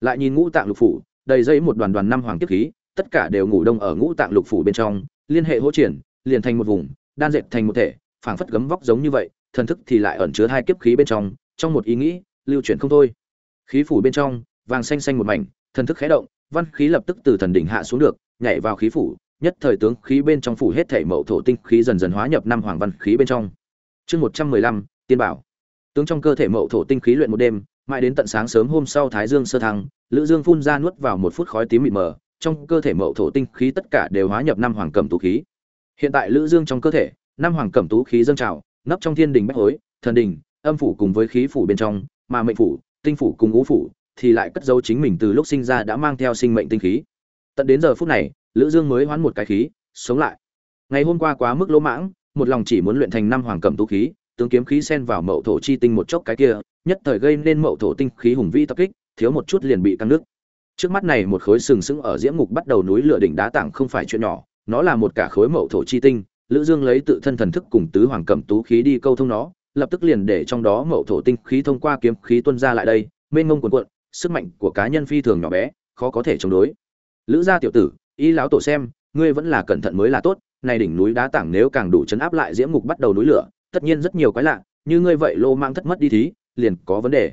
lại nhìn ngũ tạng lục phủ, đầy dây một đoàn đoàn năm hoàng kiếp khí, tất cả đều ngủ đông ở ngũ tạng lục phủ bên trong, liên hệ hỗ triển, liền thành một vùng, đan dệt thành một thể, phảng phất gấm vóc giống như vậy, thần thức thì lại ẩn chứa hai kiếp khí bên trong trong một ý nghĩ, lưu chuyển không thôi. Khí phủ bên trong, vàng xanh xanh một mảnh, thần thức khẽ động, văn khí lập tức từ thần đỉnh hạ xuống được, nhảy vào khí phủ, nhất thời tướng khí bên trong phủ hết thể mậu thổ tinh khí dần dần hóa nhập năm hoàng văn khí bên trong. Chương một trăm mười lăm, tiên bảo. Tướng trong cơ thể mậu thổ tinh khí luyện một đêm mãi đến tận sáng sớm hôm sau thái dương sơ thăng, lữ dương phun ra nuốt vào một phút khói tím mịt mờ, trong cơ thể mậu thổ tinh khí tất cả đều hóa nhập năm hoàng cẩm tú khí. Hiện tại lữ dương trong cơ thể, năm hoàng cẩm tú khí dâng trào, nấp trong thiên đình bách hối, thần đình, âm phủ cùng với khí phủ bên trong, mà mệnh phủ, tinh phủ cùng ngũ phủ thì lại cất giấu chính mình từ lúc sinh ra đã mang theo sinh mệnh tinh khí. Tận đến giờ phút này, lữ dương mới hoán một cái khí, sống lại. Ngày hôm qua quá mức lỗ mãng, một lòng chỉ muốn luyện thành năm hoàng cẩm tú khí tướng kiếm khí xen vào mậu thổ chi tinh một chốc cái kia, nhất thời gây nên mậu thổ tinh khí hùng vĩ tập kích, thiếu một chút liền bị căng nước. Trước mắt này một khối sừng sững ở diễm ngục bắt đầu núi lửa đỉnh đá tảng không phải chuyện nhỏ, nó là một cả khối mậu thổ chi tinh, lữ dương lấy tự thân thần thức cùng tứ hoàng cẩm tú khí đi câu thông nó, lập tức liền để trong đó mậu thổ tinh khí thông qua kiếm khí tuôn ra lại đây, mênh mông cuồn cuộn, sức mạnh của cá nhân phi thường nhỏ bé, khó có thể chống đối. Lữ gia tiểu tử, y lão tổ xem, ngươi vẫn là cẩn thận mới là tốt, này đỉnh núi đá tảng nếu càng đủ chấn áp lại diễm ngục bắt đầu núi lửa tất nhiên rất nhiều cái lạ, như ngươi vậy lô mang thất mất đi thí, liền có vấn đề.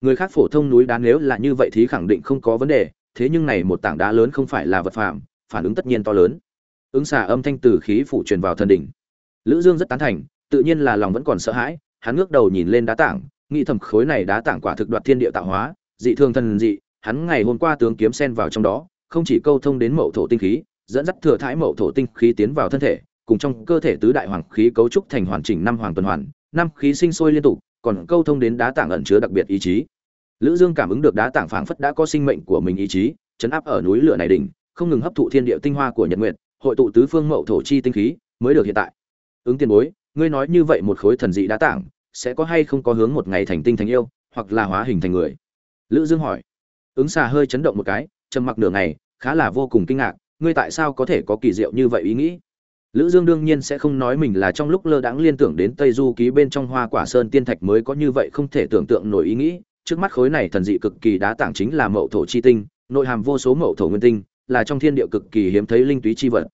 Người khác phổ thông núi đá nếu là như vậy thì khẳng định không có vấn đề, thế nhưng này một tảng đá lớn không phải là vật phạm phản ứng tất nhiên to lớn. Ứng xà âm thanh từ khí phủ truyền vào thần đỉnh. Lữ dương rất tán thành, tự nhiên là lòng vẫn còn sợ hãi, hắn ngước đầu nhìn lên đá tảng, nghĩ thầm khối này đá tảng quả thực đoạt thiên địa tạo hóa, dị thường thần dị, hắn ngày hôm qua tướng kiếm sen vào trong đó, không chỉ câu thông đến mậu thổ tinh khí, dẫn dắt thừa thái mậu thổ tinh khí tiến vào thân thể cùng trong cơ thể tứ đại hoàng khí cấu trúc thành hoàn chỉnh năm hoàng tuần hoàn, năm khí sinh sôi liên tục, còn câu thông đến đá tảng ẩn chứa đặc biệt ý chí. Lữ dương cảm ứng được đá tảng phảng phất đã có sinh mệnh của mình ý chí, chấn áp ở núi lửa này đỉnh, không ngừng hấp thụ thiên địa tinh hoa của nhật nguyệt, hội tụ tứ phương mậu thổ chi tinh khí, mới được hiện tại. Ứng tiền bối, ngươi nói như vậy một khối thần dị đá tảng, sẽ có hay không có hướng một ngày thành tinh thành yêu, hoặc là hóa hình thành người? Lữ dương hỏi. Ứng xà hơi chấn động một cái, trầm mặc nửa ngày, khá là vô cùng kinh ngạc, ngươi tại sao có thể có kỳ diệu như vậy ý nghĩ? Lữ dương đương nhiên sẽ không nói mình là trong lúc lơ đãng liên tưởng đến tây du ký bên trong hoa quả sơn tiên thạch mới có như vậy không thể tưởng tượng nổi ý nghĩ. Trước mắt khối này thần dị cực kỳ đá tảng chính là mậu thổ chi tinh, nội hàm vô số mậu thổ nguyên tinh, là trong thiên địa cực kỳ hiếm thấy linh túy chi vật.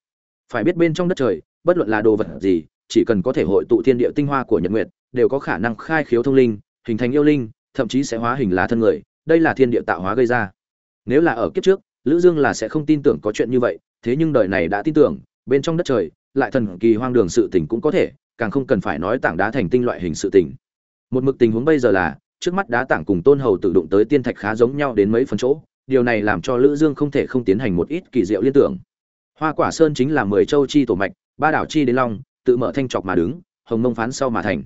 Phải biết bên trong đất trời, bất luận là đồ vật gì, chỉ cần có thể hội tụ thiên địa tinh hoa của nhật nguyệt, đều có khả năng khai khiếu thông linh, hình thành yêu linh, thậm chí sẽ hóa hình lá thân người. Đây là thiên địa tạo hóa gây ra. Nếu là ở kiếp trước, lữ dương là sẽ không tin tưởng có chuyện như vậy, thế nhưng đời này đã tin tưởng, bên trong đất trời lại thần kỳ hoang đường sự tình cũng có thể, càng không cần phải nói tảng đá thành tinh loại hình sự tình. Một mực tình huống bây giờ là, trước mắt đá tảng cùng tôn hầu tự đụng tới tiên thạch khá giống nhau đến mấy phần chỗ, điều này làm cho lữ dương không thể không tiến hành một ít kỳ diệu liên tưởng. Hoa quả sơn chính là mười châu chi tổ mạch, ba đảo chi đến long, tự mở thanh trọc mà đứng, hồng mông phán sau mà thành.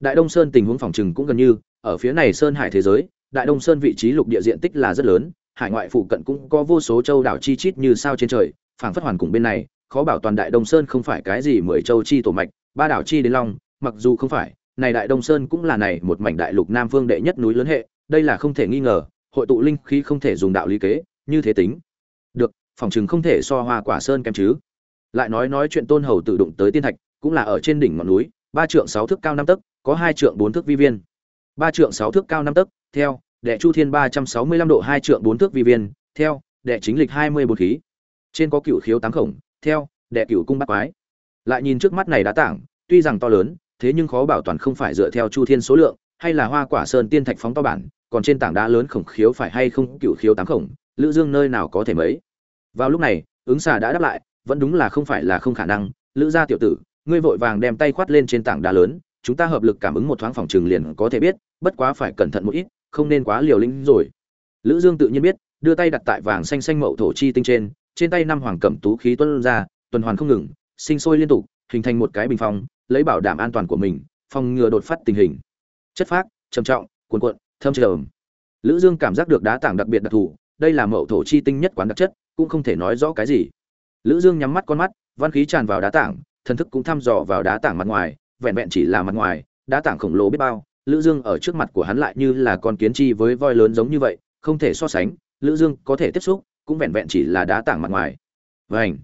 Đại đông sơn tình huống phòng trừng cũng gần như, ở phía này sơn hải thế giới, đại đông sơn vị trí lục địa diện tích là rất lớn, hải ngoại phụ cận cũng có vô số châu đảo chi chít như sao trên trời, phảng phất hoàn cùng bên này khó bảo toàn đại đông sơn không phải cái gì mười châu chi tổ mạch, ba đảo chi đến long, mặc dù không phải, này đại đông sơn cũng là này một mảnh đại lục nam phương đệ nhất núi lớn hệ, đây là không thể nghi ngờ, hội tụ linh khí không thể dùng đạo lý kế, như thế tính. Được, phòng chừng không thể so hoa quả sơn kém chứ. Lại nói nói chuyện tôn hầu tự đụng tới tiên thạch, cũng là ở trên đỉnh ngọn núi, ba trượng sáu thước cao năm tấc, có hai trượng bốn thước vi viên. Ba trượng sáu thước cao năm tấc, theo, đệ chu thiên ba trăm sáu mươi lăm độ hai trượng bốn thước vi viên, theo, đệ chính lịch hai mươi bốn khí. Trên có cựu khiếu tám khổng theo, đệ cửu cung bắt quái. Lại nhìn trước mắt này đá tảng, tuy rằng to lớn, thế nhưng khó bảo toàn không phải dựa theo chu thiên số lượng, hay là hoa quả sơn tiên thạch phóng to bản, còn trên tảng đá lớn khổng khiếu phải hay không cựu khiếu tám khổng, lữ dương nơi nào có thể mấy. Vào lúc này, ứng xà đã đáp lại, vẫn đúng là không phải là không khả năng, lữ gia tiểu tử, ngươi vội vàng đem tay khoát lên trên tảng đá lớn, chúng ta hợp lực cảm ứng một thoáng phòng trường liền có thể biết, bất quá phải cẩn thận một ít, không nên quá liều lĩnh rồi. Lữ dương tự nhiên biết, đưa tay đặt tại vàng xanh xanh mậu thổ chi tinh trên trên tay năm hoàng cẩm tú khí tuôn ra, tuần hoàn không ngừng, sinh sôi liên tục, hình thành một cái bình phong, lấy bảo đảm an toàn của mình, phòng ngừa đột phát tình hình. Chất phác, trầm trọng, cuồn cuộn, thâm trầm. Lữ dương cảm giác được đá tảng đặc biệt đặc thù, đây là mậu thổ chi tinh nhất quán đặc chất, cũng không thể nói rõ cái gì. Lữ dương nhắm mắt con mắt, văn khí tràn vào đá tảng, thần thức cũng thăm dò vào đá tảng mặt ngoài, vẹn vẹn chỉ là mặt ngoài, đá tảng khổng lồ biết bao, lữ dương ở trước mặt của hắn lại như là con kiến chi với voi lớn giống như vậy, không thể so sánh, lữ dương có thể tiếp xúc cũng vẹn vẹn chỉ là đá tảng mặt ngoài. Vảnh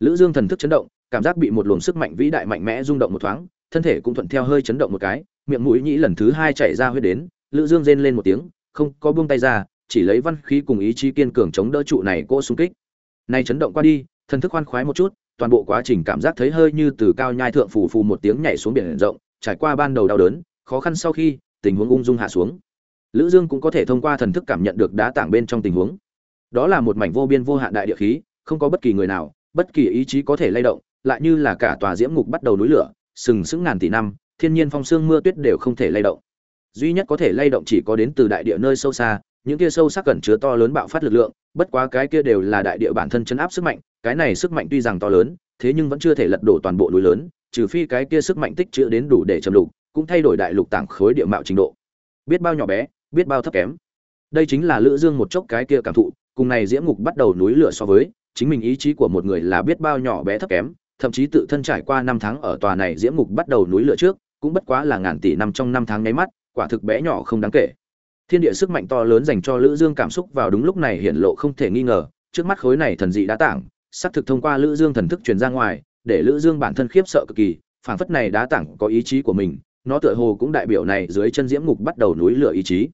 lữ dương thần thức chấn động, cảm giác bị một luồng sức mạnh vĩ đại mạnh mẽ rung động một thoáng, thân thể cũng thuận theo hơi chấn động một cái, miệng mũi nhĩ lần thứ hai chảy ra huyết đến, lữ dương rên lên một tiếng, không có buông tay ra, chỉ lấy văn khí cùng ý chí kiên cường chống đỡ trụ này cô xung kích. Nay chấn động qua đi, thần thức khoan khoái một chút, toàn bộ quá trình cảm giác thấy hơi như từ cao nhai thượng phủ phù một tiếng nhảy xuống biển rộng, trải qua ban đầu đau đớn, khó khăn sau khi, tình huống ung dung hạ xuống. Lữ dương cũng có thể thông qua thần thức cảm nhận được đá tảng bên trong tình huống đó là một mảnh vô biên vô hạn đại địa khí, không có bất kỳ người nào, bất kỳ ý chí có thể lay động, lại như là cả tòa diễm ngục bắt đầu núi lửa, sừng sững ngàn tỷ năm, thiên nhiên phong sương mưa tuyết đều không thể lay động. Duy nhất có thể lay động chỉ có đến từ đại địa nơi sâu xa, những kia sâu sắc cẩn chứa to lớn bạo phát lực lượng, bất quá cái kia đều là đại địa bản thân chấn áp sức mạnh, cái này sức mạnh tuy rằng to lớn, thế nhưng vẫn chưa thể lật đổ toàn bộ núi lớn, trừ phi cái kia sức mạnh tích trữ đến đủ để châm lục, cũng thay đổi đại lục tảng khối địa mạo trình độ. Biết bao nhỏ bé, biết bao thấp kém. Đây chính là lữ dương một chốc cái kia cảm thụ cùng này diễm ngục bắt đầu núi lửa so với, chính mình ý chí của một người là biết bao nhỏ bé thấp kém, thậm chí tự thân trải qua năm tháng ở tòa này diễm ngục bắt đầu núi lửa trước, cũng bất quá là ngàn tỷ năm trong năm tháng nháy mắt, quả thực bé nhỏ không đáng kể. Thiên địa sức mạnh to lớn dành cho lữ dương cảm xúc vào đúng lúc này hiện lộ không thể nghi ngờ, trước mắt khối này thần dị đá tảng, xác thực thông qua lữ dương thần thức truyền ra ngoài, để lữ dương bản thân khiếp sợ cực kỳ, phảng phất này đá tảng có ý chí của mình, nó tựa hồ cũng đại biểu này dưới chân diễm ngục bắt đầu núi lửa ý chí.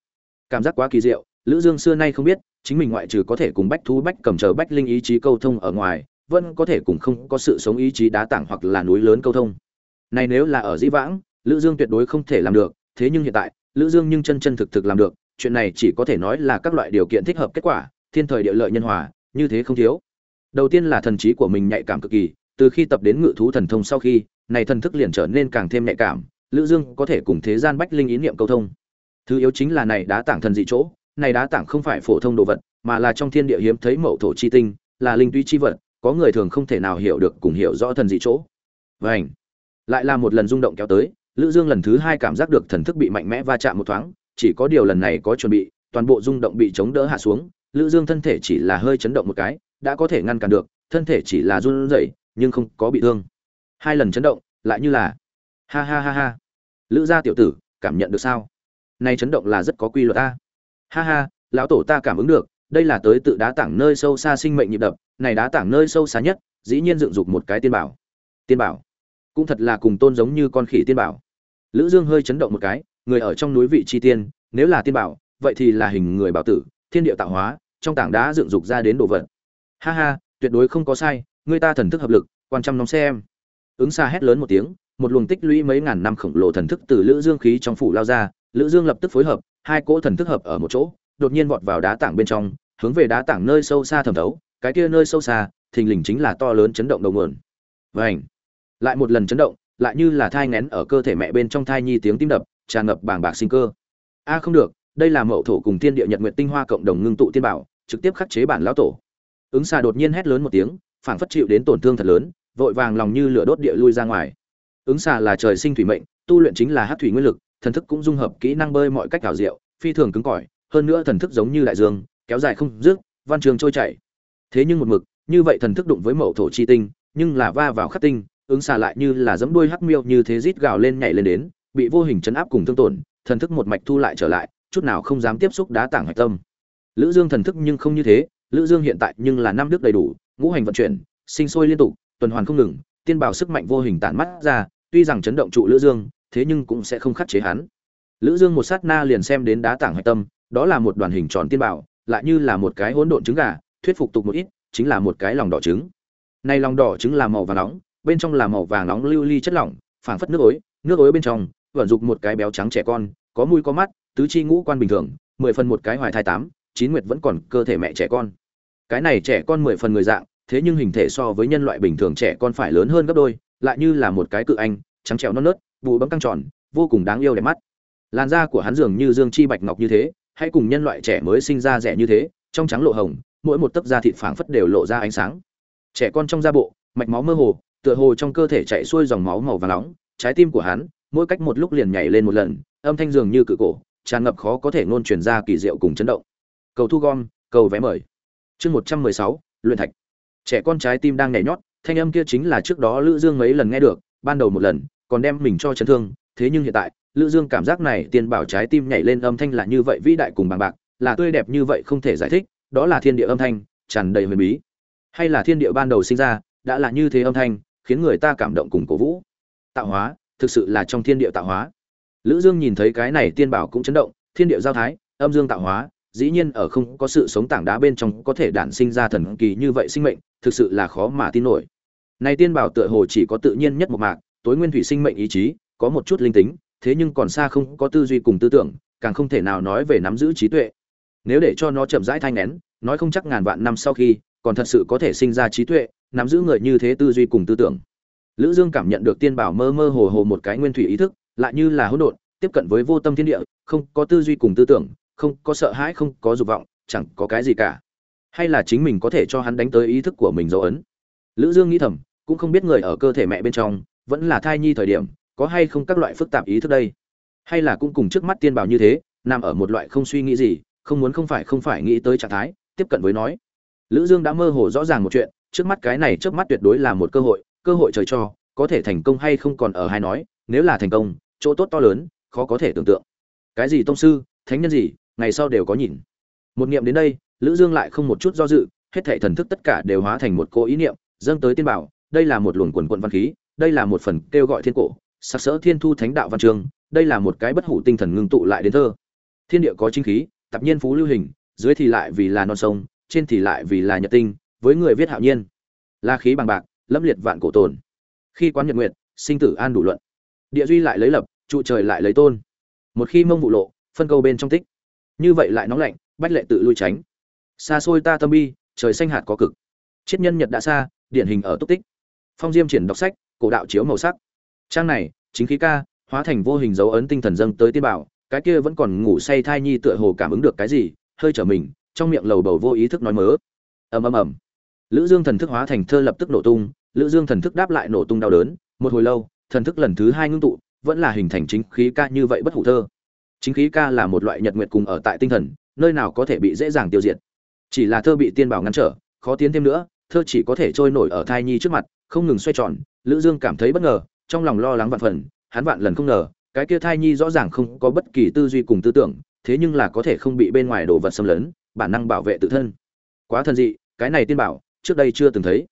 Cảm giác quá kỳ diệu, lữ dương xưa nay không biết chính mình ngoại trừ có thể cùng bách thú bách cầm chờ bách linh ý chí câu thông ở ngoài, vẫn có thể cùng không có sự sống ý chí đá tảng hoặc là núi lớn câu thông. Này nếu là ở dĩ vãng, lữ dương tuyệt đối không thể làm được, thế nhưng hiện tại, lữ dương nhưng chân chân thực thực làm được, chuyện này chỉ có thể nói là các loại điều kiện thích hợp kết quả, thiên thời địa lợi nhân hòa, như thế không thiếu. Đầu tiên là thần trí của mình nhạy cảm cực kỳ, từ khi tập đến ngự thú thần thông sau khi, này thần thức liền trở nên càng thêm nhạy cảm, lữ dương có thể cùng thế gian bách linh ý niệm câu thông. Thứ yếu chính là này đá tảng thần dị chỗ này đá tảng không phải phổ thông đồ vật mà là trong thiên địa hiếm thấy mậu thổ chi tinh là linh tuy chi vật có người thường không thể nào hiểu được cùng hiểu rõ thần dị chỗ. Vành, lại là một lần rung động kéo tới lữ dương lần thứ hai cảm giác được thần thức bị mạnh mẽ va chạm một thoáng chỉ có điều lần này có chuẩn bị toàn bộ rung động bị chống đỡ hạ xuống lữ dương thân thể chỉ là hơi chấn động một cái đã có thể ngăn cản được thân thể chỉ là run rẩy nhưng không có bị thương. Hai lần chấn động lại như là ha ha ha ha. Lữ gia tiểu tử cảm nhận được sao? Này chấn động là rất có quy luật a ha ha, lão tổ ta cảm ứng được, đây là tới tự đá tảng nơi sâu xa sinh mệnh nhịp đập, này đá tảng nơi sâu xa nhất, dĩ nhiên dựng dục một cái tiên bảo. Tiên bảo? Cũng thật là cùng tôn giống như con khỉ tiên bảo. Lữ dương hơi chấn động một cái, người ở trong núi vị chi tiên, nếu là tiên bảo, vậy thì là hình người bảo tử, thiên địa tạo hóa, trong tảng đá dựng dục ra đến đồ vật. Ha ha, tuyệt đối không có sai, người ta thần thức hợp lực, quan trăm nóng xem. Ứng xa hét lớn một tiếng, một luồng tích lũy mấy ngàn năm khổng lồ thần thức từ lữ dương khí trong phủ lao ra, lữ dương lập tức phối hợp hai cỗ thần thức hợp ở một chỗ, đột nhiên vọt vào đá tảng bên trong, hướng về đá tảng nơi sâu xa thẩm thấu, cái kia nơi sâu xa, thình lình chính là to lớn chấn động đầu nguồn. Vảnh lại một lần chấn động, lại như là thai ngén ở cơ thể mẹ bên trong thai nhi tiếng tim đập, tràn ngập bàng bạc sinh cơ. A, không được, đây là mậu thổ cùng tiên địa nhật nguyện tinh hoa cộng đồng ngưng tụ tiên bảo, trực tiếp khắc chế bản lão tổ. Ứng xà đột nhiên hét lớn một tiếng, phảng phất chịu đến tổn thương thật lớn, vội vàng lòng như lửa đốt địa lui ra ngoài. Ứng xà là trời sinh thủy mệnh, tu luyện chính là hát thủy nguyên lực thần thức cũng dung hợp kỹ năng bơi mọi cách ảo diệu, phi thường cứng cỏi, hơn nữa thần thức giống như đại dương, kéo dài không dứt, văn trường trôi chảy. Thế nhưng một mực, như vậy thần thức đụng với mẫu thổ chi tinh, nhưng là va vào khắc tinh, ứng xà lại như là giẫm đuôi hắc miêu như thế rít gào lên nhảy lên đến, bị vô hình chấn áp cùng thương tổn, thần thức một mạch thu lại trở lại, chút nào không dám tiếp xúc đá tảng hạch tâm. Lữ dương thần thức nhưng không như thế, lữ dương hiện tại nhưng là năm đức đầy đủ, ngũ hành vận chuyển, sinh sôi liên tục, tuần hoàn không ngừng, tiên bảo sức mạnh vô hình tản mắt ra, tuy rằng chấn động trụ lữ dương thế nhưng cũng sẽ không khắc chế hắn. Lữ dương một sát na liền xem đến đá tảng hạch tâm, đó là một đoàn hình tròn tiên bảo, lại như là một cái hỗn độn trứng gà, thuyết phục tục một ít, chính là một cái lòng đỏ trứng. Này lòng đỏ trứng là màu vàng nóng, bên trong là màu vàng nóng lưu ly chất lỏng, phảng phất nước ối nước ối bên trong vẩn dục một cái béo trắng trẻ con, có mũi có mắt, tứ chi ngũ quan bình thường, mười phần một cái hoài thai tám, chín nguyệt vẫn còn cơ thể mẹ trẻ con. Cái này trẻ con mười phần người dạng, thế nhưng hình thể so với nhân loại bình thường trẻ con phải lớn hơn gấp đôi, lại như là một cái cự anh, trắng trẻo non nớt bụ bấm căng tròn, vô cùng đáng yêu đẹp mắt. Làn da của hắn dường như dương chi bạch ngọc như thế, hay cùng nhân loại trẻ mới sinh ra rẻ như thế, trong trắng lộ hồng, mỗi một tấc da thịt phảng phất đều lộ ra ánh sáng. Trẻ con trong da bộ, mạch máu mơ hồ, tựa hồ trong cơ thể chạy xuôi dòng máu màu vàng nóng, trái tim của hắn, mỗi cách một lúc liền nhảy lên một lần, âm thanh dường như cự cổ, tràn ngập khó có thể ngôn truyền ra kỳ diệu cùng chấn động. Cầu thu gom, cầu vé mời. Chương một trăm mười sáu, luyện thạch. Trẻ con trái tim đang nhảy nhót, thanh âm kia chính là trước đó lữ dương mấy lần nghe được, ban đầu một lần còn đem mình cho chấn thương, thế nhưng hiện tại, lữ dương cảm giác này tiên bảo trái tim nhảy lên âm thanh là như vậy vĩ đại cùng bằng bạc, là tươi đẹp như vậy không thể giải thích, đó là thiên địa âm thanh, tràn đầy huyền bí. Hay là thiên địa ban đầu sinh ra, đã là như thế âm thanh, khiến người ta cảm động cùng cổ vũ. Tạo hóa, thực sự là trong thiên địa tạo hóa. Lữ dương nhìn thấy cái này tiên bảo cũng chấn động, thiên địa giao thái, âm dương tạo hóa, dĩ nhiên ở không có sự sống tảng đá bên trong có thể đản sinh ra thần kỳ như vậy sinh mệnh, thực sự là khó mà tin nổi. Này tiên bảo tựa hồ chỉ có tự nhiên nhất một mạc tối nguyên thủy sinh mệnh ý chí, có một chút linh tính, thế nhưng còn xa không có tư duy cùng tư tưởng, càng không thể nào nói về nắm giữ trí tuệ. Nếu để cho nó chậm rãi thanh nén, nói không chắc ngàn vạn năm sau khi, còn thật sự có thể sinh ra trí tuệ, nắm giữ người như thế tư duy cùng tư tưởng. Lữ dương cảm nhận được tiên bảo mơ mơ hồ hồ một cái nguyên thủy ý thức, lại như là hỗn độn, tiếp cận với vô tâm thiên địa, không có tư duy cùng tư tưởng, không có sợ hãi, không có dục vọng, chẳng có cái gì cả. Hay là chính mình có thể cho hắn đánh tới ý thức của mình dấu ấn? Lữ dương nghĩ thầm, cũng không biết người ở cơ thể mẹ bên trong vẫn là thai nhi thời điểm, có hay không các loại phức tạp ý thức đây? Hay là cũng cùng trước mắt tiên bảo như thế, nằm ở một loại không suy nghĩ gì, không muốn không phải không phải nghĩ tới trạng thái, tiếp cận với nói. Lữ dương đã mơ hồ rõ ràng một chuyện, trước mắt cái này trước mắt tuyệt đối là một cơ hội cơ hội trời cho, có thể thành công hay không còn ở hai nói, nếu là thành công, chỗ tốt to lớn, khó có thể tưởng tượng. Cái gì tông sư, thánh nhân gì, ngày sau đều có nhìn. Một niệm đến đây, lữ dương lại không một chút do dự, hết thảy thần thức tất cả đều hóa thành một cố ý niệm, dâng tới tiên bảo, đây là một luồng quần quần văn khí đây là một phần kêu gọi thiên cổ sắc sỡ thiên thu thánh đạo văn trường đây là một cái bất hủ tinh thần ngưng tụ lại đến thơ. Thiên địa có chính khí tập nhiên phú lưu hình, dưới thì lại vì là non sông, trên thì lại vì là nhật tinh, với người viết hạo nhiên. La khí bằng bạc, lâm liệt vạn cổ tồn. Khi quán nhật nguyện sinh tử an đủ luận. Địa duy lại lấy lập, trụ trời lại lấy tôn. Một khi mông vụ lộ, phân câu bên trong tích. Như vậy lại nóng lạnh, bách lệ tự lui tránh. Xa xôi ta tâm bi, trời xanh hạt có cực. Chiết nhân nhật đã xa, điển hình ở túc tích. Phong diêm triển đọc sách cổ đạo chiếu màu sắc. Trang này, chính khí ca, hóa thành vô hình dấu ấn tinh thần dâng tới tiên bảo, cái kia vẫn còn ngủ say thai nhi tựa hồ cảm ứng được cái gì, hơi trở mình, trong miệng lầu bầu vô ý thức nói mớ. Ầm ầm ầm. Lữ dương thần thức hóa thành thơ lập tức nổ tung, lữ dương thần thức đáp lại nổ tung đau đớn, một hồi lâu, thần thức lần thứ hai ngưng tụ, vẫn là hình thành chính khí ca như vậy bất hủ thơ. Chính khí ca là một loại nhật nguyệt cùng ở tại tinh thần, nơi nào có thể bị dễ dàng tiêu diệt. Chỉ là thơ bị tiên bảo ngăn trở, khó tiến thêm nữa, thơ chỉ có thể trôi nổi ở thai nhi trước mặt, không ngừng xoay tròn lữ dương cảm thấy bất ngờ, trong lòng lo lắng vạn phần, hắn vạn lần không ngờ, cái kia thai nhi rõ ràng không có bất kỳ tư duy cùng tư tưởng, thế nhưng là có thể không bị bên ngoài đồ vật xâm lấn, bản năng bảo vệ tự thân. Quá thần dị, cái này tiên bảo, trước đây chưa từng thấy.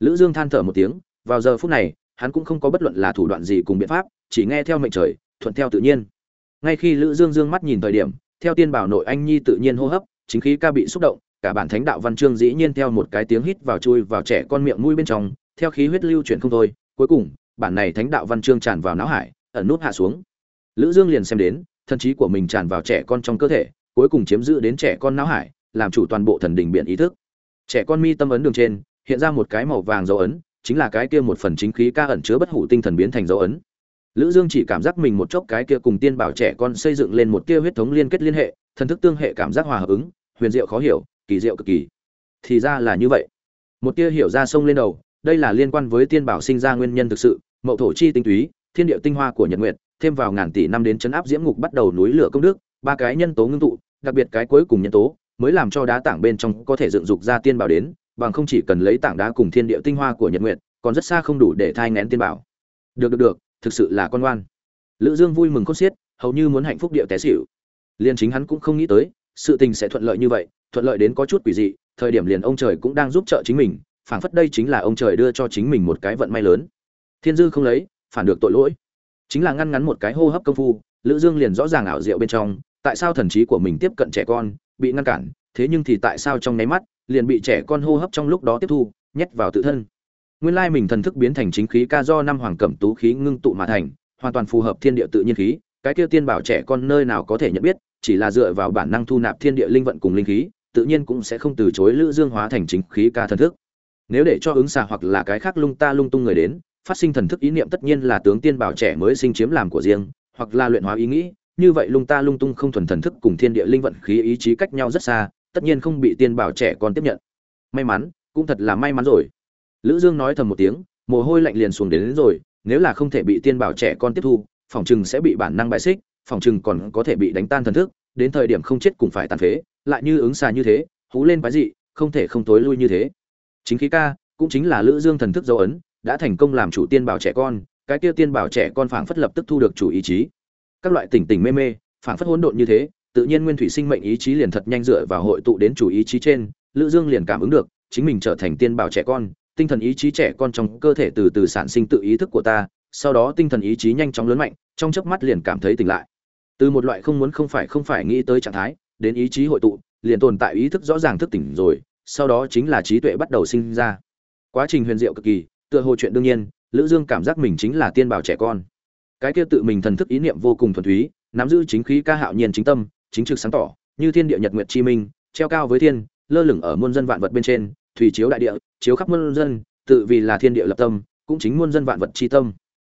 Lữ dương than thở một tiếng, vào giờ phút này, hắn cũng không có bất luận là thủ đoạn gì cùng biện pháp, chỉ nghe theo mệnh trời, thuận theo tự nhiên. Ngay khi lữ dương dương mắt nhìn thời điểm, theo tiên bảo nội anh nhi tự nhiên hô hấp, chính khí ca bị xúc động, cả bản thánh đạo văn chương dĩ nhiên theo một cái tiếng hít vào chui vào trẻ con miệng mũi bên trong theo khí huyết lưu chuyển không thôi, cuối cùng, bản này thánh đạo văn chương tràn vào não hải, ẩn nút hạ xuống. Lữ dương liền xem đến, thần trí của mình tràn vào trẻ con trong cơ thể, cuối cùng chiếm giữ đến trẻ con não hải, làm chủ toàn bộ thần đỉnh biện ý thức. Trẻ con mi tâm ấn đường trên, hiện ra một cái màu vàng dấu ấn, chính là cái kia một phần chính khí ca ẩn chứa bất hủ tinh thần biến thành dấu ấn. Lữ dương chỉ cảm giác mình một chốc cái kia cùng tiên bảo trẻ con xây dựng lên một kia huyết thống liên kết liên hệ, thần thức tương hệ cảm giác hòa hợp ứng, huyền diệu khó hiểu, kỳ diệu cực kỳ. Thì ra là như vậy. Một tia hiểu ra sông lên đầu đây là liên quan với tiên bảo sinh ra nguyên nhân thực sự, mậu thổ chi tinh túy, thiên địa tinh hoa của nhật nguyệt, thêm vào ngàn tỷ năm đến chấn áp diễm ngục bắt đầu núi lửa công đức, ba cái nhân tố ngưng tụ, đặc biệt cái cuối cùng nhân tố, mới làm cho đá tảng bên trong có thể dựng dục ra tiên bảo đến, bằng không chỉ cần lấy tảng đá cùng thiên địa tinh hoa của nhật nguyệt, còn rất xa không đủ để thai ngén tiên bảo. Được được được, thực sự là con ngoan. Lữ dương vui mừng cốt xiết, hầu như muốn hạnh phúc điệu té xỉu. Liên chính hắn cũng không nghĩ tới, sự tình sẽ thuận lợi như vậy, thuận lợi đến có chút quỷ dị, thời điểm liền ông trời cũng đang giúp trợ chính mình phảng phất đây chính là ông trời đưa cho chính mình một cái vận may lớn. Thiên dư không lấy, phản được tội lỗi. Chính là ngăn ngắn một cái hô hấp công phu, lữ dương liền rõ ràng ảo diệu bên trong, tại sao thần trí của mình tiếp cận trẻ con, bị ngăn cản, thế nhưng thì tại sao trong nháy mắt, liền bị trẻ con hô hấp trong lúc đó tiếp thu, nhét vào tự thân. Nguyên lai mình thần thức biến thành chính khí ca do năm hoàng cẩm tú khí ngưng tụ mà thành, hoàn toàn phù hợp thiên địa tự nhiên khí, cái kia tiên bảo trẻ con nơi nào có thể nhận biết, chỉ là dựa vào bản năng thu nạp thiên địa linh vận cùng linh khí, tự nhiên cũng sẽ không từ chối lữ dương hóa thành chính khí ca thần thức nếu để cho ứng xà hoặc là cái khác lung ta lung tung người đến phát sinh thần thức ý niệm tất nhiên là tướng tiên bảo trẻ mới sinh chiếm làm của riêng hoặc là luyện hóa ý nghĩ như vậy lung ta lung tung không thuần thần thức cùng thiên địa linh vận khí ý chí cách nhau rất xa tất nhiên không bị tiên bảo trẻ con tiếp nhận. May mắn cũng thật là may mắn rồi. Lữ dương nói thầm một tiếng mồ hôi lạnh liền xuống đến, đến rồi nếu là không thể bị tiên bảo trẻ con tiếp thu phòng trừng sẽ bị bản năng bại xích phòng trừng còn có thể bị đánh tan thần thức đến thời điểm không chết cũng phải tàn phế lại như ứng xà như thế hú lên quái dị không thể không tối lui như thế chính khí ca, cũng chính là lữ dương thần thức dấu ấn, đã thành công làm chủ tiên bảo trẻ con, cái kia tiên bảo trẻ con phảng phất lập tức thu được chủ ý chí. Các loại tỉnh tỉnh mê mê, phảng phất hỗn độn như thế, tự nhiên nguyên thủy sinh mệnh ý chí liền thật nhanh dựa vào hội tụ đến chủ ý chí trên, lữ dương liền cảm ứng được, chính mình trở thành tiên bảo trẻ con, tinh thần ý chí trẻ con trong cơ thể từ từ sản sinh tự ý thức của ta, sau đó tinh thần ý chí nhanh chóng lớn mạnh, trong chớp mắt liền cảm thấy tỉnh lại. Từ một loại không muốn không phải không phải nghĩ tới trạng thái, đến ý chí hội tụ, liền tồn tại ý thức rõ ràng thức tỉnh rồi sau đó chính là trí tuệ bắt đầu sinh ra. Quá trình huyền diệu cực kỳ, tựa hồ chuyện đương nhiên, lữ dương cảm giác mình chính là tiên bảo trẻ con. Cái kia tự mình thần thức ý niệm vô cùng thuần túy, nắm giữ chính khí ca hạo nhiên chính tâm, chính trực sáng tỏ, như thiên địa nhật nguyệt chi minh, treo cao với thiên, lơ lửng ở muôn dân vạn vật bên trên, thủy chiếu đại địa, chiếu khắp muôn dân, tự vì là thiên địa lập tâm, cũng chính muôn dân vạn vật chi tâm.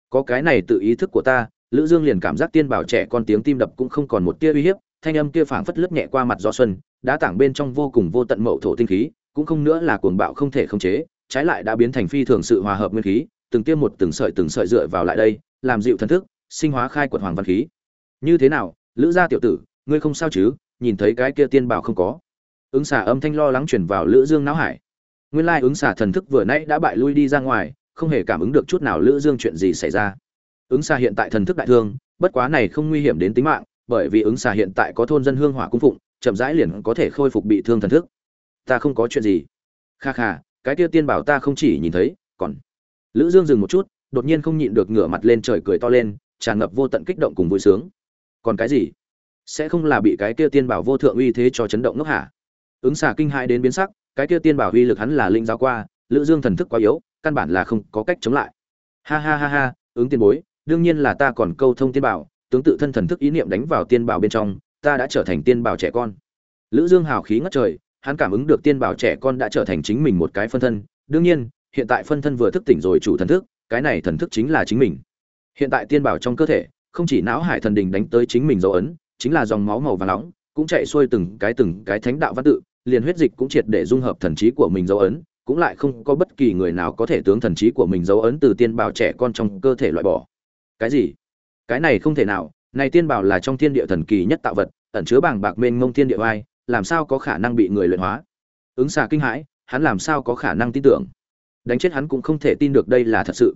Có cái này tự ý thức của ta, lữ dương liền cảm giác tiên bảo trẻ con tiếng tim đập cũng không còn một tia uy hiếp, thanh âm kia phảng phất lướt nhẹ qua mặt gió xuân đã tảng bên trong vô cùng vô tận mậu thổ tinh khí, cũng không nữa là cuồng bạo không thể khống chế, trái lại đã biến thành phi thường sự hòa hợp nguyên khí, từng tiêm một từng sợi từng sợi dựa vào lại đây, làm dịu thần thức, sinh hóa khai quật hoàng văn khí. Như thế nào, lữ gia tiểu tử, ngươi không sao chứ? Nhìn thấy cái kia tiên bảo không có. Ứng xả âm thanh lo lắng chuyển vào lữ dương não hải. Nguyên lai ứng xả thần thức vừa nãy đã bại lui đi ra ngoài, không hề cảm ứng được chút nào lữ dương chuyện gì xảy ra. Ứng xả hiện tại thần thức đại thương, bất quá này không nguy hiểm đến tính mạng, bởi vì ứng xả hiện tại có thôn dân hương hỏa cung phụng chậm rãi liền có thể khôi phục bị thương thần thức. Ta không có chuyện gì. Kha kha, cái kia tiên bảo ta không chỉ nhìn thấy, còn lữ dương dừng một chút, đột nhiên không nhịn được ngửa mặt lên trời cười to lên, tràn ngập vô tận kích động cùng vui sướng. Còn cái gì? Sẽ không là bị cái kia tiên bảo vô thượng uy thế cho chấn động ngốc hả? Ứng xà kinh hãi đến biến sắc, cái kia tiên bảo uy lực hắn là linh giáo qua, lữ dương thần thức quá yếu, căn bản là không có cách chống lại. Ha ha ha ha, ứng tiên bối, đương nhiên là ta còn câu thông tiên bảo, tướng tự thân thần thức ý niệm đánh vào tiên bảo bên trong ta đã trở thành tiên bảo trẻ con. Lữ dương hào khí ngất trời, hắn cảm ứng được tiên bảo trẻ con đã trở thành chính mình một cái phân thân. Đương nhiên, hiện tại phân thân vừa thức tỉnh rồi chủ thần thức, cái này thần thức chính là chính mình. Hiện tại tiên bảo trong cơ thể, không chỉ não hải thần đình đánh tới chính mình dấu ấn, chính là dòng máu màu vàng nóng, cũng chạy xuôi từng cái từng cái thánh đạo văn tự, liền huyết dịch cũng triệt để dung hợp thần trí của mình dấu ấn, cũng lại không có bất kỳ người nào có thể tướng thần trí của mình dấu ấn từ tiên bảo trẻ con trong cơ thể loại bỏ. Cái gì? Cái này không thể nào này tiên bảo là trong thiên địa thần kỳ nhất tạo vật, ẩn chứa bảng bạc mênh mông thiên địa oai, làm sao có khả năng bị người luyện hóa? Ứng xà kinh hãi, hắn làm sao có khả năng tin tưởng? Đánh chết hắn cũng không thể tin được đây là thật sự.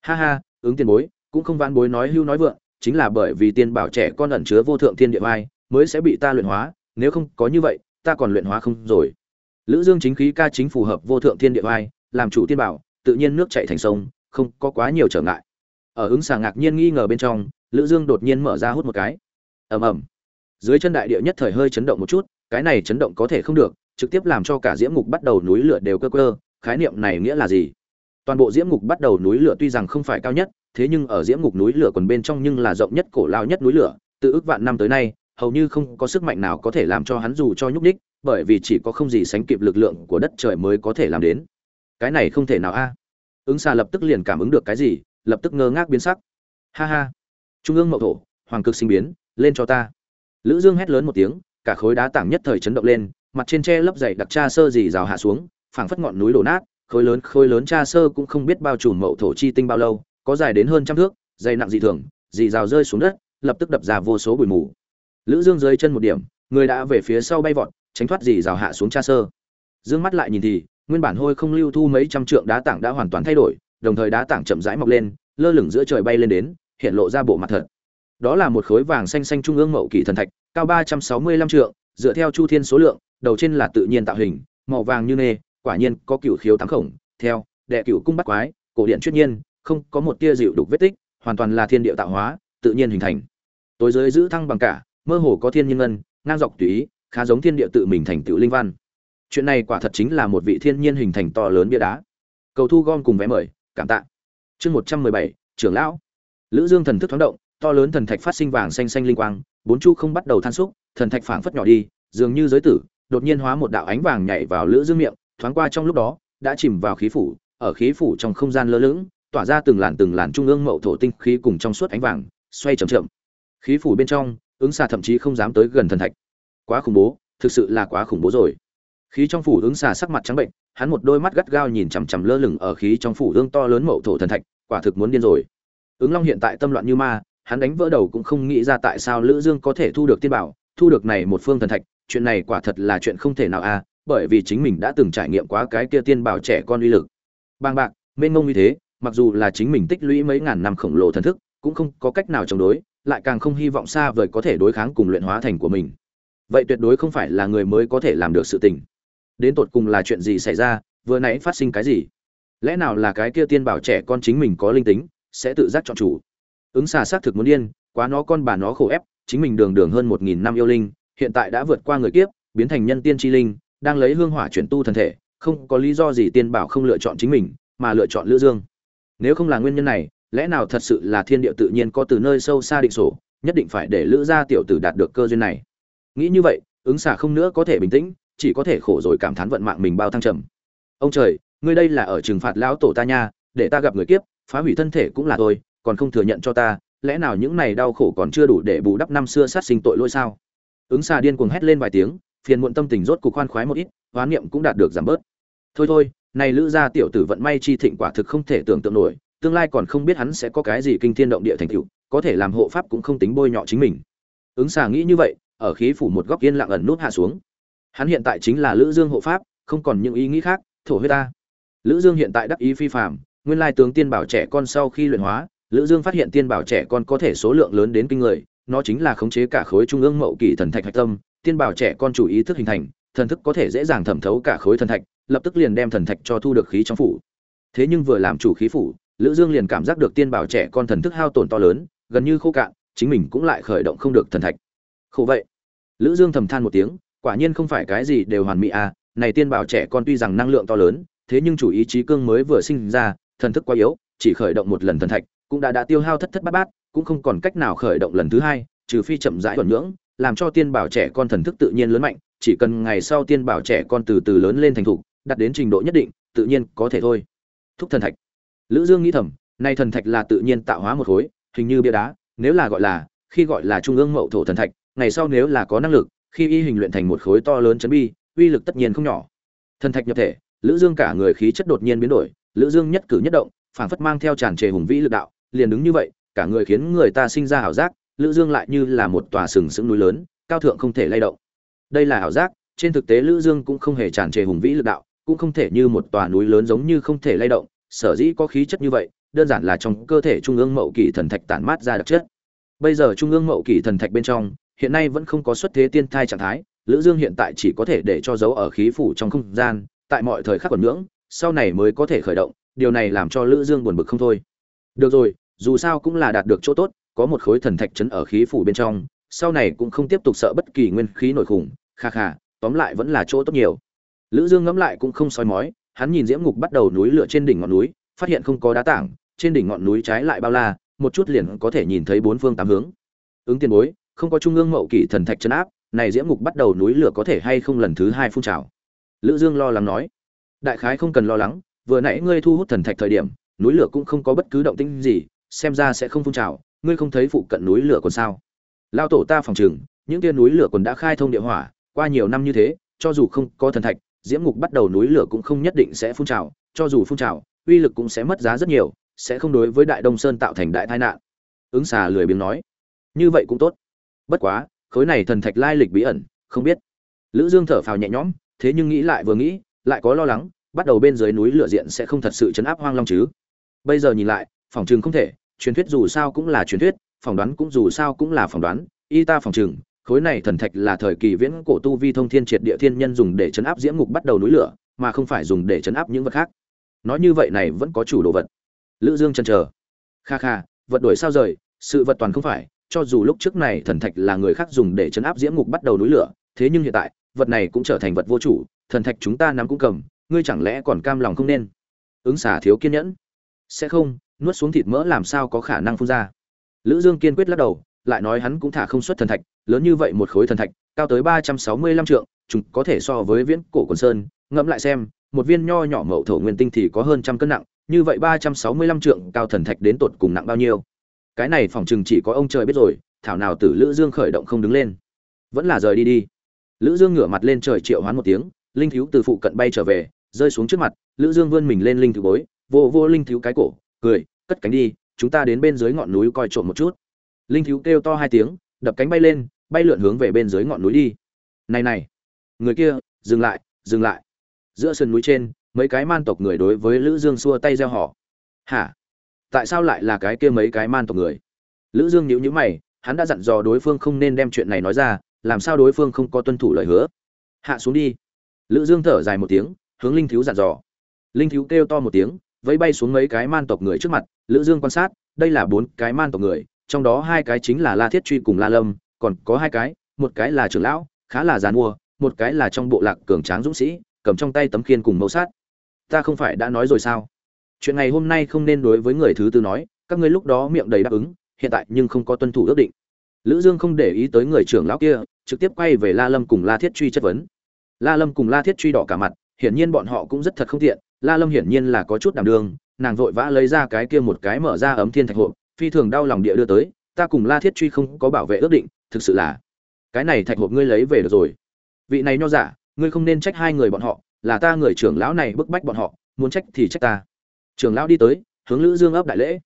Ha ha, ứng tiền bối, cũng không vãn bối nói hưu nói vượng, chính là bởi vì tiên bảo trẻ con ẩn chứa vô thượng thiên địa oai, mới sẽ bị ta luyện hóa, nếu không có như vậy, ta còn luyện hóa không rồi. Lữ dương chính khí ca chính phù hợp vô thượng thiên địa oai, làm chủ tiên bảo, tự nhiên nước chảy thành sông, không có quá nhiều trở ngại. Ở ứng xà ngạc nhiên nghi ngờ bên trong lữ dương đột nhiên mở ra hút một cái. Ầm ầm. Dưới chân đại địa nhất thời hơi chấn động một chút, cái này chấn động có thể không được, trực tiếp làm cho cả diễm ngục bắt đầu núi lửa đều cơ cơ, khái niệm này nghĩa là gì? Toàn bộ diễm ngục bắt đầu núi lửa tuy rằng không phải cao nhất, thế nhưng ở diễm ngục núi lửa còn bên trong nhưng là rộng nhất cổ lao nhất núi lửa, từ ước vạn năm tới nay, hầu như không có sức mạnh nào có thể làm cho hắn dù cho nhúc đích bởi vì chỉ có không gì sánh kịp lực lượng của đất trời mới có thể làm đến. Cái này không thể nào a. Ứng xà lập tức liền cảm ứng được cái gì, lập tức ngơ ngác biến sắc. Ha ha trung ương mậu thổ, hoàng cực sinh biến, lên cho ta. Lữ dương hét lớn một tiếng, cả khối đá tảng nhất thời chấn động lên, mặt trên tre lấp dày đặc tra sơ dì rào hạ xuống, phảng phất ngọn núi đổ nát, khối lớn khối lớn tra sơ cũng không biết bao trùm mậu thổ chi tinh bao lâu, có dài đến hơn trăm thước, dày nặng dị thường dì rào rơi xuống đất, lập tức đập ra vô số bụi mù. Lữ dương dưới chân một điểm, người đã về phía sau bay vọt, tránh thoát dì rào hạ xuống tra sơ. Dương mắt lại nhìn thì, nguyên bản hôi không lưu thu mấy trăm trượng đá tảng đã hoàn toàn thay đổi, đồng thời đá tảng chậm rãi mọc lên, lơ lửng giữa trời bay lên đến hiện lộ ra bộ mặt thật. Đó là một khối vàng xanh xanh trung ương mậu kỳ thần thạch, cao ba trăm sáu mươi lăm trượng, dựa theo chu thiên số lượng, đầu trên là tự nhiên tạo hình, màu vàng như nê, quả nhiên có cựu khiếu tám khổng, theo, đệ cựu cung bắt quái, cổ điện chuyên nhiên, không có một tia dịu đục vết tích, hoàn toàn là thiên địa tạo hóa, tự nhiên hình thành. Tối giới giữ thăng bằng cả, mơ hồ có thiên nhiên ngân, ngang dọc tùy ý, khá giống thiên địa tự mình thành tựu linh văn. Chuyện này quả thật chính là một vị thiên nhiên hình thành to lớn bia đá. Cầu thu gom cùng vé mời, cảm tạ. Chương một trăm mười bảy, trưởng lão lữ dương thần thức thoáng động, to lớn thần thạch phát sinh vàng xanh xanh linh quang, bốn chu không bắt đầu than xúc, thần thạch phảng phất nhỏ đi, dường như giới tử, đột nhiên hóa một đạo ánh vàng nhảy vào lữ dương miệng, thoáng qua trong lúc đó, đã chìm vào khí phủ, ở khí phủ trong không gian lơ lửng, tỏa ra từng làn từng làn trung ương mậu thổ tinh khí cùng trong suốt ánh vàng, xoay chậm chậm. Khí phủ bên trong, ứng xà thậm chí không dám tới gần thần thạch. Quá khủng bố, thực sự là quá khủng bố rồi. Khí trong phủ ứng xà sắc mặt trắng bệnh, hắn một đôi mắt gắt gao nhìn chằm chằm lơ lửng ở khí trong phủ ương to lớn mậu thổ thần thạch, quả thực muốn điên rồi ứng long hiện tại tâm loạn như ma, hắn đánh vỡ đầu cũng không nghĩ ra tại sao lữ dương có thể thu được tiên bảo, thu được này một phương thần thạch, chuyện này quả thật là chuyện không thể nào a à, bởi vì chính mình đã từng trải nghiệm quá cái kia tiên bảo trẻ con uy lực. Bang bạc, mênh mông như thế, mặc dù là chính mình tích lũy mấy ngàn năm khổng lồ thần thức, cũng không có cách nào chống đối, lại càng không hy vọng xa vời có thể đối kháng cùng luyện hóa thành của mình. Vậy tuyệt đối không phải là người mới có thể làm được sự tình. Đến tột cùng là chuyện gì xảy ra, vừa nãy phát sinh cái gì? Lẽ nào là cái kia tiên bảo trẻ con chính mình có linh tính sẽ tự giác chọn chủ. Ứng xà xác thực muốn điên, quá nó con bà nó khổ ép, chính mình đường đường hơn một nghìn năm yêu linh, hiện tại đã vượt qua người kiếp, biến thành nhân tiên chi linh, đang lấy hương hỏa chuyển tu thần thể, không có lý do gì tiên bảo không lựa chọn chính mình, mà lựa chọn lữ dương. Nếu không là nguyên nhân này, lẽ nào thật sự là thiên địa tự nhiên có từ nơi sâu xa định sổ, nhất định phải để lữ gia tiểu tử đạt được cơ duyên này. Nghĩ như vậy, ứng xả không nữa có thể bình tĩnh, chỉ có thể khổ rồi cảm thán vận mạng mình bao thăng trầm. Ông trời, ngươi đây là ở trừng phạt lão tổ ta nha, để ta gặp người kiếp phá hủy thân thể cũng là tôi, còn không thừa nhận cho ta, lẽ nào những này đau khổ còn chưa đủ để bù đắp năm xưa sát sinh tội lỗi sao? Ứng xà điên cuồng hét lên vài tiếng, phiền muộn tâm tình rốt cục khoan khoái một ít, hoán niệm cũng đạt được giảm bớt. Thôi thôi, này lữ gia tiểu tử vận may chi thịnh quả thực không thể tưởng tượng nổi, tương lai còn không biết hắn sẽ có cái gì kinh thiên động địa thành tựu, có thể làm hộ pháp cũng không tính bôi nhọ chính mình. Ứng xà nghĩ như vậy, ở khí phủ một góc yên lặng ẩn nút hạ xuống. Hắn hiện tại chính là lữ dương hộ pháp, không còn những ý nghĩ khác, thổ huyết ta. Lữ dương hiện tại đắc ý phi phàm nguyên lai tướng tiên bảo trẻ con sau khi luyện hóa, lữ dương phát hiện tiên bảo trẻ con có thể số lượng lớn đến kinh người, nó chính là khống chế cả khối trung ương mậu kỳ thần thạch hạch tâm, tiên bảo trẻ con chủ ý thức hình thành, thần thức có thể dễ dàng thẩm thấu cả khối thần thạch, lập tức liền đem thần thạch cho thu được khí trong phủ. Thế nhưng vừa làm chủ khí phủ, lữ dương liền cảm giác được tiên bảo trẻ con thần thức hao tổn to lớn, gần như khô cạn, chính mình cũng lại khởi động không được thần thạch. Khổ vậy. Lữ dương thầm than một tiếng, quả nhiên không phải cái gì đều hoàn mỹ à này tiên bảo trẻ con tuy rằng năng lượng to lớn, thế nhưng chủ ý chí cương mới vừa sinh ra thần thức quá yếu, chỉ khởi động một lần thần thạch, cũng đã đã tiêu hao thất thất bát bát, cũng không còn cách nào khởi động lần thứ hai, trừ phi chậm rãi thuần nhưỡng làm cho tiên bảo trẻ con thần thức tự nhiên lớn mạnh, chỉ cần ngày sau tiên bảo trẻ con từ từ lớn lên thành thục, đạt đến trình độ nhất định, tự nhiên có thể thôi. Thúc thần thạch. Lữ dương nghĩ thầm, nay thần thạch là tự nhiên tạo hóa một khối, hình như bia đá, nếu là gọi là, khi gọi là trung ương mậu thổ thần thạch, ngày sau nếu là có năng lực, khi y hình luyện thành một khối to lớn chấn bi, uy lực tất nhiên không nhỏ. Thần thạch nhập thể, lữ dương cả người khí chất đột nhiên biến đổi lữ dương nhất cử nhất động, phảng phất mang theo tràn trề hùng vĩ lực đạo, liền đứng như vậy, cả người khiến người ta sinh ra hảo giác, lữ dương lại như là một tòa sừng sững núi lớn, cao thượng không thể lay động đây là hảo giác, trên thực tế lữ dương cũng không hề tràn trề hùng vĩ lực đạo, cũng không thể như một tòa núi lớn giống như không thể lay động, sở dĩ có khí chất như vậy, đơn giản là trong cơ thể trung ương mậu kỳ thần thạch tản mát ra đặc chất bây giờ trung ương mậu kỳ thần thạch bên trong, hiện nay vẫn không có xuất thế tiên thai trạng thái, lữ dương hiện tại chỉ có thể để cho dấu ở khí phủ trong không gian, tại mọi thời khắc còn ngưỡng sau này mới có thể khởi động, điều này làm cho lữ dương buồn bực không thôi. Được rồi, dù sao cũng là đạt được chỗ tốt, có một khối thần thạch chấn ở khí phủ bên trong, sau này cũng không tiếp tục sợ bất kỳ nguyên khí nổi khủng, kha kha, tóm lại vẫn là chỗ tốt nhiều. Lữ dương ngẫm lại cũng không soi mói, hắn nhìn diễm ngục bắt đầu núi lửa trên đỉnh ngọn núi, phát hiện không có đá tảng, trên đỉnh ngọn núi trái lại bao la, một chút liền có thể nhìn thấy bốn phương tám hướng. Ứng tiền bối, không có trung ương mậu kỷ thần thạch chấn áp, này diễm ngục bắt đầu núi lửa có thể hay không lần thứ hai phun trào? Lữ dương lo lắng nói đại khái không cần lo lắng, vừa nãy ngươi thu hút thần thạch thời điểm, núi lửa cũng không có bất cứ động tĩnh gì, xem ra sẽ không phun trào, ngươi không thấy phụ cận núi lửa còn sao? Lao tổ ta phòng chừng những tia núi lửa còn đã khai thông địa hỏa, qua nhiều năm như thế, cho dù không có thần thạch, diễm ngục bắt đầu núi lửa cũng không nhất định sẽ phun trào, cho dù phun trào, uy lực cũng sẽ mất giá rất nhiều, sẽ không đối với đại đông sơn tạo thành đại tai nạn. Ứng xà lười biếng nói. Như vậy cũng tốt. Bất quá, khối này thần thạch lai lịch bí ẩn, không biết. Lữ dương thở phào nhẹ nhõm, thế nhưng nghĩ lại vừa nghĩ lại có lo lắng, bắt đầu bên dưới núi lửa diện sẽ không thật sự chấn áp hoang long chứ. Bây giờ nhìn lại, phòng trường không thể, truyền thuyết dù sao cũng là truyền thuyết, phỏng đoán cũng dù sao cũng là phỏng đoán, y ta phòng trường, khối này thần thạch là thời kỳ viễn cổ tu vi thông thiên triệt địa thiên nhân dùng để chấn áp diễm ngục bắt đầu núi lửa, mà không phải dùng để chấn áp những vật khác. Nói như vậy này vẫn có chủ đồ vật. Lữ dương chần chờ. Kha kha, vật đổi sao rời, sự vật toàn không phải, cho dù lúc trước này thần thạch là người khác dùng để chấn áp diễm ngục bắt đầu núi lửa, thế nhưng hiện tại vật này cũng trở thành vật vô chủ, thần thạch chúng ta nắm cũng cầm, ngươi chẳng lẽ còn cam lòng không nên? Ứng xả thiếu kiên nhẫn. Sẽ không, nuốt xuống thịt mỡ làm sao có khả năng phun ra. Lữ dương kiên quyết lắc đầu, lại nói hắn cũng thả không xuất thần thạch, lớn như vậy một khối thần thạch, cao tới ba trăm sáu mươi lăm trượng, chúng có thể so với viễn cổ quần sơn. Ngẫm lại xem, một viên nho nhỏ mậu thổ nguyên tinh thì có hơn trăm cân nặng, như vậy ba trăm sáu mươi lăm trượng cao thần thạch đến tột cùng nặng bao nhiêu? Cái này phỏng chừng chỉ có ông trời biết rồi, thảo nào tử lữ dương khởi động không đứng lên. Vẫn là rời đi đi lữ dương ngửa mặt lên trời triệu hoán một tiếng, linh thiếu từ phụ cận bay trở về, rơi xuống trước mặt, lữ dương vươn mình lên linh thiếu bối, vô vô linh thiếu cái cổ, cười, cất cánh đi, chúng ta đến bên dưới ngọn núi coi trộm một chút. Linh thiếu kêu to hai tiếng, đập cánh bay lên, bay lượn hướng về bên dưới ngọn núi đi. Này này, người kia, dừng lại dừng lại. Giữa sườn núi trên, mấy cái man tộc người đối với lữ dương xua tay gieo họ. Hả? Tại sao lại là cái kia mấy cái man tộc người? Lữ dương nhíu nhíu mày, hắn đã dặn dò đối phương không nên đem chuyện này nói ra làm sao đối phương không có tuân thủ lời hứa? Hạ xuống đi. Lữ dương thở dài một tiếng, hướng linh thiếu dặn dò. Linh thiếu kêu to một tiếng, vẫy bay xuống mấy cái man tộc người trước mặt, lữ dương quan sát, đây là bốn cái man tộc người, trong đó hai cái chính là la thiết truy cùng la lâm, còn có hai cái, một cái là trưởng lão, khá là giàn mua một cái là trong bộ lạc cường tráng dũng sĩ, cầm trong tay tấm khiên cùng mẫu sát ta không phải đã nói rồi sao? Chuyện ngày hôm nay không nên đối với người thứ tư nói, các ngươi lúc đó miệng đầy đáp ứng, hiện tại nhưng không có tuân thủ ước định. Lữ dương không để ý tới người trưởng lão kia trực tiếp quay về la lâm cùng la thiết truy chất vấn. La lâm cùng la thiết truy đỏ cả mặt, hiển nhiên bọn họ cũng rất thật không tiện. La lâm hiển nhiên là có chút đảm đường nàng vội vã lấy ra cái kia một cái mở ra ấm thiên thạch hộp, phi thường đau lòng địa đưa tới, ta cùng la thiết truy không có bảo vệ ước định, thực sự là cái này thạch hộp ngươi lấy về được rồi. Vị này nho giả, ngươi không nên trách hai người bọn họ, là ta người trưởng lão này bức bách bọn họ, muốn trách thì trách ta. Trưởng lão đi tới, hướng lữ dương ấp đại lễ.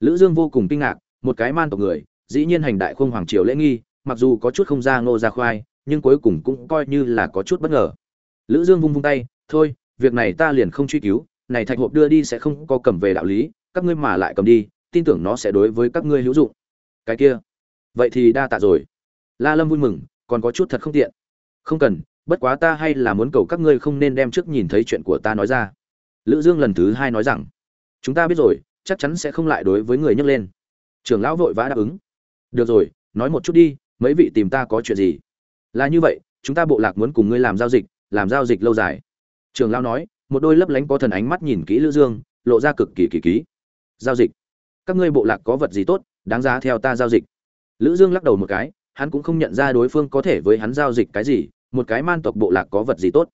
Lữ dương vô cùng kinh ngạc, một cái man tộc người, dĩ nhiên hành đại khung hoàng triều lễ nghi mặc dù có chút không ra ngô ra khoai, nhưng cuối cùng cũng coi như là có chút bất ngờ. Lữ dương vung vung tay, thôi, việc này ta liền không truy cứu, này thạch hộp đưa đi sẽ không có cầm về đạo lý, các ngươi mà lại cầm đi, tin tưởng nó sẽ đối với các ngươi hữu dụng. Cái kia, vậy thì đa tạ rồi. La lâm vui mừng, còn có chút thật không tiện. Không cần, bất quá ta hay là muốn cầu các ngươi không nên đem trước nhìn thấy chuyện của ta nói ra. Lữ dương lần thứ hai nói rằng, chúng ta biết rồi, chắc chắn sẽ không lại đối với người nhấc lên. Trưởng lão vội vã đáp ứng. Được rồi, nói một chút đi mấy vị tìm ta có chuyện gì? Là như vậy, chúng ta bộ lạc muốn cùng ngươi làm giao dịch, làm giao dịch lâu dài. Trường lão nói, một đôi lấp lánh có thần ánh mắt nhìn kỹ lữ dương, lộ ra cực kỳ kỳ ký. Giao dịch. Các ngươi bộ lạc có vật gì tốt, đáng giá theo ta giao dịch. Lữ dương lắc đầu một cái, hắn cũng không nhận ra đối phương có thể với hắn giao dịch cái gì, một cái man tộc bộ lạc có vật gì tốt.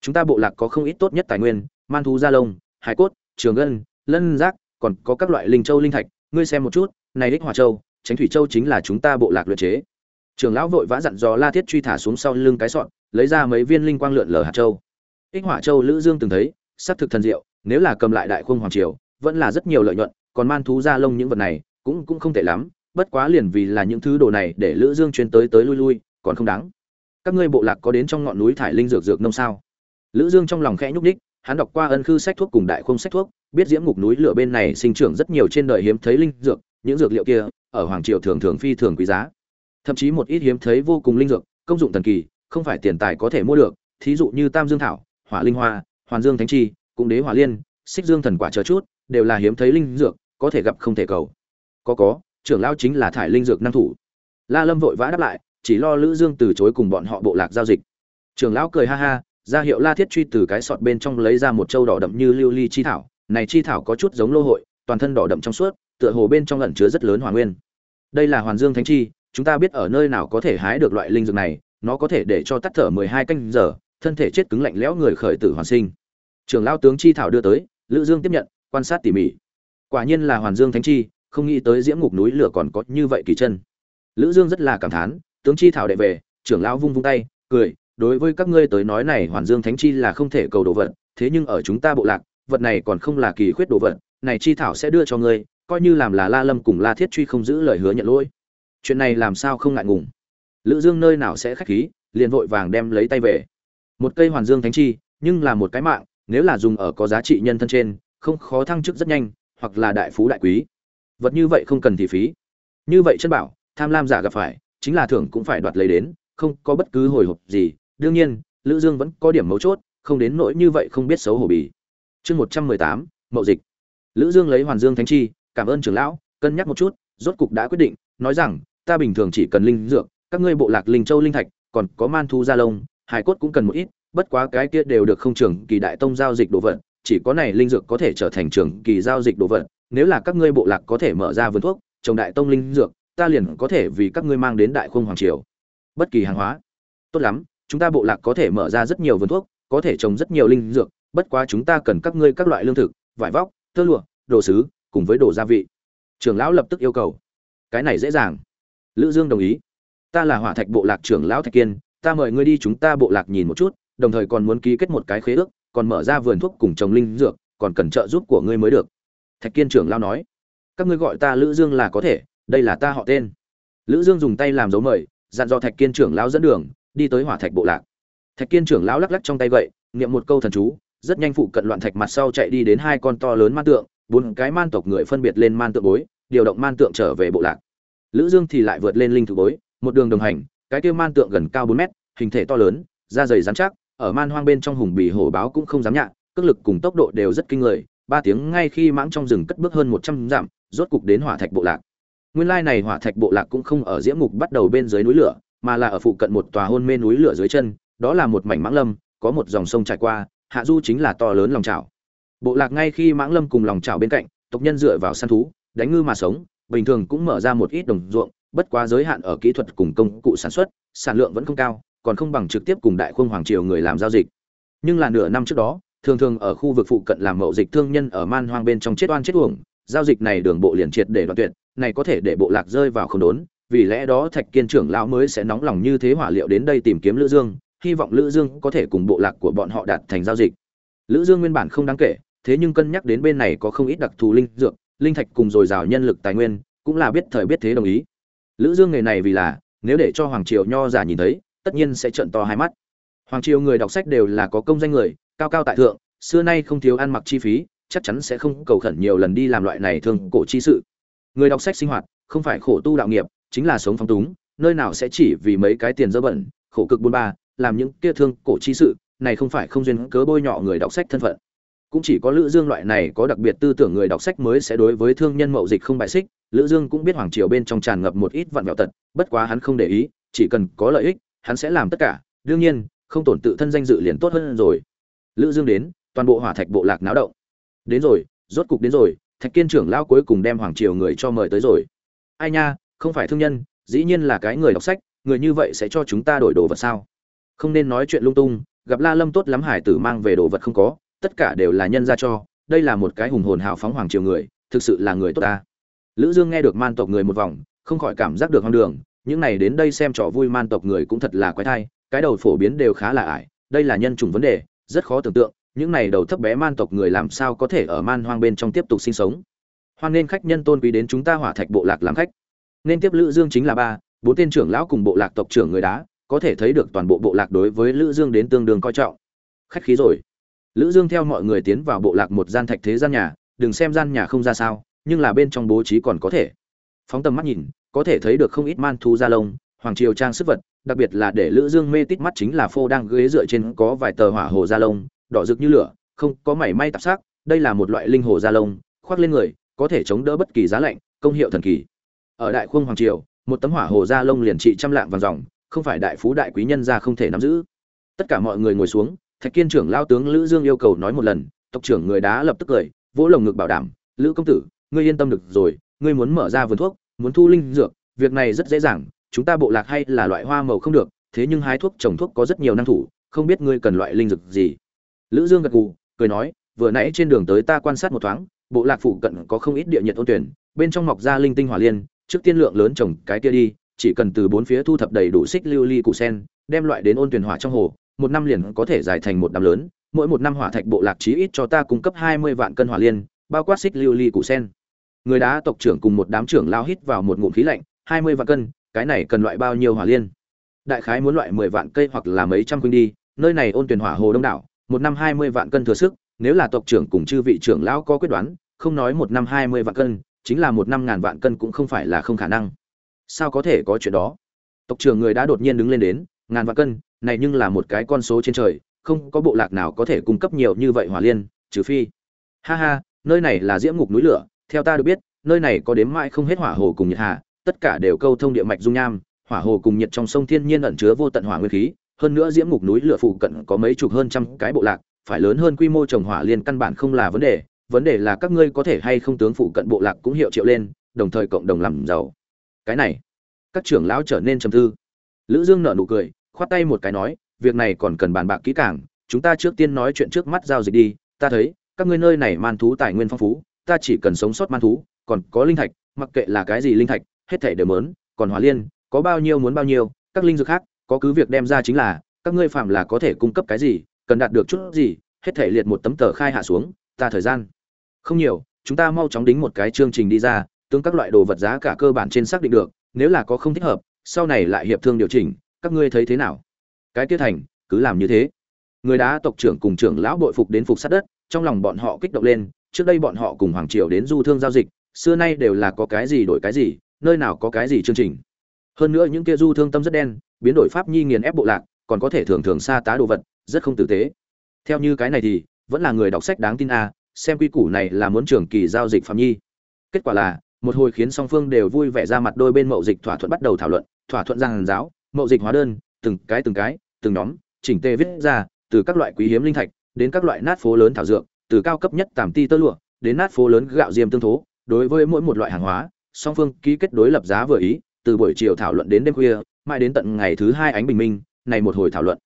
Chúng ta bộ lạc có không ít tốt nhất tài nguyên, man thú da lông, hải cốt, trường ngân lân giác, còn có các loại linh châu linh thạch, ngươi xem một chút, này đích hòa châu tránh thủy châu chính là chúng ta bộ lạc luyện chế trường lão vội vã dặn dò la thiết truy thả xuống sau lưng cái sọn, lấy ra mấy viên linh quang lượn lờ hạt châu. Ích hỏa châu lữ dương từng thấy, sắc thực thần diệu, nếu là cầm lại đại khung hoàng triều, vẫn là rất nhiều lợi nhuận, còn man thú ra lông những vật này, cũng cũng không tệ lắm, bất quá liền vì là những thứ đồ này để lữ dương chuyên tới tới lui lui, còn không đáng. Các ngươi bộ lạc có đến trong ngọn núi thải linh dược dược nông sao? Lữ dương trong lòng khẽ nhúc đích hắn đọc qua ân khư sách thuốc cùng đại khung sách thuốc, biết diễm ngục núi lửa bên này sinh trưởng rất nhiều trên đời hiếm thấy linh dược, những dược liệu kia, ở hoàng triều thường thường phi thường quý giá thậm chí một ít hiếm thấy vô cùng linh dược, công dụng thần kỳ, không phải tiền tài có thể mua được, thí dụ như tam dương thảo, hỏa linh hoa, hoàn dương thánh chi, cũng đế hỏa liên, xích dương thần quả chờ chút, đều là hiếm thấy linh dược, có thể gặp không thể cầu. Có có, trưởng lão chính là thải linh dược năng thủ. La lâm vội vã đáp lại, chỉ lo lữ dương từ chối cùng bọn họ bộ lạc giao dịch. Trưởng lão cười ha ha, ra hiệu la thiết truy từ cái sọt bên trong lấy ra một châu đỏ đậm như lưu ly chi thảo, này chi thảo có chút giống lô hội, toàn thân đỏ đậm trong suốt, tựa hồ bên trong ẩn chứa rất lớn hỏa nguyên. Đây là hoàn dương thánh chi chúng ta biết ở nơi nào có thể hái được loại linh dược này, nó có thể để cho tắt thở 12 canh giờ, thân thể chết cứng lạnh lẽo người khởi tử hoàn sinh. Trưởng lão tướng chi thảo đưa tới, lữ dương tiếp nhận, quan sát tỉ mỉ. Quả nhiên là hoàn dương thánh chi, không nghĩ tới diễm ngục núi lửa còn có như vậy kỳ chân. Lữ dương rất là cảm thán, tướng chi thảo đệ về, trưởng lão vung vung tay, cười, đối với các ngươi tới nói này hoàn dương thánh chi là không thể cầu đồ vật, thế nhưng ở chúng ta bộ lạc, vật này còn không là kỳ khuyết đồ vật, này chi thảo sẽ đưa cho ngươi, coi như làm là la lâm cùng la thiết truy không giữ lời hứa nhận lỗi chuyện này làm sao không ngại ngùng? Lữ dương nơi nào sẽ khách khí, liền vội vàng đem lấy tay về. Một cây hoàn dương thánh chi, nhưng là một cái mạng, nếu là dùng ở có giá trị nhân thân trên, không khó thăng chức rất nhanh, hoặc là đại phú đại quý. Vật như vậy không cần thì phí. Như vậy chân bảo, tham lam giả gặp phải, chính là thưởng cũng phải đoạt lấy đến, không có bất cứ hồi hộp gì. Đương nhiên, lữ dương vẫn có điểm mấu chốt, không đến nỗi như vậy không biết xấu hổ bì. Chương một trăm mười tám, mậu dịch. Lữ dương lấy hoàn dương thánh chi, cảm ơn trưởng lão, cân nhắc một chút, rốt cục đã quyết định, nói rằng ta bình thường chỉ cần linh dược, các ngươi bộ lạc linh châu linh thạch, còn có man thu gia lông, hải cốt cũng cần một ít, bất quá cái kia đều được không trưởng kỳ đại tông giao dịch đồ vật, chỉ có này linh dược có thể trở thành trưởng kỳ giao dịch đồ vật, nếu là các ngươi bộ lạc có thể mở ra vườn thuốc, trồng đại tông linh dược, ta liền có thể vì các ngươi mang đến đại khung hoàng triều. Bất kỳ hàng hóa. Tốt lắm, chúng ta bộ lạc có thể mở ra rất nhiều vườn thuốc, có thể trồng rất nhiều linh dược, bất quá chúng ta cần các ngươi các loại lương thực, vải vóc, tơ lụa, đồ sứ, cùng với đồ gia vị. Trưởng lão lập tức yêu cầu. Cái này dễ dàng lữ dương đồng ý. Ta là hỏa thạch bộ lạc trưởng lão thạch kiên, ta mời ngươi đi chúng ta bộ lạc nhìn một chút, đồng thời còn muốn ký kết một cái khế ước, còn mở ra vườn thuốc cùng trồng linh dược, còn cần trợ giúp của ngươi mới được. Thạch kiên trưởng lão nói. Các ngươi gọi ta lữ dương là có thể, đây là ta họ tên. Lữ dương dùng tay làm dấu mời, dặn dò thạch kiên trưởng lão dẫn đường, đi tới hỏa thạch bộ lạc. Thạch kiên trưởng lão lắc lắc trong tay vậy niệm một câu thần chú, rất nhanh phụ cận loạn thạch mặt sau chạy đi đến hai con to lớn man tượng, bốn cái man tộc người phân biệt lên man tượng bối, điều động man tượng trở về bộ lạc lữ dương thì lại vượt lên linh thú bối, một đường đồng hành, cái kia man tượng gần cao 4 mét, hình thể to lớn, da dày rắn chắc, ở man hoang bên trong hùng bì hổ báo cũng không dám nhạ, cước lực cùng tốc độ đều rất kinh người, ba tiếng ngay khi mãng trong rừng cất bước hơn 100 dặm, rốt cục đến hỏa thạch bộ lạc. Nguyên lai này hỏa thạch bộ lạc cũng không ở diễm ngục bắt đầu bên dưới núi lửa, mà là ở phụ cận một tòa hôn mê núi lửa dưới chân, đó là một mảnh mãng lâm, có một dòng sông trải qua, hạ du chính là to lớn lòng chảo. Bộ lạc ngay khi mãng lâm cùng lòng chảo bên cạnh, tộc nhân dựa vào săn thú, đánh ngư mà sống bình thường cũng mở ra một ít đồng ruộng, bất quá giới hạn ở kỹ thuật cùng công cụ sản xuất, sản lượng vẫn không cao, còn không bằng trực tiếp cùng đại khung hoàng triều người làm giao dịch. Nhưng là nửa năm trước đó, thường thường ở khu vực phụ cận làm mậu dịch thương nhân ở man hoang bên trong chết oan chết uổng, giao dịch này đường bộ liền triệt để đoạn tuyệt, này có thể để bộ lạc rơi vào không đốn, vì lẽ đó thạch kiên trưởng lão mới sẽ nóng lòng như thế hỏa liệu đến đây tìm kiếm lữ dương, hy vọng lữ dương có thể cùng bộ lạc của bọn họ đạt thành giao dịch. Lữ dương nguyên bản không đáng kể, thế nhưng cân nhắc đến bên này có không ít đặc thù linh dược linh thạch cùng dồi dào nhân lực tài nguyên, cũng là biết thời biết thế đồng ý. Lữ dương nghề này vì là, nếu để cho hoàng triều nho giả nhìn thấy, tất nhiên sẽ trợn to hai mắt. Hoàng triều người đọc sách đều là có công danh người, cao cao tại thượng, xưa nay không thiếu ăn mặc chi phí, chắc chắn sẽ không cầu khẩn nhiều lần đi làm loại này thường cổ chi sự. Người đọc sách sinh hoạt, không phải khổ tu đạo nghiệp, chính là sống phong túng, nơi nào sẽ chỉ vì mấy cái tiền dơ bẩn, khổ cực buôn ba, làm những kia thương cổ chi sự, này không phải không duyên cớ bôi nhọ người đọc sách thân phận cũng chỉ có lữ dương loại này có đặc biệt tư tưởng người đọc sách mới sẽ đối với thương nhân mậu dịch không bại xích. Lữ dương cũng biết hoàng triều bên trong tràn ngập một ít vặn vẹo tật, bất quá hắn không để ý, chỉ cần có lợi ích, hắn sẽ làm tất cả. Đương nhiên, không tổn tự thân danh dự liền tốt hơn rồi. Lữ dương đến, toàn bộ hỏa thạch bộ lạc náo động. Đến rồi, rốt cục đến rồi, thạch kiên trưởng lao cuối cùng đem hoàng triều người cho mời tới rồi. Ai nha, không phải thương nhân, dĩ nhiên là cái người đọc sách, người như vậy sẽ cho chúng ta đổi đồ vật sao? Không nên nói chuyện lung tung, gặp la lâm tốt lắm, hải tử mang về đồ vật không có tất cả đều là nhân ra cho, đây là một cái hùng hồn hào phóng hoàng triều người, thực sự là người tốt ta. Lữ dương nghe được man tộc người một vòng, không khỏi cảm giác được hoang đường, những này đến đây xem trò vui man tộc người cũng thật là quái thai, cái đầu phổ biến đều khá là ải, đây là nhân chủng vấn đề, rất khó tưởng tượng, những này đầu thấp bé man tộc người làm sao có thể ở man hoang bên trong tiếp tục sinh sống. Hoan nên khách nhân tôn quý đến chúng ta hỏa thạch bộ lạc làm khách. Nên tiếp lữ dương chính là ba, bốn tên trưởng lão cùng bộ lạc tộc trưởng người đá, có thể thấy được toàn bộ bộ lạc đối với lữ dương đến tương đương coi trọng. Khách khí rồi lữ dương theo mọi người tiến vào bộ lạc một gian thạch thế gian nhà, đừng xem gian nhà không ra sao, nhưng là bên trong bố trí còn có thể. Phóng tầm mắt nhìn, có thể thấy được không ít man thú da lông, hoàng triều trang sức vật, đặc biệt là để lữ dương mê tít mắt chính là phô đang ghế dựa trên có vài tờ hỏa hồ da lông, đỏ rực như lửa, không có mảy may tạp sắc, đây là một loại linh hồ da lông, khoác lên người, có thể chống đỡ bất kỳ giá lạnh, công hiệu thần kỳ. Ở đại khuông hoàng triều, một tấm hỏa hồ da lông liền trị trăm lạng vàng dòng, không phải đại phú đại quý nhân gia không thể nắm giữ. Tất cả mọi người ngồi xuống thạch kiên trưởng lao tướng lữ dương yêu cầu nói một lần, tộc trưởng người đá lập tức cười, vỗ lồng ngực bảo đảm, lữ công tử, ngươi yên tâm được rồi, ngươi muốn mở ra vườn thuốc, muốn thu linh dược, việc này rất dễ dàng, chúng ta bộ lạc hay là loại hoa màu không được, thế nhưng hái thuốc trồng thuốc có rất nhiều năng thủ, không biết ngươi cần loại linh dược gì. Lữ dương gật gù, cười nói, vừa nãy trên đường tới ta quan sát một thoáng, bộ lạc phụ cận có không ít địa nhiệt ôn tuyển, bên trong mọc ra linh tinh hỏa liên, trước tiên lượng lớn trồng cái kia đi, chỉ cần từ bốn phía thu thập đầy đủ xích lưu ly củ sen, đem loại đến ôn tuyển hỏa trong hồ một năm liền có thể giải thành một đám lớn, mỗi một năm hỏa thạch bộ lạc chí ít cho ta cung cấp hai mươi vạn cân hỏa liên, bao quát xích lưu ly củ sen. Người đá tộc trưởng cùng một đám trưởng lao hít vào một ngụm khí lạnh, hai mươi vạn cân, cái này cần loại bao nhiêu hỏa liên? Đại khái muốn loại mười vạn cây hoặc là mấy trăm quynh đi, nơi này ôn tuyển hỏa hồ đông đảo, một năm hai mươi vạn cân thừa sức, nếu là tộc trưởng cùng chư vị trưởng lão có quyết đoán, không nói một năm hai mươi vạn cân, chính là một năm ngàn vạn cân cũng không phải là không khả năng. Sao có thể có chuyện đó? Tộc trưởng người đã đột nhiên đứng lên đến, ngàn vạn cân này nhưng là một cái con số trên trời, không có bộ lạc nào có thể cung cấp nhiều như vậy hỏa liên, trừ phi. Ha ha, nơi này là diễm ngục núi lửa, theo ta được biết, nơi này có đếm mãi không hết hỏa hồ cùng nhiệt hà, tất cả đều câu thông địa mạch dung nham, hỏa hồ cùng nhiệt trong sông thiên nhiên ẩn chứa vô tận hỏa nguyên khí, hơn nữa diễm ngục núi lửa phụ cận có mấy chục hơn trăm cái bộ lạc, phải lớn hơn quy mô trồng hỏa liên căn bản không là vấn đề vấn đề là các ngươi có thể hay không tướng phụ cận bộ lạc cũng hiệu triệu lên, đồng thời cộng đồng làm giàu. Cái này, các trưởng lão trở nên trầm tư. Lữ dương nở nụ cười khoát tay một cái nói, việc này còn cần bàn bạc kỹ càng, chúng ta trước tiên nói chuyện trước mắt giao dịch đi, ta thấy, các ngươi nơi này man thú tài nguyên phong phú, ta chỉ cần sống sót man thú, còn có linh thạch, mặc kệ là cái gì linh thạch, hết thảy đều mớn còn hỏa liên, có bao nhiêu muốn bao nhiêu, các linh dược khác, có cứ việc đem ra chính là, các ngươi phạm là có thể cung cấp cái gì, cần đạt được chút gì, hết thảy liệt một tấm tờ khai hạ xuống, ta thời gian. Không nhiều, chúng ta mau chóng đính một cái chương trình đi ra, tương các loại đồ vật giá cả cơ bản trên xác định được, nếu là có không thích hợp, sau này lại hiệp thương điều chỉnh các ngươi thấy thế nào? Cái tiết thành cứ làm như thế. Người đá tộc trưởng cùng trưởng lão bội phục đến phục sát đất trong lòng bọn họ kích động lên trước đây bọn họ cùng hoàng triều đến du thương giao dịch xưa nay đều là có cái gì đổi cái gì nơi nào có cái gì chương trình. Hơn nữa những kia du thương tâm rất đen biến đổi pháp nhi nghiền ép bộ lạc còn có thể thường thường xa tá đồ vật rất không tử tế. Theo như cái này thì vẫn là người đọc sách đáng tin a à, xem quy củ này là muốn trường kỳ giao dịch phạm nhi. Kết quả là một hồi khiến song phương đều vui vẻ ra mặt đôi bên mậu dịch thỏa thuận bắt đầu thảo luận thỏa thuận giang giáo mậu dịch hóa đơn, từng cái từng cái, từng nhóm, chỉnh tề viết ra, từ các loại quý hiếm linh thạch, đến các loại nát phố lớn thảo dược, từ cao cấp nhất tàm ti tơ lụa, đến nát phố lớn gạo diêm tương thố. Đối với mỗi một loại hàng hóa, song phương ký kết đối lập giá vừa ý, từ buổi chiều thảo luận đến đêm khuya, mãi đến tận ngày thứ hai ánh bình minh, này một hồi thảo luận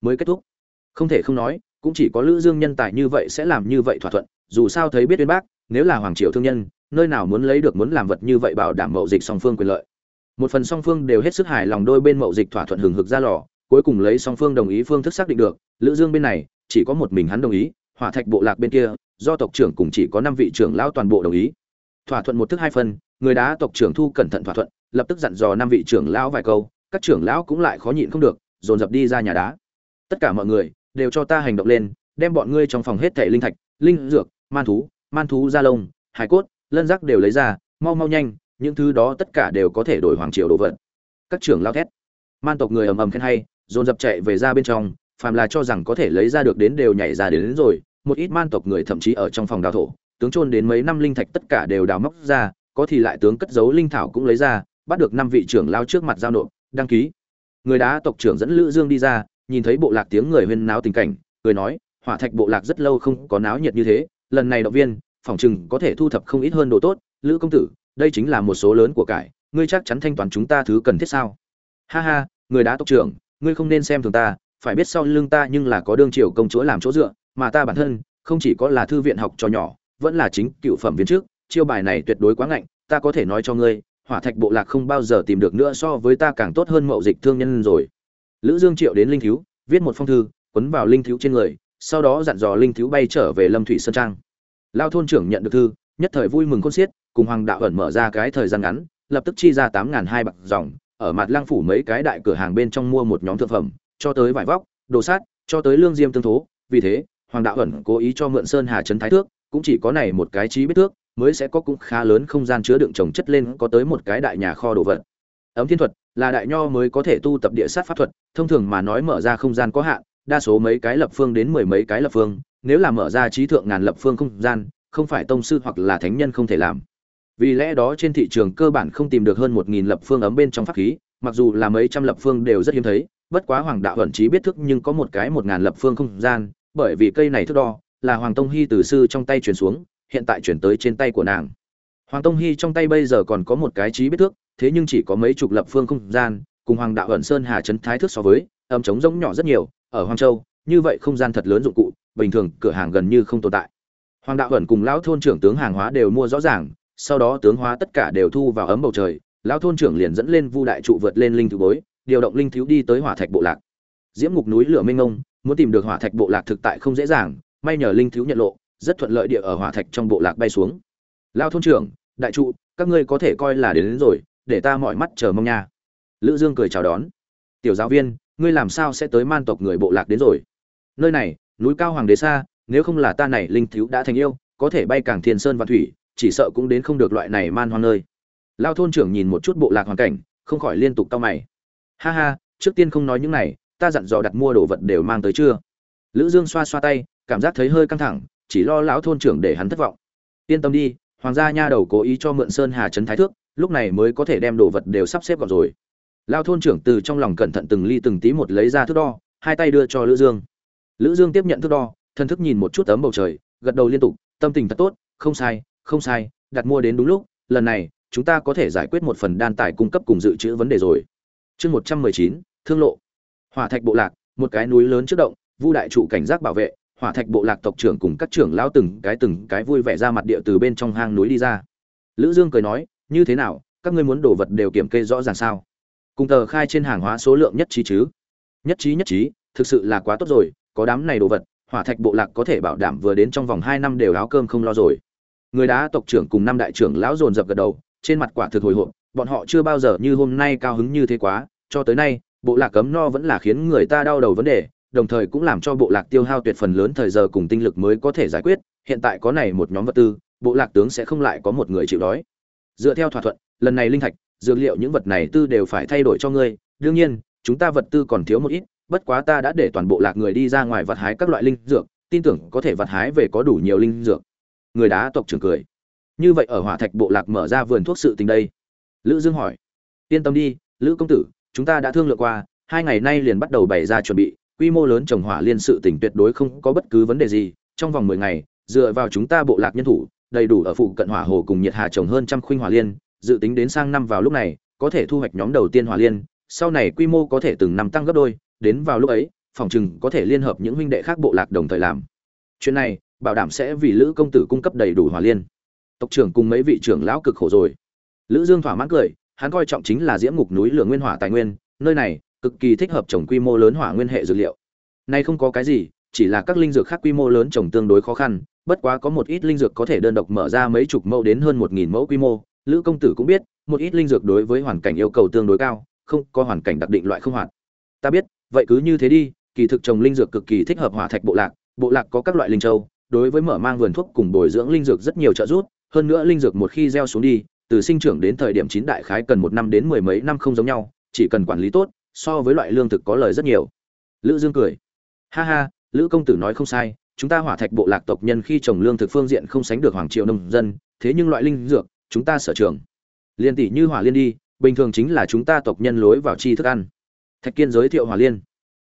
mới kết thúc. Không thể không nói, cũng chỉ có lữ dương nhân tài như vậy sẽ làm như vậy thỏa thuận, dù sao thấy biết uyên bác, nếu là hoàng triều thương nhân, nơi nào muốn lấy được muốn làm vật như vậy bảo đảm mậu dịch song phương quyền lợi một phần song phương đều hết sức hài lòng đôi bên mậu dịch thỏa thuận hừng hực ra lò, cuối cùng lấy song phương đồng ý phương thức xác định được. Lữ dương bên này, chỉ có một mình hắn đồng ý, hỏa thạch bộ lạc bên kia, do tộc trưởng cùng chỉ có năm vị trưởng lão toàn bộ đồng ý. Thỏa thuận một thức hai phần, người đá tộc trưởng thu cẩn thận thỏa thuận, lập tức dặn dò năm vị trưởng lão vài câu, các trưởng lão cũng lại khó nhịn không được, dồn dập đi ra nhà đá. Tất cả mọi người đều cho ta hành động lên, đem bọn ngươi trong phòng hết thảy linh thạch, linh dược, man thú man thú da lông, hải cốt, lân rác đều lấy ra, mau mau nhanh những thứ đó tất cả đều có thể đổi hoàng triều đồ vật. Các trưởng lao thét. Man tộc người ầm ầm khen hay dồn dập chạy về ra bên trong phàm là cho rằng có thể lấy ra được đến đều nhảy ra đến, đến rồi một ít man tộc người thậm chí ở trong phòng đào thổ tướng chôn đến mấy năm linh thạch tất cả đều đào móc ra có thì lại tướng cất giấu linh thảo cũng lấy ra bắt được năm vị trưởng lao trước mặt giao nộp đăng ký. Người đá tộc trưởng dẫn lữ dương đi ra nhìn thấy bộ lạc tiếng người huyên náo tình cảnh cười nói hỏa thạch bộ lạc rất lâu không có náo nhiệt như thế lần này động viên phòng chừng có thể thu thập không ít hơn đồ tốt lữ công tử đây chính là một số lớn của cải, ngươi chắc chắn thanh toán chúng ta thứ cần thiết sao? Ha ha, người đã tộc trưởng, ngươi không nên xem thường ta, phải biết sau lưng ta nhưng là có đương triều công chúa làm chỗ dựa, mà ta bản thân, không chỉ có là thư viện học cho nhỏ, vẫn là chính cựu phẩm viên trước chiêu bài này tuyệt đối quá ngạnh, ta có thể nói cho ngươi, hỏa thạch bộ lạc không bao giờ tìm được nữa so với ta càng tốt hơn mậu dịch thương nhân rồi. Lữ dương triệu đến linh thiếu, viết một phong thư, quấn vào linh thiếu trên người, sau đó dặn dò linh thiếu bay trở về lâm thủy sơn trang. Lao thôn trưởng nhận được thư nhất thời vui mừng khôn xiết, cùng hoàng đạo ẩn mở ra cái thời gian ngắn, lập tức chi ra tám hai bạc dòng, ở mặt lang phủ mấy cái đại cửa hàng bên trong mua một nhóm thực phẩm, cho tới vải vóc, đồ sát cho tới lương diêm tương thố. Vì thế, hoàng đạo ẩn cố ý cho mượn sơn hà trấn thái thước, cũng chỉ có này một cái trí biết thước, mới sẽ có cũng khá lớn không gian chứa đựng trồng chất lên có tới một cái đại nhà kho đồ vật. Ấm thiên thuật là đại nho mới có thể tu tập địa sát pháp thuật, thông thường mà nói mở ra không gian có hạn, đa số mấy cái lập phương đến mười mấy cái lập phương, nếu là mở ra trí thượng ngàn lập phương không gian không phải tông sư hoặc là thánh nhân không thể làm vì lẽ đó trên thị trường cơ bản không tìm được hơn một nghìn lập phương ấm bên trong pháp khí mặc dù là mấy trăm lập phương đều rất hiếm thấy bất quá hoàng đạo ẩn trí biết thức nhưng có một cái một ngàn lập phương không gian bởi vì cây này thước đo là hoàng tông hy từ sư trong tay truyền xuống hiện tại chuyển tới trên tay của nàng hoàng tông hy trong tay bây giờ còn có một cái trí biết thước thế nhưng chỉ có mấy chục lập phương không gian cùng hoàng đạo ẩn sơn hà trấn thái thước so với ấm trống rỗng nhỏ rất nhiều ở Hoàng Châu, như vậy không gian thật lớn dụng cụ, bình thường cửa hàng gần như không tồn tại. Hoàng đạo ẩn cùng lão thôn trưởng tướng hàng hóa đều mua rõ ràng, sau đó tướng hóa tất cả đều thu vào ấm bầu trời, lão thôn trưởng liền dẫn lên Vu đại trụ vượt lên linh thứ bối, điều động linh thiếu đi tới hỏa thạch bộ lạc. Diễm ngục núi lửa mênh mông, muốn tìm được hỏa thạch bộ lạc thực tại không dễ dàng, may nhờ linh thiếu nhận lộ, rất thuận lợi địa ở hỏa thạch trong bộ lạc bay xuống. Lão thôn trưởng, đại trụ, các ngươi có thể coi là đến, đến rồi, để ta mọi mắt chờ mong nha. Lữ Dương cười chào đón. Tiểu giáo viên, ngươi làm sao sẽ tới man tộc người bộ lạc đến rồi nơi này núi cao hoàng đế xa nếu không là ta này linh thiếu đã thành yêu, có thể bay càng thiên sơn và thủy, chỉ sợ cũng đến không được loại này man hoang nơi. Lao thôn trưởng nhìn một chút bộ lạc hoàn cảnh, không khỏi liên tục tao mày. Ha ha, trước tiên không nói những này, ta dặn dò đặt mua đồ vật đều mang tới chưa? Lữ dương xoa xoa tay, cảm giác thấy hơi căng thẳng, chỉ lo lão thôn trưởng để hắn thất vọng. Yên tâm đi, hoàng gia nha đầu cố ý cho mượn sơn hà trấn thái thước, lúc này mới có thể đem đồ vật đều sắp xếp gọn rồi. Lao thôn trưởng từ trong lòng cẩn thận từng ly từng tí một lấy ra thước đo, hai tay đưa cho lữ dương. Lữ dương tiếp nhận thước đo thần thức nhìn một chút tấm bầu trời, gật đầu liên tục, tâm tình thật tốt, không sai không sai, đặt mua đến đúng lúc, lần này, chúng ta có thể giải quyết một phần đan tài cung cấp cùng dự trữ vấn đề rồi. Chương một trăm mười chín, thương lộ. Hỏa thạch bộ lạc, một cái núi lớn trước động, vu đại trụ cảnh giác bảo vệ, hỏa thạch bộ lạc tộc trưởng cùng các trưởng lão từng cái từng cái vui vẻ ra mặt địa từ bên trong hang núi đi ra. Lữ dương cười nói, như thế nào, các ngươi muốn đồ vật đều kiểm kê rõ ràng sao? Cùng tờ khai trên hàng hóa số lượng nhất trí chứ. Nhất trí nhất trí, thực sự là quá tốt rồi, có đám này đồ vật hỏa thạch bộ lạc có thể bảo đảm vừa đến trong vòng hai năm đều áo cơm không lo rồi. Người đá tộc trưởng cùng năm đại trưởng lão dồn dập gật đầu, trên mặt quả thực hồi hộp, bọn họ chưa bao giờ như hôm nay cao hứng như thế quá, cho tới nay, bộ lạc cấm no vẫn là khiến người ta đau đầu vấn đề, đồng thời cũng làm cho bộ lạc tiêu hao tuyệt phần lớn thời giờ cùng tinh lực mới có thể giải quyết, hiện tại có này một nhóm vật tư, bộ lạc tướng sẽ không lại có một người chịu đói. Dựa theo thỏa thuận, lần này linh thạch, dược liệu những vật này tư đều phải thay đổi cho ngươi, đương nhiên, chúng ta vật tư còn thiếu một ít bất quá ta đã để toàn bộ lạc người đi ra ngoài vặt hái các loại linh dược, tin tưởng có thể vặt hái về có đủ nhiều linh dược. Người đá tộc trưởng cười. Như vậy ở hỏa thạch bộ lạc mở ra vườn thuốc sự tình đây? Lữ dương hỏi. Yên tâm đi, lữ công tử, chúng ta đã thương lượng qua, hai ngày nay liền bắt đầu bày ra chuẩn bị, quy mô lớn trồng hỏa liên sự tỉnh tuyệt đối không có bất cứ vấn đề gì, trong vòng mười ngày, dựa vào chúng ta bộ lạc nhân thủ, đầy đủ ở phụ cận hỏa hồ cùng nhiệt hà trồng hơn trăm khuynh hỏa liên, dự tính đến sang năm vào lúc này, có thể thu hoạch nhóm đầu tiên hỏa liên, sau này quy mô có thể từng năm tăng gấp đôi đến vào lúc ấy, phòng chừng có thể liên hợp những huynh đệ khác bộ lạc đồng thời làm. Chuyện này, bảo đảm sẽ vì lữ công tử cung cấp đầy đủ hỏa liên. Tộc trưởng cùng mấy vị trưởng lão cực khổ rồi. Lữ dương thỏa mãn cười, hắn coi trọng chính là diễm ngục núi lửa nguyên hỏa tài nguyên, nơi này, cực kỳ thích hợp trồng quy mô lớn hỏa nguyên hệ dược liệu. Nay không có cái gì, chỉ là các linh dược khác quy mô lớn trồng tương đối khó khăn, bất quá có một ít linh dược có thể đơn độc mở ra mấy chục mẫu đến hơn một nghìn mẫu quy mô. Lữ công tử cũng biết, một ít linh dược đối với hoàn cảnh yêu cầu tương đối cao, không có hoàn cảnh đặc định loại không hoạt. Ta biết vậy cứ như thế đi, kỳ thực trồng linh dược cực kỳ thích hợp hỏa thạch bộ lạc bộ lạc có các loại linh châu, đối với mở mang vườn thuốc cùng bồi dưỡng linh dược rất nhiều trợ giúp, hơn nữa linh dược một khi gieo xuống đi, từ sinh trưởng đến thời điểm chín đại khái cần một năm đến mười mấy năm không giống nhau, chỉ cần quản lý tốt, so với loại lương thực có lời rất nhiều. Lữ dương cười. Ha ha, lữ công tử nói không sai, chúng ta hỏa thạch bộ lạc tộc nhân khi trồng lương thực phương diện không sánh được hoàng triều nông dân, thế nhưng loại linh dược, chúng ta sở trường. Liên tỷ như hỏa liên đi, bình thường chính là chúng ta tộc nhân lối vào chi thức ăn thạch kiên giới thiệu hỏa liên.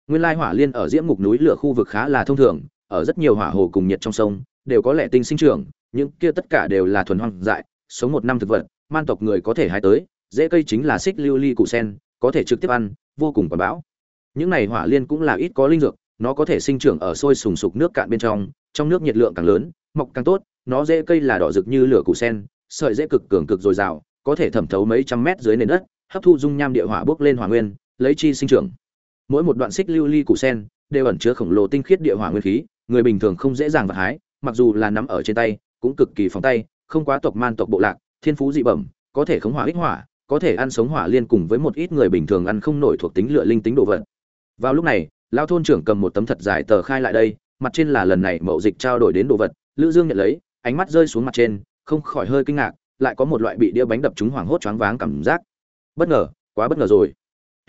Nguyên lai hỏa liên ở diễm ngục núi lửa khu vực khá là thông thường, ở rất nhiều hỏa hồ cùng nhiệt trong sông, đều có lẽ tinh sinh trưởng, những kia tất cả đều là thuần hoang dại, sống một năm thực vật, man tộc người có thể hái tới, dễ cây chính là xích lưu ly cụ sen, có thể trực tiếp ăn, vô cùng quả bão. Những này hỏa liên cũng là ít có linh dược, nó có thể sinh trưởng ở sôi sùng sục nước cạn bên trong trong nước nhiệt lượng càng lớn, mọc càng tốt, nó dễ cây là đỏ rực như lửa củ sen, sợi dễ cực cường cực dồi dào, có thể thẩm thấu mấy trăm mét dưới nền đất, hấp thu dung nham địa hỏa bốc lên hỏa nguyên lấy chi sinh trưởng. Mỗi một đoạn xích lưu ly củ sen đều ẩn chứa khổng lồ tinh khiết địa hỏa nguyên khí, người bình thường không dễ dàng vật hái, mặc dù là nắm ở trên tay, cũng cực kỳ phóng tay, không quá tộc man tộc bộ lạc, thiên phú dị bẩm, có thể khống hỏa ích hỏa, có thể ăn sống hỏa liên cùng với một ít người bình thường ăn không nổi thuộc tính lựa linh tính đồ vật. Vào lúc này lao thôn trưởng cầm một tấm thật dài tờ khai lại đây, mặt trên là lần này mậu dịch trao đổi đến đồ vật, lữ dương nhận lấy, ánh mắt rơi xuống mặt trên, không khỏi hơi kinh ngạc, lại có một loại bị đĩa bánh đập trúng hoảng hốt choáng váng cảm giác. Bất ngờ, quá bất ngờ rồi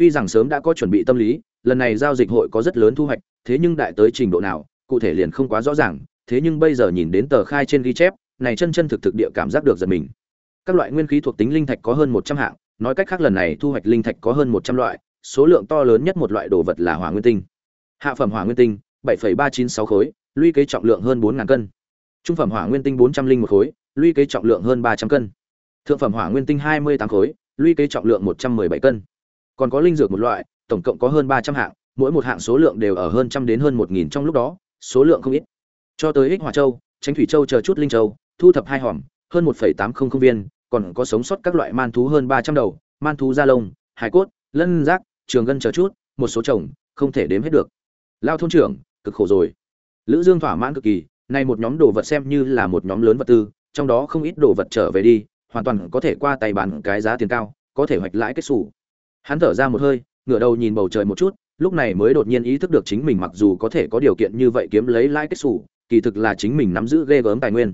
tuy rằng sớm đã có chuẩn bị tâm lý lần này giao dịch hội có rất lớn thu hoạch thế nhưng đại tới trình độ nào cụ thể liền không quá rõ ràng. Thế nhưng bây giờ nhìn đến tờ khai trên ghi chép này chân chân thực thực địa cảm giác được giật mình. Các loại nguyên khí thuộc tính linh thạch có hơn một trăm hạng nói cách khác lần này thu hoạch linh thạch có hơn một trăm loại số lượng to lớn nhất một loại đồ vật là hỏa nguyên tinh. Hạ phẩm hỏa nguyên tinh 7,396 khối lũy kế trọng lượng hơn 4000 cân. Trung phẩm hỏa nguyên tinh 400 linh một khối lũy kế trọng lượng hơn 300 cân. Thượng phẩm hỏa nguyên tinh 28 khối lũy kế trọng lượng 117 cân còn có linh dược một loại tổng cộng có hơn 300 hạng mỗi một hạng số lượng đều ở hơn trăm đến hơn 1.000 trong lúc đó số lượng không ít. Cho tới ích hỏa châu tránh thủy châu chờ chút linh châu thu thập hai hòm hơn 1,800 viên còn có sống sót các loại man thú hơn 300 đầu man thú da lông hải cốt lân giác trường gân chờ chút một số chồng không thể đếm hết được. Lao thôn trưởng cực khổ rồi. Lữ dương thỏa mãn cực kỳ nay một nhóm đồ vật xem như là một nhóm lớn vật tư trong đó không ít đồ vật trở về đi hoàn toàn có thể qua tay bán cái giá tiền cao có thể hoạch lãi kết xù hắn thở ra một hơi, ngửa đầu nhìn bầu trời một chút, lúc này mới đột nhiên ý thức được chính mình mặc dù có thể có điều kiện như vậy kiếm lấy lãi kết xù, kỳ thực là chính mình nắm giữ ghê gớm tài nguyên.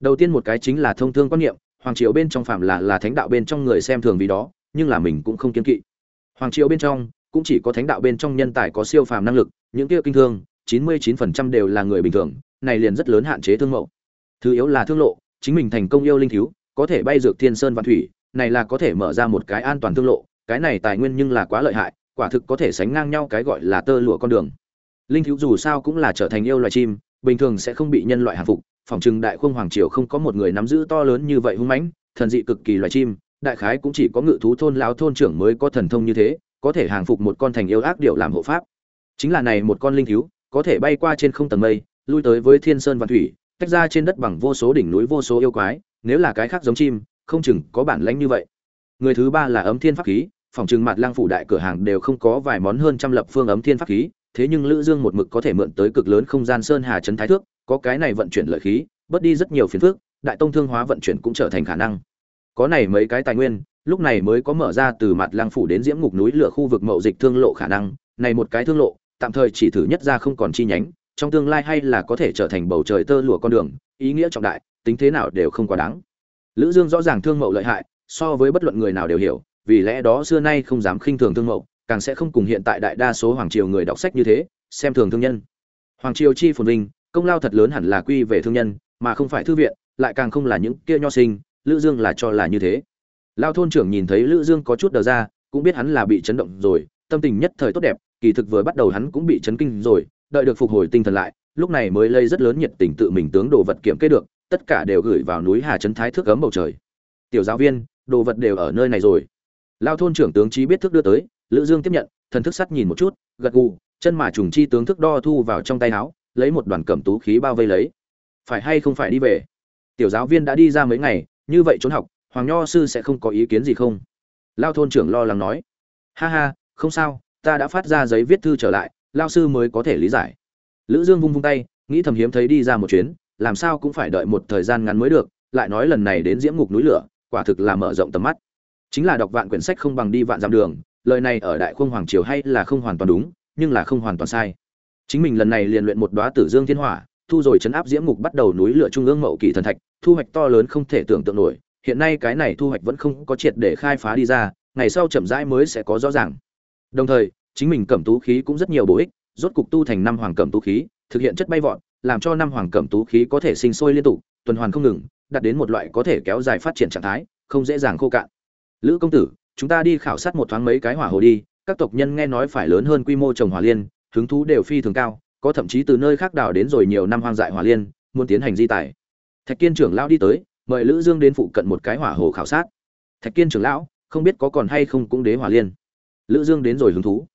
Đầu tiên một cái chính là thông thương quan niệm, hoàng triều bên trong phạm là là thánh đạo bên trong người xem thường vì đó, nhưng là mình cũng không kiên kỵ. Hoàng triều bên trong, cũng chỉ có thánh đạo bên trong nhân tài có siêu phàm năng lực, những kia kinh thương 99% đều là người bình thường, này liền rất lớn hạn chế thương mẫu thứ yếu là thương lộ, chính mình thành công yêu linh thiếu có thể bay dược thiên sơn và thủy, này là có thể mở ra một cái an toàn thương lộ cái này tài nguyên nhưng là quá lợi hại, quả thực có thể sánh ngang nhau cái gọi là tơ lụa con đường. Linh thiếu dù sao cũng là trở thành yêu loài chim, bình thường sẽ không bị nhân loại hàng phục, phòng trừng đại khung hoàng triều không có một người nắm giữ to lớn như vậy hung mãnh, thần dị cực kỳ loài chim, đại khái cũng chỉ có ngự thú thôn lão thôn trưởng mới có thần thông như thế, có thể hàng phục một con thành yêu ác điệu làm hộ pháp. Chính là này một con linh thiếu, có thể bay qua trên không tầng mây, lui tới với thiên sơn văn thủy, tách ra trên đất bằng vô số đỉnh núi vô số yêu quái, nếu là cái khác giống chim, không chừng có bản lãnh như vậy. Người thứ ba là ấm thiên pháp khí phòng trừng mặt lang phủ đại cửa hàng đều không có vài món hơn trăm lập phương ấm thiên pháp khí, thế nhưng lữ dương một mực có thể mượn tới cực lớn không gian sơn hà trấn thái thước, có cái này vận chuyển lợi khí, bớt đi rất nhiều phiền phức, đại tông thương hóa vận chuyển cũng trở thành khả năng. Có này mấy cái tài nguyên, lúc này mới có mở ra từ mặt lang phủ đến diễm ngục núi lửa khu vực mậu dịch thương lộ khả năng, này một cái thương lộ, tạm thời chỉ thử nhất ra không còn chi nhánh, trong tương lai hay là có thể trở thành bầu trời tơ lụa con đường, ý nghĩa trọng đại, tính thế nào đều không quá đáng. Lữ dương rõ ràng thương mậu lợi hại, so với bất luận người nào đều hiểu vì lẽ đó xưa nay không dám khinh thường thương mậu, càng sẽ không cùng hiện tại đại đa số hoàng triều người đọc sách như thế, xem thường thương nhân. Hoàng triều chi phồn vinh, công lao thật lớn hẳn là quy về thương nhân, mà không phải thư viện, lại càng không là những kia nho sinh, lữ dương là cho là như thế. Lao thôn trưởng nhìn thấy lữ dương có chút đờ ra, cũng biết hắn là bị chấn động rồi, tâm tình nhất thời tốt đẹp, kỳ thực vừa bắt đầu hắn cũng bị chấn kinh rồi, đợi được phục hồi tinh thần lại, lúc này mới lây rất lớn nhiệt tình tự mình tướng đồ vật kiểm kê được, tất cả đều gửi vào núi hà trấn thái thước cấm bầu trời. Tiểu giáo viên, đồ vật đều ở nơi này rồi lao thôn trưởng tướng trí biết thức đưa tới, lữ dương tiếp nhận, thần thức sắt nhìn một chút, gật gù, chân mà trùng chi tướng thức đo thu vào trong tay áo, lấy một đoàn cẩm tú khí bao vây lấy. Phải hay không phải đi về? Tiểu giáo viên đã đi ra mấy ngày, như vậy trốn học, hoàng nho sư sẽ không có ý kiến gì không? Lao thôn trưởng lo lắng nói. Ha ha, không sao, ta đã phát ra giấy viết thư trở lại, lao sư mới có thể lý giải. Lữ dương vung vung tay, nghĩ thầm hiếm thấy đi ra một chuyến, làm sao cũng phải đợi một thời gian ngắn mới được, lại nói lần này đến diễm ngục núi lửa, quả thực là mở rộng tầm mắt chính là đọc vạn quyển sách không bằng đi vạn dặm đường, lời này ở đại khung hoàng triều hay là không hoàn toàn đúng, nhưng là không hoàn toàn sai. Chính mình lần này liền luyện một đóa tử dương thiên hỏa, thu rồi chấn áp diễm ngục bắt đầu núi lửa trung ương mậu kỳ thần thạch, thu hoạch to lớn không thể tưởng tượng nổi, hiện nay cái này thu hoạch vẫn không có triệt để khai phá đi ra, ngày sau chậm rãi mới sẽ có rõ ràng. Đồng thời, chính mình cẩm tú khí cũng rất nhiều bổ ích, rốt cục tu thành năm hoàng cẩm tú khí, thực hiện chất bay vọt, làm cho năm hoàng cẩm tú khí có thể sinh sôi liên tục, tuần hoàn không ngừng, đạt đến một loại có thể kéo dài phát triển trạng thái, không dễ dàng khô cạn lữ công tử, chúng ta đi khảo sát một thoáng mấy cái hỏa hồ đi, các tộc nhân nghe nói phải lớn hơn quy mô trồng hỏa liên, hứng thú đều phi thường cao, có thậm chí từ nơi khác đào đến rồi nhiều năm hoang dại hỏa liên, muốn tiến hành di tài thạch kiên trưởng lão đi tới, mời lữ dương đến phụ cận một cái hỏa hồ khảo sát. Thạch kiên trưởng lão, không biết có còn hay không cũng đế hỏa liên. Lữ dương đến rồi hứng thú.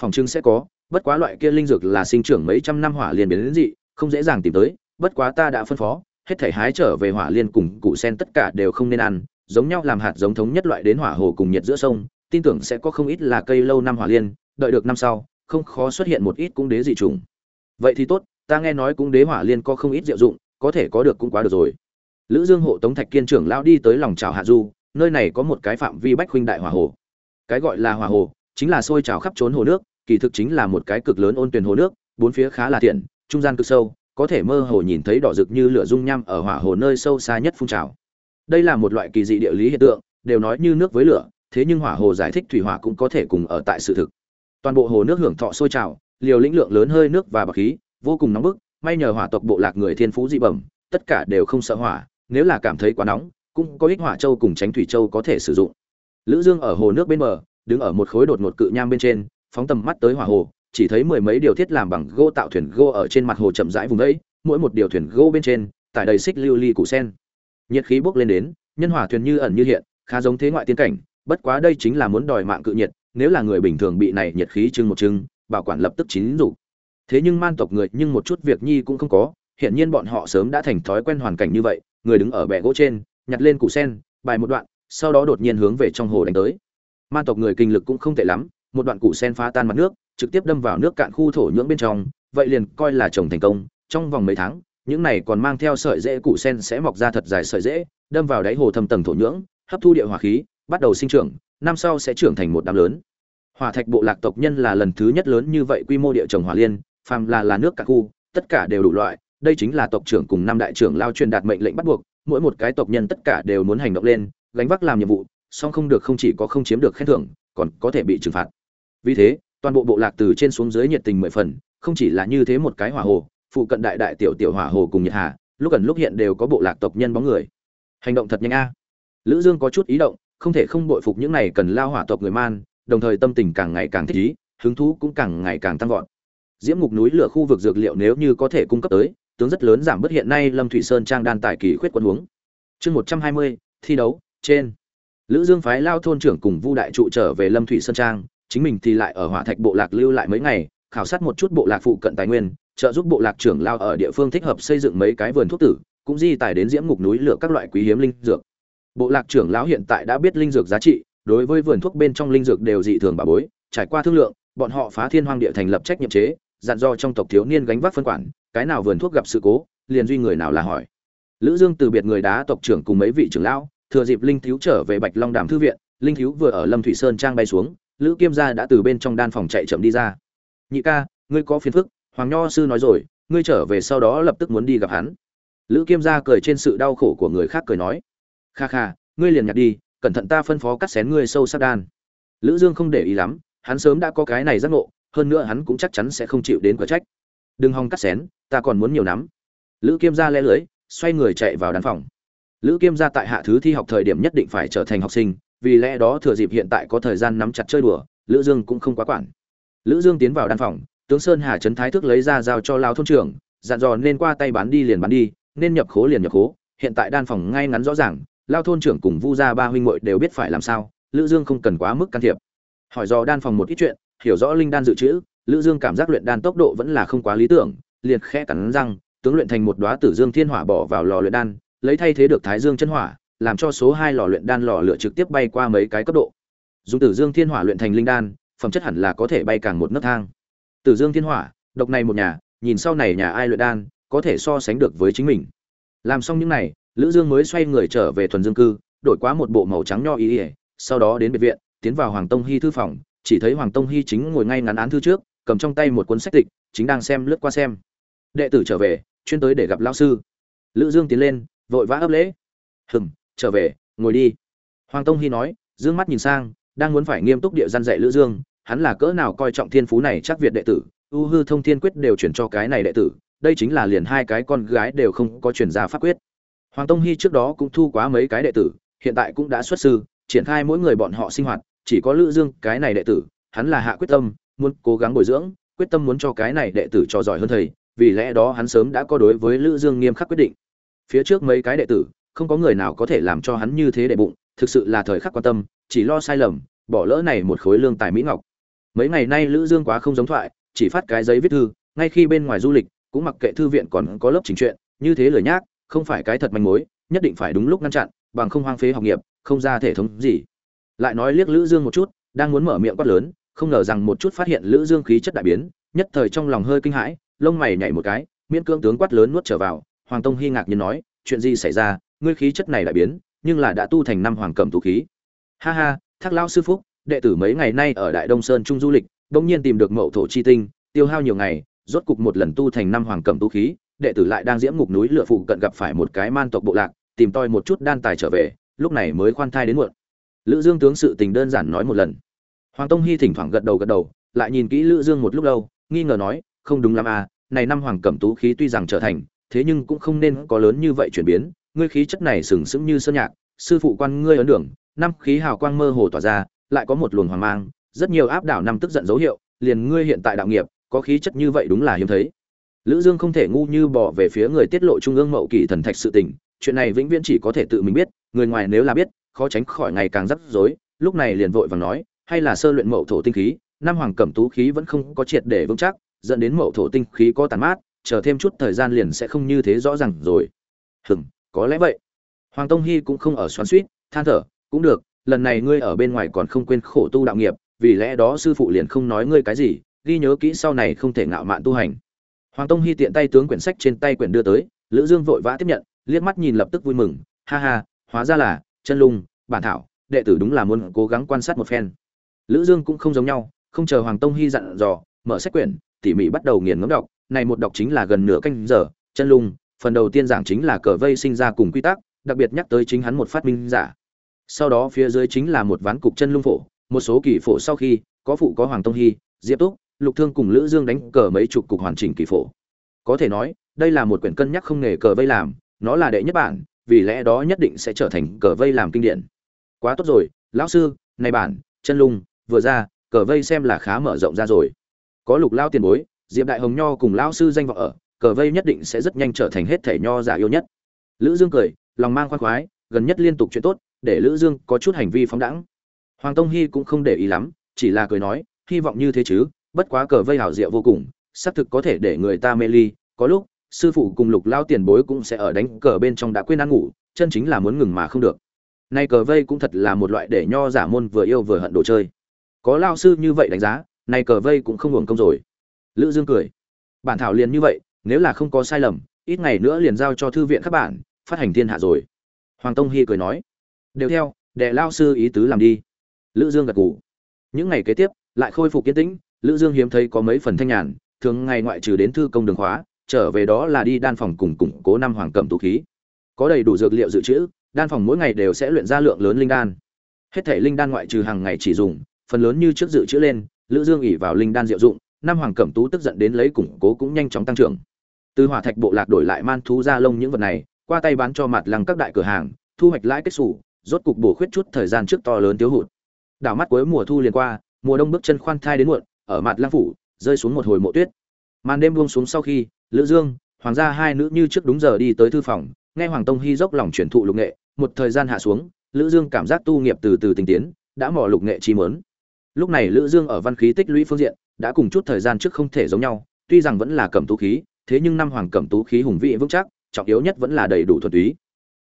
Phòng trưng sẽ có, bất quá loại kia linh dược là sinh trưởng mấy trăm năm hỏa liên biến đến dị, không dễ dàng tìm tới, bất quá ta đã phân phó, hết thể hái trở về hỏa liên cùng củ sen tất cả đều không nên ăn giống nhau làm hạt giống thống nhất loại đến hỏa hồ cùng nhiệt giữa sông tin tưởng sẽ có không ít là cây lâu năm hỏa liên đợi được năm sau không khó xuất hiện một ít cung đế dị trùng. Vậy thì tốt ta nghe nói cung đế hỏa liên có không ít diệu dụng có thể có được cũng quá được rồi. Lữ dương hộ tống thạch kiên trưởng lão đi tới lòng trào hạ du nơi này có một cái phạm vi bách huynh đại hỏa hồ. Cái gọi là hỏa hồ chính là sôi trào khắp trốn hồ nước kỳ thực chính là một cái cực lớn ôn tuyền hồ nước bốn phía khá là tiện, trung gian cực sâu có thể mơ hồ nhìn thấy đỏ rực như lửa dung nham ở hỏa hồ nơi sâu xa nhất phun trào đây là một loại kỳ dị địa lý hiện tượng, đều nói như nước với lửa, thế nhưng hỏa hồ giải thích thủy hỏa cũng có thể cùng ở tại sự thực. Toàn bộ hồ nước hưởng thọ sôi trào, liều lĩnh lượng lớn hơi nước và bạc khí, vô cùng nóng bức, may nhờ hỏa tộc bộ lạc người thiên phú dị bẩm, tất cả đều không sợ hỏa, nếu là cảm thấy quá nóng, cũng có ích hỏa châu cùng tránh thủy châu có thể sử dụng. Lữ dương ở hồ nước bên bờ, đứng ở một khối đột ngột cự nham bên trên, phóng tầm mắt tới hỏa hồ, chỉ thấy mười mấy điều thiết làm bằng gỗ tạo thuyền gỗ ở trên mặt hồ chậm rãi vùng ấy mỗi một điều thuyền gỗ bên trên, tải đầy xích lưu ly củ sen nhiệt khí bốc lên đến, nhân hỏa thuyền như ẩn như hiện, khá giống thế ngoại tiên cảnh, bất quá đây chính là muốn đòi mạng cự nhiệt, nếu là người bình thường bị này nhiệt khí trưng một trưng bảo quản lập tức chín rủ. Thế nhưng man tộc người nhưng một chút việc nhi cũng không có hiện nhiên bọn họ sớm đã thành thói quen hoàn cảnh như vậy, người đứng ở bệ gỗ trên, nhặt lên củ sen, bài một đoạn, sau đó đột nhiên hướng về trong hồ đánh tới. Man tộc người kinh lực cũng không tệ lắm, một đoạn củ sen phá tan mặt nước, trực tiếp đâm vào nước cạn khu thổ nhưỡng bên trong, vậy liền coi là trồng thành công, trong vòng mấy tháng những này còn mang theo sợi rễ củ sen sẽ mọc ra thật dài sợi rễ, đâm vào đáy hồ thâm tầng thổ nhưỡng, hấp thu địa hỏa khí, bắt đầu sinh trưởng, năm sau sẽ trưởng thành một đám lớn. Hỏa thạch bộ lạc tộc nhân là lần thứ nhất lớn như vậy quy mô địa trồng hỏa liên, phàm là là nước cả khu, tất cả đều đủ loại, đây chính là tộc trưởng cùng năm đại trưởng lao truyền đạt mệnh lệnh bắt buộc, mỗi một cái tộc nhân tất cả đều muốn hành động lên, gánh vác làm nhiệm vụ, song không được không chỉ có không chiếm được khen thưởng, còn có thể bị trừng phạt. Vì thế, toàn bộ bộ lạc từ trên xuống dưới nhiệt tình mười phần, không chỉ là như thế một cái hỏa hồ phụ cận đại đại tiểu tiểu hỏa hồ cùng nhiệt hà, lúc gần lúc hiện đều có bộ lạc tộc nhân bóng người. Hành động thật nhanh a. Lữ dương có chút ý động, không thể không bội phục những này cần lao hỏa tộc người man, đồng thời tâm tình càng ngày càng thích ý, hứng thú cũng càng ngày càng tăng vọt. Diễm ngục núi lửa khu vực dược liệu nếu như có thể cung cấp tới, tướng rất lớn giảm bớt hiện nay lâm thủy sơn trang đan tài kỳ khuyết quân huống. Chương một trăm hai mươi, thi đấu, trên. Lữ dương phái lao thôn trưởng cùng vu đại trụ trở về lâm thủy sơn trang, chính mình thì lại ở hỏa thạch bộ lạc lưu lại mấy ngày, khảo sát một chút bộ lạc phụ cận tài nguyên trợ giúp bộ lạc trưởng lao ở địa phương thích hợp xây dựng mấy cái vườn thuốc tử, cũng di tài đến diễm ngục núi lửa các loại quý hiếm linh dược. Bộ lạc trưởng lão hiện tại đã biết linh dược giá trị, đối với vườn thuốc bên trong linh dược đều dị thường bà bối, trải qua thương lượng, bọn họ phá thiên hoang địa thành lập trách nhiệm chế, dặn dò trong tộc thiếu niên gánh vác phân quản, cái nào vườn thuốc gặp sự cố, liền duy người nào là hỏi. Lữ dương từ biệt người đá tộc trưởng cùng mấy vị trưởng lão, thừa dịp linh thiếu trở về bạch long đàm thư viện, linh thiếu vừa ở lâm thủy sơn trang bay xuống, lữ kiêm gia đã từ bên trong đan phòng chạy chậm đi ra. Nhị ca, ngươi có phiền phức hoàng nho sư nói rồi, ngươi trở về sau đó lập tức muốn đi gặp hắn. Lữ kiêm gia cười trên sự đau khổ của người khác cười nói, kha kha, ngươi liền nhặt đi, cẩn thận ta phân phó cắt xén ngươi sâu sắc đan. Lữ dương không để ý lắm, hắn sớm đã có cái này giác ngộ, hơn nữa hắn cũng chắc chắn sẽ không chịu đến quả trách. Đừng hòng cắt xén, ta còn muốn nhiều lắm. lữ kiêm gia lẽ lưới, xoay người chạy vào đan phòng. Lữ kiêm gia tại hạ thứ thi học thời điểm nhất định phải trở thành học sinh, vì lẽ đó thừa dịp hiện tại có thời gian nắm chặt chơi đùa, lữ dương cũng không quá quản. Lữ dương tiến vào đan phòng tướng sơn hà trấn thái thức lấy ra giao cho lao thôn trưởng, dặn dò nên qua tay bán đi liền bán đi, nên nhập khố liền nhập khố. Hiện tại đan phòng ngay ngắn rõ ràng, lao thôn trưởng cùng vu gia ba huynh muội đều biết phải làm sao, lữ dương không cần quá mức can thiệp. Hỏi dò đan phòng một ít chuyện, hiểu rõ linh đan dự trữ, lữ dương cảm giác luyện đan tốc độ vẫn là không quá lý tưởng, liền khẽ cắn răng, tướng luyện thành một đóa tử dương thiên hỏa bỏ vào lò luyện đan, lấy thay thế được thái dương chân hỏa, làm cho số hai lò luyện đan lò lửa trực tiếp bay qua mấy cái cấp độ. Dùng tử dương thiên hỏa luyện thành linh đan, phẩm chất hẳn là có thể bay càng một nấc thang tử dương thiên hỏa, độc này một nhà, nhìn sau này nhà ai luyện đan, có thể so sánh được với chính mình. Làm xong những này, lữ dương mới xoay người trở về thuần dương cư, đổi quá một bộ màu trắng nho ý sau đó đến biệt viện, tiến vào hoàng tông Hi thư phòng, chỉ thấy hoàng tông Hi chính ngồi ngay ngắn án thư trước, cầm trong tay một cuốn sách tịch, chính đang xem lướt qua xem. Đệ tử trở về, chuyên tới để gặp lão sư. Lữ dương tiến lên, vội vã ấp lễ. Hừm, trở về, ngồi đi. Hoàng tông Hi nói, dương mắt nhìn sang, đang muốn phải nghiêm túc địa gian dạy lữ dương hắn là cỡ nào coi trọng thiên phú này chắc việt đệ tử, u hư thông thiên quyết đều chuyển cho cái này đệ tử, đây chính là liền hai cái con gái đều không có chuyển ra pháp quyết. Hoàng tông hy trước đó cũng thu quá mấy cái đệ tử, hiện tại cũng đã xuất sư, triển khai mỗi người bọn họ sinh hoạt, chỉ có lữ dương, cái này đệ tử, hắn là hạ quyết tâm, muốn cố gắng bồi dưỡng, quyết tâm muốn cho cái này đệ tử cho giỏi hơn thầy, vì lẽ đó hắn sớm đã có đối với lữ dương nghiêm khắc quyết định. Phía trước mấy cái đệ tử, không có người nào có thể làm cho hắn như thế đệ bụng, thực sự là thời khắc quan tâm, chỉ lo sai lầm, bỏ lỡ này một khối lương tài mỹ ngọc mấy ngày nay lữ dương quá không giống thoại, chỉ phát cái giấy viết thư, ngay khi bên ngoài du lịch, cũng mặc kệ thư viện còn có lớp trình chuyện, như thế lời nhác, không phải cái thật manh mối, nhất định phải đúng lúc ngăn chặn, bằng không hoang phế học nghiệp, không ra thể thống gì. Lại nói liếc lữ dương một chút, đang muốn mở miệng quát lớn, không ngờ rằng một chút phát hiện lữ dương khí chất đại biến, nhất thời trong lòng hơi kinh hãi, lông mày nhảy một cái, miễn cương tướng quát lớn nuốt trở vào, hoàng tông hy ngạc nhiên nói, chuyện gì xảy ra? Ngươi khí chất này đại biến, nhưng là đã tu thành năm hoàng cẩm tú khí. Ha ha, thác lao sư phúc đệ tử mấy ngày nay ở đại đông sơn trung du lịch bỗng nhiên tìm được mậu thổ chi tinh, tiêu hao nhiều ngày, rốt cục một lần tu thành năm hoàng cẩm tu khí, đệ tử lại đang diễm ngục núi lửa phụ cận gặp phải một cái man tộc bộ lạc, tìm toi một chút đan tài trở về, lúc này mới khoan thai đến muộn. Lữ dương tướng sự tình đơn giản nói một lần. Hoàng tông hy thỉnh thoảng gật đầu gật đầu, lại nhìn kỹ lữ dương một lúc lâu, nghi ngờ nói, không đúng lắm à này năm hoàng cẩm tú khí tuy rằng trở thành, thế nhưng cũng không nên có lớn như vậy chuyển biến, ngươi khí chất này sừng sững như sơn nhạc, sư phụ quan ngươi ấn đường, năm khí hào quang mơ hồ tỏa ra lại có một luồng hoàng mang, rất nhiều áp đảo năm tức giận dấu hiệu, liền ngươi hiện tại đạo nghiệp, có khí chất như vậy đúng là hiếm thấy. Lữ dương không thể ngu như bỏ về phía người tiết lộ trung ương mậu kỳ thần thạch sự tình, chuyện này vĩnh viễn chỉ có thể tự mình biết, người ngoài nếu là biết, khó tránh khỏi ngày càng rắc rối, lúc này liền vội vàng nói, hay là sơ luyện mậu thổ tinh khí, năm hoàng cẩm tú khí vẫn không có triệt để vững chắc, dẫn đến mậu thổ tinh khí có tàn mát, chờ thêm chút thời gian liền sẽ không như thế rõ ràng rồi. Hừm, có lẽ vậy. Hoàng tông hy cũng không ở xoắn suýt, than thở, cũng được lần này ngươi ở bên ngoài còn không quên khổ tu đạo nghiệp, vì lẽ đó sư phụ liền không nói ngươi cái gì, ghi nhớ kỹ sau này không thể ngạo mạn tu hành. Hoàng tông hy tiện tay tướng quyển sách trên tay quyển đưa tới, lữ dương vội vã tiếp nhận, liếc mắt nhìn lập tức vui mừng, ha ha, hóa ra là, chân lung, bản thảo, đệ tử đúng là muốn cố gắng quan sát một phen. Lữ dương cũng không giống nhau, không chờ hoàng tông hy dặn dò, mở sách quyển, tỉ mỉ bắt đầu nghiền ngẫm đọc, này một đọc chính là gần nửa canh giờ, chân lung, phần đầu tiên giảng chính là cờ vây sinh ra cùng quy tắc, đặc biệt nhắc tới chính hắn một phát minh giả sau đó phía dưới chính là một ván cục chân lung phổ, một số kỳ phổ sau khi, có phụ có hoàng tông hy, diệp túc, lục thương cùng lữ dương đánh cờ mấy chục cục hoàn chỉnh kỳ phổ. Có thể nói, đây là một quyển cân nhắc không nghề cờ vây làm, nó là đệ nhất bản, vì lẽ đó nhất định sẽ trở thành cờ vây làm kinh điển. Quá tốt rồi, lão sư, này bản, chân lung, vừa ra, cờ vây xem là khá mở rộng ra rồi. Có lục lao tiền bối, diệp đại hồng nho cùng lão sư danh vọng ở, cờ vây nhất định sẽ rất nhanh trở thành hết thể nho giả yêu nhất. Lữ dương cười, lòng mang khoan khoái, gần nhất liên tục chuyện tốt để lữ dương có chút hành vi phóng đẳng hoàng tông hy cũng không để ý lắm, chỉ là cười nói, hy vọng như thế chứ, bất quá cờ vây hảo diệu vô cùng, xác thực có thể để người ta mê ly, có lúc, sư phụ cùng lục lao tiền bối cũng sẽ ở đánh cờ bên trong đã quên ăn ngủ, chân chính là muốn ngừng mà không được. Nay cờ vây cũng thật là một loại để nho giả môn vừa yêu vừa hận đồ chơi. Có lao sư như vậy đánh giá, nay cờ vây cũng không hưởng công rồi. Lữ dương cười. Bản thảo liền như vậy, nếu là không có sai lầm, ít ngày nữa liền giao cho thư viện các bạn, phát hành thiên hạ rồi. Hoàng tông hy cười nói đều theo, để lao sư ý tứ làm đi. Lữ dương gật gù. Những ngày kế tiếp, lại khôi phục kiên tĩnh, lữ dương hiếm thấy có mấy phần thanh nhàn, thường ngày ngoại trừ đến thư công đường khóa, trở về đó là đi đan phòng cùng củng cố năm hoàng cẩm tú khí. Có đầy đủ dược liệu dự trữ, đan phòng mỗi ngày đều sẽ luyện ra lượng lớn linh đan. Hết thể linh đan ngoại trừ hàng ngày chỉ dùng, phần lớn như trước dự trữ lên, lữ dương ỉ vào linh đan diệu dụng, năm hoàng cẩm tú tức giận đến lấy củng cố cũng nhanh chóng tăng trưởng. Từ hỏa thạch bộ lạc đổi lại man thú ra lông những vật này, qua tay bán cho mặt lăng các đại cửa hàng, thu hoạch lãi kết sủ rốt cục bổ khuyết chút thời gian trước to lớn thiếu hụt. Đảo mắt cuối mùa thu liền qua, mùa đông bước chân khoan thai đến muộn, ở mặt lang phủ, rơi xuống một hồi mộ tuyết. Màn đêm buông xuống sau khi, lữ dương, hoàng gia hai nữ như trước đúng giờ đi tới thư phòng, nghe hoàng tông Hi dốc lòng truyền thụ lục nghệ, một thời gian hạ xuống, lữ dương cảm giác tu nghiệp từ từ tinh tiến, đã mò lục nghệ chi muốn. lúc này lữ dương ở văn khí tích lũy phương diện, đã cùng chút thời gian trước không thể giống nhau, tuy rằng vẫn là cẩm tú khí, thế nhưng năm hoàng cẩm tú khí hùng vĩ vững chắc, trọng yếu nhất vẫn là đầy đủ thuần túy.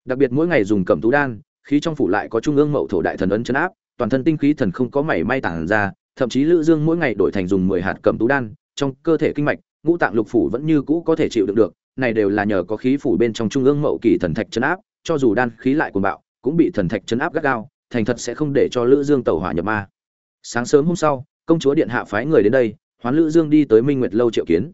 Đặc biệt mỗi ngày dùng cẩm tú đan khí trong phủ lại có trung ương mậu thổ đại thần ấn chấn áp, toàn thân tinh khí thần không có mảy may tản ra, thậm chí lữ dương mỗi ngày đổi thành dùng 10 hạt cẩm tú đan, trong cơ thể kinh mạch, ngũ tạng lục phủ vẫn như cũ có thể chịu đựng được, này đều là nhờ có khí phủ bên trong trung ương mậu kỳ thần thạch chấn áp, cho dù đan khí lại cuồng bạo, cũng bị thần thạch chấn áp gắt gao, thành thật sẽ không để cho lữ dương tẩu hỏa nhập ma. Sáng sớm hôm sau, công chúa điện hạ phái người đến đây, hoán lữ dương đi tới minh nguyệt lâu triệu kiến.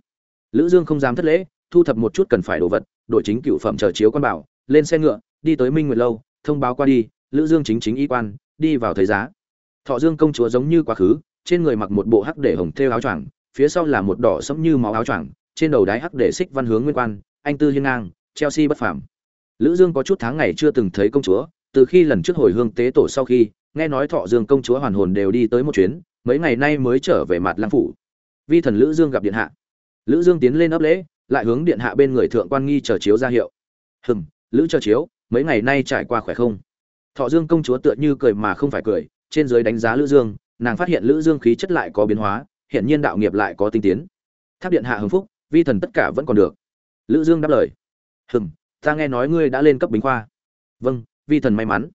Lữ dương không dám thất lễ, thu thập một chút cần phải đồ vật đổi chính cựu phẩm chờ chiếu quan bảo, lên xe ngựa, đi tới minh nguyệt lâu thông báo qua đi, lữ dương chính chính y quan, đi vào thấy giá. Thọ dương công chúa giống như quá khứ, trên người mặc một bộ hắc để hồng thêu áo choàng, phía sau là một đỏ sẫm như máu áo choàng, trên đầu đái hắc để xích văn hướng nguyên quan, anh tư hiên ngang, chelsea bất phàm. Lữ dương có chút tháng ngày chưa từng thấy công chúa, từ khi lần trước hồi hương tế tổ sau khi, nghe nói thọ dương công chúa hoàn hồn đều đi tới một chuyến, mấy ngày nay mới trở về mặt lang phủ. Vi thần lữ dương gặp điện hạ. Lữ dương tiến lên ấp lễ, lại hướng điện hạ bên người thượng quan nghi chờ chiếu ra hiệu. Hừm, lữ chờ chiếu mấy ngày nay trải qua khỏe không? Thọ dương công chúa tựa như cười mà không phải cười, trên dưới đánh giá lữ dương, nàng phát hiện lữ dương khí chất lại có biến hóa hiện nhiên đạo nghiệp lại có tinh tiến. Tháp điện hạ hưng phúc, vi thần tất cả vẫn còn được. Lữ dương đáp lời. Hừm, ta nghe nói ngươi đã lên cấp bính khoa. Vâng vi thần may mắn.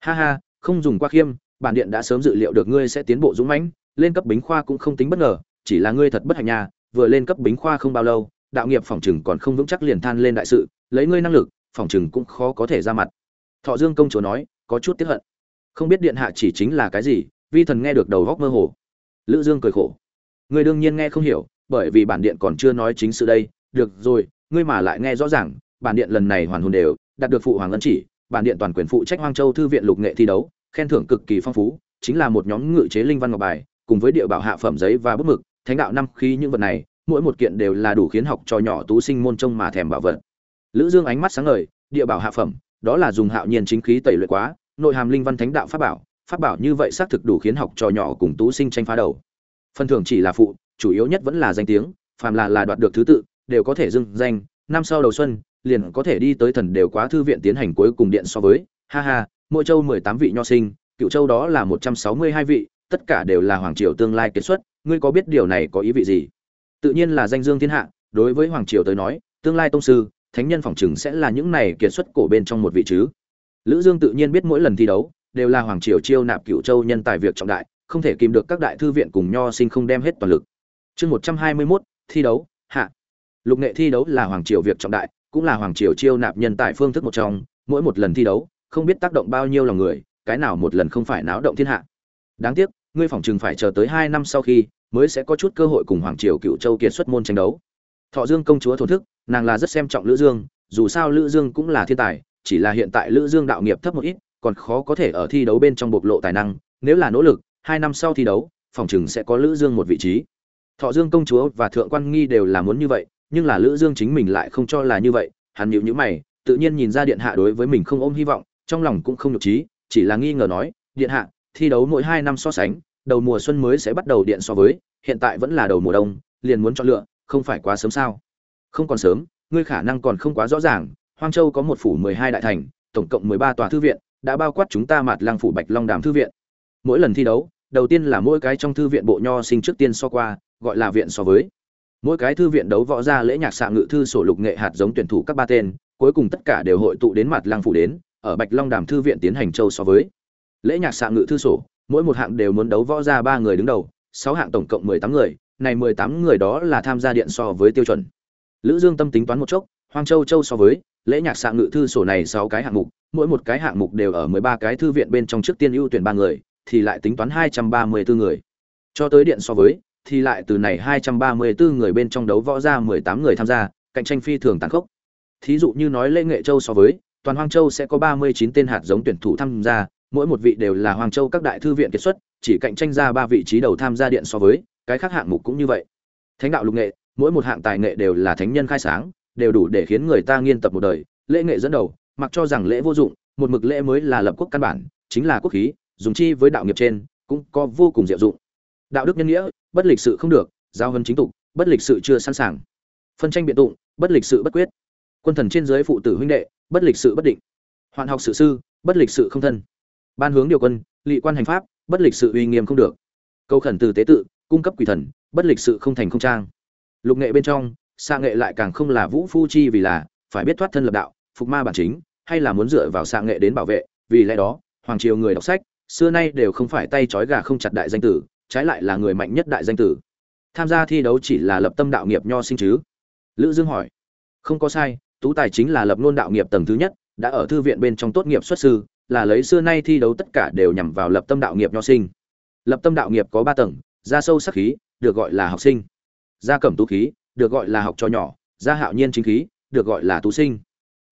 Ha ha, không dùng qua khiêm, bản điện đã sớm dự liệu được ngươi sẽ tiến bộ dũng mãnh, lên cấp bính khoa cũng không tính bất ngờ, chỉ là ngươi thật bất hạnh nhà vừa lên cấp bính khoa không bao lâu, đạo nghiệp phòng chừng còn không vững chắc liền than lên đại sự, lấy ngươi năng lực phòng trừng cũng khó có thể ra mặt. Thọ dương công chúa nói, có chút tiếc hận. Không biết điện hạ chỉ chính là cái gì, vi thần nghe được đầu góc mơ hồ. Lữ dương cười khổ. Ngươi đương nhiên nghe không hiểu, bởi vì bản điện còn chưa nói chính sự đây. Được rồi, ngươi mà lại nghe rõ ràng, bản điện lần này hoàn hồn đều, đạt được phụ hoàng ân chỉ, bản điện toàn quyền phụ trách hoang châu thư viện lục nghệ thi đấu, khen thưởng cực kỳ phong phú, chính là một nhóm ngự chế linh văn ngọc bài, cùng với địa bảo hạ phẩm giấy và bút mực, thánh đạo năm khí những vật này, mỗi một kiện đều là đủ khiến học trò nhỏ tú sinh môn trông mà thèm bảo vật lữ dương ánh mắt sáng ngời, địa bảo hạ phẩm, đó là dùng hạo nhiên chính khí tẩy luyện quá, nội hàm linh văn thánh đạo pháp bảo pháp bảo như vậy xác thực đủ khiến học trò nhỏ cùng tú sinh tranh phá đầu. Phần thưởng chỉ là phụ, chủ yếu nhất vẫn là danh tiếng, phàm là là đoạt được thứ tự, đều có thể dưng danh, năm sau đầu xuân, liền có thể đi tới thần đều quá thư viện tiến hành cuối cùng điện so với, ha ha, mỗi châu mười tám vị nho sinh, cựu châu đó là một trăm sáu mươi hai vị, tất cả đều là hoàng triều tương lai kết xuất, ngươi có biết điều này có ý vị gì? Tự nhiên là danh dương thiên hạ, đối với hoàng triều tới nói, tương lai tông sư thánh nhân phòng chừng sẽ là những này kiệt xuất cổ bên trong một vị chứ. Lữ dương tự nhiên biết mỗi lần thi đấu đều là hoàng triều chiêu nạp cựu châu nhân tài việc trọng đại không thể kìm được các đại thư viện cùng nho sinh không đem hết toàn lực. Chương một trăm hai mươi 121, thi đấu hạ. Lục nghệ thi đấu là hoàng triều việc trọng đại cũng là hoàng triều chiêu nạp nhân tài phương thức một trong mỗi một lần thi đấu không biết tác động bao nhiêu lòng người cái nào một lần không phải náo động thiên hạ. Đáng tiếc ngươi phòng trường phải chờ tới hai năm sau khi mới sẽ có chút cơ hội cùng hoàng triều cựu châu kiệt xuất môn tranh đấu. Thọ dương công chúa thổ thức nàng là rất xem trọng lữ dương, dù sao lữ dương cũng là thiên tài, chỉ là hiện tại lữ dương đạo nghiệp thấp một ít, còn khó có thể ở thi đấu bên trong bộc lộ tài năng, nếu là nỗ lực, hai năm sau thi đấu, phòng chừng sẽ có lữ dương một vị trí. Thọ dương công chúa và thượng quan nghi đều là muốn như vậy, nhưng là lữ dương chính mình lại không cho là như vậy, hắn nhíu nhíu mày, tự nhiên nhìn ra điện hạ đối với mình không ôm hy vọng, trong lòng cũng không nhục trí chỉ là nghi ngờ nói, điện hạ, thi đấu mỗi hai năm so sánh, đầu mùa xuân mới sẽ bắt đầu điện so với, hiện tại vẫn là đầu mùa đông, liền muốn chọn lựa, không phải quá sớm sao? Không còn sớm, ngươi khả năng còn không quá rõ ràng, hoang châu có một phủ mười hai đại thành, tổng cộng mười ba tòa thư viện, đã bao quát chúng ta mặt lăng phủ bạch long đàm thư viện. Mỗi lần thi đấu, đầu tiên là mỗi cái trong thư viện bộ nho sinh trước tiên so qua, gọi là viện so với. Mỗi cái thư viện đấu võ ra lễ nhạc xạ ngự thư sổ lục nghệ hạt giống tuyển thủ các ba tên, cuối cùng tất cả đều hội tụ đến mặt lăng phủ đến, ở bạch long đàm thư viện tiến hành châu so với. Lễ nhạc xạ ngự thư sổ, mỗi một hạng đều muốn đấu võ ra ba người đứng đầu, sáu hạng tổng cộng mười tám người, này mười tám người đó là tham gia điện so với tiêu chuẩn lữ dương tâm tính toán một chốc hoang châu châu so với lễ nhạc xạ ngự thư sổ này sáu cái hạng mục mỗi một cái hạng mục đều ở mười ba cái thư viện bên trong trước tiên ưu tuyển ba người thì lại tính toán hai trăm ba mươi bốn người cho tới điện so với thì lại từ này 234 người bên trong đấu võ ra 18 người tham gia, cạnh tranh phi thường tàn khốc. Thí dụ như nói Lễ Nghệ Châu so với, toàn Hoang Châu sẽ có 39 tên hạt giống tuyển thủ tham gia, mỗi một vị đều là Hoang Châu các đại thư viện kết xuất, chỉ cạnh tranh ra 3 vị trí đầu tham gia điện so với, cái khác hạng mục cũng như vậy. Thánh đạo lục nghệ, mỗi một hạng tài nghệ đều là thánh nhân khai sáng, đều đủ để khiến người ta nghiên tập một đời, lễ nghệ dẫn đầu, mặc cho rằng lễ vô dụng, một mực lễ mới là lập quốc căn bản chính là quốc khí dùng chi với đạo nghiệp trên cũng có vô cùng diệu dụng. Đạo đức nhân nghĩa bất lịch sự không được giao hân chính tục bất lịch sự chưa sẵn sàng. Phân tranh biện tụng bất lịch sự bất quyết. Quân thần trên dưới phụ tử huynh đệ bất lịch sự bất định. Hoạn học sự sư bất lịch sự không thân. Ban hướng điều quân lỵ quan hành pháp bất lịch sự uy nghiêm không được. Câu khẩn từ tế tự cung cấp quỷ thần bất lịch sự không thành không trang lục nghệ bên trong, xạ nghệ lại càng không là vũ phu chi vì là phải biết thoát thân lập đạo, phục ma bản chính, hay là muốn dựa vào xạ nghệ đến bảo vệ, vì lẽ đó, hoàng triều người đọc sách, xưa nay đều không phải tay trói gà không chặt đại danh tử, trái lại là người mạnh nhất đại danh tử. Tham gia thi đấu chỉ là lập tâm đạo nghiệp nho sinh chứ. Lữ dương hỏi. Không có sai, tú tài chính là lập ngôn đạo nghiệp tầng thứ nhất, đã ở thư viện bên trong tốt nghiệp xuất sư, là lấy xưa nay thi đấu tất cả đều nhằm vào lập tâm đạo nghiệp nho sinh. Lập tâm đạo nghiệp có ba tầng, ra sâu sắc khí, được gọi là học sinh gia cẩm tú khí, được gọi là học trò nhỏ, gia hạo nhiên chính khí, được gọi là tú sinh.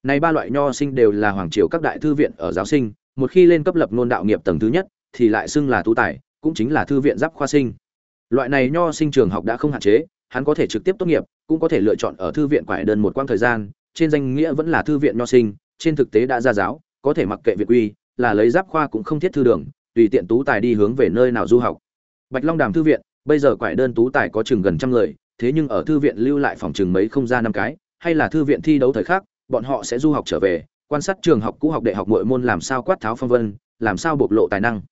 Này ba loại nho sinh đều là hoàng triều các đại thư viện ở giáo sinh, một khi lên cấp lập ngôn đạo nghiệp tầng thứ nhất, thì lại xưng là tú tài, cũng chính là thư viện giáp khoa sinh. Loại này nho sinh trường học đã không hạn chế, hắn có thể trực tiếp tốt nghiệp, cũng có thể lựa chọn ở thư viện quải đơn một quãng thời gian, trên danh nghĩa vẫn là thư viện nho sinh, trên thực tế đã ra giáo, có thể mặc kệ việc quy là lấy giáp khoa cũng không thiết thư đường, tùy tiện tú tài đi hướng về nơi nào du học. Bạch long đàm thư viện bây giờ quải đơn tú tài có chừng gần trăm người, thế nhưng ở thư viện lưu lại phòng chừng mấy không ra năm cái, hay là thư viện thi đấu thời khác bọn họ sẽ du học trở về, quan sát trường học cũ học đại học mỗi môn làm sao quát tháo phong vân, làm sao bộc lộ tài năng.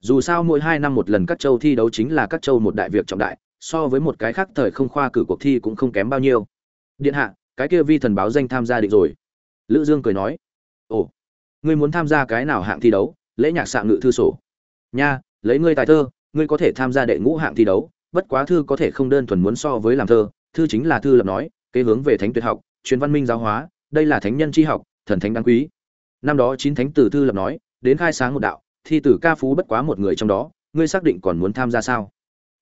Dù sao mỗi hai năm một lần các châu thi đấu chính là các châu một đại việc trọng đại, so với một cái khác thời không khoa cử cuộc thi cũng không kém bao nhiêu. Điện hạ, cái kia vi thần báo danh tham gia định rồi. Lữ dương cười nói, ồ, ngươi muốn tham gia cái nào hạng thi đấu? Lễ nhạc xạ ngự thư sổ. Nha, lấy ngươi tài thơ ngươi có thể tham gia đệ ngũ hạng thi đấu, bất quá thư có thể không đơn thuần muốn so với làm thơ, thư chính là thư lập nói, kế hướng về thánh tuyệt học, truyền văn minh giáo hóa, đây là thánh nhân tri học, thần thánh đáng quý. Năm đó chín thánh tử thư lập nói, đến khai sáng một đạo, thi tử ca phú bất quá một người trong đó, ngươi xác định còn muốn tham gia sao?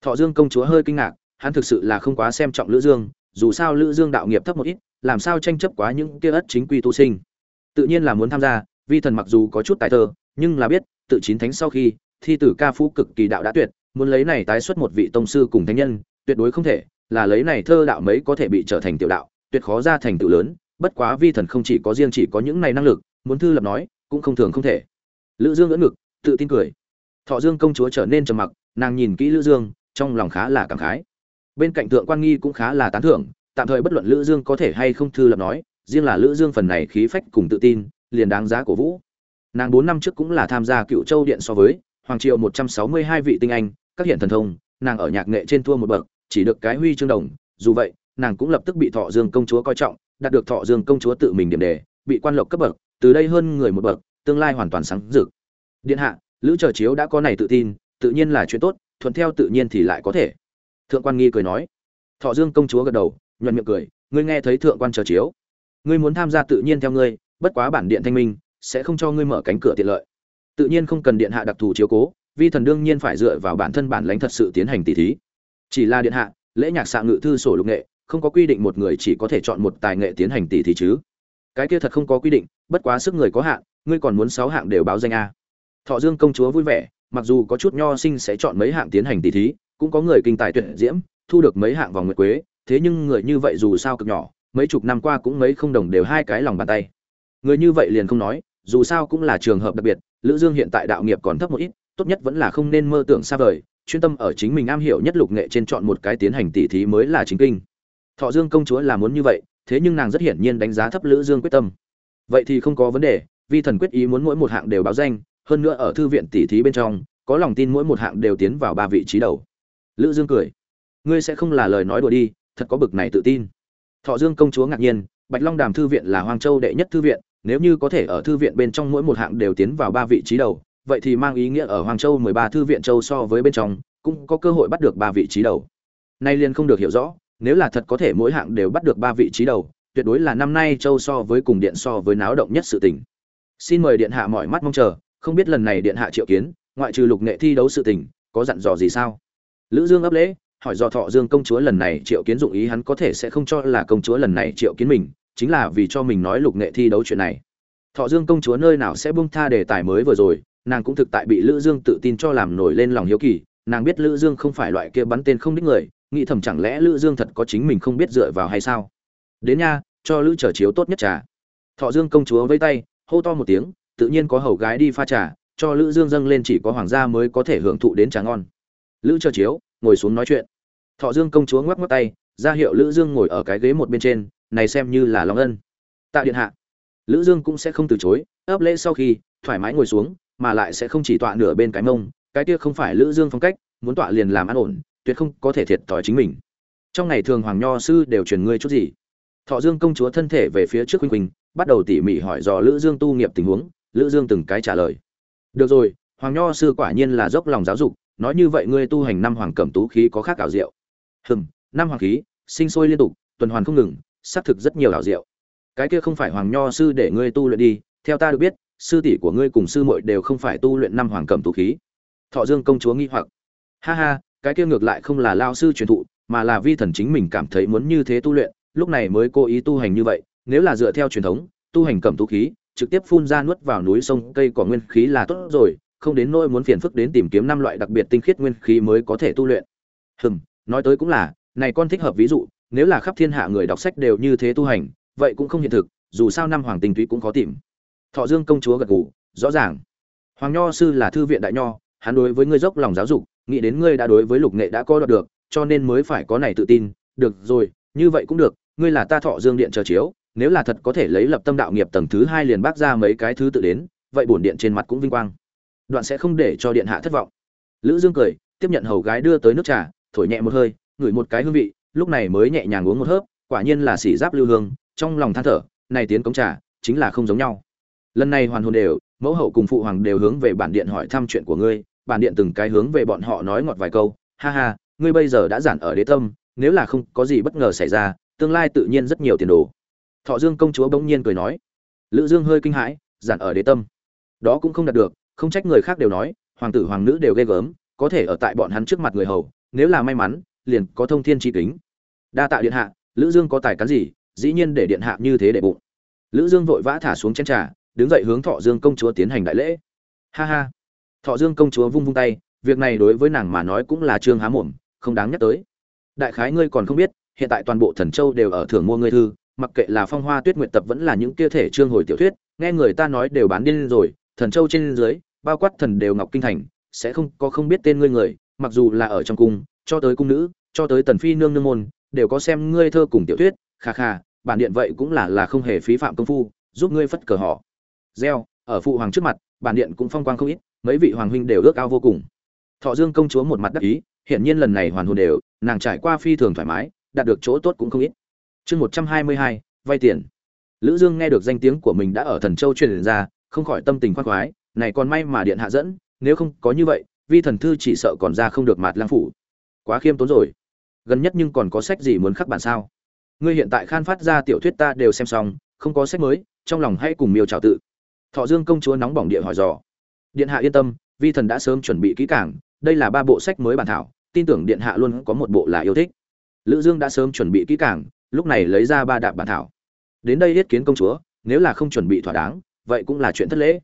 Thọ dương công chúa hơi kinh ngạc, hắn thực sự là không quá xem trọng lữ dương, dù sao lữ dương đạo nghiệp thấp một ít, làm sao tranh chấp quá những kia ất chính quy tu sinh? Tự nhiên là muốn tham gia, vi thần mặc dù có chút tài thơ nhưng là biết, tự chín thánh sau khi, thi tử ca phú cực kỳ đạo đã tuyệt, muốn lấy này tái xuất một vị tông sư cùng thánh nhân, tuyệt đối không thể, là lấy này thơ đạo mấy có thể bị trở thành tiểu đạo, tuyệt khó ra thành tựu lớn, bất quá vi thần không chỉ có riêng chỉ có những này năng lực, muốn thư lập nói, cũng không thường không thể. Lữ dương ngỡ ngực, tự tin cười. Thọ dương công chúa trở nên trầm mặc, nàng nhìn kỹ lữ dương, trong lòng khá là cảm khái. Bên cạnh thượng quan nghi cũng khá là tán thưởng, tạm thời bất luận lữ dương có thể hay không thư lập nói, riêng là lữ dương phần này khí phách cùng tự tin, liền đáng giá của vũ nàng bốn năm trước cũng là tham gia cựu châu điện so với, hoàng triều một trăm sáu mươi hai vị tinh anh, các hiện thần thông, nàng ở nhạc nghệ trên thua một bậc, chỉ được cái huy chương đồng. Dù vậy, nàng cũng lập tức bị thọ dương công chúa coi trọng, đạt được thọ dương công chúa tự mình điểm đề, bị quan lộc cấp bậc, từ đây hơn người một bậc, tương lai hoàn toàn sáng rực. Điện hạ, lữ trở chiếu đã có này tự tin, tự nhiên là chuyện tốt, thuận theo tự nhiên thì lại có thể. Thượng quan nghi cười nói. Thọ dương công chúa gật đầu, nhuận miệng cười, ngươi nghe thấy thượng quan trở chiếu? Ngươi muốn tham gia tự nhiên theo ngươi, bất quá bản điện thanh minh sẽ không cho ngươi mở cánh cửa tiện lợi. Tự nhiên không cần điện hạ đặc thù chiếu cố, vi thần đương nhiên phải dựa vào bản thân bản lãnh thật sự tiến hành tỷ thí. Chỉ là điện hạ, lễ nhạc xạ ngự thư sổ lục nghệ, không có quy định một người chỉ có thể chọn một tài nghệ tiến hành tỷ thí chứ. Cái kia thật không có quy định, bất quá sức người có hạn, ngươi còn muốn sáu hạng đều báo danh a. Thọ dương công chúa vui vẻ, mặc dù có chút nho sinh sẽ chọn mấy hạng tiến hành tỷ thí, cũng có người kinh tài tuyệt diễm, thu được mấy hạng vòng nguyệt quế, thế nhưng người như vậy dù sao cực nhỏ, mấy chục năm qua cũng mấy không đồng đều hai cái lòng bàn tay. Người như vậy liền không nói dù sao cũng là trường hợp đặc biệt, lữ dương hiện tại đạo nghiệp còn thấp một ít, tốt nhất vẫn là không nên mơ tưởng xa vời, chuyên tâm ở chính mình am hiểu nhất lục nghệ trên chọn một cái tiến hành tỷ thí mới là chính kinh. Thọ dương công chúa là muốn như vậy, thế nhưng nàng rất hiển nhiên đánh giá thấp lữ dương quyết tâm. Vậy thì không có vấn đề, vi thần quyết ý muốn mỗi một hạng đều báo danh, hơn nữa ở thư viện tỷ thí bên trong, có lòng tin mỗi một hạng đều tiến vào ba vị trí đầu. Lữ dương cười. Ngươi sẽ không là lời nói đùa đi, thật có bực này tự tin. Thọ dương công chúa ngạc nhiên, bạch long đàm thư viện là hoàng châu đệ nhất thư viện nếu như có thể ở thư viện bên trong mỗi một hạng đều tiến vào ba vị trí đầu, vậy thì mang ý nghĩa ở hoàng châu mười ba thư viện châu so với bên trong, cũng có cơ hội bắt được ba vị trí đầu. Nay liền không được hiểu rõ, nếu là thật có thể mỗi hạng đều bắt được ba vị trí đầu, tuyệt đối là năm nay châu so với cùng điện so với náo động nhất sự tình. Xin mời điện hạ mọi mắt mong chờ, không biết lần này điện hạ triệu kiến, ngoại trừ lục nghệ thi đấu sự tình, có dặn dò gì sao? Lữ dương ấp lễ, hỏi do thọ dương công chúa lần này triệu kiến dụng ý hắn có thể sẽ không cho là công chúa lần này triệu kiến mình chính là vì cho mình nói lục nghệ thi đấu chuyện này. Thọ dương công chúa nơi nào sẽ buông tha đề tài mới vừa rồi, nàng cũng thực tại bị lữ dương tự tin cho làm nổi lên lòng hiếu kỳ, nàng biết lữ dương không phải loại kia bắn tên không đích người, nghĩ thầm chẳng lẽ lữ dương thật có chính mình không biết dựa vào hay sao? Đến nha, cho lữ trở chiếu tốt nhất trà. Thọ dương công chúa vây tay, hô to một tiếng, tự nhiên có hầu gái đi pha trà, cho lữ dương dâng lên chỉ có hoàng gia mới có thể hưởng thụ đến trà ngon. Lữ chờ chiếu, ngồi xuống nói chuyện. Thọ dương công chúa ngoắc ngoắc tay, ra hiệu lữ dương ngồi ở cái ghế một bên trên này xem như là long ân. Tạ điện hạ, lữ dương cũng sẽ không từ chối, ấp lễ sau khi, thoải mái ngồi xuống, mà lại sẽ không chỉ tọa nửa bên cái mông, cái kia không phải lữ dương phong cách, muốn tọa liền làm ăn ổn, tuyệt không có thể thiệt thòi chính mình. Trong ngày thường hoàng nho sư đều truyền ngươi chút gì? Thọ dương công chúa thân thể về phía trước huynh huynh, bắt đầu tỉ mỉ hỏi dò lữ dương tu nghiệp tình huống, lữ dương từng cái trả lời. Được rồi, hoàng nho sư quả nhiên là dốc lòng giáo dục, nói như vậy ngươi tu hành năm hoàng cẩm tú khí có khác ảo diệu. Hừm, năm hoàng khí, sinh sôi liên tục, tuần hoàn không ngừng xác thực rất nhiều ảo diệu. Cái kia không phải hoàng nho sư để ngươi tu luyện đi, theo ta được biết, sư tỷ của ngươi cùng sư muội đều không phải tu luyện năm hoàng cẩm tú khí. Thọ dương công chúa nghi hoặc. Ha ha, cái kia ngược lại không là lao sư truyền thụ, mà là vi thần chính mình cảm thấy muốn như thế tu luyện, lúc này mới cố ý tu hành như vậy, nếu là dựa theo truyền thống, tu hành cẩm tú khí, trực tiếp phun ra nuốt vào núi sông, cây cỏ nguyên khí là tốt rồi, không đến nỗi muốn phiền phức đến tìm kiếm năm loại đặc biệt tinh khiết nguyên khí mới có thể tu luyện. Hừm, nói tới cũng là, này con thích hợp ví dụ nếu là khắp thiên hạ người đọc sách đều như thế tu hành, vậy cũng không hiện thực, dù sao năm hoàng tình túy cũng khó tìm. Thọ dương công chúa gật gù, rõ ràng. Hoàng nho sư là thư viện đại nho, hắn đối với ngươi dốc lòng giáo dục, nghĩ đến ngươi đã đối với lục nghệ đã có đoạt được, cho nên mới phải có này tự tin. Được rồi, như vậy cũng được, ngươi là ta thọ dương điện chờ chiếu, nếu là thật có thể lấy lập tâm đạo nghiệp tầng thứ hai liền bác ra mấy cái thứ tự đến, vậy bổn điện trên mặt cũng vinh quang. Đoạn sẽ không để cho điện hạ thất vọng. Lữ dương cười, tiếp nhận hầu gái đưa tới nước trà, thổi nhẹ một hơi, ngửi một cái hương vị lúc này mới nhẹ nhàng uống một hớp, quả nhiên là xỉ giáp lưu hương, trong lòng than thở, này tiến cống trà, chính là không giống nhau. Lần này hoàn hồn đều, mẫu hậu cùng phụ hoàng đều hướng về bản điện hỏi thăm chuyện của ngươi, bản điện từng cái hướng về bọn họ nói ngọt vài câu, ha ha, ngươi bây giờ đã giản ở đế tâm, nếu là không có gì bất ngờ xảy ra, tương lai tự nhiên rất nhiều tiền đồ. Thọ dương công chúa bỗng nhiên cười nói. Lữ dương hơi kinh hãi, giản ở đế tâm. Đó cũng không đạt được, không trách người khác đều nói, hoàng tử hoàng nữ đều ghê gớm, có thể ở tại bọn hắn trước mặt người hầu, nếu là may mắn liền có thông thiên chi kính. Đa tạ điện hạ, lữ dương có tài cán gì, dĩ nhiên để điện hạ như thế để bụng. Lữ dương vội vã thả xuống chén trà, đứng dậy hướng thọ dương công chúa tiến hành đại lễ. Ha ha. Thọ dương công chúa vung vung tay, việc này đối với nàng mà nói cũng là trương há mồm, không đáng nhắc tới. Đại khái ngươi còn không biết, hiện tại toàn bộ thần châu đều ở thưởng mua ngươi thư, mặc kệ là phong hoa tuyết nguyện tập vẫn là những kia thể trương hồi tiểu thuyết, nghe người ta nói đều bán điên rồi, thần châu trên dưới, bao quát thần đều ngọc kinh thành, sẽ không có không biết tên ngươi người, mặc dù là ở trong cung cho tới cung nữ, cho tới tần phi nương nương môn, đều có xem ngươi thơ cùng tiểu thuyết, kha kha, bản điện vậy cũng là là không hề phí phạm công phu, giúp ngươi phất cờ họ. Gieo ở phụ hoàng trước mặt, bản điện cũng phong quang không ít, mấy vị hoàng huynh đều ước ao vô cùng. Thọ dương công chúa một mặt đắc ý, hiển nhiên lần này hoàn hồn đều, nàng trải qua phi thường thoải mái, đạt được chỗ tốt cũng không ít. Chương một trăm hai mươi hai, vay tiền. Lữ dương nghe được danh tiếng của mình đã ở thần châu truyền ra, không khỏi tâm tình khoan khoái, này còn may mà điện hạ dẫn, nếu không có như vậy, vi thần thư chỉ sợ còn ra không được mạt lang phủ quá khiêm tốn rồi. Gần nhất nhưng còn có sách gì muốn khắc bản sao? Ngươi hiện tại khan phát ra tiểu thuyết ta đều xem xong, không có sách mới, trong lòng hãy cùng miêu trào tự. Thọ dương công chúa nóng bỏng địa hỏi dò. Điện hạ yên tâm, vi thần đã sớm chuẩn bị kỹ càng, đây là ba bộ sách mới bản thảo, tin tưởng điện hạ luôn có một bộ là yêu thích. Lữ dương đã sớm chuẩn bị kỹ càng, lúc này lấy ra ba đạp bản thảo. Đến đây yết kiến công chúa, nếu là không chuẩn bị thỏa đáng, vậy cũng là chuyện thất lễ.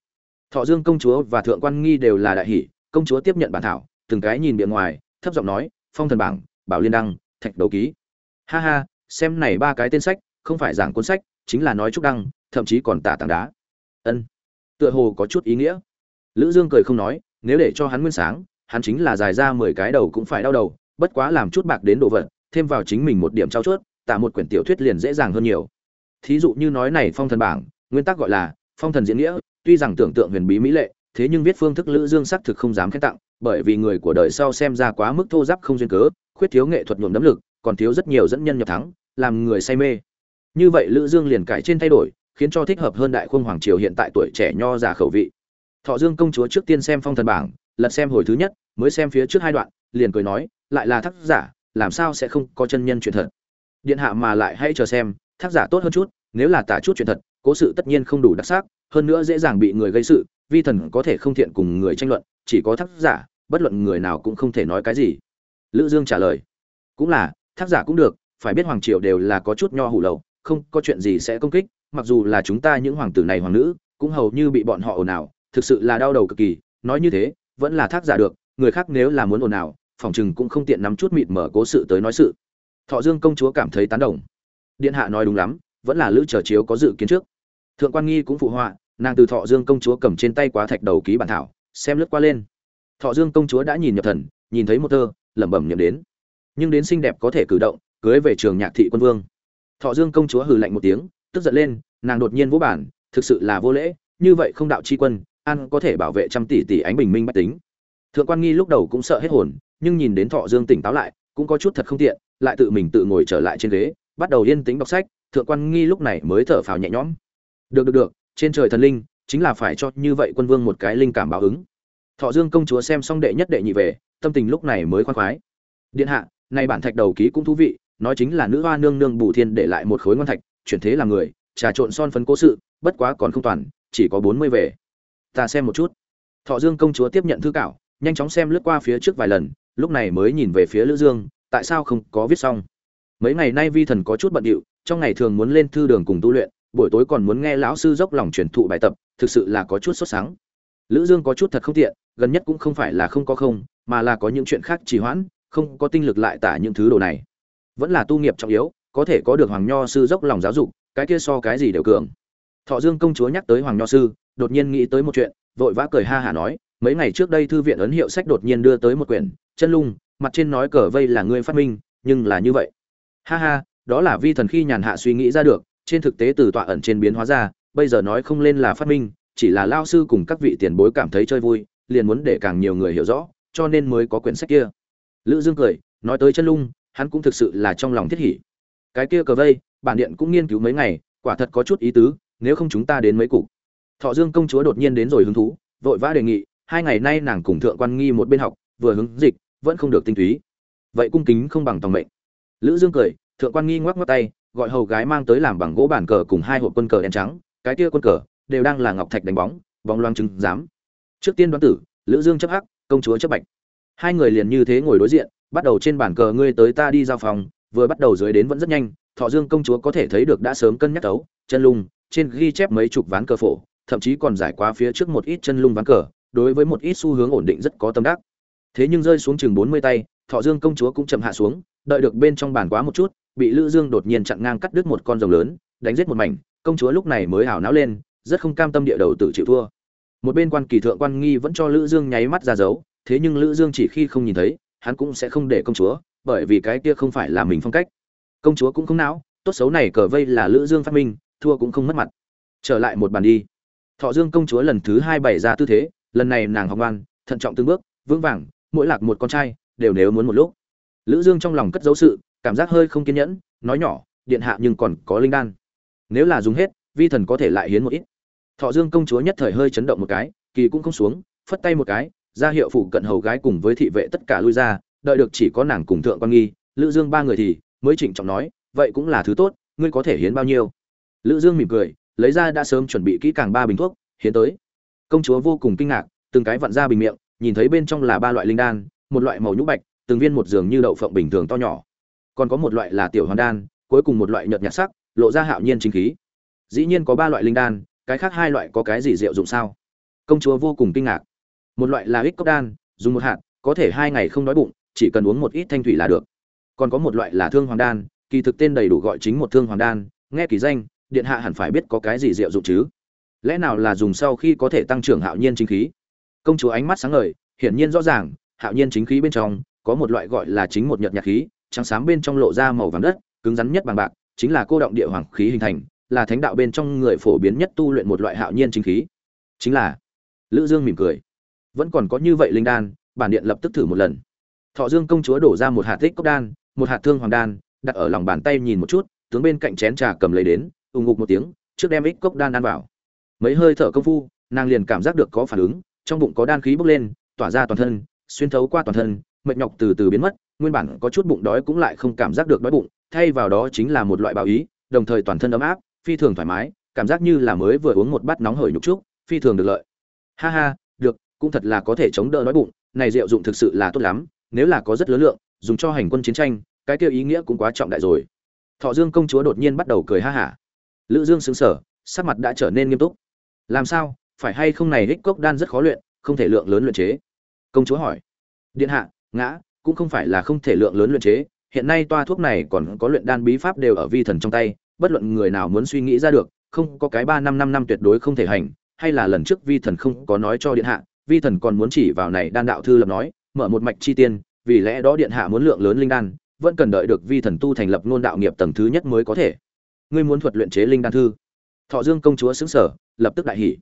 Thọ dương công chúa và thượng quan nghi đều là đại hỷ, công chúa tiếp nhận bản thảo, từng cái nhìn bề ngoài, thấp giọng nói phong thần bảng, bảo liên đăng, thạch đấu ký. Ha ha, xem này ba cái tên sách, không phải giảng cuốn sách, chính là nói trúc đăng, thậm chí còn tả tảng đá. Ân, tựa hồ có chút ý nghĩa. Lữ dương cười không nói, nếu để cho hắn nguyên sáng, hắn chính là dài ra mười cái đầu cũng phải đau đầu, bất quá làm chút bạc đến đồ vật, thêm vào chính mình một điểm trao chuốt, tả một quyển tiểu thuyết liền dễ dàng hơn nhiều. Thí dụ như nói này phong thần bảng, nguyên tắc gọi là, phong thần diễn nghĩa, tuy rằng tưởng tượng huyền bí mỹ lệ, thế nhưng viết phương thức lữ dương sắc thực không dám khen tặng bởi vì người của đời sau xem ra quá mức thô giáp không duyên cớ, khuyết thiếu nghệ thuật nhuộm đấm lực, còn thiếu rất nhiều dẫn nhân nhập thắng, làm người say mê. Như vậy lữ dương liền cải trên thay đổi, khiến cho thích hợp hơn đại khung hoàng triều hiện tại tuổi trẻ nho giả khẩu vị. Thọ dương công chúa trước tiên xem phong thần bảng, lật xem hồi thứ nhất, mới xem phía trước hai đoạn, liền cười nói, lại là thác giả, làm sao sẽ không có chân nhân chuyện thật? Điện hạ mà lại hãy chờ xem, thác giả tốt hơn chút, nếu là tả chút chuyện thật, cố sự tất nhiên không đủ đặc sắc, hơn nữa dễ dàng bị người gây sự, vi thần có thể không thiện cùng người tranh luận chỉ có thác giả, bất luận người nào cũng không thể nói cái gì. Lữ dương trả lời, cũng là thác giả cũng được, phải biết hoàng triều đều là có chút nho hủ lậu, không có chuyện gì sẽ công kích, mặc dù là chúng ta những hoàng tử này hoàng nữ, cũng hầu như bị bọn họ ồn ào, thực sự là đau đầu cực kỳ, nói như thế, vẫn là thác giả được, người khác nếu là muốn ồn ào, phòng chừng cũng không tiện nắm chút mịt mở cố sự tới nói sự. Thọ dương công chúa cảm thấy tán đồng. Điện hạ nói đúng lắm, vẫn là lữ trở chiếu có dự kiến trước. Thượng quan nghi cũng phụ họa, nàng từ thọ dương công chúa cầm trên tay quá thạch đầu ký bản thảo xem lướt qua lên. Thọ dương công chúa đã nhìn nhập thần, nhìn thấy một thơ, lẩm bẩm nhậm đến. Nhưng đến xinh đẹp có thể cử động, cưới về trường nhạc thị quân vương. Thọ dương công chúa hừ lạnh một tiếng, tức giận lên, nàng đột nhiên vô bản thực sự là vô lễ, như vậy không đạo chi quân, an có thể bảo vệ trăm tỷ tỷ ánh bình minh bách tính. Thượng quan nghi lúc đầu cũng sợ hết hồn, nhưng nhìn đến thọ dương tỉnh táo lại, cũng có chút thật không tiện, lại tự mình tự ngồi trở lại trên ghế, bắt đầu yên tĩnh đọc sách, thượng quan nghi lúc này mới thở phào nhẹ nhõm. Được được được, trên trời thần linh chính là phải cho như vậy quân vương một cái linh cảm báo ứng. Thọ dương công chúa xem xong đệ nhất đệ nhị về, tâm tình lúc này mới khoan khoái. Điện hạ, nay bản thạch đầu ký cũng thú vị, nói chính là nữ hoa nương nương bù thiên để lại một khối ngon thạch, chuyển thế làm người, trà trộn son phấn cố sự, bất quá còn không toàn, chỉ có bốn mươi về. Ta xem một chút. Thọ dương công chúa tiếp nhận thư cảo, nhanh chóng xem lướt qua phía trước vài lần, lúc này mới nhìn về phía lữ dương, tại sao không có viết xong? Mấy ngày nay vi thần có chút bận điệu, trong ngày thường muốn lên thư đường cùng tu luyện, buổi tối còn muốn nghe lão sư dốc lòng truyền thụ bài tập thực sự là có chút sốt sáng. Lữ dương có chút thật không tiện, gần nhất cũng không phải là không có không, mà là có những chuyện khác trì hoãn, không có tinh lực lại tả những thứ đồ này. Vẫn là tu nghiệp trọng yếu, có thể có được hoàng nho sư dốc lòng giáo dục, cái kia so cái gì đều cường. Thọ dương công chúa nhắc tới hoàng nho sư, đột nhiên nghĩ tới một chuyện, vội vã cười ha hả nói, mấy ngày trước đây thư viện ấn hiệu sách đột nhiên đưa tới một quyển, chân lung, mặt trên nói cờ vây là ngươi phát minh, nhưng là như vậy. Ha ha, đó là vi thần khi nhàn hạ suy nghĩ ra được, trên thực tế từ tọa ẩn trên biến hóa ra bây giờ nói không lên là phát minh, chỉ là lao sư cùng các vị tiền bối cảm thấy chơi vui, liền muốn để càng nhiều người hiểu rõ, cho nên mới có quyển sách kia. Lữ dương cười, nói tới chân lung, hắn cũng thực sự là trong lòng thiết hỉ. Cái kia cờ vây, bản điện cũng nghiên cứu mấy ngày, quả thật có chút ý tứ, nếu không chúng ta đến mấy cục. Thọ dương công chúa đột nhiên đến rồi hứng thú, vội vã đề nghị, hai ngày nay nàng cùng thượng quan nghi một bên học, vừa hướng dịch, vẫn không được tinh túy. Vậy cung kính không bằng tòng mệnh. Lữ dương cười, thượng quan nghi ngoắc ngoắc tay, gọi hầu gái mang tới làm bằng gỗ bản cờ cùng hai hộp quân cờ đen trắng cái kia quân cờ đều đang là ngọc thạch đánh bóng bóng loang trứng dám trước tiên đoán tử, lữ dương chấp hắc, công chúa chấp bạch. Hai người liền như thế ngồi đối diện, bắt đầu trên bàn cờ ngươi tới ta đi giao phòng, vừa bắt đầu dưới đến vẫn rất nhanh, thọ dương công chúa có thể thấy được đã sớm cân nhắc tấu, chân lung, trên ghi chép mấy chục ván cờ phổ, thậm chí còn giải qua phía trước một ít chân lung ván cờ, đối với một ít xu hướng ổn định rất có tâm đắc. Thế nhưng rơi xuống chừng bốn mươi tay, thọ dương công chúa cũng chậm hạ xuống, đợi được bên trong bàn quá một chút, bị lữ dương đột nhiên chặn ngang cắt đứt một con rồng lớn, đánh giết một mảnh công chúa lúc này mới hào não lên, rất không cam tâm địa đầu tự chịu thua. Một bên quan kỳ thượng quan nghi vẫn cho lữ dương nháy mắt ra dấu, thế nhưng lữ dương chỉ khi không nhìn thấy, hắn cũng sẽ không để công chúa, bởi vì cái kia không phải là mình phong cách. Công chúa cũng không não, tốt xấu này cờ vây là lữ dương phát minh, thua cũng không mất mặt. Trở lại một bàn đi. Thọ dương công chúa lần thứ hai bày ra tư thế, lần này nàng học ngoan, thận trọng từng bước, vững vàng, mỗi lạc một con trai, đều nếu muốn một lúc. Lữ dương trong lòng cất giấu sự, cảm giác hơi không kiên nhẫn, nói nhỏ, điện hạ nhưng còn có linh đan nếu là dùng hết, vi thần có thể lại hiến một ít. Thọ dương công chúa nhất thời hơi chấn động một cái, kỳ cũng không xuống, phất tay một cái, ra hiệu phụ cận hầu gái cùng với thị vệ tất cả lui ra, đợi được chỉ có nàng cùng thượng quan nghi, lữ dương ba người thì mới trịnh trọng nói, vậy cũng là thứ tốt, ngươi có thể hiến bao nhiêu? Lữ dương mỉm cười, lấy ra đã sớm chuẩn bị kỹ càng ba bình thuốc, hiến tới. Công chúa vô cùng kinh ngạc, từng cái vặn ra bình miệng, nhìn thấy bên trong là ba loại linh đan, một loại màu nhũ bạch, từng viên một giường như đậu phộng bình thường to nhỏ. Còn có một loại là tiểu hoàn đan, cuối cùng một loại nhợt nhạt sắc lộ ra hạo nhiên chính khí. Dĩ nhiên có ba loại linh đan, cái khác hai loại có cái gì diệu dụng sao? Công chúa vô cùng kinh ngạc. Một loại là ích cốc đan, dùng một hạt, có thể hai ngày không đói bụng, chỉ cần uống một ít thanh thủy là được. Còn có một loại là thương hoàng đan, kỳ thực tên đầy đủ gọi chính một thương hoàng đan, nghe kỳ danh, điện hạ hẳn phải biết có cái gì diệu dụng chứ. Lẽ nào là dùng sau khi có thể tăng trưởng hạo nhiên chính khí? Công chúa ánh mắt sáng ngời, hiển nhiên rõ ràng, hạo nhiên chính khí bên trong, có một loại gọi là chính một nhật nhạc khí, trắng xám bên trong lộ ra màu vàng đất, cứng rắn nhất bằng bạc chính là cô động địa hoàng khí hình thành, là thánh đạo bên trong người phổ biến nhất tu luyện một loại hạo nhiên chính khí. Chính là, lữ dương mỉm cười. Vẫn còn có như vậy linh đan, bản điện lập tức thử một lần. Thọ dương công chúa đổ ra một hạt tích cốc đan, một hạt thương hoàng đan, đặt ở lòng bàn tay nhìn một chút, tướng bên cạnh chén trà cầm lấy đến ùng ngục một tiếng, trước đem ích cốc đan ăn vào. Mấy hơi thở công phu, nàng liền cảm giác được có phản ứng, trong bụng có đan khí bốc lên, tỏa ra toàn thân, xuyên thấu qua toàn thân, mệt nhọc từ từ biến mất nguyên bản có chút bụng đói cũng lại không cảm giác được đói bụng, thay vào đó chính là một loại bạo ý, đồng thời toàn thân ấm áp, phi thường thoải mái, cảm giác như là mới vừa uống một bát nóng hởi nhục trúc, phi thường được lợi. Ha ha, được, cũng thật là có thể chống đỡ đói bụng, này rượu dụng thực sự là tốt lắm, nếu là có rất lớn lượng, dùng cho hành quân chiến tranh, cái kia ý nghĩa cũng quá trọng đại rồi. Thọ dương công chúa đột nhiên bắt đầu cười ha hả. Lữ dương sững sờ, sắc mặt đã trở nên nghiêm túc. Làm sao, phải hay không này hích cốc đan rất khó luyện, không thể lượng lớn luyện chế? Công chúa hỏi. Điện hạ, ngã cũng không phải là không thể lượng lớn luyện chế, hiện nay toa thuốc này còn có luyện đan bí pháp đều ở vi thần trong tay, bất luận người nào muốn suy nghĩ ra được, không có cái ba năm năm năm tuyệt đối không thể hành, hay là lần trước vi thần không có nói cho điện hạ, vi thần còn muốn chỉ vào này đan đạo thư lập nói, mở một mạch chi tiên, vì lẽ đó điện hạ muốn lượng lớn linh đan, vẫn cần đợi được vi thần tu thành lập ngôn đạo nghiệp tầng thứ nhất mới có thể. Ngươi muốn thuật luyện chế linh đan thư. Thọ dương công chúa xứng sở lập tức đại hỉ.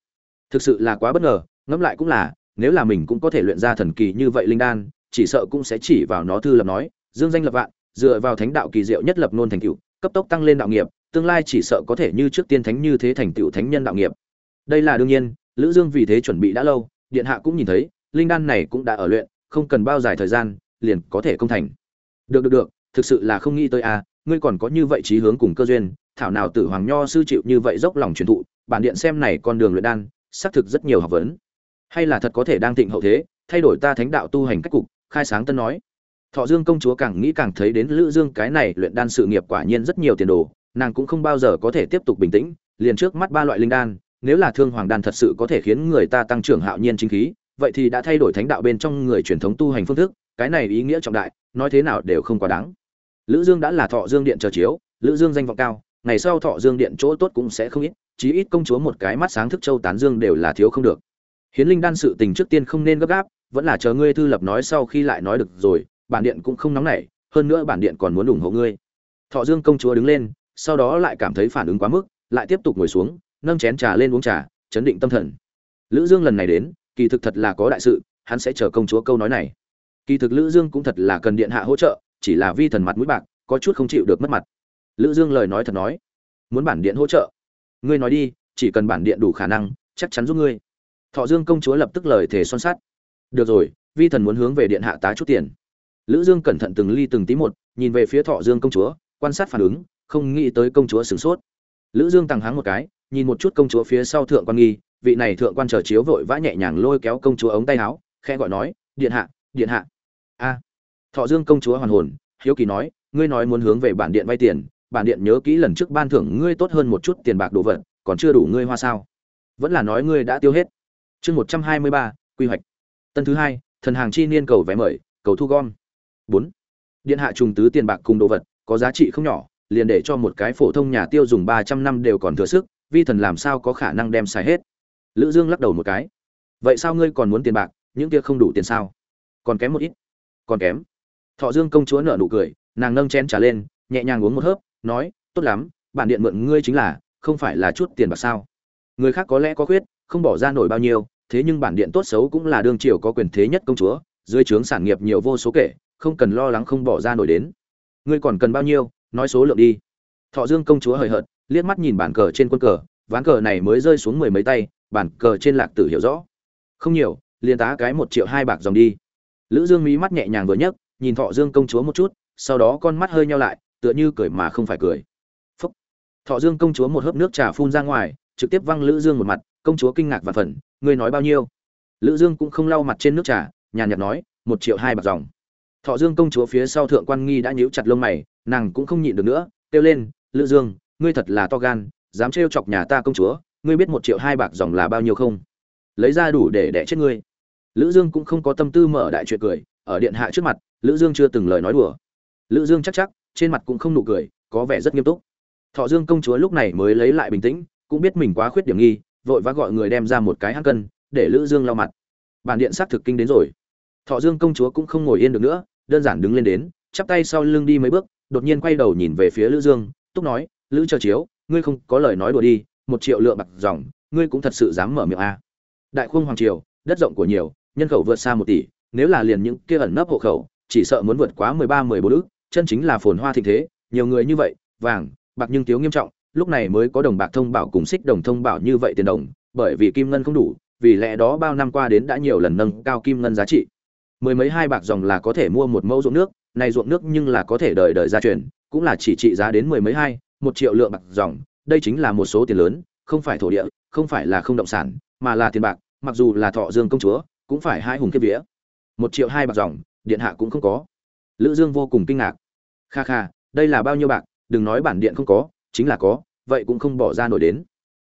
Thực sự là quá bất ngờ, ngẫm lại cũng là, nếu là mình cũng có thể luyện ra thần kỳ như vậy linh đan chỉ sợ cũng sẽ chỉ vào nó thư lập nói dương danh lập vạn dựa vào thánh đạo kỳ diệu nhất lập nôn thành cựu cấp tốc tăng lên đạo nghiệp tương lai chỉ sợ có thể như trước tiên thánh như thế thành tựu thánh nhân đạo nghiệp. Đây là đương nhiên lữ dương vì thế chuẩn bị đã lâu điện hạ cũng nhìn thấy linh đan này cũng đã ở luyện không cần bao dài thời gian liền có thể công thành. Được được được thực sự là không nghĩ tới a à, ngươi còn có như vậy trí hướng cùng cơ duyên thảo nào tử hoàng nho sư chịu như vậy dốc lòng truyền thụ bản điện xem này con đường luyện đan xác thực rất nhiều học vấn. Hay là thật có thể đang thịnh hậu thế thay đổi ta thánh đạo tu hành cách cục khai sáng tân nói. Thọ dương công chúa càng nghĩ càng thấy đến lữ dương cái này luyện đan sự nghiệp quả nhiên rất nhiều tiền đồ, nàng cũng không bao giờ có thể tiếp tục bình tĩnh, liền trước mắt ba loại linh đan, nếu là thương hoàng đan thật sự có thể khiến người ta tăng trưởng hạo nhiên chính khí, vậy thì đã thay đổi thánh đạo bên trong người truyền thống tu hành phương thức, cái này ý nghĩa trọng đại, nói thế nào đều không quá đáng. Lữ dương đã là thọ dương điện chờ chiếu, lữ dương danh vọng cao, ngày sau thọ dương điện chỗ tốt cũng sẽ không ít, chí ít công chúa một cái mắt sáng thức châu tán dương đều là thiếu không được. Hiến linh đan sự tình trước tiên không nên gấp gáp vẫn là chờ ngươi thư lập nói sau khi lại nói được rồi, bản điện cũng không nóng nảy, hơn nữa bản điện còn muốn ủng hộ ngươi. Thọ dương công chúa đứng lên, sau đó lại cảm thấy phản ứng quá mức, lại tiếp tục ngồi xuống, nâng chén trà lên uống trà, chấn định tâm thần. Lữ dương lần này đến, kỳ thực thật là có đại sự, hắn sẽ chờ công chúa câu nói này. Kỳ thực lữ dương cũng thật là cần điện hạ hỗ trợ, chỉ là vi thần mặt mũi bạc, có chút không chịu được mất mặt. Lữ dương lời nói thật nói, muốn bản điện hỗ trợ? Ngươi nói đi, chỉ cần bản điện đủ khả năng, chắc chắn giúp ngươi. Thọ dương công chúa lập tức lời thể son sắt được rồi, vi thần muốn hướng về điện hạ tá chút tiền. Lữ dương cẩn thận từng ly từng tí một, nhìn về phía thọ dương công chúa, quan sát phản ứng, không nghĩ tới công chúa sửng sốt. Lữ dương tăng háng một cái, nhìn một chút công chúa phía sau thượng quan nghi, vị này thượng quan chờ chiếu vội vã nhẹ nhàng lôi kéo công chúa ống tay áo, khẽ gọi nói, điện hạ điện hạ. A. Thọ dương công chúa hoàn hồn, hiếu kỳ nói, ngươi nói muốn hướng về bản điện vay tiền, bản điện nhớ kỹ lần trước ban thưởng ngươi tốt hơn một chút tiền bạc đồ vật, còn chưa đủ ngươi hoa sao. Vẫn là nói ngươi đã tiêu hết. Chương một trăm hai mươi ba, quy hoạch tân thứ hai, thần hàng chi niên cầu vé mời, cầu thu gom. Bốn, điện hạ trùng tứ tiền bạc cùng đồ vật, có giá trị không nhỏ, liền để cho một cái phổ thông nhà tiêu dùng ba trăm năm đều còn thừa sức, vi thần làm sao có khả năng đem xài hết? Lữ dương lắc đầu một cái. Vậy sao ngươi còn muốn tiền bạc, những kia không đủ tiền sao? Còn kém một ít. Còn kém. Thọ dương công chúa nở nụ cười, nàng nâng chén trà lên, nhẹ nhàng uống một hớp, nói, tốt lắm, bản điện mượn ngươi chính là, không phải là chút tiền bạc sao? Người khác có lẽ có khuyết, không bỏ ra nổi bao nhiêu thế nhưng bản điện tốt xấu cũng là đương triều có quyền thế nhất công chúa, dưới trướng sản nghiệp nhiều vô số kể, không cần lo lắng không bỏ ra nổi đến. Ngươi còn cần bao nhiêu, nói số lượng đi. Thọ dương công chúa hời hợt, liếc mắt nhìn bản cờ trên quân cờ, ván cờ này mới rơi xuống mười mấy tay, bản cờ trên lạc tử hiểu rõ. Không nhiều, liền tá cái một triệu hai bạc dòng đi. Lữ dương mí mắt nhẹ nhàng vừa nhấc, nhìn thọ dương công chúa một chút, sau đó con mắt hơi nheo lại, tựa như cười mà không phải cười. Phúc. thọ dương công chúa một hớp nước trà phun ra ngoài, trực tiếp văng lữ dương một mặt, công chúa kinh ngạc và phẫn ngươi nói bao nhiêu? Lữ dương cũng không lau mặt trên nước trà, nhàn nhạt nói, một triệu hai bạc dòng. Thọ dương công chúa phía sau thượng quan nghi đã nhíu chặt lông mày, nàng cũng không nhịn được nữa, kêu lên, lữ dương, ngươi thật là to gan, dám trêu chọc nhà ta công chúa, ngươi biết một triệu hai bạc dòng là bao nhiêu không? Lấy ra đủ để đẻ chết ngươi. Lữ dương cũng không có tâm tư mở đại chuyện cười, ở điện hạ trước mặt, lữ dương chưa từng lời nói đùa. Lữ dương chắc chắc, trên mặt cũng không nụ cười, có vẻ rất nghiêm túc. Thọ dương công chúa lúc này mới lấy lại bình tĩnh, cũng biết mình quá khuyết điểm nghi vội vã gọi người đem ra một cái hăng cân, để lữ dương lau mặt bản điện sát thực kinh đến rồi thọ dương công chúa cũng không ngồi yên được nữa, đơn giản đứng lên đến, chắp tay sau lưng đi mấy bước, đột nhiên quay đầu nhìn về phía lữ dương, túc nói, lữ chờ chiếu, ngươi không có lời nói đùa đi, một triệu lượng bạc dòng, ngươi cũng thật sự dám mở miệng a à. đại khung hoàng triều, đất rộng của nhiều, nhân khẩu vượt xa một tỷ, nếu là liền những kia ẩn nấp hộ khẩu, chỉ sợ muốn vượt quá mười ba, mười bốn ức, chân chính là phồn hoa thịnh thế, nhiều người như vậy, vàng, bạc nhưng thiếu nghiêm trọng lúc này mới có đồng bạc thông bảo cùng xích đồng thông bảo như vậy tiền đồng, bởi vì kim ngân không đủ, vì lẽ đó bao năm qua đến đã nhiều lần nâng cao kim ngân giá trị. Mười mấy hai bạc dòng là có thể mua một mẫu ruộng nước, này ruộng nước nhưng là có thể đời đời gia truyền, cũng là chỉ trị giá đến mười mấy hai, một triệu lượng bạc dòng, đây chính là một số tiền lớn, không phải thổ địa, không phải là không động sản, mà là tiền bạc, mặc dù là thọ dương công chúa, cũng phải hai hùng kiếp vía. Một triệu hai bạc dòng, điện hạ cũng không có. Lữ dương vô cùng kinh ngạc. Kha kha, đây là bao nhiêu bạc, đừng nói bản điện không có, chính là có vậy cũng không bỏ ra nổi đến.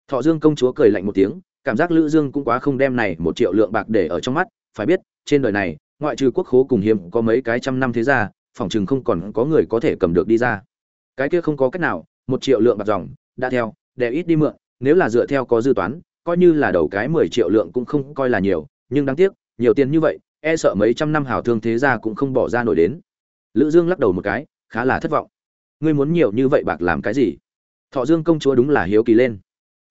Thọ dương công chúa cười lạnh một tiếng, cảm giác lữ dương cũng quá không đem này một triệu lượng bạc để ở trong mắt, phải biết, trên đời này, ngoại trừ quốc khố cùng hiếm có mấy cái trăm năm thế gia phỏng chừng không còn có người có thể cầm được đi ra. Cái kia không có cách nào, một triệu lượng bạc dòng, đã theo, để ít đi mượn, nếu là dựa theo có dự toán, coi như là đầu cái mười triệu lượng cũng không coi là nhiều, nhưng đáng tiếc, nhiều tiền như vậy e sợ mấy trăm năm hào thương thế gia cũng không bỏ ra nổi đến. Lữ dương lắc đầu một cái, khá là thất vọng. Ngươi muốn nhiều như vậy bạc làm cái gì? Thọ dương công chúa đúng là hiếu kỳ lên.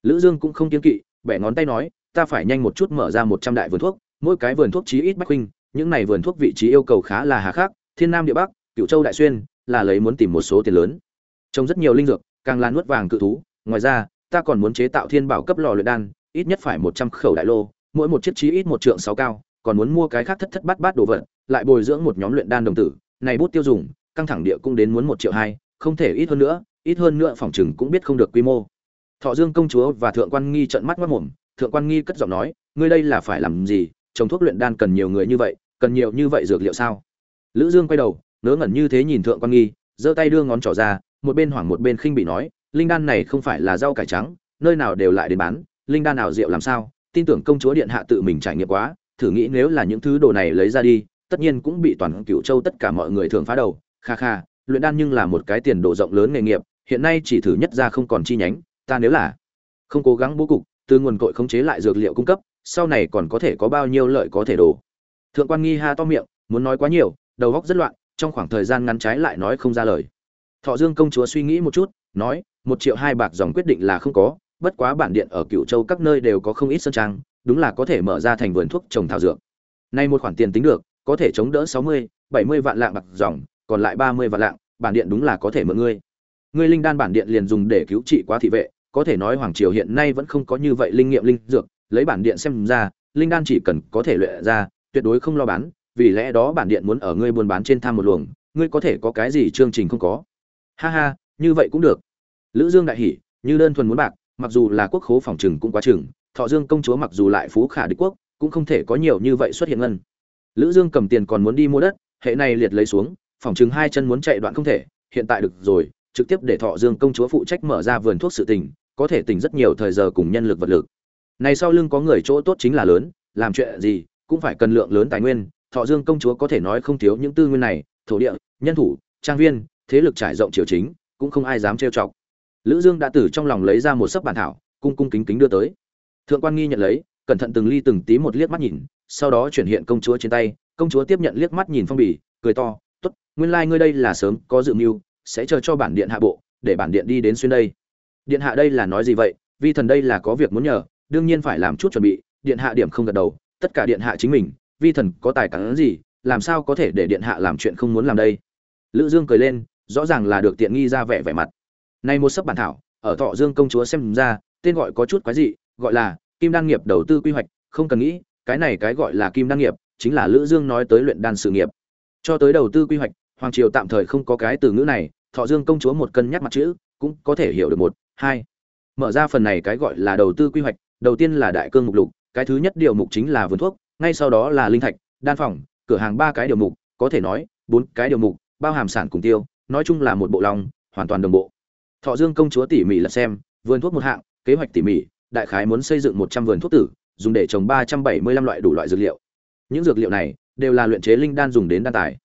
Lữ dương cũng không kiên kỵ, bẻ ngón tay nói, ta phải nhanh một chút mở ra một trăm đại vườn thuốc, mỗi cái vườn thuốc chí ít bách huynh, những này vườn thuốc vị trí yêu cầu khá là hà khắc, thiên nam địa bắc cựu châu đại xuyên, là lấy muốn tìm một số tiền lớn. Trong rất nhiều linh dược, càng là nuốt vàng cự thú, ngoài ra, ta còn muốn chế tạo thiên bảo cấp lò luyện đan, ít nhất phải một trăm khẩu đại lô, mỗi một chiếc chí ít một trượng sáu cao, còn muốn mua cái khác thất thất bát bát đồ vật, lại bồi dưỡng một nhóm luyện đan đồng tử, này bút tiêu dùng, căng thẳng địa cũng đến muốn một triệu hai không thể ít hơn nữa, ít hơn nữa phòng chừng cũng biết không được quy mô. Thọ dương công chúa và thượng quan nghi trợn mắt mắt mồm thượng quan nghi cất giọng nói, ngươi đây là phải làm gì? Trồng thuốc luyện đan cần nhiều người như vậy, cần nhiều như vậy dược liệu sao? Lữ dương quay đầu, ngớ ngẩn như thế nhìn thượng quan nghi, giơ tay đưa ngón trỏ ra, một bên hoảng một bên khinh bị nói, linh đan này không phải là rau cải trắng, nơi nào đều lại đến bán, linh đan nào rượu làm sao? Tin tưởng công chúa điện hạ tự mình trải nghiệm quá, thử nghĩ nếu là những thứ đồ này lấy ra đi, tất nhiên cũng bị toàn cựu châu tất cả mọi người thường phá đầu, kha kha luyện đan nhưng là một cái tiền đồ rộng lớn nghề nghiệp, hiện nay chỉ thử nhất ra không còn chi nhánh, ta nếu là không cố gắng bố cục, từ nguồn cội khống chế lại dược liệu cung cấp, sau này còn có thể có bao nhiêu lợi có thể đổ. Thượng quan nghi ha to miệng, muốn nói quá nhiều, đầu óc rất loạn, trong khoảng thời gian ngắn trái lại nói không ra lời. Thọ dương công chúa suy nghĩ một chút, nói, một triệu hai bạc dòng quyết định là không có, bất quá bản điện ở cựu châu các nơi đều có không ít sơn trang, đúng là có thể mở ra thành vườn thuốc trồng thảo dược. Nay một khoản tiền tính được, có thể chống đỡ sáu mươi, bảy mươi vạn lạng bạc dòng còn lại ba mươi vạn lạng, bản điện đúng là có thể mượn ngươi. Ngươi linh đan bản điện liền dùng để cứu trị quá thị vệ, có thể nói hoàng triều hiện nay vẫn không có như vậy linh nghiệm linh dược, lấy bản điện xem ra, linh đan chỉ cần có thể luyện ra, tuyệt đối không lo bán, vì lẽ đó bản điện muốn ở ngươi buôn bán trên tham một luồng, ngươi có thể có cái gì chương trình không có. Ha ha, như vậy cũng được. Lữ dương đại hỉ, như đơn thuần muốn bạc, mặc dù là quốc khố phòng trừng cũng quá chừng thọ dương công chúa mặc dù lại phú khả địch quốc, cũng không thể có nhiều như vậy xuất hiện ngân. Lữ dương cầm tiền còn muốn đi mua đất, hệ này liệt lấy xuống phòng chừng hai chân muốn chạy đoạn không thể, hiện tại được rồi, trực tiếp để thọ dương công chúa phụ trách mở ra vườn thuốc sự tình, có thể tỉnh rất nhiều thời giờ cùng nhân lực vật lực. Này sau lưng có người chỗ tốt chính là lớn, làm chuyện gì, cũng phải cần lượng lớn tài nguyên, thọ dương công chúa có thể nói không thiếu những tư nguyên này, thổ địa, nhân thủ, trang viên, thế lực trải rộng triều chính, cũng không ai dám trêu chọc. Lữ dương đã từ trong lòng lấy ra một sấp bản thảo, cung cung kính kính đưa tới. Thượng quan nghi nhận lấy, cẩn thận từng ly từng tí một liếc mắt nhìn, sau đó chuyển hiện công chúa trên tay, công chúa tiếp nhận liếc mắt nhìn phong bì, cười to nguyên lai like ngươi đây là sớm có dự mưu, sẽ chờ cho bản điện hạ bộ, để bản điện đi đến xuyên đây. Điện hạ đây là nói gì vậy? Vi thần đây là có việc muốn nhờ, đương nhiên phải làm chút chuẩn bị. Điện hạ điểm không gật đầu, tất cả điện hạ chính mình. Vi thần có tài cản gì, làm sao có thể để điện hạ làm chuyện không muốn làm đây? Lữ dương cười lên, rõ ràng là được tiện nghi ra vẻ vẻ mặt. Này một sấp bản thảo, ở thọ dương công chúa xem ra, tên gọi có chút quái dị, gọi là kim đan nghiệp đầu tư quy hoạch, không cần nghĩ, cái này cái gọi là kim đan nghiệp, chính là lữ dương nói tới luyện đan sự nghiệp. Cho tới đầu tư quy hoạch hoàng triều tạm thời không có cái từ ngữ này, thọ dương công chúa một cân nhắc mặt chữ, cũng có thể hiểu được một, hai. Mở ra phần này cái gọi là đầu tư quy hoạch, đầu tiên là đại cương mục lục, cái thứ nhất điều mục chính là vườn thuốc, ngay sau đó là linh thạch, đan phòng, cửa hàng ba cái điều mục, có thể nói, bốn cái điều mục, bao hàm sản cùng tiêu, nói chung là một bộ lòng, hoàn toàn đồng bộ. Thọ dương công chúa tỉ mỉ là xem, vườn thuốc một hạng, kế hoạch tỉ mỉ, đại khái muốn xây dựng một trăm vườn thuốc tử, dùng để trồng ba trăm bảy mươi lăm loại đủ loại dược liệu. Những dược liệu này đều là luyện chế linh đan dùng đến đan tài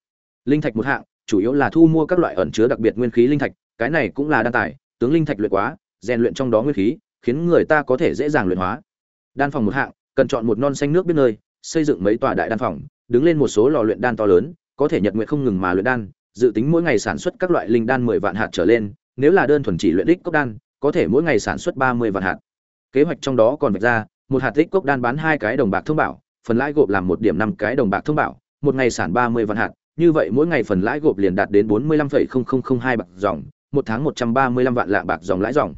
linh thạch một hạng, chủ yếu là thu mua các loại ẩn chứa đặc biệt nguyên khí linh thạch, cái này cũng là đan tài, tướng linh thạch luyện quá, rèn luyện trong đó nguyên khí, khiến người ta có thể dễ dàng luyện hóa. Đan phòng một hạng, cần chọn một non xanh nước biết nơi, xây dựng mấy tòa đại đan phòng, đứng lên một số lò luyện đan to lớn, có thể nhật nguyện không ngừng mà luyện đan, dự tính mỗi ngày sản xuất các loại linh đan mười vạn hạt trở lên, nếu là đơn thuần chỉ luyện đích cốc đan, có thể mỗi ngày sản xuất ba mươi vạn hạt. Kế hoạch trong đó còn vạch ra, một hạt tích cốc đan bán hai cái đồng bạc thông bảo, phần lãi gộp làm một điểm năm cái đồng bạc thông bảo, một ngày sản ba mươi vạn hạt như vậy mỗi ngày phần lãi gộp liền đạt đến bốn mươi lăm phẩy không không không hai bạc dòng, một tháng một trăm ba mươi lăm vạn lạng bạc dòng lãi dòng.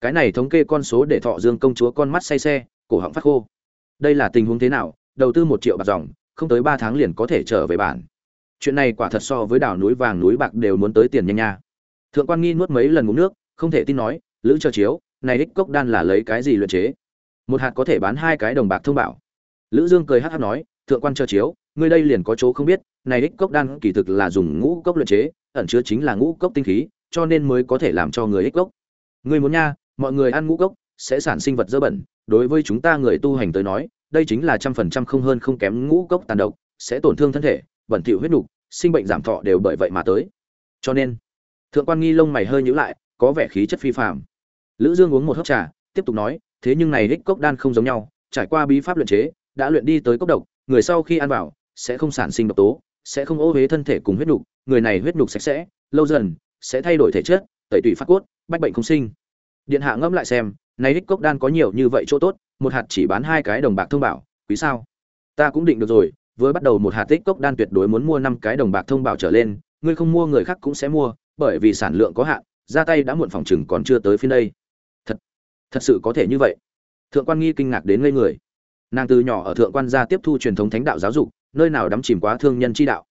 Cái này thống kê con số để thọ dương công chúa con mắt say xe, cổ họng phát khô. Đây là tình huống thế nào? Đầu tư một triệu bạc dòng, không tới ba tháng liền có thể trở về bản. Chuyện này quả thật so với đảo núi vàng núi bạc đều muốn tới tiền nhanh nha. Thượng quan nghi nuốt mấy lần ngụm nước, không thể tin nói, lữ cho chiếu, này ích cốc đan là lấy cái gì luyện chế? Một hạt có thể bán hai cái đồng bạc thông bảo. Lữ dương cười hắc hắc nói, thượng quan cho chiếu, ngươi đây liền có chỗ không biết này ích cốc đan kỳ thực là dùng ngũ cốc luyện chế, ẩn chứa chính là ngũ cốc tinh khí, cho nên mới có thể làm cho người ích cốc. Ngươi muốn nha, mọi người ăn ngũ cốc, sẽ sản sinh vật dơ bẩn. Đối với chúng ta người tu hành tới nói, đây chính là trăm phần trăm không hơn không kém ngũ cốc tàn độc, sẽ tổn thương thân thể, bẩn thỉu huyết nục, sinh bệnh giảm thọ đều bởi vậy mà tới. Cho nên, thượng quan nghi lông mày hơi nhíu lại, có vẻ khí chất phi phàm. Lữ dương uống một hớp trà, tiếp tục nói, thế nhưng này ích cốc đan không giống nhau, trải qua bí pháp luyện chế, đã luyện đi tới cốc độc, người sau khi ăn vào, sẽ không sản sinh độc tố sẽ không ô huế thân thể cùng huyết nhục, người này huyết nhục sạch sẽ, lâu dần, sẽ thay đổi thể chất, tẩy tủy phát cốt, bách bệnh không sinh. Điện hạ ngẫm lại xem, nay đích cốc đan có nhiều như vậy chỗ tốt, một hạt chỉ bán hai cái đồng bạc thông bảo, quý sao? Ta cũng định được rồi, vừa bắt đầu một hạt tích cốc đan tuyệt đối muốn mua năm cái đồng bạc thông bảo trở lên, ngươi không mua người khác cũng sẽ mua, bởi vì sản lượng có hạn, ra tay đã muộn phòng chừng còn chưa tới phiên đây. Thật thật sự có thể như vậy. Thượng quan nghi kinh ngạc đến ngây người. Nàng từ nhỏ ở thượng quan gia tiếp thu truyền thống thánh đạo giáo dục nơi nào đắm chìm quá thương nhân chi đạo.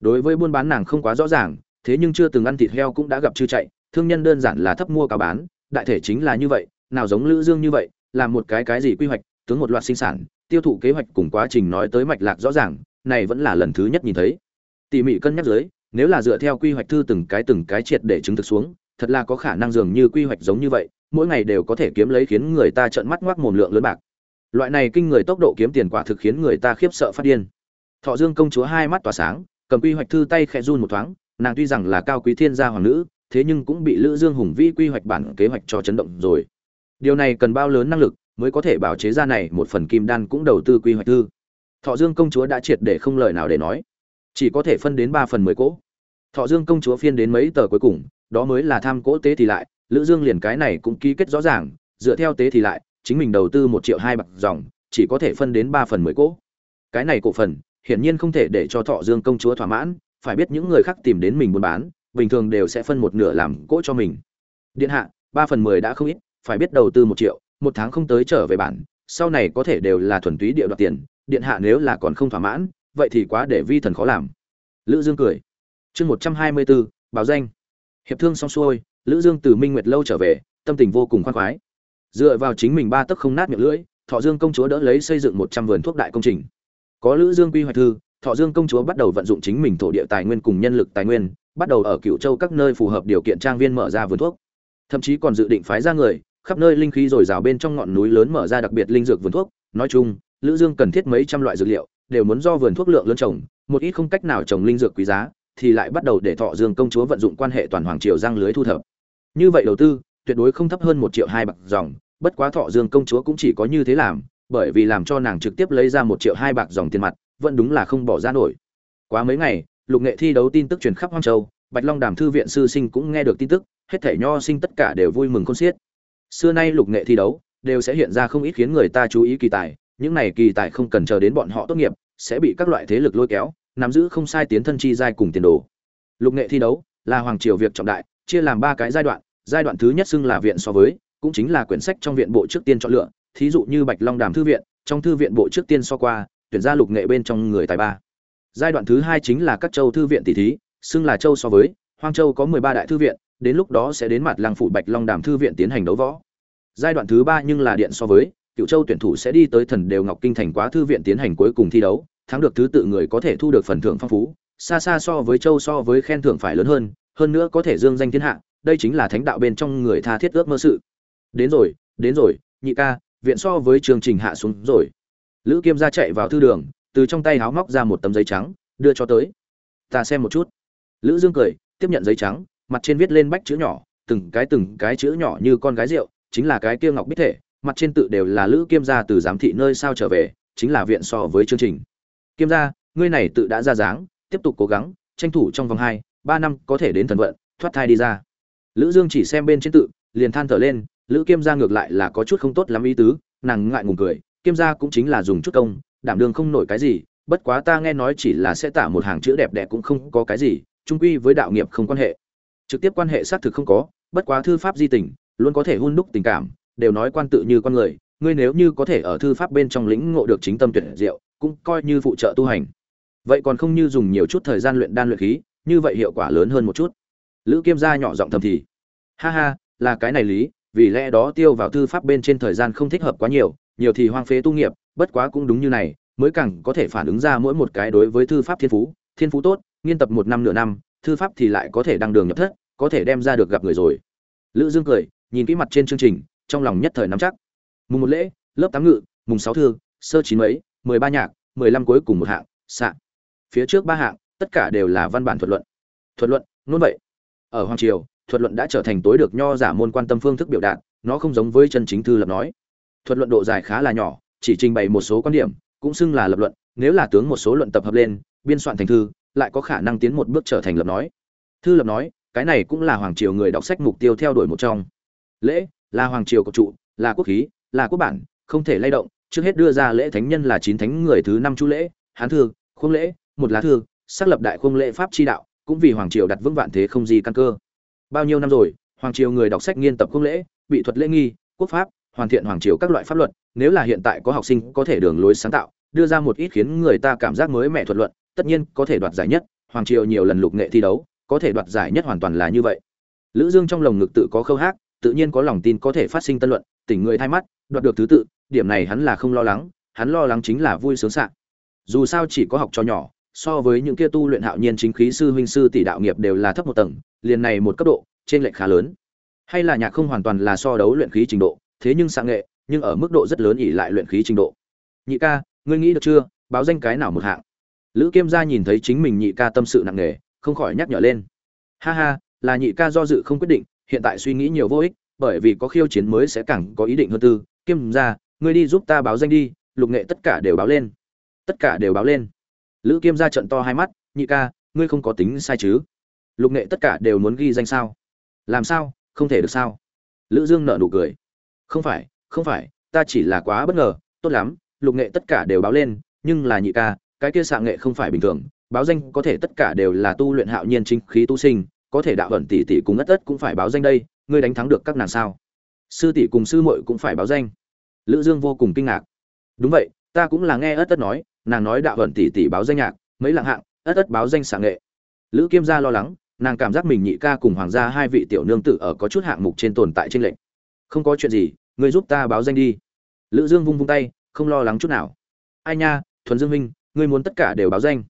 Đối với buôn bán nàng không quá rõ ràng, thế nhưng chưa từng ăn thịt heo cũng đã gặp chưa chạy. Thương nhân đơn giản là thấp mua cao bán, đại thể chính là như vậy, nào giống lữ dương như vậy, làm một cái cái gì quy hoạch, tướng một loạt sinh sản, tiêu thụ kế hoạch cùng quá trình nói tới mạch lạc rõ ràng, này vẫn là lần thứ nhất nhìn thấy. Tỉ mỉ cân nhắc dưới, nếu là dựa theo quy hoạch thư từng cái từng cái triệt để chứng thực xuống, thật là có khả năng dường như quy hoạch giống như vậy, mỗi ngày đều có thể kiếm lấy khiến người ta trợn mắt ngoác mồm lượng lớn bạc. Loại này kinh người tốc độ kiếm tiền quả thực khiến người ta khiếp sợ phát điên thọ dương công chúa hai mắt tỏa sáng, cầm quy hoạch thư tay khẽ run một thoáng, nàng tuy rằng là cao quý thiên gia hoàng nữ, thế nhưng cũng bị lữ dương hùng vĩ quy hoạch bản kế hoạch cho chấn động rồi. Điều này cần bao lớn năng lực mới có thể bảo chế ra này một phần kim đan cũng đầu tư quy hoạch thư. Thọ dương công chúa đã triệt để không lời nào để nói. Chỉ có thể phân đến ba phần mười cỗ. Thọ dương công chúa phiên đến mấy tờ cuối cùng, đó mới là tham cỗ tế thì lại, lữ dương liền cái này cũng ký kết rõ ràng, dựa theo tế thì lại, chính mình đầu tư một triệu hai bạc dòng, chỉ có thể phân đến ba phần mười cỗ. Cái này cổ phần hiển nhiên không thể để cho thọ dương công chúa thỏa mãn, phải biết những người khác tìm đến mình buôn bán, bình thường đều sẽ phân một nửa làm cỗ cho mình. Điện hạ, ba phần mười đã không ít, phải biết đầu tư một triệu, một tháng không tới trở về bản, sau này có thể đều là thuần túy địa đoạt tiền, điện hạ nếu là còn không thỏa mãn, vậy thì quá để vi thần khó làm. Lữ dương cười. Chương một trăm hai mươi bốn, báo danh. Hiệp thương xong xuôi, lữ dương từ minh nguyệt lâu trở về, tâm tình vô cùng khoan khoái. Dựa vào chính mình ba tấc không nát miệng lưỡi, thọ dương công chúa đỡ lấy xây dựng một trăm vườn thuốc đại công trình có lữ dương quy hoạch thư, thọ dương công chúa bắt đầu vận dụng chính mình thổ địa tài nguyên cùng nhân lực tài nguyên, bắt đầu ở cựu châu các nơi phù hợp điều kiện trang viên mở ra vườn thuốc. Thậm chí còn dự định phái ra người, khắp nơi linh khí rồi rào bên trong ngọn núi lớn mở ra đặc biệt linh dược vườn thuốc. Nói chung, lữ dương cần thiết mấy trăm loại dược liệu, đều muốn do vườn thuốc lượng lớn trồng, một ít không cách nào trồng linh dược quý giá, thì lại bắt đầu để thọ dương công chúa vận dụng quan hệ toàn hoàng triều giang lưới thu thập. Như vậy đầu tư, tuyệt đối không thấp hơn một triệu hai bạc dòng, bất quá thọ dương công chúa cũng chỉ có như thế làm bởi vì làm cho nàng trực tiếp lấy ra một triệu hai bạc dòng tiền mặt, vẫn đúng là không bỏ ra nổi. Quá mấy ngày, lục nghệ thi đấu tin tức truyền khắp hoang châu, bạch long đàm thư viện sư sinh cũng nghe được tin tức, hết thể nho sinh tất cả đều vui mừng con xiết. Xưa nay lục nghệ thi đấu đều sẽ hiện ra không ít khiến người ta chú ý kỳ tài, những này kỳ tài không cần chờ đến bọn họ tốt nghiệp, sẽ bị các loại thế lực lôi kéo, nắm giữ không sai tiến thân chi giai cùng tiền đồ. Lục nghệ thi đấu là hoàng triều việc trọng đại, chia làm ba cái giai đoạn giai đoạn thứ nhất xưng là viện so với, cũng chính là quyển sách trong viện bộ trước tiên chọn lựa thí dụ như bạch long đàm thư viện, trong thư viện bộ trước tiên so qua, tuyển ra lục nghệ bên trong người tài ba. Giai đoạn thứ hai chính là các châu thư viện tỷ thí, xưng là châu so với, hoang châu có mười ba đại thư viện, đến lúc đó sẽ đến mặt lăng phủ bạch long đàm thư viện tiến hành đấu võ. Giai đoạn thứ ba nhưng là điện so với cựu châu tuyển thủ sẽ đi tới thần đều ngọc kinh thành quá thư viện tiến hành cuối cùng thi đấu, thắng được thứ tự người có thể thu được phần thưởng phong phú, xa xa so với châu so với khen thưởng phải lớn hơn hơn nữa có thể dương danh thiên hạ, đây chính là thánh đạo bên trong người tha thiết ước mơ sự. Đến rồi đến rồi, nhị ca viện so với chương trình hạ xuống rồi. Lữ kiêm gia chạy vào thư đường, từ trong tay háo móc ra một tấm giấy trắng, đưa cho tới. Ta xem một chút. Lữ dương cười, tiếp nhận giấy trắng, mặt trên viết lên bách chữ nhỏ, từng cái từng cái chữ nhỏ như con gái rượu, chính là cái kia ngọc bích thể, mặt trên tự đều là lữ kiêm gia từ giám thị nơi sao trở về, chính là viện so với chương trình. Kiêm gia ngươi này tự đã ra dáng, tiếp tục cố gắng, tranh thủ trong vòng hai, ba năm có thể đến thần vận, thoát thai đi ra. Lữ dương chỉ xem bên trên tự, liền than thở lên lữ kiêm gia ngược lại là có chút không tốt lắm ý tứ, nàng ngại ngùng cười, kiêm gia cũng chính là dùng chút công, đảm đương không nổi cái gì, bất quá ta nghe nói chỉ là sẽ tả một hàng chữ đẹp đẽ cũng không có cái gì trung quy với đạo nghiệp không quan hệ. Trực tiếp quan hệ xác thực không có, bất quá thư pháp di tình, luôn có thể hun đúc tình cảm, đều nói quan tự như con người, ngươi nếu như có thể ở thư pháp bên trong lĩnh ngộ được chính tâm tuyệt diệu, cũng coi như phụ trợ tu hành. Vậy còn không như dùng nhiều chút thời gian luyện đan luyện khí, như vậy hiệu quả lớn hơn một chút. Lữ kiêm gia nhỏ giọng thầm thì, ha ha, là cái này lý vì lẽ đó tiêu vào thư pháp bên trên thời gian không thích hợp quá nhiều nhiều thì hoang phế tu nghiệp, bất quá cũng đúng như này, mới càng có thể phản ứng ra mỗi một cái đối với thư pháp thiên phú thiên phú tốt, nghiên tập một năm nửa năm, thư pháp thì lại có thể đăng đường nhập thất, có thể đem ra được gặp người rồi. Lữ dương cười, nhìn kỹ mặt trên chương trình, trong lòng nhất thời nắm chắc. Mùng một lễ, lớp tám ngự, mùng sáu thư, sơ chín mấy, mười ba nhạc, mười lăm cuối cùng một hạng, xạ. Phía trước ba hạng, tất cả đều là văn bản thuật luận. Thuật luận luôn vậy. Ở hoàng triều thuật luận đã trở thành tối được nho giả môn quan tâm phương thức biểu đạt, nó không giống với chân chính thư lập nói. Thuật luận độ dài khá là nhỏ, chỉ trình bày một số quan điểm, cũng xưng là lập luận, nếu là tướng một số luận tập hợp lên, biên soạn thành thư, lại có khả năng tiến một bước trở thành lập nói. Thư lập nói, cái này cũng là hoàng triều người đọc sách mục tiêu theo đuổi một trong. Lễ, là hoàng triều của trụ, là quốc khí, là quốc bản, không thể lay động, trước hết đưa ra lễ thánh nhân là chín thánh người thứ năm chú lễ, hán thư khung lễ, một lá thư, xác lập đại khung lễ pháp chi đạo, cũng vì hoàng triều đặt vững vạn thế không gì căn cơ bao nhiêu năm rồi, hoàng triều người đọc sách nghiên tập công lễ, bị thuật lễ nghi, quốc pháp, hoàn thiện hoàng triều các loại pháp luật, nếu là hiện tại có học sinh có thể đường lối sáng tạo, đưa ra một ít khiến người ta cảm giác mới mẻ thuật luận, tất nhiên có thể đoạt giải nhất, hoàng triều nhiều lần lục nghệ thi đấu, có thể đoạt giải nhất hoàn toàn là như vậy. Lữ dương trong lồng ngực tự có khâu hát, tự nhiên có lòng tin có thể phát sinh tân luận, tỉnh người thay mắt, đoạt được thứ tự, điểm này hắn là không lo lắng, hắn lo lắng chính là vui sướng sạ dù sao chỉ có học cho nhỏ so với những kia tu luyện hạo nhiên chính khí sư huynh sư tỷ đạo nghiệp đều là thấp một tầng, liền này một cấp độ, trên lệch khá lớn. Hay là nhạc không hoàn toàn là so đấu luyện khí trình độ, thế nhưng sáng nghệ, nhưng ở mức độ rất lớn ỷ lại luyện khí trình độ. Nhị ca, ngươi nghĩ được chưa? Báo danh cái nào một hạng? Lữ kiêm gia nhìn thấy chính mình nhị ca tâm sự nặng nề, không khỏi nhắc nhở lên. Ha ha, là nhị ca do dự không quyết định, hiện tại suy nghĩ nhiều vô ích, bởi vì có khiêu chiến mới sẽ càng có ý định hơn tư. Kiêm gia, ngươi đi giúp ta báo danh đi, lục nghệ tất cả đều báo lên. Tất cả đều báo lên lữ kiêm ra trận to hai mắt, nhị ca, ngươi không có tính sai chứ? Lục nghệ tất cả đều muốn ghi danh sao? Làm sao? Không thể được sao? Lữ dương nợ nụ cười. Không phải không phải, ta chỉ là quá bất ngờ, tốt lắm, lục nghệ tất cả đều báo lên, nhưng là nhị ca, cái kia xạ nghệ không phải bình thường, báo danh có thể tất cả đều là tu luyện hạo nhiên chính khí tu sinh, có thể đạo ẩn tỷ tỷ cùng ất ất cũng phải báo danh đây, ngươi đánh thắng được các nàng sao? Sư tỷ cùng sư muội cũng phải báo danh. Lữ dương vô cùng kinh ngạc. Đúng vậy, ta cũng là nghe ất ất nói nàng nói đạo vận tỷ tỷ báo danh nhạc, mấy lạng hạng, ất ất báo danh xạ nghệ. Lữ kiêm gia lo lắng, nàng cảm giác mình nhị ca cùng hoàng gia hai vị tiểu nương tử ở có chút hạng mục trên tồn tại trên lệnh không có chuyện gì ngươi giúp ta báo danh đi. Lữ dương vung vung tay, không lo lắng chút nào. Ai nha, thuần dương minh ngươi muốn tất cả đều báo danh.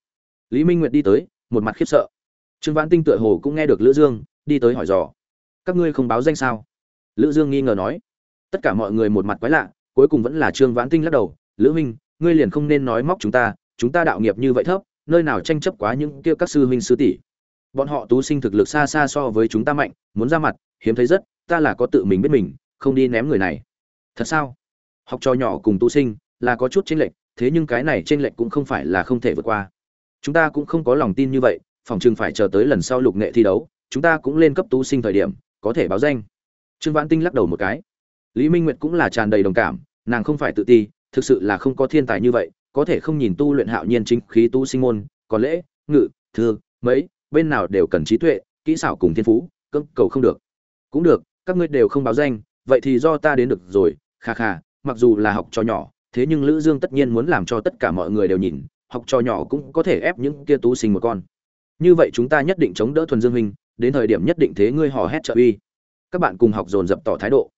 Lý minh nguyệt đi tới, một mặt khiếp sợ. Trương vãn tinh tựa hồ cũng nghe được lữ dương, đi tới hỏi dò. Các ngươi không báo danh sao? Lữ dương nghi ngờ nói. Tất cả mọi người một mặt quái lạ, cuối cùng vẫn là trương vãn tinh lắc đầu. Lữ minh ngươi liền không nên nói móc chúng ta chúng ta đạo nghiệp như vậy thấp, nơi nào tranh chấp quá những kia các sư huynh sư tỷ. Bọn họ tú sinh thực lực xa xa so với chúng ta mạnh, muốn ra mặt, hiếm thấy rất, ta là có tự mình biết mình, không đi ném người này. Thật sao? Học trò nhỏ cùng tu sinh, là có chút chênh lệch, thế nhưng cái này chênh lệch cũng không phải là không thể vượt qua. Chúng ta cũng không có lòng tin như vậy, phòng chừng phải chờ tới lần sau lục nghệ thi đấu, chúng ta cũng lên cấp tu sinh thời điểm, có thể báo danh. Trương vãn tinh lắc đầu một cái. Lý minh nguyệt cũng là tràn đầy đồng cảm, nàng không phải tự ti thực sự là không có thiên tài như vậy, có thể không nhìn tu luyện hạo nhiên chính khí tu sinh môn còn lễ, ngự, thư, mấy, bên nào đều cần trí tuệ, kỹ xảo cùng thiên phú, cưỡng cầu không được. Cũng được, các ngươi đều không báo danh, vậy thì do ta đến được rồi, kha kha, mặc dù là học trò nhỏ, thế nhưng lữ dương tất nhiên muốn làm cho tất cả mọi người đều nhìn, học trò nhỏ cũng có thể ép những kia tú sinh một con. Như vậy chúng ta nhất định chống đỡ thuần dương huynh, đến thời điểm nhất định thế ngươi hò hét trợ uy. Các bạn cùng học dồn dập tỏ thái độ.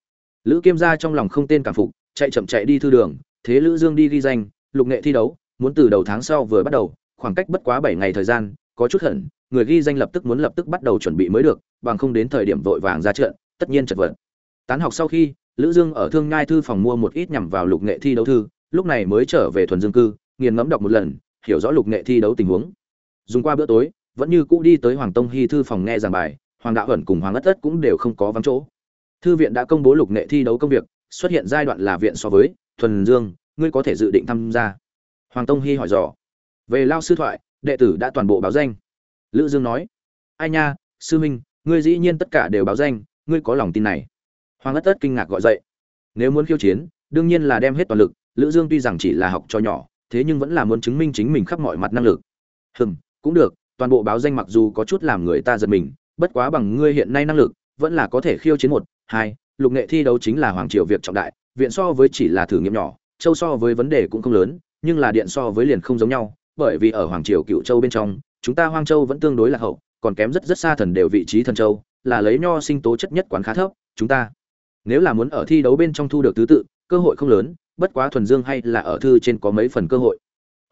Lữ kiêm gia trong lòng không tên cảm phục, chạy chậm chạy đi thư đường thế lữ dương đi ghi danh, lục nghệ thi đấu, muốn từ đầu tháng sau vừa bắt đầu, khoảng cách bất quá 7 ngày thời gian, có chút hận, người ghi danh lập tức muốn lập tức bắt đầu chuẩn bị mới được, bằng không đến thời điểm vội vàng ra trận, tất nhiên chật vật. Tán học sau khi, lữ dương ở thương ngai thư phòng mua một ít nhằm vào lục nghệ thi đấu thư, lúc này mới trở về thuần dương cư, nghiền ngẫm đọc một lần, hiểu rõ lục nghệ thi đấu tình huống. Dùng qua bữa tối, vẫn như cũ đi tới hoàng tông hy thư phòng nghe giảng bài, hoàng đạo Hẩn cùng hoàng ất ất cũng đều không có vắng chỗ. Thư viện đã công bố lục nghệ thi đấu công việc, xuất hiện giai đoạn là viện so với thuần dương, ngươi có thể dự định tham gia. Hoàng tông hy hỏi dò. Về lao sư thoại, đệ tử đã toàn bộ báo danh. Lữ dương nói. Ai nha, sư minh ngươi dĩ nhiên tất cả đều báo danh, ngươi có lòng tin này. Hoàng ất ất kinh ngạc gọi dậy. Nếu muốn khiêu chiến, đương nhiên là đem hết toàn lực, lữ dương tuy rằng chỉ là học cho nhỏ, thế nhưng vẫn là muốn chứng minh chính mình khắp mọi mặt năng lực. Hừm, cũng được, toàn bộ báo danh mặc dù có chút làm người ta giật mình, bất quá bằng ngươi hiện nay năng lực, vẫn là có thể khiêu chiến một, hai, lục nghệ thi đấu chính là hoàng triều việc trọng đại viện so với chỉ là thử nghiệm nhỏ, châu so với vấn đề cũng không lớn, nhưng là điện so với liền không giống nhau, bởi vì ở hoàng triều cựu châu bên trong, chúng ta hoang châu vẫn tương đối là hậu, còn kém rất rất xa thần đều vị trí thần châu, là lấy nho sinh tố chất nhất quán khá thấp, chúng ta nếu là muốn ở thi đấu bên trong thu được thứ tự, cơ hội không lớn, bất quá thuần dương hay là ở thư trên có mấy phần cơ hội.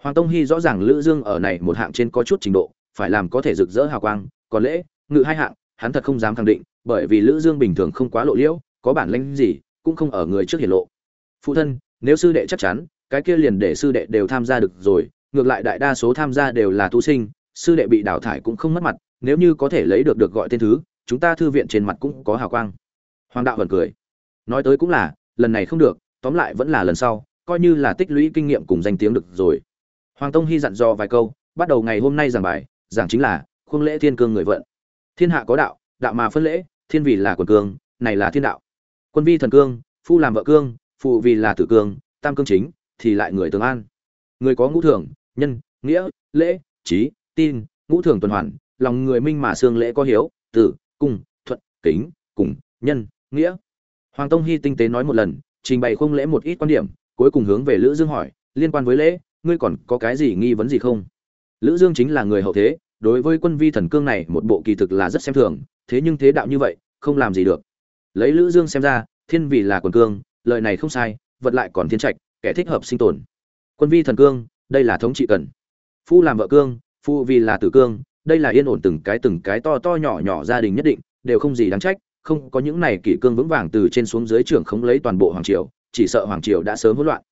Hoàng tông hy rõ ràng lữ dương ở này một hạng trên có chút trình độ, phải làm có thể rực rỡ hào quang, còn lễ, ngự hai hạng, hắn thật không dám khẳng định, bởi vì lữ dương bình thường không quá lộ liễu, có bản lĩnh gì cũng không ở người trước hiển lộ. Phụ thân, nếu sư đệ chắc chắn, cái kia liền để sư đệ đều tham gia được rồi, ngược lại đại đa số tham gia đều là tu sinh, sư đệ bị đào thải cũng không mất mặt, nếu như có thể lấy được được gọi tên thứ, chúng ta thư viện trên mặt cũng có hào quang. Hoàng đạo vẫn cười. Nói tới cũng là, lần này không được, tóm lại vẫn là lần sau, coi như là tích lũy kinh nghiệm cùng danh tiếng được rồi. Hoàng tông hy dặn dò vài câu, bắt đầu ngày hôm nay giảng bài, giảng chính là khuôn lễ thiên cương người vận. Thiên hạ có đạo đạo mà phân lễ, thiên vì là quần cương, này là thiên đạo quân vi thần cương, phu làm vợ cương, phụ vì là tử cương, tam cương chính, thì lại người tương an. Người có ngũ thường nhân, nghĩa, lễ, trí, tin, ngũ thường tuần hoàn, lòng người minh mà xương lễ có hiếu, tử, cung, thuận, kính, cùng, nhân, nghĩa. Hoàng tông hy tinh tế nói một lần, trình bày không lễ một ít quan điểm, cuối cùng hướng về lữ dương hỏi, liên quan với lễ, ngươi còn có cái gì nghi vấn gì không? Lữ dương chính là người hậu thế, đối với quân vi thần cương này một bộ kỳ thực là rất xem thường, thế nhưng thế đạo như vậy, không làm gì được lấy lữ dương xem ra, thiên vị là quần cương lời này không sai, vật lại còn thiên trạch, kẻ thích hợp sinh tồn. Quân vi thần cương, đây là thống trị cần. Phu làm vợ cương, phu vì là tử cương, đây là yên ổn từng cái từng cái to to nhỏ nhỏ gia đình nhất định, đều không gì đáng trách, không có những này kỷ cương vững vàng từ trên xuống dưới trưởng không lấy toàn bộ hoàng triều, chỉ sợ hoàng triều đã sớm hỗn loạn.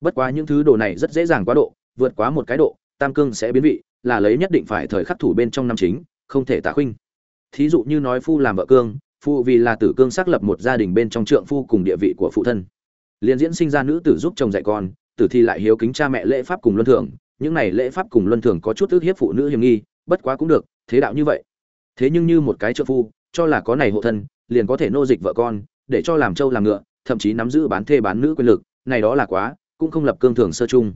Bất quá những thứ đồ này rất dễ dàng quá độ, vượt quá một cái độ, tam cương sẽ biến vị, là lấy nhất định phải thời khắc thủ bên trong năm chính, không thể tả khuynh thí dụ như nói phu làm vợ cương Phụ vì là tử cương xác lập một gia đình bên trong trượng phu cùng địa vị của phụ thân. Liền diễn sinh ra nữ tử giúp chồng dạy con, tử thi lại hiếu kính cha mẹ lễ pháp cùng luân thường. Những này lễ pháp cùng luân thường có chút ước hiếp phụ nữ hiểm nghi, bất quá cũng được, thế đạo như vậy. Thế nhưng như một cái trợ phu, cho là có này hộ thân, liền có thể nô dịch vợ con, để cho làm trâu làm ngựa, thậm chí nắm giữ bán thê bán nữ quyền lực, này đó là quá, cũng không lập cương thường sơ chung.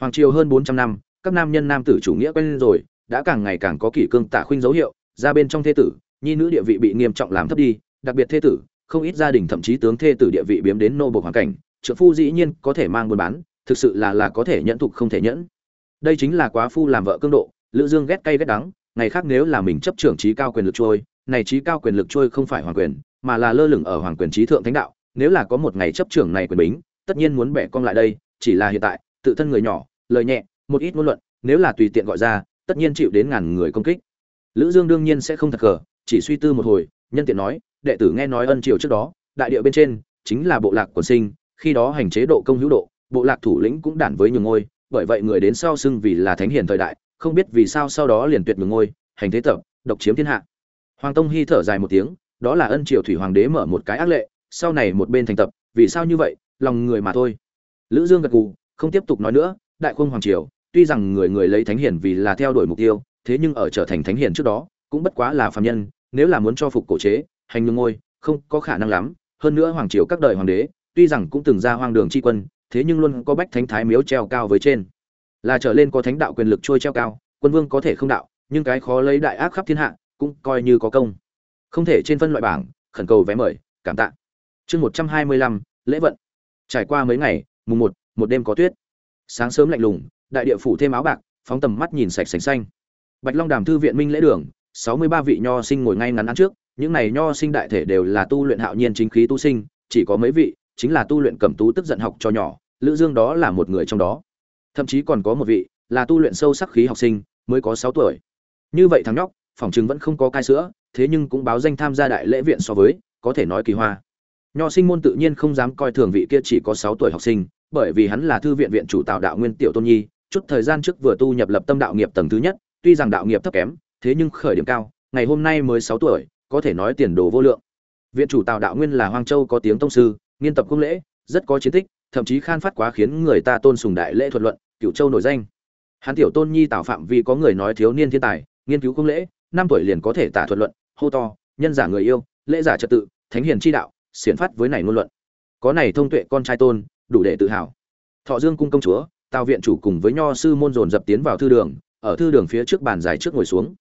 Hoàng triều hơn bốn trăm năm, các nam nhân nam tử chủ nghĩa quen rồi, đã càng ngày càng có kỷ cương tả khuynh dấu hiệu, ra bên trong thế tử nhi nữ địa vị bị nghiêm trọng làm thấp đi, đặc biệt thế tử, không ít gia đình thậm chí tướng thê tử địa vị biếm đến nô bộc hoàn cảnh trợ phu dĩ nhiên có thể mang buôn bán, thực sự là là có thể nhẫn thục không thể nhẫn. Đây chính là quá phu làm vợ cương độ, lữ dương ghét cay ghét đắng, ngày khác nếu là mình chấp trưởng trí cao quyền lực trôi, này trí cao quyền lực trôi không phải hoàng quyền, mà là lơ lửng ở hoàng quyền trí thượng thánh đạo, nếu là có một ngày chấp trưởng này quyền bính, tất nhiên muốn bẻ cong lại đây, chỉ là hiện tại, tự thân người nhỏ, lời nhẹ, một ít ngôn luận, nếu là tùy tiện gọi ra, tất nhiên chịu đến ngàn người công kích. Lữ dương đương nhiên sẽ không thật cờ chỉ suy tư một hồi, nhân tiện nói, đệ tử nghe nói ân triều trước đó, đại địa bên trên chính là bộ lạc quần sinh, khi đó hành chế độ công hữu độ, bộ lạc thủ lĩnh cũng đản với nhường ngôi, bởi vậy người đến sau xưng vì là thánh hiền thời đại, không biết vì sao sau đó liền tuyệt nhường ngôi, hành thế tập, độc chiếm thiên hạ. Hoàng tông hy thở dài một tiếng, đó là ân triều thủy hoàng đế mở một cái ác lệ, sau này một bên thành tập, vì sao như vậy, lòng người mà thôi. Lữ dương gật gù, không tiếp tục nói nữa, đại khung hoàng triều, tuy rằng người người lấy thánh hiền vì là theo đuổi mục tiêu, thế nhưng ở trở thành thánh hiền trước đó cũng bất quá là phàm nhân, nếu là muốn cho phục cổ chế, hành nhường ngôi, không có khả năng lắm. Hơn nữa hoàng triều các đời hoàng đế, tuy rằng cũng từng ra hoang đường chi quân, thế nhưng luôn có bách thánh thái miếu treo cao với trên. Là trở lên có thánh đạo quyền lực trôi treo cao, quân vương có thể không đạo, nhưng cái khó lấy đại ác khắp thiên hạ, cũng coi như có công. Không thể trên phân loại bảng, khẩn cầu vé mời, cảm tạ. Chương một trăm hai mươi lăm, lễ vận. Trải qua mấy ngày, mùng một một đêm có tuyết. Sáng sớm lạnh lùng, đại địa phủ thêm áo bạc, phóng tầm mắt nhìn sạch sành xanh. Bạch long đàm thư viện minh lễ đường sáu mươi ba vị nho sinh ngồi ngay ngắn ăn trước, những này nho sinh đại thể đều là tu luyện hạo nhiên chính khí tu sinh, chỉ có mấy vị, chính là tu luyện cẩm tú tức giận học cho nhỏ, lữ dương đó là một người trong đó. Thậm chí còn có một vị, là tu luyện sâu sắc khí học sinh, mới có sáu tuổi. Như vậy thằng nhóc, phòng chứng vẫn không có cai sữa, thế nhưng cũng báo danh tham gia đại lễ viện so với, có thể nói kỳ hoa. Nho sinh môn tự nhiên không dám coi thường vị kia chỉ có sáu tuổi học sinh, bởi vì hắn là thư viện viện chủ tạo đạo nguyên tiểu tôn nhi, chút thời gian trước vừa tu nhập lập tâm đạo nghiệp tầng thứ nhất, tuy rằng đạo nghiệp thấp kém thế nhưng khởi điểm cao, ngày hôm nay mới sáu tuổi, có thể nói tiền đồ vô lượng. Viện chủ tào đạo nguyên là hoang châu có tiếng tông sư, nghiên tập công lễ, rất có chiến tích, thậm chí khan phát quá khiến người ta tôn sùng đại lễ thuật luận cựu châu nổi danh. Hắn tiểu tôn nhi tạo phạm vì có người nói thiếu niên thiên tài, nghiên cứu công lễ, năm tuổi liền có thể tả thuật luận, hô to, nhân giả người yêu, lễ giả trật tự, thánh hiền chi đạo, xiển phát với này ngôn luận. Có này thông tuệ con trai tôn, đủ để tự hào. Thọ dương cung công chúa, tào viện chủ cùng với nho sư môn dồn dập tiến vào thư đường, ở thư đường phía trước bàn dài trước ngồi xuống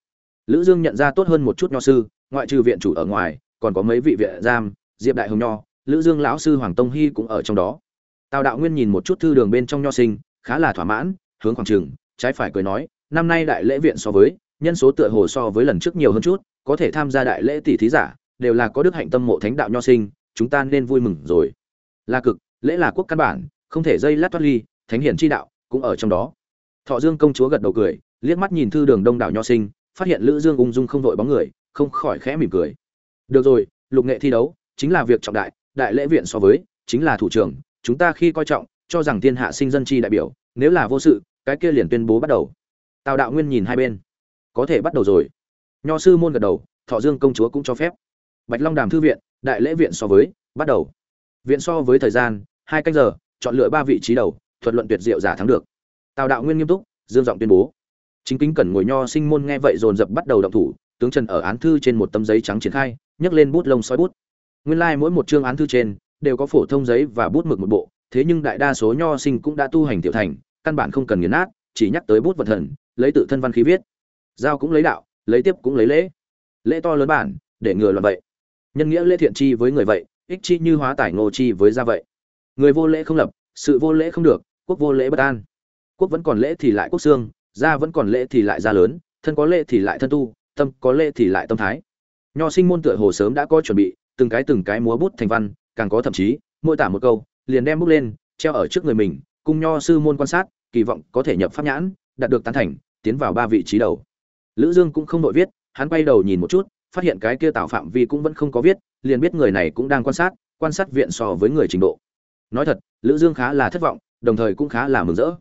lữ dương nhận ra tốt hơn một chút nho sư, ngoại trừ viện chủ ở ngoài, còn có mấy vị viện giam, diệp đại hồng nho, lữ dương lão sư hoàng tông hy cũng ở trong đó. Tào đạo nguyên nhìn một chút thư đường bên trong nho sinh, khá là thỏa mãn, hướng khoảng trường, trái phải cười nói, năm nay đại lễ viện so với, nhân số tựa hồ so với lần trước nhiều hơn chút, có thể tham gia đại lễ tỷ thí giả, đều là có đức hạnh tâm mộ thánh đạo nho sinh, chúng ta nên vui mừng rồi. Là cực, lễ là quốc căn bản, không thể dây lát thoát ly, thánh hiển chi đạo cũng ở trong đó. Thọ dương công chúa gật đầu cười, liếc mắt nhìn thư đường đông đảo nho sinh phát hiện lữ dương ung dung không vội bóng người, không khỏi khẽ mỉm cười. Được rồi, lục nghệ thi đấu, chính là việc trọng đại đại lễ viện so với, chính là thủ trưởng, chúng ta khi coi trọng, cho rằng thiên hạ sinh dân chi đại biểu, nếu là vô sự, cái kia liền tuyên bố bắt đầu. Tào đạo nguyên nhìn hai bên. Có thể bắt đầu rồi. Nho sư môn gật đầu, thọ dương công chúa cũng cho phép. Bạch long đàm thư viện, đại lễ viện so với, bắt đầu. Viện so với thời gian, hai canh giờ, chọn lựa ba vị trí đầu, thuật luận tuyệt diệu giả thắng được. Tào đạo nguyên nghiêm túc, dương giọng tuyên bố chính kính cẩn ngồi nho sinh môn nghe vậy dồn dập bắt đầu động thủ, tướng trần ở án thư trên một tấm giấy trắng triển khai, nhấc lên bút lông sói bút. Nguyên lai mỗi một chương án thư trên đều có phổ thông giấy và bút mực một bộ, thế nhưng đại đa số nho sinh cũng đã tu hành tiểu thành, căn bản không cần nghiền nát, chỉ nhắc tới bút vật thần, lấy tự thân văn khí viết. Giao cũng lấy đạo, lấy tiếp cũng lấy lễ. Lễ to lớn bản, để ngừa loạn vậy. Nhân nghĩa lễ thiện chi với người vậy, ích chi như hóa tải ngô chi với gia vậy. Người vô lễ không lập, sự vô lễ không được, quốc vô lễ bất an. Quốc vẫn còn lễ thì lại quốc xương gia vẫn còn lễ thì lại gia lớn, thân có lễ thì lại thân tu, tâm có lễ thì lại tâm thái. Nho sinh môn tựa hồ sớm đã có chuẩn bị, từng cái từng cái múa bút thành văn, càng có thậm chí mỗi tả một câu, liền đem bút lên, treo ở trước người mình, cùng nho sư môn quan sát, kỳ vọng có thể nhập pháp nhãn, đạt được tán thành, tiến vào ba vị trí đầu. Lữ dương cũng không đội viết, hắn quay đầu nhìn một chút, phát hiện cái kia tạo phạm vi cũng vẫn không có viết, liền biết người này cũng đang quan sát quan sát viện so với người trình độ. Nói thật, lữ dương khá là thất vọng, đồng thời cũng khá là mừng rỡ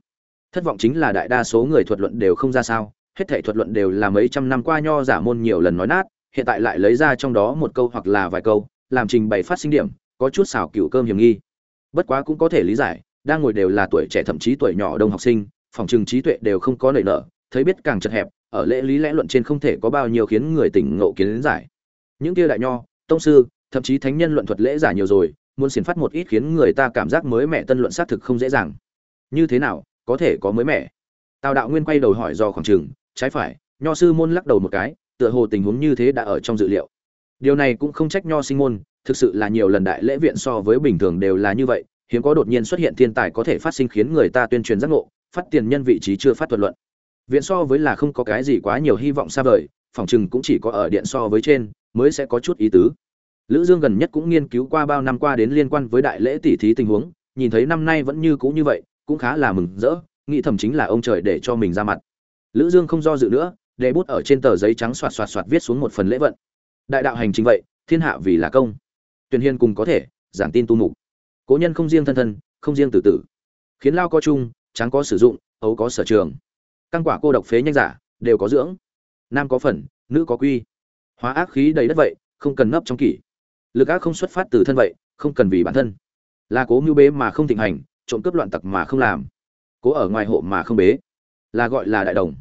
thất vọng chính là đại đa số người thuật luận đều không ra sao, hết thảy thuật luận đều là mấy trăm năm qua nho giả môn nhiều lần nói nát, hiện tại lại lấy ra trong đó một câu hoặc là vài câu, làm trình bày phát sinh điểm, có chút xảo cựu cơm hiểm nghi. Bất quá cũng có thể lý giải, đang ngồi đều là tuổi trẻ thậm chí tuổi nhỏ đông học sinh, phòng trường trí tuệ đều không có nảy nở, thấy biết càng chật hẹp, ở lễ lý lẽ luận trên không thể có bao nhiêu khiến người tỉnh ngộ kiến giải. Những kia đại nho, tông sư, thậm chí thánh nhân luận thuật lễ giả nhiều rồi, muốn xiển phát một ít khiến người ta cảm giác mới mẻ tân luận xác thực không dễ dàng. Như thế nào? Có thể có mới mẻ. Tào đạo nguyên quay đầu hỏi do khoảng trường trái phải, nho sư môn lắc đầu một cái, tựa hồ tình huống như thế đã ở trong dự liệu. Điều này cũng không trách nho sinh môn, thực sự là nhiều lần đại lễ viện so với bình thường đều là như vậy, hiếm có đột nhiên xuất hiện thiên tài có thể phát sinh khiến người ta tuyên truyền giác ngộ, phát tiền nhân vị trí chưa phát thuật luận. Viện so với là không có cái gì quá nhiều hy vọng xa vời, phòng chừng cũng chỉ có ở điện so với trên, mới sẽ có chút ý tứ. Lữ dương gần nhất cũng nghiên cứu qua bao năm qua đến liên quan với đại lễ tỷ thí tình huống, nhìn thấy năm nay vẫn như cũ như vậy cũng khá là mừng rỡ, nghĩ thầm chính là ông trời để cho mình ra mặt. Lữ dương không do dự nữa để bút ở trên tờ giấy trắng xoạt xoạt xoạt viết xuống một phần lễ vận. Đại đạo hành chính vậy, thiên hạ vì là công. Tuyển hiên cùng có thể, giảng tin tu mục. Cố nhân không riêng thân thân, không riêng tử tử. Khiến lao có chung, trắng có sử dụng, ấu có sở trường. Căn quả cô độc phế nhanh giả, đều có dưỡng. Nam có phần, nữ có quy. Hóa ác khí đầy đất vậy, không cần nấp trong kỷ. Lực ác không xuất phát từ thân vậy, không cần vì bản thân. Là cố mưu bế mà không thịnh hành trộm cướp loạn tặc mà không làm. Cố ở ngoài hộ mà không bế. Là gọi là đại đồng.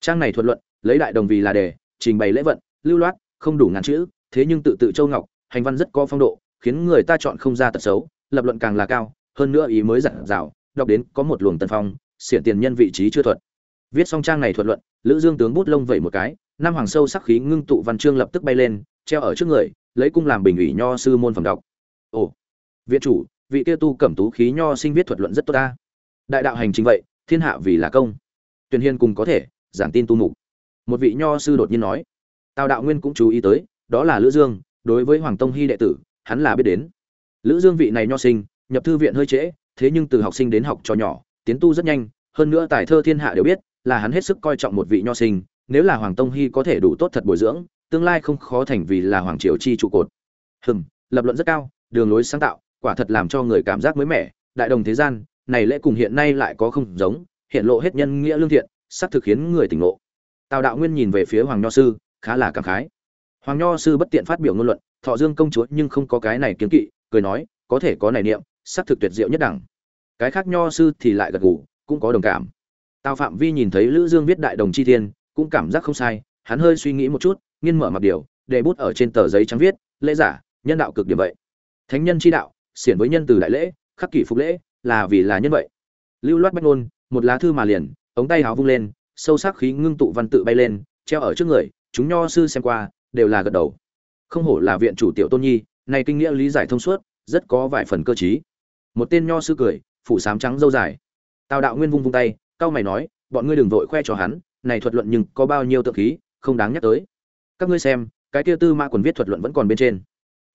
Trang này thuận luận, lấy đại đồng vì là đề, trình bày lễ vận, lưu loát, không đủ ngàn chữ, thế nhưng tự tự châu ngọc, hành văn rất có phong độ, khiến người ta chọn không ra tật xấu, lập luận càng là cao, hơn nữa ý mới giản dào, đọc đến có một luồng tân phong, xiển tiền nhân vị trí chưa thuật. Viết xong trang này thuật luận, lữ dương tướng bút lông vẩy một cái, năm hoàng sâu sắc khí ngưng tụ văn chương lập tức bay lên, treo ở trước người, lấy cung làm bình ủy nho sư môn phẩm đọc. Ồ, viện chủ vị kia tu cẩm tú khí nho sinh viết thuật luận rất tốt ta. Đại đạo hành chính vậy, thiên hạ vì là công. Tuyển hiên cùng có thể, giảng tin tu mục. Một vị nho sư đột nhiên nói. Tào đạo nguyên cũng chú ý tới, đó là lữ dương, đối với hoàng tông hy đệ tử, hắn là biết đến. Lữ dương vị này nho sinh, nhập thư viện hơi trễ, thế nhưng từ học sinh đến học trò nhỏ, tiến tu rất nhanh, hơn nữa tài thơ thiên hạ đều biết, là hắn hết sức coi trọng một vị nho sinh, nếu là hoàng tông hy có thể đủ tốt thật bồi dưỡng, tương lai không khó thành vì là hoàng triều chi trụ cột. Hừm, lập luận rất cao, đường lối sáng tạo quả thật làm cho người cảm giác mới mẻ. Đại đồng thế gian, này lễ cùng hiện nay lại có không giống, hiện lộ hết nhân nghĩa lương thiện sắp thực khiến người tỉnh ngộ. Tào đạo nguyên nhìn về phía hoàng nho sư, khá là cảm khái. Hoàng nho sư bất tiện phát biểu ngôn luận, thọ dương công chúa nhưng không có cái này kiến kỵ, cười nói, có thể có này niệm sắp thực tuyệt diệu nhất đẳng. Cái khác nho sư thì lại gật gù, cũng có đồng cảm. Tào phạm vi nhìn thấy lữ dương viết đại đồng chi thiên, cũng cảm giác không sai, hắn hơi suy nghĩ một chút, nghiên mở mặt điều, để bút ở trên tờ giấy trắng viết, lễ giả, nhân đạo cực điểm vậy. Thánh nhân chi đạo xiển với nhân từ đại lễ, khắc kỷ phục lễ, là vì là nhân vậy. Lưu loát bách ngôn, một lá thư mà liền, ống tay háo vung lên, sâu sắc khí ngưng tụ văn tự bay lên, treo ở trước người, chúng nho sư xem qua, đều là gật đầu. Không hổ là viện chủ tiểu tôn nhi này kinh nghĩa lý giải thông suốt, rất có vài phần cơ trí. Một tên nho sư cười, phủ sám trắng dâu dài. Tào đạo nguyên vung vung tay cao mày nói, bọn ngươi đừng vội khoe cho hắn, này thuật luận nhưng có bao nhiêu tượng khí, không đáng nhắc tới. Các ngươi xem, cái kia tư mã quần viết thuật luận vẫn còn bên trên.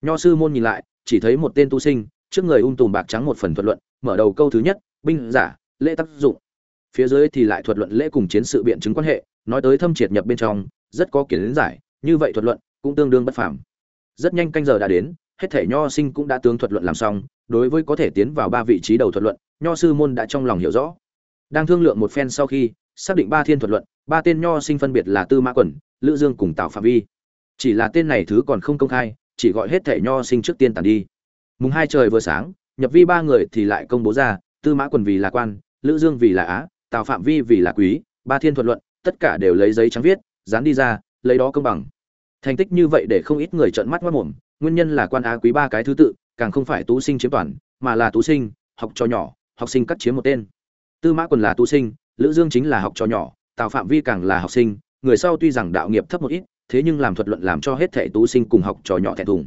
Nho sư môn nhìn lại chỉ thấy một tên tu sinh, trước người ung tùm bạc trắng một phần thuật luận, mở đầu câu thứ nhất, binh, giả, lễ tác dụng. Phía dưới thì lại thuật luận lễ cùng chiến sự biện chứng quan hệ, nói tới thâm triệt nhập bên trong, rất có kiến giải, như vậy thuật luận cũng tương đương bất phàm. Rất nhanh canh giờ đã đến, hết thể nho sinh cũng đã tướng thuật luận làm xong, đối với có thể tiến vào ba vị trí đầu thuật luận, nho sư môn đã trong lòng hiểu rõ. Đang thương lượng một phen sau khi, xác định ba thiên thuật luận, ba tên nho sinh phân biệt là tư mã quẩn, lữ dương cùng tào phạm vi. Chỉ là tên này thứ còn không công khai chỉ gọi hết thể nho sinh trước tiên tàn đi. Mùng hai trời vừa sáng, nhập vi ba người thì lại công bố ra, tư mã quần vì là quan, lữ dương vì là á, tào phạm vi vì là quý, ba thiên thuật luận, tất cả đều lấy giấy trắng viết, dán đi ra, lấy đó công bằng. Thành tích như vậy để không ít người trợn mắt mất mồm, nguyên nhân là quan á quý ba cái thứ tự, càng không phải tú sinh chiếm toàn, mà là tú sinh, học trò nhỏ, học sinh cắt chiếm một tên. Tư mã quần là tú sinh, lữ dương chính là học trò nhỏ, tào phạm vi càng là học sinh, người sau tuy rằng đạo nghiệp thấp một ít thế nhưng làm thuật luận làm cho hết thảy tú sinh cùng học trò nhỏ thẹn thùng.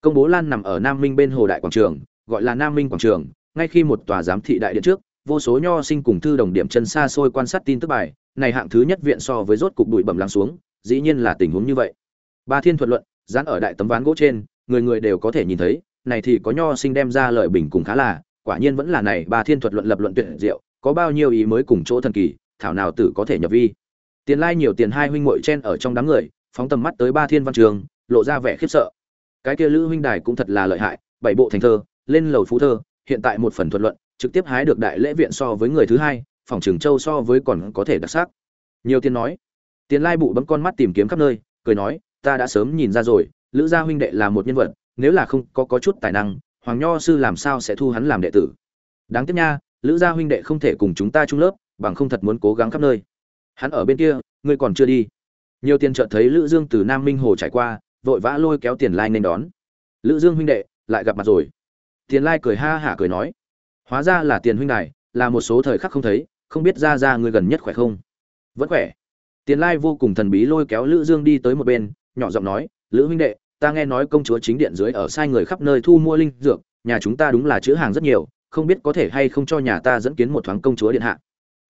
Công bố lan nằm ở nam minh bên hồ đại quảng trường, gọi là nam minh quảng trường, ngay khi một tòa giám thị đại điện trước, vô số nho sinh cùng thư đồng điểm chân xa xôi quan sát tin tức bài, này hạng thứ nhất viện so với rốt cục bụi bẩm lắng xuống, dĩ nhiên là tình huống như vậy. Ba thiên thuật luận, dán ở đại tấm ván gỗ trên, người người đều có thể nhìn thấy, này thì có nho sinh đem ra lời bình cùng khá là, quả nhiên vẫn là này ba thiên thuật luận lập luận tuyệt diệu, có bao nhiêu ý mới cùng chỗ thần kỳ, thảo nào tử có thể nhập vi. Tiền lai nhiều tiền hai huynh muội chen ở trong đám người phóng tầm mắt tới ba thiên văn trường, lộ ra vẻ khiếp sợ. Cái kia lữ huynh đài cũng thật là lợi hại, bảy bộ thành thơ, lên lầu phú thơ, hiện tại một phần thuận luận, trực tiếp hái được đại lễ viện so với người thứ hai, phòng trường châu so với còn có thể đặc sắc. Nhiều tiền nói, tiền lai bụ bấm con mắt tìm kiếm khắp nơi, cười nói, ta đã sớm nhìn ra rồi, lữ gia huynh đệ là một nhân vật, nếu là không có có chút tài năng, hoàng nho sư làm sao sẽ thu hắn làm đệ tử? Đáng tiếc nha, lữ gia huynh đệ không thể cùng chúng ta chung lớp, bằng không thật muốn cố gắng khắp nơi. Hắn ở bên kia, ngươi còn chưa đi nhiều tiền chợt thấy lữ dương từ nam minh hồ trải qua vội vã lôi kéo tiền lai nên đón. Lữ dương huynh đệ lại gặp mặt rồi. Tiền lai cười ha hả cười nói hóa ra là tiền huynh này, là một số thời khắc không thấy không biết ra ra người gần nhất khỏe không? Vẫn khỏe. Tiền lai vô cùng thần bí lôi kéo lữ dương đi tới một bên nhỏ giọng nói lữ huynh đệ ta nghe nói công chúa chính điện dưới ở sai người khắp nơi thu mua linh dược nhà chúng ta đúng là chữ hàng rất nhiều không biết có thể hay không cho nhà ta dẫn kiến một thoáng công chúa điện hạ.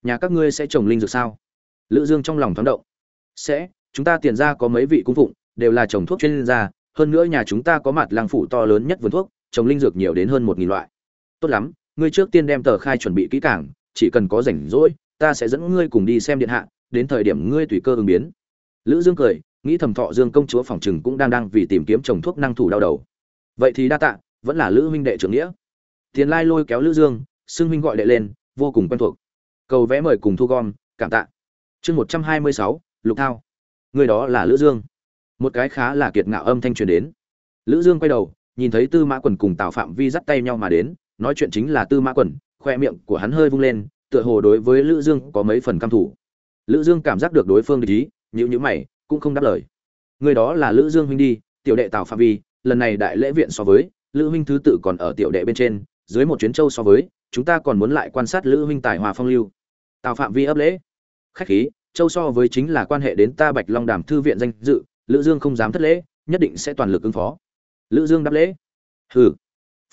Nhà các ngươi sẽ trồng linh dược sao? Lữ dương trong lòng thoáng động. Sẽ chúng ta tiền ra có mấy vị cung phụng, đều là trồng thuốc chuyên gia, hơn nữa nhà chúng ta có mặt lang phủ to lớn nhất vườn thuốc, trồng linh dược nhiều đến hơn một nghìn loại. Tốt lắm, ngươi trước tiên đem tờ khai chuẩn bị kỹ càng, chỉ cần có rảnh rỗi, ta sẽ dẫn ngươi cùng đi xem điện hạ, đến thời điểm ngươi tùy cơ ứng biến. Lữ dương cười, nghĩ thầm thọ dương công chúa phòng trừng cũng đang đang vì tìm kiếm trồng thuốc năng thủ đau đầu. Vậy thì đa tạ, vẫn là lữ huynh đệ trưởng nghĩa. Tiền lai lôi kéo lữ dương, xưng huynh gọi đệ lên, vô cùng quen thuộc. Cầu vẽ mời cùng thu gom, cảm tạ. Chương một trăm hai mươi sáu, lục thao người đó là lữ dương. Một cái khá là kiệt ngạo âm thanh truyền đến. Lữ dương quay đầu, nhìn thấy tư mã quần cùng tào phạm vi dắt tay nhau mà đến, nói chuyện chính là tư mã quần, khoe miệng của hắn hơi vung lên, tựa hồ đối với lữ dương có mấy phần cam thủ lữ dương cảm giác được đối phương địch ý, nhíu nhíu mày, cũng không đáp lời. Người đó là lữ dương huynh đi, tiểu đệ tào phạm vi, lần này đại lễ viện so với, lữ huynh thứ tự còn ở tiểu đệ bên trên, dưới một chuyến châu so với, chúng ta còn muốn lại quan sát lữ huynh tài hòa phong lưu. Tào phạm vi ấp lễ. Khách khí châu so với chính là quan hệ đến ta bạch long đàm thư viện danh dự, lữ dương không dám thất lễ, nhất định sẽ toàn lực ứng phó. Lữ dương đáp lễ. Hừ.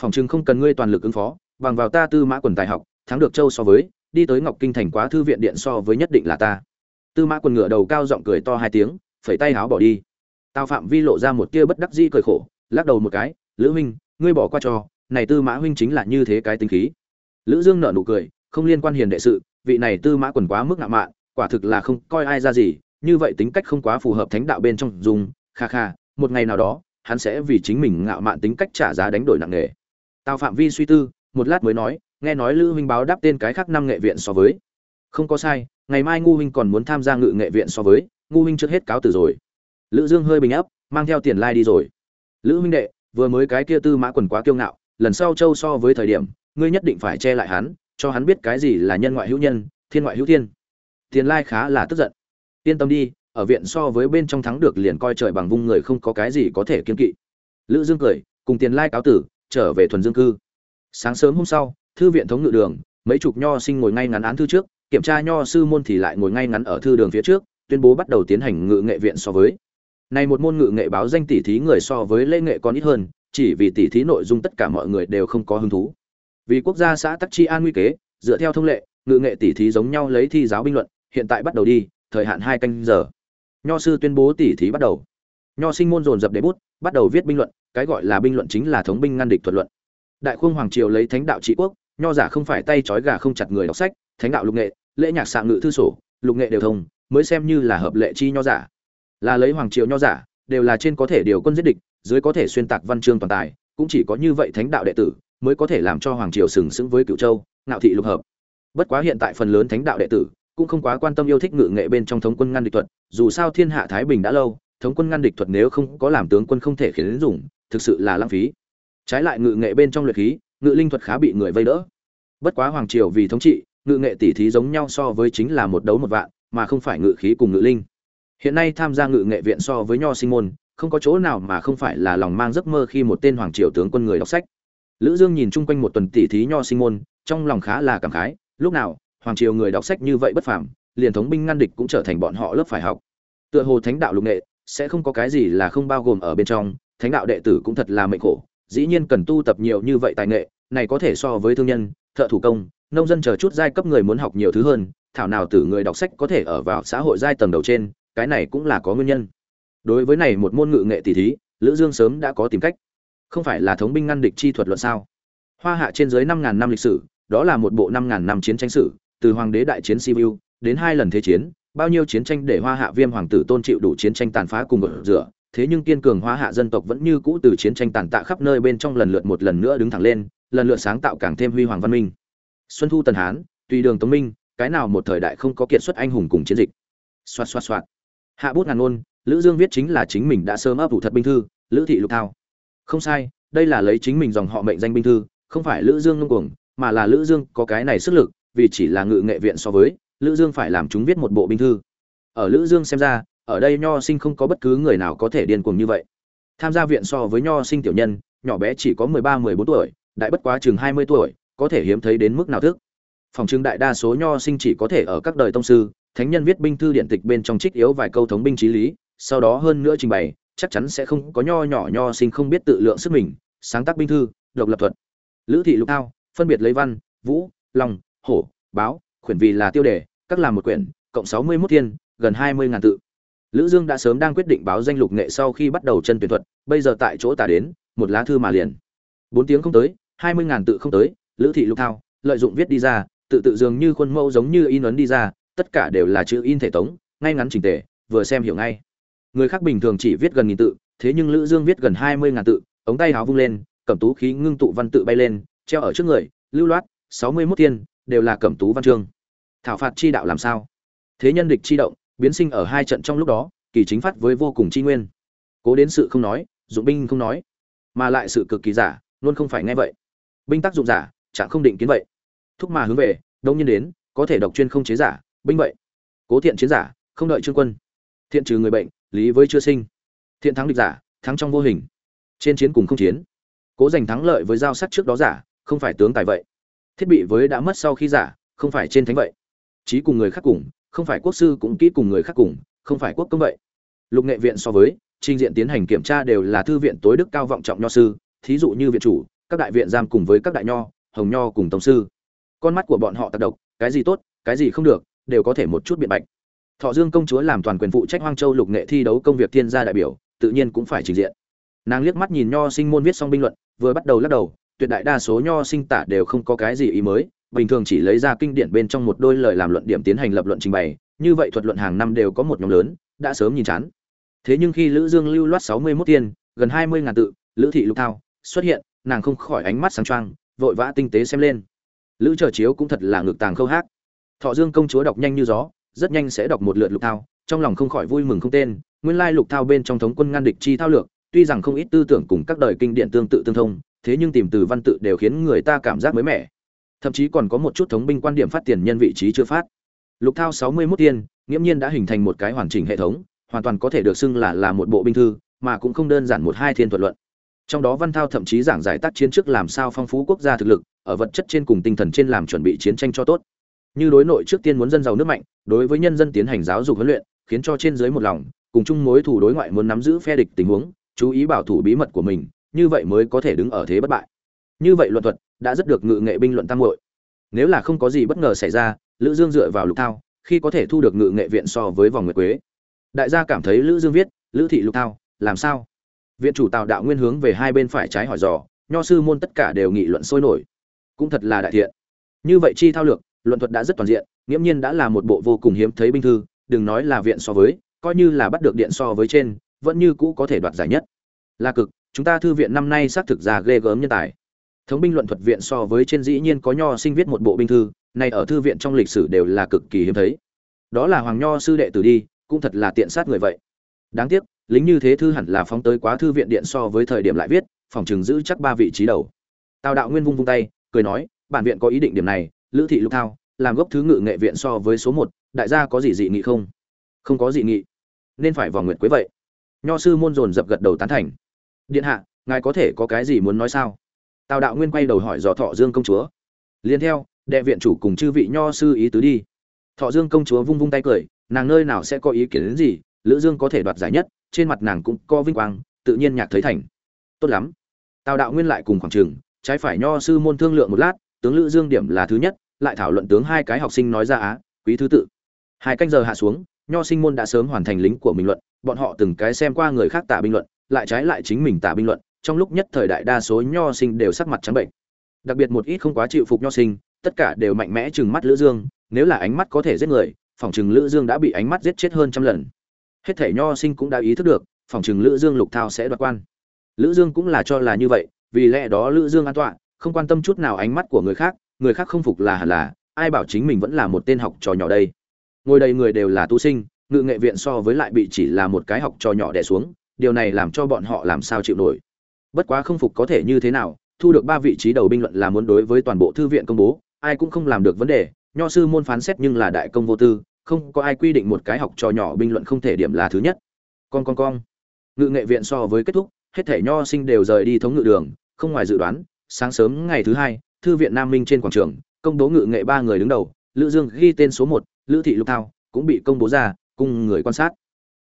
Phòng trường không cần ngươi toàn lực ứng phó, bằng vào ta tư mã quần tài học, thắng được châu so với, đi tới ngọc kinh thành quá thư viện điện so với nhất định là ta. Tư mã quần ngựa đầu cao giọng cười to hai tiếng, phẩy tay háo bỏ đi. Tào phạm vi lộ ra một tia bất đắc dĩ cười khổ, lắc đầu một cái, lữ huynh, ngươi bỏ qua cho, này tư mã huynh chính là như thế cái tính khí. Lữ dương nở nụ cười, không liên quan hiền đệ sự, vị này tư mã quần quá mức ngạo mạn quả thực là không coi ai ra gì, như vậy tính cách không quá phù hợp thánh đạo bên trong dùng, kha kha, một ngày nào đó, hắn sẽ vì chính mình ngạo mạn tính cách trả giá đánh đổi nặng nề. Tào phạm vi suy tư, một lát mới nói, nghe nói lữ huynh báo đáp tên cái khác năm nghệ viện so với. Không có sai, ngày mai ngu huynh còn muốn tham gia ngự nghệ viện so với, ngu huynh trước hết cáo từ rồi. Lữ dương hơi bình ấp mang theo tiền lai like đi rồi. Lữ huynh đệ, vừa mới cái kia tư mã quần quá kiêu ngạo, lần sau châu so với thời điểm, ngươi nhất định phải che lại hắn, cho hắn biết cái gì là nhân ngoại hữu nhân, thiên ngoại hữu thiên tiền lai khá là tức giận. Yên tâm đi, ở viện so với bên trong thắng được liền coi trời bằng vung người không có cái gì có thể kiên kỵ. Lữ dương cười, cùng tiền lai cáo tử, trở về thuần dương cư. Sáng sớm hôm sau, thư viện thống ngự đường, mấy chục nho sinh ngồi ngay ngắn án thư trước, kiểm tra nho sư môn thì lại ngồi ngay ngắn ở thư đường phía trước, tuyên bố bắt đầu tiến hành ngự nghệ viện so với. Này một môn ngự nghệ báo danh tỷ thí người so với lễ nghệ còn ít hơn, chỉ vì tỷ thí nội dung tất cả mọi người đều không có hứng thú. Vì quốc gia xã tắc chi an nguy kế, dựa theo thông lệ, ngự nghệ tỷ thí giống nhau lấy thi giáo binh luận hiện tại bắt đầu đi, thời hạn hai canh giờ. Nho sư tuyên bố tỷ thí bắt đầu. Nho sinh môn dồn dập để bút, bắt đầu viết binh luận, cái gọi là binh luận chính là thống binh ngăn địch thuật luận. Đại khương hoàng triều lấy thánh đạo trị quốc, nho giả không phải tay trói gà không chặt người đọc sách, thánh đạo lục nghệ, lễ nhạc xạ ngự thư sổ, lục nghệ đều thông, mới xem như là hợp lệ chi nho giả. Là lấy hoàng triều nho giả, đều là trên có thể điều quân giết địch, dưới có thể xuyên tạc văn chương toàn tài, cũng chỉ có như vậy thánh đạo đệ tử, mới có thể làm cho hoàng triều sừng sững với cựu châu, ngạo thị lục hợp. Bất quá hiện tại phần lớn thánh đạo đệ tử cũng không quá quan tâm yêu thích ngự nghệ bên trong thống quân ngăn địch thuật, dù sao thiên hạ thái bình đã lâu, thống quân ngăn địch thuật nếu không có làm tướng quân không thể khiến dùng, thực sự là lãng phí. Trái lại ngự nghệ bên trong luyện khí, ngự linh thuật khá bị người vây đỡ. Bất quá hoàng triều vì thống trị, ngự nghệ tỷ thí giống nhau so với chính là một đấu một vạn, mà không phải ngự khí cùng ngự linh. Hiện nay tham gia ngự nghệ viện so với nho sinh môn, không có chỗ nào mà không phải là lòng mang giấc mơ khi một tên hoàng triều tướng quân người đọc sách. Lữ dương nhìn chung quanh một tuần tỷ thí nho sinh môn, trong lòng khá là cảm khái, lúc nào hoàng triều người đọc sách như vậy bất phàm, liền thống binh ngăn địch cũng trở thành bọn họ lớp phải học. Tựa hồ thánh đạo lục nghệ, sẽ không có cái gì là không bao gồm ở bên trong, thánh đạo đệ tử cũng thật là mệnh khổ, dĩ nhiên cần tu tập nhiều như vậy tài nghệ, này có thể so với thương nhân, thợ thủ công, nông dân chờ chút giai cấp người muốn học nhiều thứ hơn, thảo nào tử người đọc sách có thể ở vào xã hội giai tầng đầu trên, cái này cũng là có nguyên nhân. Đối với này một môn ngự nghệ tỷ thí, lữ dương sớm đã có tìm cách. Không phải là thống binh ngăn địch chi thuật luận sao? Hoa hạ trên dưới năm ngàn năm lịch sử, đó là một bộ năm ngàn năm chiến tranh sử từ hoàng đế đại chiến sibiu, đến hai lần thế chiến, bao nhiêu chiến tranh để hoa hạ viêm hoàng tử tôn chịu đủ chiến tranh tàn phá cùng ở rửa, thế nhưng kiên cường hoa hạ dân tộc vẫn như cũ từ chiến tranh tàn tạ khắp nơi bên trong lần lượt một lần nữa đứng thẳng lên, lần lượt sáng tạo càng thêm huy hoàng văn minh. Xuân thu, tần hán, tùy đường tống minh, cái nào một thời đại không có kiệt xuất anh hùng cùng chiến dịch. Xoạt xoạt xoạt. Hạ bút ngàn ngôn, lữ dương viết chính là chính mình đã sớm ấp ủ thật binh thư, lữ thị lục thao. Không sai, đây là lấy chính mình dòng họ mệnh danh binh thư, không phải lữ dương ngông cuồng, mà là lữ dương có cái này sức lực vì chỉ là ngự nghệ viện so với, lữ dương phải làm chúng viết một bộ binh thư. Ở lữ dương xem ra, ở đây nho sinh không có bất cứ người nào có thể điên cuồng như vậy. Tham gia viện so với nho sinh tiểu nhân, nhỏ bé chỉ có 13-14 tuổi, đại bất quá chừng 20 tuổi, có thể hiếm thấy đến mức nào thức. Phòng trưng đại đa số nho sinh chỉ có thể ở các đời tông sư, thánh nhân viết binh thư điện tịch bên trong trích yếu vài câu thống binh trí lý, sau đó hơn nữa trình bày, chắc chắn sẽ không có nho nhỏ nho sinh không biết tự lượng sức mình, sáng tác binh thư, độc lập thuật. Lữ thị lục thao, phân biệt lấy văn, vũ long hổ, báo, khuyển vì là tiêu đề, các làm một quyển, cộng sáu mươi 61 thiên, gần hai mươi ngàn tự. Lữ dương đã sớm đang quyết định báo danh lục nghệ sau khi bắt đầu chân tuyển thuật, bây giờ tại chỗ tả đến, một lá thư mà liền. Bốn tiếng không tới, hai mươi ngàn tự không tới, lữ thị lục thao, lợi dụng viết đi ra, tự tự dường như khuôn mẫu giống như in ấn đi ra, tất cả đều là chữ in thể tống, ngay ngắn chỉnh tề, vừa xem hiểu ngay. Người khác bình thường chỉ viết gần nghìn tự, thế nhưng lữ dương viết gần hai mươi ngàn tự, ống tay áo vung lên, cẩm tú khí ngưng tụ văn tự bay lên, treo ở trước người, lưu loát, sáu mươi 61 tiên đều là cẩm tú văn chương. Thảo phạt chi đạo làm sao? Thế nhân địch chi động, biến sinh ở hai trận trong lúc đó, kỳ chính phát với vô cùng chi nguyên. Cố đến sự không nói, dụng binh không nói. Mà lại sự cực kỳ giả, luôn không phải nghe vậy. Binh tác dụng giả, chẳng không định kiến vậy. Thúc mà hướng về, đông nhiên đến, có thể độc chuyên không chế giả, binh vậy. Cố thiện chiến giả, không đợi trương quân. Thiện trừ người bệnh, lý với chưa sinh. Thiện thắng địch giả, thắng trong vô hình. Trên chiến cùng không chiến. Cố giành thắng lợi với giao sắc trước đó giả, không phải tướng tài vậy thiết bị với đã mất sau khi giả, không phải trên thánh vậy. Trí cùng người khác cùng, không phải quốc sư cũng kỹ cùng người khác cùng, không phải quốc công vậy. Lục nghệ viện so với, trình diện tiến hành kiểm tra đều là thư viện tối đức cao vọng trọng nho sư, thí dụ như viện chủ, các đại viện giam cùng với các đại nho, hồng nho cùng tổng sư. Con mắt của bọn họ tác độc, cái gì tốt, cái gì không được, đều có thể một chút biện bạch. Thọ dương công chúa làm toàn quyền phụ trách hoang châu lục nghệ thi đấu công việc thiên gia đại biểu, tự nhiên cũng phải trình diện. Nàng liếc mắt nhìn nho sinh môn viết xong binh luận, vừa bắt đầu lắc đầu tuyệt đại đa số nho sinh tả đều không có cái gì ý mới, bình thường chỉ lấy ra kinh điển bên trong một đôi lời làm luận điểm tiến hành lập luận trình bày, như vậy thuật luận hàng năm đều có một nhóm lớn, đã sớm nhìn chán. Thế nhưng khi lữ dương lưu loát sáu mươi 61 tiên, gần hai mươi ngàn tự, lữ thị lục thao xuất hiện, nàng không khỏi ánh mắt sáng choang, vội vã tinh tế xem lên. Lữ trở chiếu cũng thật là ngược tàng khâu hát thọ dương công chúa đọc nhanh như gió, rất nhanh sẽ đọc một lượt lục thao, trong lòng không khỏi vui mừng không tên, nguyên lai lục thao bên trong thống quân ngăn địch chi thao lược, tuy rằng không ít tư tưởng cùng các đời kinh điển tương tự tương thông thế nhưng tìm từ văn tự đều khiến người ta cảm giác mới mẻ. Thậm chí còn có một chút thống binh quan điểm phát tiền nhân vị trí chưa phát. Lục thao sáu mươi 61 tiên, nghiễm nhiên đã hình thành một cái hoàn chỉnh hệ thống, hoàn toàn có thể được xưng là là một bộ binh thư, mà cũng không đơn giản một hai thiên thuật luận. Trong đó văn thao thậm chí giảng giải tác chiến trước làm sao phong phú quốc gia thực lực, ở vật chất trên cùng tinh thần trên làm chuẩn bị chiến tranh cho tốt. Như đối nội trước tiên muốn dân giàu nước mạnh, đối với nhân dân tiến hành giáo dục huấn luyện, khiến cho trên dưới một lòng, cùng chung mối thủ đối ngoại muốn nắm giữ phe địch tình huống, chú ý bảo thủ bí mật của mình như vậy mới có thể đứng ở thế bất bại. Như vậy luận thuật đã rất được ngự nghệ binh luận tam hội nếu là không có gì bất ngờ xảy ra, lữ dương dựa vào lục thao, khi có thể thu được ngự nghệ viện so với vòng nguyệt quế. Đại gia cảm thấy lữ dương viết, lữ thị lục thao, làm sao? Viện chủ tào đạo nguyên hướng về hai bên phải trái hỏi dò, nho sư môn tất cả đều nghị luận sôi nổi. Cũng thật là đại thiện. Như vậy chi thao lược, luận thuật đã rất toàn diện, nghiễm nhiên đã là một bộ vô cùng hiếm thấy binh thư, đừng nói là viện so với, coi như là bắt được điện so với trên, vẫn như cũ có thể đoạt giải nhất. Là cực chúng ta thư viện năm nay xác thực ra ghê gớm nhân tài. Thống binh luận thuật viện so với trên dĩ nhiên có nho sinh viết một bộ binh thư này ở thư viện trong lịch sử đều là cực kỳ hiếm thấy. Đó là hoàng nho sư đệ tử đi, cũng thật là tiện sát người vậy. Đáng tiếc, lính như thế thư hẳn là phóng tới quá thư viện điện so với thời điểm lại viết, phòng chừng giữ chắc ba vị trí đầu. Tào đạo nguyên vung vung tay, cười nói, bản viện có ý định điểm này, lữ thị lục thao, làm gốc thứ ngự nghệ viện so với số một, đại gia có gì dị nghị không? Không có dị nghị. Nên phải vào nguyệt quế vậy. Nho sư môn dồn dập gật đầu tán thành điện hạ, ngài có thể có cái gì muốn nói sao? Tào đạo nguyên quay đầu hỏi dò thọ dương công chúa. Liên theo, đệ viện chủ cùng chư vị nho sư ý tứ đi. Thọ dương công chúa vung vung tay cười, nàng nơi nào sẽ có ý kiến đến gì, lữ dương có thể đoạt giải nhất, trên mặt nàng cũng có vinh quang, tự nhiên nhạc thấy thành. Tốt lắm. Tào đạo nguyên lại cùng khoảng trường, trái phải nho sư môn thương lượng một lát, tướng lữ dương điểm là thứ nhất, lại thảo luận tướng hai cái học sinh nói ra á, quý thứ tự. Hai canh giờ hạ xuống, nho sinh môn đã sớm hoàn thành lính của mình luận, bọn họ từng cái xem qua người khác tả bình luận lại trái lại chính mình tả binh luận, trong lúc nhất thời đại đa số nho sinh đều sắc mặt trắng bệnh. Đặc biệt một ít không quá chịu phục nho sinh, tất cả đều mạnh mẽ chừng mắt lữ dương, nếu là ánh mắt có thể giết người, phòng chừng lữ dương đã bị ánh mắt giết chết hơn trăm lần. Hết thể nho sinh cũng đã ý thức được, phòng chừng lữ dương lục thao sẽ đoạt quan. Lữ dương cũng là cho là như vậy, vì lẽ đó lữ dương an toàn không quan tâm chút nào ánh mắt của người khác người khác không phục là hẳn là, ai bảo chính mình vẫn là một tên học trò nhỏ đây. Ngồi đây người đều là tu sinh, ngự nghệ viện so với lại bị chỉ là một cái học trò nhỏ đè xuống điều này làm cho bọn họ làm sao chịu nổi. Bất quá không phục có thể như thế nào, thu được ba vị trí đầu binh luận là muốn đối với toàn bộ thư viện công bố, ai cũng không làm được vấn đề, nho sư môn phán xét nhưng là đại công vô tư, không có ai quy định một cái học trò nhỏ binh luận không thể điểm là thứ nhất. Con con con. Ngự nghệ viện so với kết thúc, hết thể nho sinh đều rời đi thống ngự đường, không ngoài dự đoán, sáng sớm ngày thứ hai, thư viện nam minh trên quảng trường, công bố ngự nghệ ba người đứng đầu, lữ dương ghi tên số một, lữ thị lục thao cũng bị công bố ra, cùng người quan sát.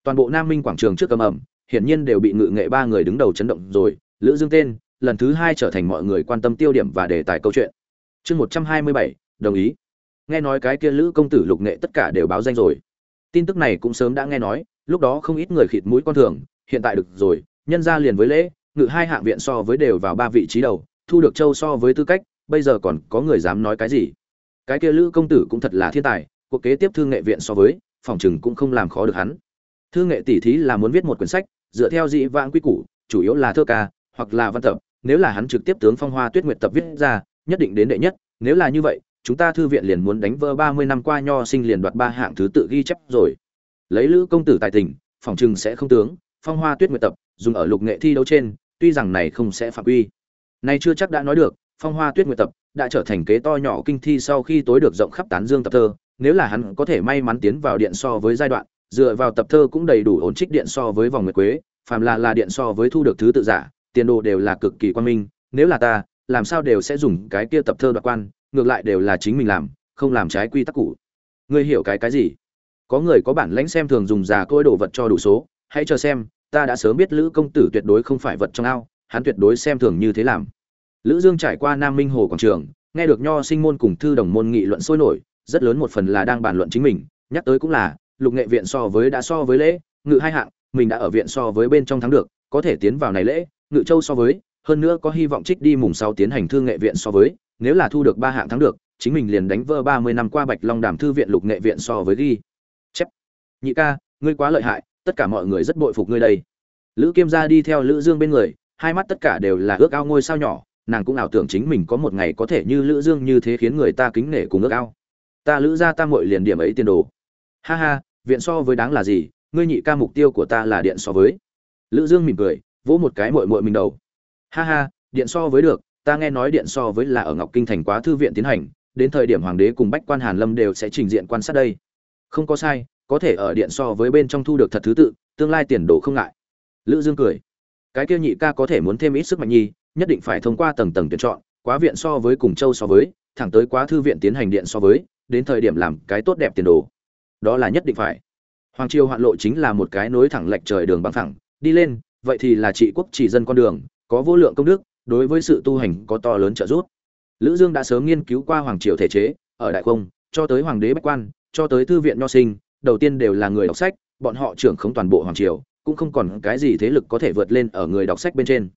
Toàn bộ nam minh quảng trường trước cầm ẩm hiển nhiên đều bị ngự nghệ ba người đứng đầu chấn động rồi. Lữ dương tên, lần thứ hai trở thành mọi người quan tâm tiêu điểm và đề tài câu chuyện. Chương một trăm hai mươi bảy, đồng ý. Nghe nói cái kia lữ công tử lục nghệ tất cả đều báo danh rồi. Tin tức này cũng sớm đã nghe nói, lúc đó không ít người khịt mũi con thường, hiện tại được rồi, nhân ra liền với lễ, ngự hai hạng viện so với đều vào ba vị trí đầu, thu được châu so với tư cách, bây giờ còn có người dám nói cái gì? Cái kia lữ công tử cũng thật là thiên tài, cuộc kế tiếp thương nghệ viện so với, phòng trừng cũng không làm khó được hắn. Thương nghệ tỷ thí là muốn viết một quyển sách dựa theo dị vãng quy củ, chủ yếu là thơ ca, hoặc là văn tập. Nếu là hắn trực tiếp tướng phong hoa tuyết nguyệt tập viết ra, nhất định đến đệ nhất. Nếu là như vậy, chúng ta thư viện liền muốn đánh vỡ ba mươi năm qua nho sinh liền đoạt ba hạng thứ tự ghi chép rồi. Lấy lữ công tử tài tình, phòng chừng sẽ không tướng phong hoa tuyết nguyệt tập, dùng ở lục nghệ thi đấu trên, tuy rằng này không sẽ phạm quy. Nay chưa chắc đã nói được, phong hoa tuyết nguyệt tập đã trở thành kế to nhỏ kinh thi sau khi tối được rộng khắp tán dương tập thơ. Nếu là hắn có thể may mắn tiến vào điện so với giai đoạn dựa vào tập thơ cũng đầy đủ ổn trích điện so với vòng nguyệt quế, phàm là là điện so với thu được thứ tự giả, tiền đồ đều là cực kỳ quan minh, nếu là ta, làm sao đều sẽ dùng cái kia tập thơ đoạt quan, ngược lại đều là chính mình làm, không làm trái quy tắc cũ. Ngươi hiểu cái cái gì? Có người có bản lãnh xem thường dùng giả côi đồ vật cho đủ số, hãy chờ xem, ta đã sớm biết lữ công tử tuyệt đối không phải vật trong ao, hắn tuyệt đối xem thường như thế làm. Lữ dương trải qua nam minh hồ quảng trường, nghe được nho sinh môn cùng thư đồng môn nghị luận sôi nổi, rất lớn một phần là đang bàn luận chính mình, nhắc tới cũng là lục nghệ viện so với đã so với lễ, ngự hai hạng, mình đã ở viện so với bên trong thắng được, có thể tiến vào này lễ, ngự châu so với, hơn nữa có hy vọng trích đi mùng sau tiến hành thư nghệ viện so với, nếu là thu được ba hạng thắng được, chính mình liền đánh vỡ ba mươi năm qua bạch long đàm thư viện lục nghệ viện so với ghi. Chép. Nhị ca, ngươi quá lợi hại, tất cả mọi người rất bội phục ngươi đây. Lữ kiêm gia đi theo lữ dương bên người, hai mắt tất cả đều là ước ao ngôi sao nhỏ, nàng cũng ảo tưởng chính mình có một ngày có thể như lữ dương như thế khiến người ta kính nể cùng ước ao. Ta lữ gia ta muội liền điểm ấy tiền đồ. Ha ha viện so với đáng là gì, ngươi nhị ca mục tiêu của ta là điện so với. Lữ dương mỉm cười, vỗ một cái muội muội mình đầu. Ha ha, điện so với được, ta nghe nói điện so với là ở ngọc kinh thành quá thư viện tiến hành, đến thời điểm hoàng đế cùng bách quan hàn lâm đều sẽ trình diện quan sát đây. Không có sai, có thể ở điện so với bên trong thu được thật thứ tự, tương lai tiền đồ không ngại. Lữ dương cười. Cái kia nhị ca có thể muốn thêm ít sức mạnh nhi, nhất định phải thông qua tầng tầng tuyển chọn, quá viện so với cùng châu so với, thẳng tới quá thư viện tiến hành điện so với, đến thời điểm làm cái tốt đẹp tiền đồ đó là nhất định phải. Hoàng triều hoạn lộ chính là một cái nối thẳng lệch trời đường bằng thẳng đi lên, vậy thì là trị quốc chỉ dân con đường, có vô lượng công đức, đối với sự tu hành có to lớn trợ giúp. Lữ dương đã sớm nghiên cứu qua hoàng triều thể chế, ở đại không cho tới hoàng đế bách quan, cho tới thư viện nho sinh, đầu tiên đều là người đọc sách, bọn họ trưởng không toàn bộ hoàng triều, cũng không còn cái gì thế lực có thể vượt lên ở người đọc sách bên trên.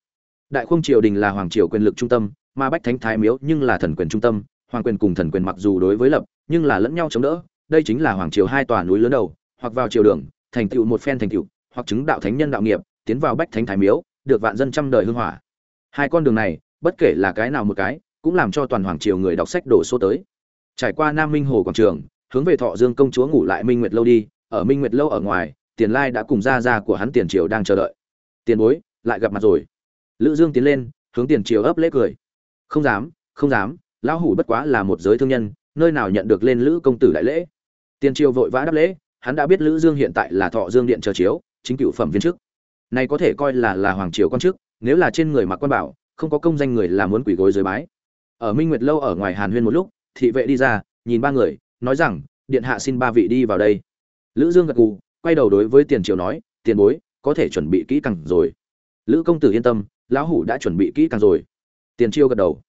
Đại khung triều đình là hoàng triều quyền lực trung tâm, mà bách thánh thái miếu nhưng là thần quyền trung tâm, hoàng quyền cùng thần quyền mặc dù đối với lập, nhưng là lẫn nhau chống đỡ đây chính là hoàng triều hai tòa núi lớn đầu, hoặc vào triều đường, thành tựu một phen thành tựu, hoặc chứng đạo thánh nhân đạo nghiệp, tiến vào bách thánh thái miếu, được vạn dân trăm đời hương hỏa. Hai con đường này, bất kể là cái nào một cái, cũng làm cho toàn hoàng triều người đọc sách đổ số tới. Trải qua nam minh hồ quảng trường, hướng về thọ dương công chúa ngủ lại minh nguyệt lâu đi, ở minh nguyệt lâu ở ngoài, tiền lai đã cùng gia gia của hắn tiền triều đang chờ đợi. Tiền bối, lại gặp mặt rồi. Lữ dương tiến lên, hướng tiền triều ấp lễ cười. Không dám không dám, lão hủ bất quá là một giới thương nhân, nơi nào nhận được lên lữ công tử đại lễ? Tiền triều vội vã đáp lễ, hắn đã biết lữ dương hiện tại là thọ dương điện chờ chiếu, chính cựu phẩm viên chức. Này có thể coi là là hoàng triều quan chức, nếu là trên người mặc quan bảo, không có công danh người là muốn quỷ gối dưới bái. Ở minh nguyệt lâu ở ngoài hàn huyên một lúc, thị vệ đi ra, nhìn ba người, nói rằng, điện hạ xin ba vị đi vào đây. Lữ dương gật gù, quay đầu đối với tiền triều nói, tiền bối, có thể chuẩn bị kỹ càng rồi. Lữ công tử yên tâm, lão hủ đã chuẩn bị kỹ càng rồi. Tiền triều gật đầu.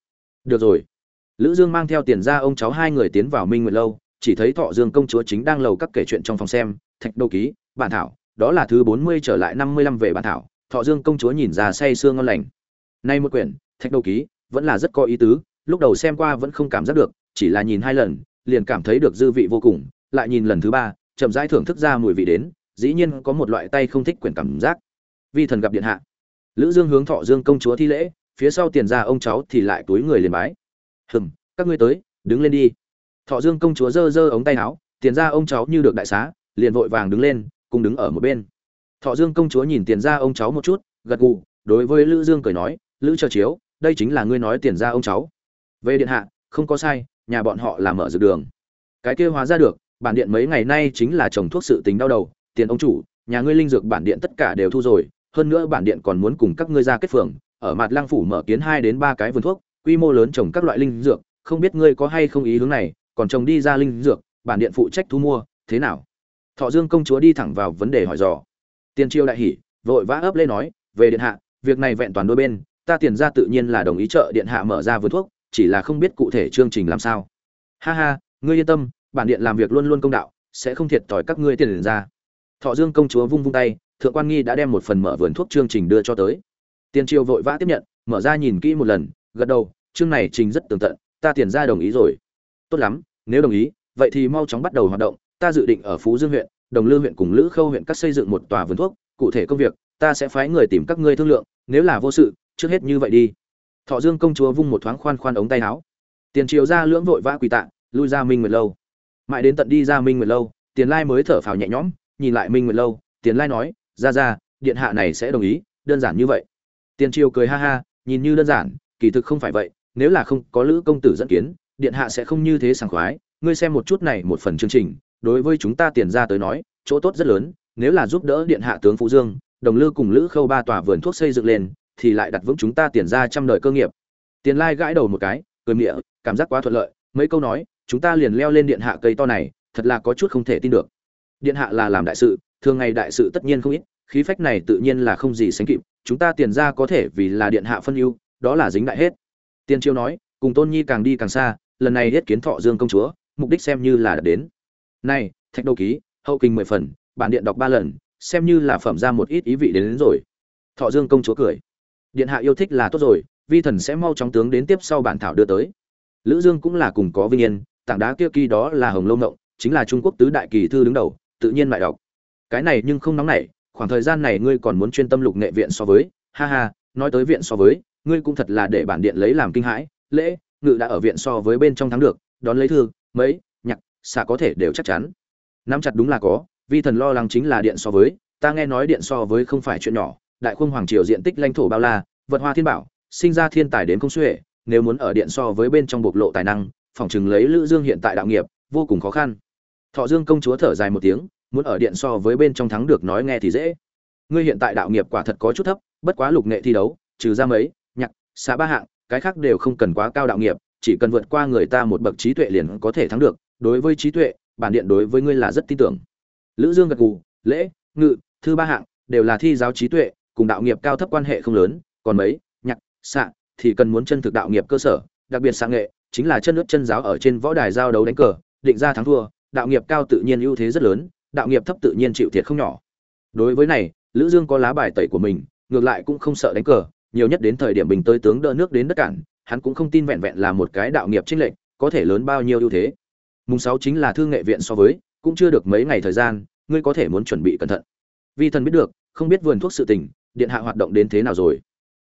Được rồi. Lữ dương mang theo tiền ra ông cháu hai người tiến vào minh nguyệt lâu chỉ thấy thọ dương công chúa chính đang lầu các kể chuyện trong phòng xem, thạch đô ký, bản thảo, đó là thứ 40 trở lại 55 về bản thảo, thọ dương công chúa nhìn ra say sương ngon lành. Nay một quyển, thạch đô ký, vẫn là rất có ý tứ, lúc đầu xem qua vẫn không cảm giác được, chỉ là nhìn hai lần, liền cảm thấy được dư vị vô cùng, lại nhìn lần thứ ba, chậm rãi thưởng thức ra mùi vị đến, dĩ nhiên có một loại tay không thích quyển cảm giác. Vi thần gặp điện hạ. Lữ dương hướng thọ dương công chúa thi lễ, phía sau tiền ra ông cháu thì lại túi người liền bái. Hừm, các ngươi tới, đứng lên đi thọ dương công chúa giơ giơ ống tay áo, tiền ra ông cháu như được đại xá, liền vội vàng đứng lên, cùng đứng ở một bên. Thọ dương công chúa nhìn tiền ra ông cháu một chút, gật gù, đối với lữ dương cười nói, lữ chờ chiếu, đây chính là ngươi nói tiền ra ông cháu. Về điện hạ, không có sai, nhà bọn họ làm mở dược đường. Cái kia hóa ra được, bản điện mấy ngày nay chính là trồng thuốc sự tình đau đầu, tiền ông chủ, nhà ngươi linh dược bản điện tất cả đều thu rồi, hơn nữa bản điện còn muốn cùng các ngươi ra kết phường, ở mặt lang phủ mở kiến hai đến ba cái vườn thuốc, quy mô lớn trồng các loại linh dược, không biết ngươi có hay không ý hướng này còn trồng đi ra linh dược, bản điện phụ trách thu mua, thế nào? Thọ dương công chúa đi thẳng vào vấn đề hỏi dò. Tiền triều đại hỉ, vội vã ấp lên nói, về điện hạ, việc này vẹn toàn đôi bên, ta tiền ra tự nhiên là đồng ý trợ điện hạ mở ra vườn thuốc, chỉ là không biết cụ thể chương trình làm sao. Ha ha, ngươi yên tâm, bản điện làm việc luôn luôn công đạo, sẽ không thiệt thòi các ngươi tiền ra. Thọ dương công chúa vung vung tay, thượng quan nghi đã đem một phần mở vườn thuốc chương trình đưa cho tới. Tiền triều vội vã tiếp nhận, mở ra nhìn kỹ một lần, gật đầu, chương này trình rất tường tận, ta tiền ra đồng ý rồi. Tốt lắm nếu đồng ý, vậy thì mau chóng bắt đầu hoạt động. Ta dự định ở phú dương huyện, đồng lư huyện cùng lữ khâu huyện các xây dựng một tòa vườn thuốc, cụ thể công việc, ta sẽ phái người tìm các ngươi thương lượng, nếu là vô sự, trước hết như vậy đi. Thọ dương công chúa vung một thoáng khoan khoan ống tay áo. Tiền triều ra lưỡng vội vã quỳ tạ, lui ra minh nguyệt lâu. Mãi đến tận đi ra minh nguyệt lâu, tiền lai mới thở phào nhẹ nhõm, nhìn lại minh nguyệt lâu, tiền lai nói, ra ra, điện hạ này sẽ đồng ý, đơn giản như vậy. Tiền triều cười ha ha, nhìn như đơn giản, kỳ thực không phải vậy, nếu là không có lữ công tử dẫn kiến điện hạ sẽ không như thế sảng khoái, ngươi xem một chút này một phần chương trình, đối với chúng ta tiền ra tới nói, chỗ tốt rất lớn, nếu là giúp đỡ điện hạ tướng phú dương, đồng lư cùng lữ khâu ba tòa vườn thuốc xây dựng lên, thì lại đặt vững chúng ta tiền ra trăm đời cơ nghiệp. Tiền lai gãi đầu một cái, cười miệng cảm giác quá thuận lợi, mấy câu nói, chúng ta liền leo lên điện hạ cây to này, thật là có chút không thể tin được. Điện hạ là làm đại sự, thường ngày đại sự tất nhiên không ít, khí phách này tự nhiên là không gì sánh kịp, chúng ta tiền ra có thể vì là điện hạ phân ưu, đó là dính đại hết. Tiên chiêu nói cùng tôn nhi càng đi càng xa lần này hết kiến thọ dương công chúa mục đích xem như là đã đến. Này thạch đô ký hậu kinh mười phần bản điện đọc ba lần xem như là phẩm ra một ít ý vị đến, đến rồi. Thọ dương công chúa cười. Điện hạ yêu thích là tốt rồi vi thần sẽ mau chóng tướng đến tiếp sau bản thảo đưa tới. Lữ dương cũng là cùng có vinh yên tảng đá kia kỳ đó là hồng lâu ngộng chính là trung quốc tứ đại kỳ thư đứng đầu tự nhiên lại đọc. Cái này nhưng không nóng nảy khoảng thời gian này ngươi còn muốn chuyên tâm lục nghệ viện so với ha ha nói tới viện so với ngươi cũng thật là để bản điện lấy làm kinh hãi lễ, ngự đã ở viện so với bên trong thắng được, đón lấy thư, mấy, nhạc xạ có thể đều chắc chắn. Nắm chặt đúng là có, vi thần lo lắng chính là điện so với, ta nghe nói điện so với không phải chuyện nhỏ, đại khung hoàng triều diện tích lãnh thổ bao la, vật hoa thiên bảo, sinh ra thiên tài đến không xuể, nếu muốn ở điện so với bên trong bộc lộ tài năng phỏng chừng lấy lữ dương hiện tại đạo nghiệp, vô cùng khó khăn. Thọ dương công chúa thở dài một tiếng, muốn ở điện so với bên trong thắng được nói nghe thì dễ. Ngươi hiện tại đạo nghiệp quả thật có chút thấp, bất quá lục nghệ thi đấu, trừ ra mấy, nhạc xã ba hạng cái khác đều không cần quá cao đạo nghiệp, chỉ cần vượt qua người ta một bậc trí tuệ liền có thể thắng được. Đối với trí tuệ, bản điện đối với ngươi là rất tin tưởng. Lữ dương gật gù, lễ, ngự, thư ba hạng, đều là thi giáo trí tuệ, cùng đạo nghiệp cao thấp quan hệ không lớn, còn mấy, nhạc, xạ, thì cần muốn chân thực đạo nghiệp cơ sở, đặc biệt sáng nghệ, chính là chân nước chân giáo ở trên võ đài giao đấu đánh cờ, định ra thắng thua, đạo nghiệp cao tự nhiên ưu thế rất lớn, đạo nghiệp thấp tự nhiên chịu thiệt không nhỏ. Đối với này, lữ dương có lá bài tẩy của mình, ngược lại cũng không sợ đánh cờ nhiều nhất đến thời điểm bình tới tướng đỡ nước đến đất cản, hắn cũng không tin vẹn vẹn là một cái đạo nghiệp trinh lệnh có thể lớn bao nhiêu ưu thế. Mùng sáu chính là thư nghệ viện so với, cũng chưa được mấy ngày thời gian, ngươi có thể muốn chuẩn bị cẩn thận. Vi thần biết được, không biết vườn thuốc sự tình, điện hạ hoạt động đến thế nào rồi.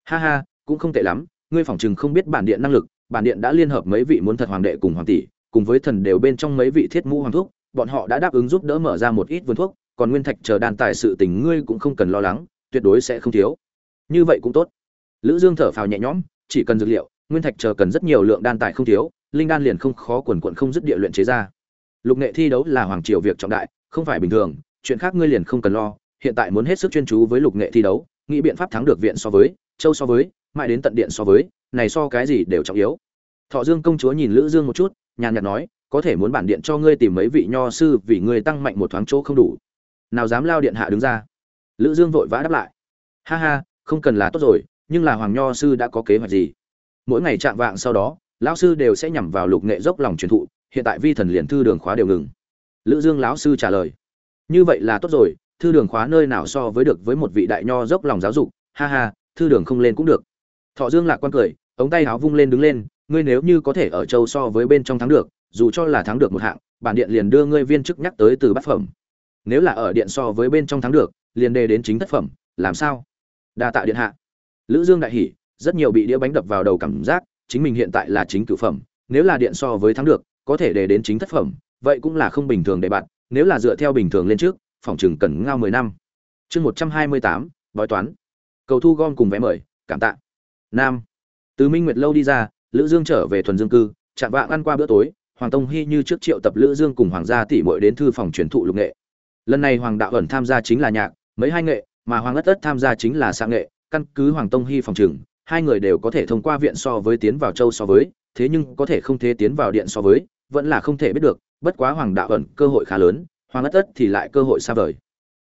Ha ha, cũng không tệ lắm, ngươi phỏng chừng không biết bản điện năng lực, bản điện đã liên hợp mấy vị muốn thật hoàng đệ cùng hoàng tỷ, cùng với thần đều bên trong mấy vị thiết mũ hoàng thuốc bọn họ đã đáp ứng giúp đỡ mở ra một ít vườn thuốc, còn nguyên thạch chờ đàn tài sự tình ngươi cũng không cần lo lắng, tuyệt đối sẽ không thiếu. Như vậy cũng tốt lữ dương thở phào nhẹ nhõm, chỉ cần dược liệu, nguyên thạch chờ cần rất nhiều lượng đan tài không thiếu, linh đan liền không khó quần quận không dứt địa luyện chế ra. Lục nghệ thi đấu là hoàng triều việc trọng đại, không phải bình thường, chuyện khác ngươi liền không cần lo, hiện tại muốn hết sức chuyên chú với lục nghệ thi đấu, nghĩ biện pháp thắng được viện so với, châu so với, mãi đến tận điện so với, này so cái gì đều trọng yếu. Thọ dương công chúa nhìn lữ dương một chút, nhàn nhạt nói, có thể muốn bản điện cho ngươi tìm mấy vị nho sư vì ngươi tăng mạnh một thoáng chỗ không đủ. Nào dám lao điện hạ đứng ra. Lữ dương vội vã đáp lại. Ha ha, không cần là tốt rồi nhưng là hoàng nho sư đã có kế hoạch gì? Mỗi ngày chạm vạng sau đó, lão sư đều sẽ nhằm vào lục nghệ dốc lòng truyền thụ, hiện tại vi thần liền thư đường khóa đều ngừng. Lữ dương lão sư trả lời, như vậy là tốt rồi, thư đường khóa nơi nào so với được với một vị đại nho dốc lòng giáo dục, ha ha, thư đường không lên cũng được. Thọ dương lạc quan cười, ống tay áo vung lên đứng lên, ngươi nếu như có thể ở châu so với bên trong thắng được, dù cho là thắng được một hạng, bản điện liền đưa ngươi viên chức nhắc tới từ bát phẩm. Nếu là ở điện so với bên trong thắng được, liền đề đến chính thất phẩm, làm sao? Đa tạ điện hạ lữ dương đại hỉ rất nhiều bị đĩa bánh đập vào đầu cảm giác chính mình hiện tại là chính cửu phẩm nếu là điện so với thắng được có thể đề đến chính thất phẩm vậy cũng là không bình thường để bạn nếu là dựa theo bình thường lên trước phòng trường cần ngao 10 năm. Chương 128, bói toán. Cầu thu gom cùng vé mời cảm tạ. Nam. Từ minh nguyệt lâu đi ra lữ dương trở về thuần dương cư chạm vạng ăn qua bữa tối hoàng tông hy như trước triệu tập lữ dương cùng hoàng gia tỷ muội đến thư phòng truyền thụ lục nghệ. Lần này hoàng đạo ẩn tham gia chính là nhạc mấy hai nghệ mà hoàng ất ất tham gia chính là sang nghệ căn cứ hoàng tông hy phòng trừng, hai người đều có thể thông qua viện so với tiến vào châu so với, thế nhưng có thể không thể tiến vào điện so với, vẫn là không thể biết được, bất quá hoàng đạo ẩn cơ hội khá lớn, hoàng ất ất thì lại cơ hội xa vời.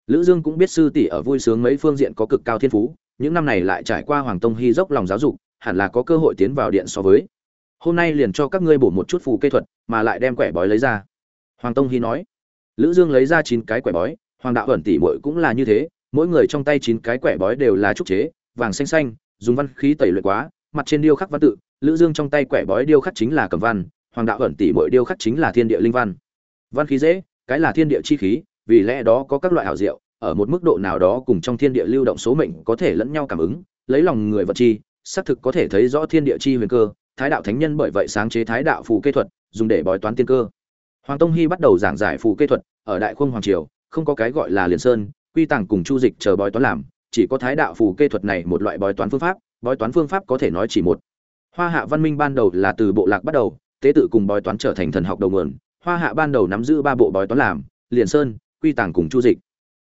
Lữ dương cũng biết sư tỷ ở vui sướng mấy phương diện có cực cao thiên phú, những năm này lại trải qua hoàng tông hy dốc lòng giáo dục, hẳn là có cơ hội tiến vào điện so với. Hôm nay liền cho các ngươi bổ một chút phù kê thuật, mà lại đem quẻ bói lấy ra. Hoàng tông hy nói. Lữ dương lấy ra chín cái quẻ bói, hoàng đạo ẩn tỷ muội cũng là như thế mỗi người trong tay chín cái quẻ bói đều là trúc chế, vàng xanh xanh, dùng văn khí tẩy luyện quá, mặt trên điêu khắc văn tự, lữ dương trong tay quẻ bói điêu khắc chính là cẩm văn, hoàng đạo ẩn tỷ mỗi điêu khắc chính là thiên địa linh văn. Văn khí dễ, cái là thiên địa chi khí, vì lẽ đó có các loại hảo diệu, ở một mức độ nào đó cùng trong thiên địa lưu động số mệnh có thể lẫn nhau cảm ứng, lấy lòng người vật chi, xác thực có thể thấy rõ thiên địa chi huyền cơ, thái đạo thánh nhân bởi vậy sáng chế thái đạo phù kê thuật, dùng để bói toán tiên cơ. Hoàng tông hy bắt đầu giảng giải phù kê thuật, ở đại khung hoàng triều, không có cái gọi là liền sơn quy tàng cùng chu dịch chờ bói toán làm, chỉ có thái đạo phù kê thuật này một loại bói toán phương pháp, bói toán phương pháp có thể nói chỉ một. Hoa hạ văn minh ban đầu là từ bộ lạc bắt đầu, tế tự cùng bói toán trở thành thần học đầu nguồn. Hoa hạ ban đầu nắm giữ ba bộ bói toán làm, liền sơn, quy tàng cùng chu dịch.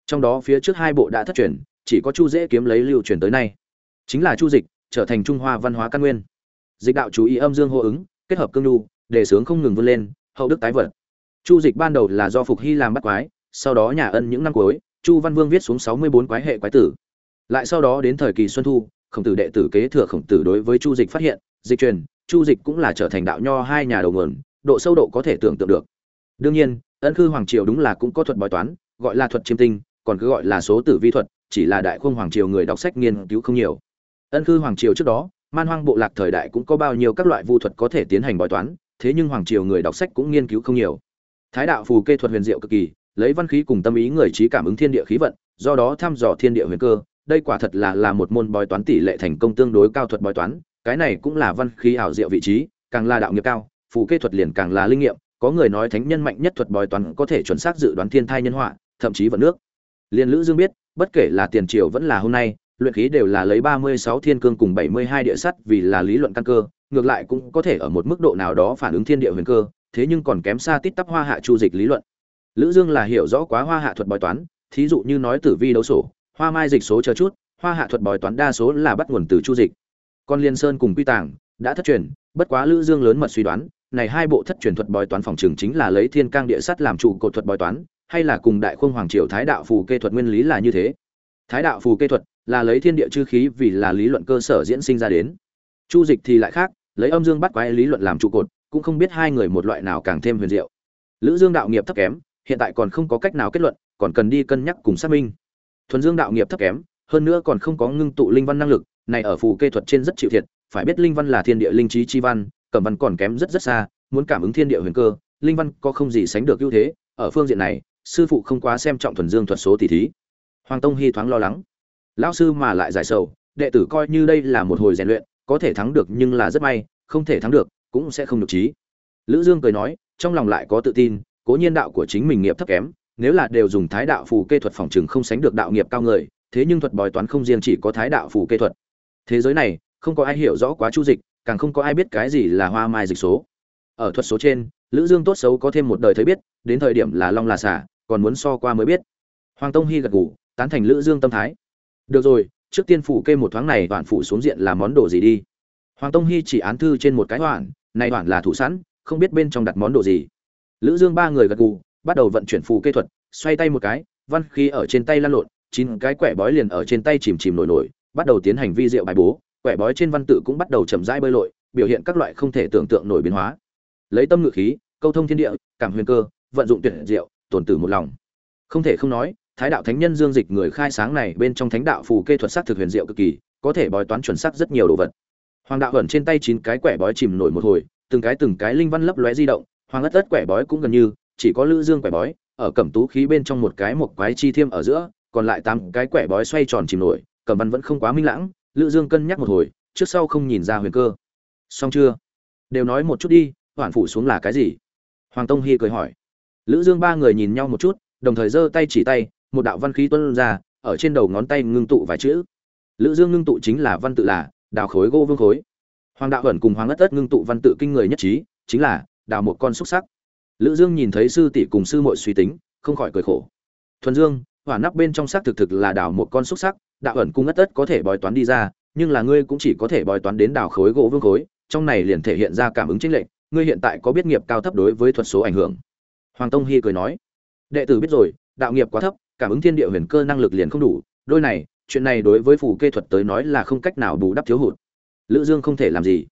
Trong đó phía trước hai bộ đã thất truyền, chỉ có chu dễ kiếm lấy lưu truyền tới nay. Chính là chu dịch, trở thành trung hoa văn hóa căn nguyên. Dịch đạo chú ý âm dương hô ứng, kết hợp cương nhu, đề sướng không ngừng vươn lên, hậu đức tái vật chu dịch ban đầu là do phục hy làm bắt quái, sau đó nhà ân những năm cuối chu văn vương viết xuống sáu mươi bốn quái hệ quái tử. Lại sau đó đến thời kỳ xuân thu, khổng tử đệ tử kế thừa khổng tử đối với chu dịch phát hiện, dịch truyền, chu dịch cũng là trở thành đạo nho hai nhà đầu nguồn, độ sâu độ có thể tưởng tượng được. Đương nhiên, ân khư hoàng triều đúng là cũng có thuật bói toán, gọi là thuật chiêm tinh, còn cứ gọi là số tử vi thuật, chỉ là đại khung hoàng triều người đọc sách nghiên cứu không nhiều. Ân khư hoàng triều trước đó, man hoang bộ lạc thời đại cũng có bao nhiêu các loại vu thuật có thể tiến hành bói toán, thế nhưng hoàng triều người đọc sách cũng nghiên cứu không nhiều. Thái đạo phù kê thuật huyền diệu cực kỳ lấy văn khí cùng tâm ý người trí cảm ứng thiên địa khí vận do đó thăm dò thiên địa huyền cơ. Đây quả thật là là một môn bói toán tỷ lệ thành công tương đối cao thuật bói toán cái này cũng là văn khí ảo diệu vị trí càng là đạo nghiệp cao phù kê thuật liền càng là linh nghiệm. Có người nói thánh nhân mạnh nhất thuật bói toán có thể chuẩn xác dự đoán thiên thai nhân họa thậm chí vận nước. Liên lữ dương biết bất kể là tiền triều vẫn là hôm nay luyện khí đều là lấy 36 thiên cương cùng 72 địa sắt vì là lý luận căn cơ, ngược lại cũng có thể ở một mức độ nào đó phản ứng thiên địa huyền cơ, thế nhưng còn kém xa tít tắp hoa hạ chu dịch lý luận. Lữ Dương là hiểu rõ quá hoa hạ thuật bói toán, thí dụ như nói tử vi đấu sổ, hoa mai dịch số chờ chút, hoa hạ thuật bói toán đa số là bắt nguồn từ chu dịch. Con Liên Sơn cùng Quy Tàng đã thất truyền, bất quá Lữ Dương lớn mật suy đoán, này hai bộ thất truyền thuật bói toán phòng trường chính là lấy thiên cang địa sắt làm trụ cột thuật bói toán, hay là cùng đại khung hoàng triều thái đạo phù kê thuật nguyên lý là như thế. Thái đạo phù kê thuật là lấy thiên địa chư khí vì là lý luận cơ sở diễn sinh ra đến chu dịch thì lại khác lấy âm dương bắt quái lý luận làm trụ cột cũng không biết hai người một loại nào càng thêm huyền diệu lữ dương đạo nghiệp thấp kém hiện tại còn không có cách nào kết luận, còn cần đi cân nhắc cùng xác minh. Thuần dương đạo nghiệp thấp kém, hơn nữa còn không có ngưng tụ linh văn năng lực, này ở phù kê thuật trên rất chịu thiệt, phải biết linh văn là thiên địa linh trí chi văn, cẩm văn còn kém rất rất xa, muốn cảm ứng thiên địa huyền cơ, linh văn có không gì sánh được ưu thế, ở phương diện này, sư phụ không quá xem trọng thuần dương thuật số tỷ thí. Hoàng tông hy thoáng lo lắng. Lão sư mà lại giải sầu, đệ tử coi như đây là một hồi rèn luyện, có thể thắng được nhưng là rất may, không thể thắng được, cũng sẽ không được trí lữ dương cười nói, trong lòng lại có tự tin cố nhiên đạo của chính mình nghiệp thấp kém, nếu là đều dùng thái đạo phù kê thuật phòng trường không sánh được đạo nghiệp cao người, thế nhưng thuật bói toán không riêng chỉ có thái đạo phù kê thuật. Thế giới này, không có ai hiểu rõ quá chu dịch, càng không có ai biết cái gì là hoa mai dịch số. Ở thuật số trên, lữ dương tốt xấu có thêm một đời thấy biết, đến thời điểm là long là xả còn muốn so qua mới biết. Hoàng tông hy gật gù, tán thành lữ dương tâm thái. Được rồi, trước tiên phủ kê một thoáng này đoạn phủ xuống diện là món đồ gì đi? Hoàng tông hy chỉ án thư trên một cái đoạn, này đoạn là thủ sẵn, không biết bên trong đặt món đồ gì lữ dương ba người gật gù, bắt đầu vận chuyển phù kê thuật, xoay tay một cái, văn khí ở trên tay lăn lộn, chín cái quẻ bói liền ở trên tay chìm chìm nổi nổi, bắt đầu tiến hành vi diệu bài bố, quẻ bói trên văn tự cũng bắt đầu chậm rãi bơi lội, biểu hiện các loại không thể tưởng tượng nổi biến hóa. Lấy tâm ngự khí, câu thông thiên địa, cảm huyền cơ, vận dụng tuyệt diệu tổn tử một lòng. Không thể không nói, thái đạo thánh nhân dương dịch người khai sáng này bên trong thánh đạo phù kê thuật sắc thực huyền diệu cực kỳ, có thể bói toán chuẩn xác rất nhiều đồ vật. Hoàng đạo ẩn trên tay chín cái quẻ bói chìm nổi một hồi, từng cái từng cái linh văn lấp lóe di động hoàng ất ất quẻ bói cũng gần như, chỉ có lữ dương quẻ bói, ở cẩm tú khí bên trong một cái một quái chi thiêm ở giữa, còn lại tám cái quẻ bói xoay tròn chìm nổi, cẩm văn vẫn không quá minh lãng, lữ dương cân nhắc một hồi, trước sau không nhìn ra huyền cơ. Xong chưa? Đều nói một chút đi hoàn phủ xuống là cái gì? Hoàng tông hy cười hỏi. Lữ dương ba người nhìn nhau một chút, đồng thời giơ tay chỉ tay, một đạo văn khí tuôn ra, ở trên đầu ngón tay ngưng tụ vài chữ. Lữ dương ngưng tụ chính là văn tự là đào khối gỗ vương khối. Hoàng đạo ẩn cùng hoàng ất ất ngưng tụ văn tự kinh người nhất trí, chính là đào một con xúc sắc. Lữ dương nhìn thấy sư tỷ cùng sư muội suy tính, không khỏi cười khổ. Thuần dương, hỏa nắp bên trong xác thực thực là đào một con xúc sắc, đạo ẩn cung ất ất có thể bói toán đi ra, nhưng là ngươi cũng chỉ có thể bói toán đến đào khối gỗ vương khối, trong này liền thể hiện ra cảm ứng chính lệnh ngươi hiện tại có biết nghiệp cao thấp đối với thuật số ảnh hưởng. Hoàng tông hy cười nói, đệ tử biết rồi, đạo nghiệp quá thấp, cảm ứng thiên địa huyền cơ năng lực liền không đủ, đôi này, chuyện này đối với phù kê thuật tới nói là không cách nào bù đắp thiếu hụt. Lữ dương không thể làm gì.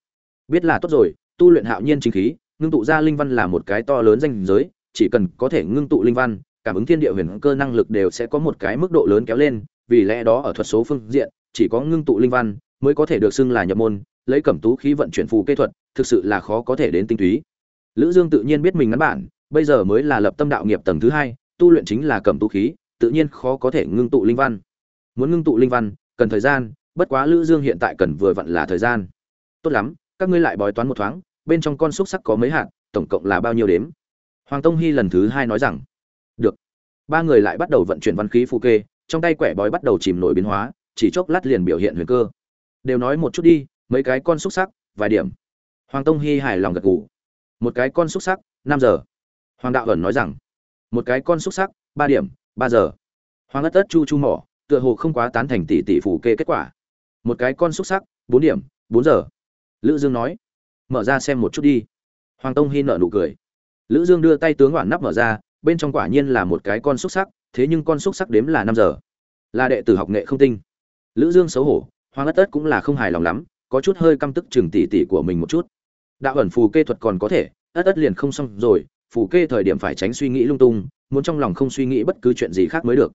Biết là tốt rồi, tu luyện hạo nhiên chính khí ngưng tụ ra linh văn là một cái to lớn danh giới, chỉ cần có thể ngưng tụ linh văn, cảm ứng thiên địa huyền cơ năng lực đều sẽ có một cái mức độ lớn kéo lên, vì lẽ đó ở thuật số phương diện, chỉ có ngưng tụ linh văn mới có thể được xưng là nhập môn, lấy cẩm tú khí vận chuyển phù kê thuật, thực sự là khó có thể đến tinh túy. Lữ dương tự nhiên biết mình ngắn bản, bây giờ mới là lập tâm đạo nghiệp tầng thứ hai, tu luyện chính là cẩm tú khí, tự nhiên khó có thể ngưng tụ linh văn. Muốn ngưng tụ linh văn, cần thời gian, bất quá lữ dương hiện tại cần vừa vặn là thời gian. Tốt lắm, các ngươi lại bói toán một thoáng bên trong con xúc sắc có mấy hạt, tổng cộng là bao nhiêu đếm? Hoàng tông hy lần thứ hai nói rằng, được. Ba người lại bắt đầu vận chuyển văn khí phù kê, trong tay quẻ bói bắt đầu chìm nổi biến hóa, chỉ chốc lát liền biểu hiện huyền cơ. Đều nói một chút đi, mấy cái con xúc sắc, vài điểm. Hoàng tông hy hài lòng gật gù. Một cái con xúc sắc, năm giờ. Hoàng đạo ẩn nói rằng, một cái con xúc sắc, ba điểm, ba giờ. Hoàng ất ất chu chu mỏ, tựa hồ không quá tán thành tỷ tỷ phủ kê kết quả. Một cái con xúc sắc, bốn điểm, bốn giờ. Lữ dương nói mở ra xem một chút đi. Hoàng tông hy nở nụ cười. Lữ dương đưa tay tướng ngoạn nắp mở ra, bên trong quả nhiên là một cái con xúc sắc, thế nhưng con xúc sắc đếm là năm giờ. Là đệ tử học nghệ không tinh. Lữ dương xấu hổ, hoàng ất ất cũng là không hài lòng lắm, có chút hơi căm tức chừng tỷ tỷ của mình một chút. Đạo ẩn phù kê thuật còn có thể, ất ất liền không xong rồi, phù kê thời điểm phải tránh suy nghĩ lung tung, muốn trong lòng không suy nghĩ bất cứ chuyện gì khác mới được.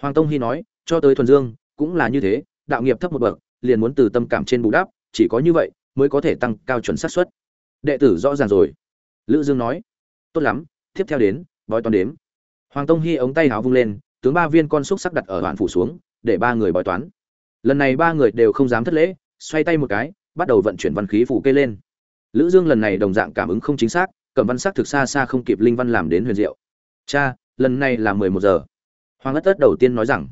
Hoàng tông hy nói, cho tới thuần dương, cũng là như thế, đạo nghiệp thấp một bậc, liền muốn từ tâm cảm trên bù đắp, chỉ có như vậy mới có thể tăng cao chuẩn xác suất. Đệ tử rõ ràng rồi. Lữ dương nói. Tốt lắm, tiếp theo đến, bói toán đếm. Hoàng tông hy ống tay áo vung lên, tướng ba viên con xúc sắc đặt ở đoạn phủ xuống, để ba người bói toán. Lần này ba người đều không dám thất lễ, xoay tay một cái, bắt đầu vận chuyển văn khí phủ kê lên. Lữ dương lần này đồng dạng cảm ứng không chính xác, cẩm văn sắc thực xa xa không kịp linh văn làm đến huyền diệu. Cha, lần này là mười một giờ. Hoàng ất ất đầu tiên nói rằng,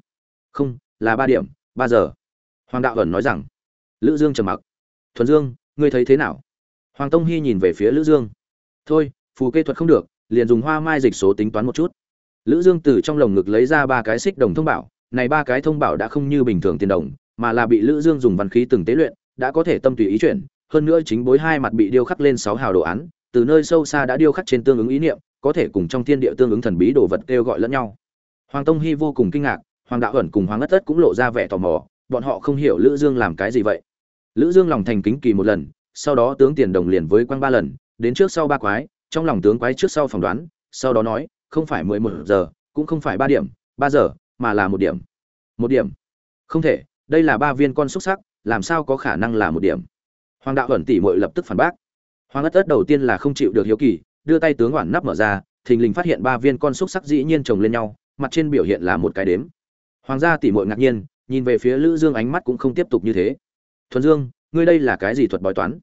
không, là ba điểm, ba giờ. Hoàng đạo ẩn nói rằng, lữ dương trầm mặc thuần dương, ngươi thấy thế nào? Hoàng tông hy nhìn về phía lữ dương. Thôi, phù kê thuật không được, liền dùng hoa mai dịch số tính toán một chút. Lữ dương từ trong lồng ngực lấy ra ba cái xích đồng thông bảo, này ba cái thông bảo đã không như bình thường tiền đồng, mà là bị lữ dương dùng văn khí từng tế luyện, đã có thể tâm tùy ý chuyển, hơn nữa chính bối hai mặt bị điêu khắc lên sáu hào đồ án, từ nơi sâu xa đã điêu khắc trên tương ứng ý niệm, có thể cùng trong thiên địa tương ứng thần bí đồ vật kêu gọi lẫn nhau. Hoàng tông hy vô cùng kinh ngạc, hoàng đạo ẩn cùng hoàng ất tất cũng lộ ra vẻ tò mò, bọn họ không hiểu lữ dương làm cái gì vậy lữ dương lòng thành kính kỳ một lần, sau đó tướng tiền đồng liền với quang ba lần, đến trước sau ba quái, trong lòng tướng quái trước sau phỏng đoán, sau đó nói, không phải mười một giờ, cũng không phải ba điểm, ba giờ, mà là một điểm. Một điểm. Không thể, đây là ba viên con xúc sắc, làm sao có khả năng là một điểm? Hoàng đạo ẩn tỷ muội lập tức phản bác. Hoàng ất ất đầu tiên là không chịu được hiếu kỳ, đưa tay tướng quản nắp mở ra, thình lình phát hiện ba viên con xúc sắc dĩ nhiên chồng lên nhau, mặt trên biểu hiện là một cái đếm. Hoàng gia tỷ muội ngạc nhiên, nhìn về phía lữ dương ánh mắt cũng không tiếp tục như thế thuần dương, ngươi đây là cái gì thuật bói toán?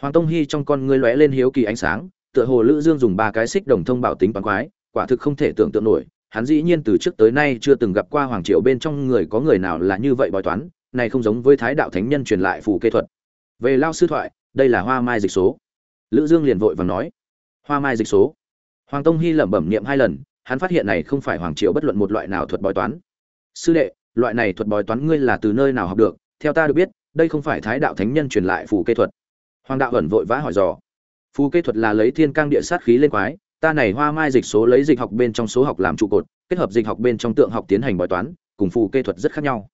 Hoàng tông hy trong con ngươi lóe lên hiếu kỳ ánh sáng, tựa hồ lữ dương dùng ba cái xích đồng thông bảo tính toán quái, quả thực không thể tưởng tượng nổi, hắn dĩ nhiên từ trước tới nay chưa từng gặp qua hoàng triều bên trong người có người nào là như vậy bói toán, này không giống với thái đạo thánh nhân truyền lại phù kê thuật. Về lao sư thoại, đây là hoa mai dịch số. Lữ dương liền vội vàng nói, hoa mai dịch số? Hoàng tông hy lẩm bẩm niệm hai lần, hắn phát hiện này không phải hoàng triều bất luận một loại nào thuật bói toán. Sư đệ, loại này thuật bói toán ngươi là từ nơi nào học được? Theo ta được biết đây không phải thái đạo thánh nhân truyền lại phù kê thuật. Hoàng đạo ẩn vội vã hỏi dò. Phù kê thuật là lấy thiên cang địa sát khí lên quái, ta này hoa mai dịch số lấy dịch học bên trong số học làm trụ cột, kết hợp dịch học bên trong tượng học tiến hành bói toán, cùng phù kê thuật rất khác nhau.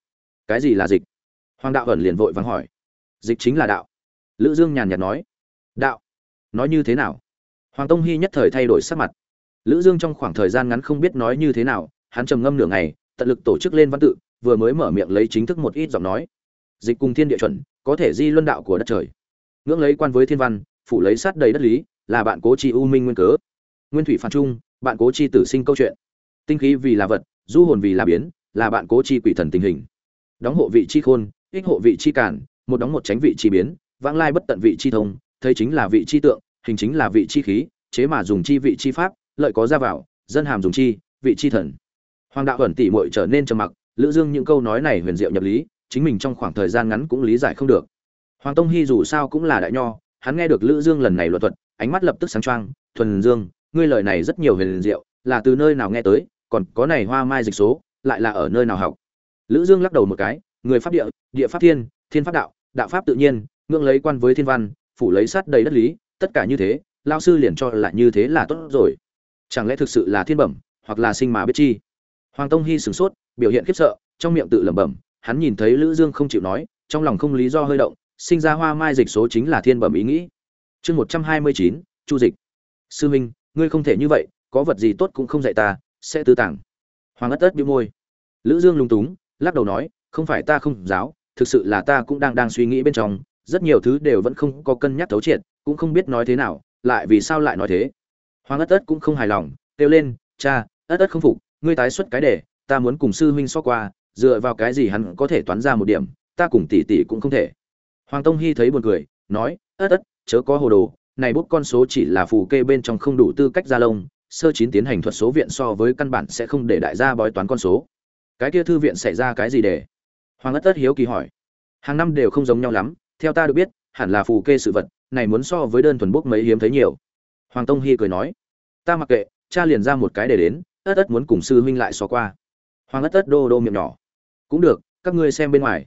Cái gì là dịch? Hoàng đạo ẩn liền vội vắng hỏi. Dịch chính là đạo. Lữ dương nhàn nhạt nói. Đạo. Nói như thế nào? Hoàng tông hy nhất thời thay đổi sắc mặt. Lữ dương trong khoảng thời gian ngắn không biết nói như thế nào, hắn trầm ngâm nửa ngày, tận lực tổ chức lên văn tự, vừa mới mở miệng lấy chính thức một ít giọng nói dịch cùng thiên địa chuẩn, có thể di luân đạo của đất trời. Ngưỡng lấy quan với thiên văn, phủ lấy sát đầy đất lý, là bạn cố chi u minh nguyên cớ. Nguyên thủy phản trung, bạn cố chi tử sinh câu chuyện. Tinh khí vì là vật, du hồn vì là biến, là bạn cố chi quỷ thần tình hình. Đóng hộ vị chi khôn, ích hộ vị chi cản, một đóng một tránh vị chi biến, vãng lai bất tận vị chi thông, thấy chính là vị chi tượng, hình chính là vị chi khí, chế mà dùng chi vị chi pháp, lợi có ra vào, dân hàm dùng chi, vị chi thần. Hoàng đạo ẩn tỉ muội trở nên trầm mặc, lữ dương những câu nói này huyền diệu nhập lý chính mình trong khoảng thời gian ngắn cũng lý giải không được. Hoàng tông hy dù sao cũng là đại nho, hắn nghe được lữ dương lần này luận thuật, ánh mắt lập tức sáng choang, thuần dương, ngươi lời này rất nhiều huyền diệu, là từ nơi nào nghe tới, còn có này hoa mai dịch số, lại là ở nơi nào học? Lữ dương lắc đầu một cái, người pháp địa địa pháp thiên thiên pháp đạo đạo pháp tự nhiên, ngưỡng lấy quan với thiên văn, phủ lấy sát đầy đất lý, tất cả như thế lao sư liền cho là như thế là tốt rồi. Chẳng lẽ thực sự là thiên bẩm, hoặc là sinh mà biết chi? Hoàng tông hy sửng sốt, biểu hiện khiếp sợ, trong miệng tự lẩm bẩm hắn nhìn thấy lữ dương không chịu nói trong lòng không lý do hơi động sinh ra hoa mai dịch số chính là thiên bẩm ý nghĩ. Chương một trăm hai mươi chín chu dịch. Sư minh ngươi không thể như vậy có vật gì tốt cũng không dạy ta sẽ tư tàng. Hoàng ất ất bĩu môi. Lữ dương lung túng lắc đầu nói không phải ta không giáo thực sự là ta cũng đang đang suy nghĩ bên trong rất nhiều thứ đều vẫn không có cân nhắc thấu triệt cũng không biết nói thế nào lại vì sao lại nói thế. Hoàng ất ất cũng không hài lòng kêu lên cha ất ất không phục ngươi tái xuất cái đề, ta muốn cùng sư huynh so qua dựa vào cái gì hắn có thể toán ra một điểm, ta cùng tỷ tỷ cũng không thể. Hoàng tông hy thấy buồn cười, nói, ất ất, chớ có hồ đồ, này bút con số chỉ là phù kê bên trong không đủ tư cách ra lông, sơ chín tiến hành thuật số viện so với căn bản sẽ không để đại gia bói toán con số. Cái kia thư viện xảy ra cái gì để? Hoàng ất ất hiếu kỳ hỏi. Hàng năm đều không giống nhau lắm, theo ta được biết, hẳn là phù kê sự vật, này muốn so với đơn thuần bút mấy hiếm thấy nhiều. Hoàng tông hy cười nói. Ta mặc kệ, cha liền ra một cái để đến, ất ất muốn cùng sư huynh lại so qua hoàng ất ất đô đô miệng nhỏ. Cũng được, các ngươi xem bên ngoài.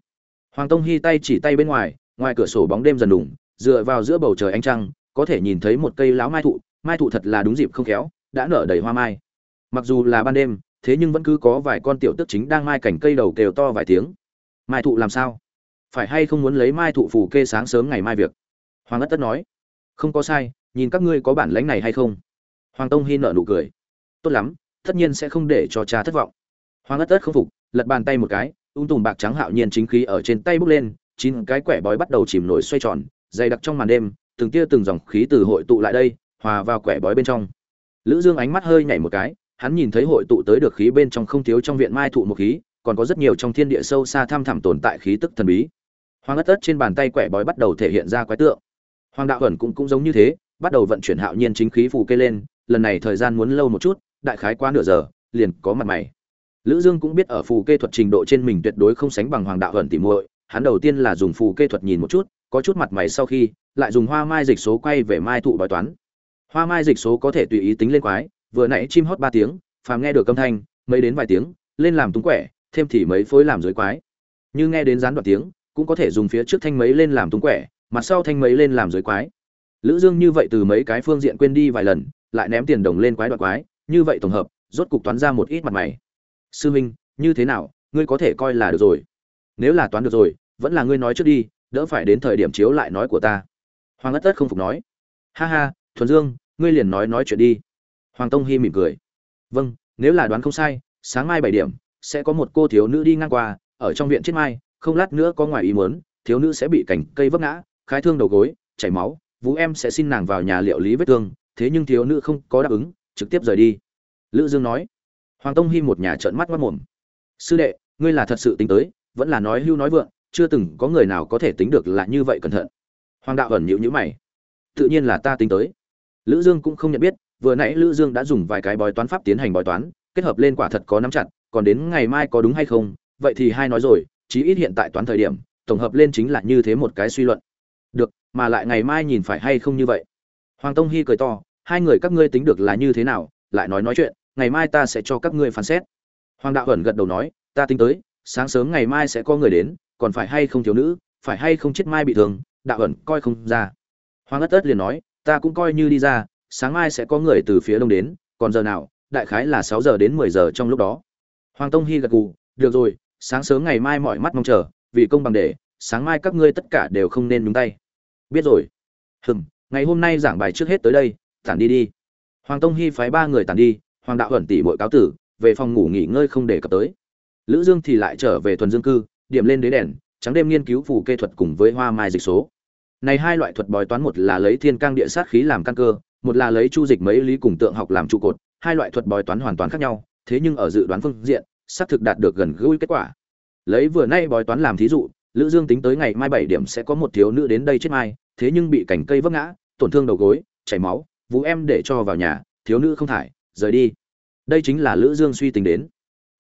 Hoàng tông hy tay chỉ tay bên ngoài ngoài cửa sổ bóng đêm dần đủng dựa vào giữa bầu trời ánh trăng, có thể nhìn thấy một cây láo mai thụ mai thụ thật là đúng dịp không khéo, đã nở đầy hoa mai. Mặc dù là ban đêm, thế nhưng vẫn cứ có vài con tiểu tức chính đang mai cảnh cây đầu kêu to vài tiếng. Mai thụ làm sao? Phải hay không muốn lấy mai thụ phủ kê sáng sớm ngày mai việc? Hoàng ất tất nói. Không có sai, nhìn các ngươi có bản lãnh này hay không? Hoàng tông hy nợ nụ cười. Tốt lắm, tất nhiên sẽ không để cho cha thất vọng hoàng ất ất không phục, lật bàn tay một cái, ung tùm bạc trắng hạo nhiên chính khí ở trên tay bốc lên, chín cái quẻ bói bắt đầu chìm nổi xoay tròn, dày đặc trong màn đêm, từng tia từng dòng khí từ hội tụ lại đây, hòa vào quẻ bói bên trong. Lữ dương ánh mắt hơi nhảy một cái, hắn nhìn thấy hội tụ tới được khí bên trong không thiếu trong viện mai thụ một khí, còn có rất nhiều trong thiên địa sâu xa thăm thẳm tồn tại khí tức thần bí. Hoàng ất ất trên bàn tay quẻ bói bắt đầu thể hiện ra quái tượng. Hoàng đạo ẩn cũng cũng giống như thế, bắt đầu vận chuyển hạo nhiên chính khí phù kê lên, lần này thời gian muốn lâu một chút, đại khái qua nửa giờ, liền có mặt mày lữ dương cũng biết ở phù kê thuật trình độ trên mình tuyệt đối không sánh bằng hoàng đạo hận tỉ muội, hắn đầu tiên là dùng phù kê thuật nhìn một chút, có chút mặt mày sau khi, lại dùng hoa mai dịch số quay về mai thụ bói toán. Hoa mai dịch số có thể tùy ý tính lên quái, vừa nãy chim hót ba tiếng, phàm nghe được âm thanh, mấy đến vài tiếng, lên làm túng quẻ, thêm thì mấy phối làm dưới quái. Như nghe đến gián đoạn tiếng, cũng có thể dùng phía trước thanh mấy lên làm túng quẻ, mặt sau thanh mấy lên làm dưới quái. Lữ dương như vậy từ mấy cái phương diện quên đi vài lần, lại ném tiền đồng lên quái đoạn quái, như vậy tổng hợp, rốt cục toán ra một ít mặt mày sư minh như thế nào, ngươi có thể coi là được rồi. Nếu là toán được rồi, vẫn là ngươi nói trước đi, đỡ phải đến thời điểm chiếu lại nói của ta. Hoàng ất tất không phục nói. Ha ha, thuần dương, ngươi liền nói nói chuyện đi. Hoàng tông hy mỉm cười. Vâng nếu là đoán không sai, sáng mai bảy điểm, sẽ có một cô thiếu nữ đi ngang qua, ở trong viện chết mai, không lát nữa có ngoài ý muốn, thiếu nữ sẽ bị cành cây vấp ngã, khai thương đầu gối, chảy máu, vũ em sẽ xin nàng vào nhà liệu lý vết thương, thế nhưng thiếu nữ không có đáp ứng, trực tiếp rời đi. Lữ dương nói hoàng tông hy một nhà trợn mắt mất mồm. Sư đệ, ngươi là thật sự tính tới, vẫn là nói hưu nói vượng, chưa từng có người nào có thể tính được là như vậy cẩn thận. Hoàng đạo ẩn nhịu nhữ mày. Tự nhiên là ta tính tới. Lữ dương cũng không nhận biết, vừa nãy lữ dương đã dùng vài cái bói toán pháp tiến hành bói toán, kết hợp lên quả thật có nắm chặt, còn đến ngày mai có đúng hay không, vậy thì hai nói rồi, chí ít hiện tại toán thời điểm, tổng hợp lên chính là như thế một cái suy luận. Được, mà lại ngày mai nhìn phải hay không như vậy? Hoàng tông hy cười to, hai người các ngươi tính được là như thế nào, lại nói nói chuyện ngày mai ta sẽ cho các ngươi phán xét. Hoàng đạo ẩn gật đầu nói, ta tính tới, sáng sớm ngày mai sẽ có người đến, còn phải hay không thiếu nữ, phải hay không chết mai bị thương, đạo ẩn coi không ra. Hoàng ất ất liền nói, ta cũng coi như đi ra, sáng mai sẽ có người từ phía đông đến, còn giờ nào, đại khái là sáu giờ đến mười giờ trong lúc đó. Hoàng tông hy gật gù, được rồi, sáng sớm ngày mai mọi mắt mong chờ, vì công bằng để, sáng mai các ngươi tất cả đều không nên nhúng tay. Biết rồi. Hừm, ngày hôm nay giảng bài trước hết tới đây, tản đi đi. Hoàng tông hy phái ba người tản đi hoàng đạo ẩn tỷ muội cáo tử, về phòng ngủ nghỉ ngơi không để cập tới. Lữ dương thì lại trở về thuần dương cư, điểm lên đế đèn, trắng đêm nghiên cứu phù kê thuật cùng với hoa mai dịch số. Này hai loại thuật bói toán một là lấy thiên cang địa sát khí làm căn cơ, một là lấy chu dịch mấy lý cùng tượng học làm trụ cột, hai loại thuật bói toán hoàn toàn khác nhau, thế nhưng ở dự đoán phương diện, xác thực đạt được gần gũi kết quả. Lấy vừa nay bói toán làm thí dụ, lữ dương tính tới ngày mai bảy điểm sẽ có một thiếu nữ đến đây chết mai, thế nhưng bị cảnh cây vấp ngã, tổn thương đầu gối, chảy máu vũ em để cho vào nhà, thiếu nữ không thải rời đi. Đây chính là lữ dương suy tính đến.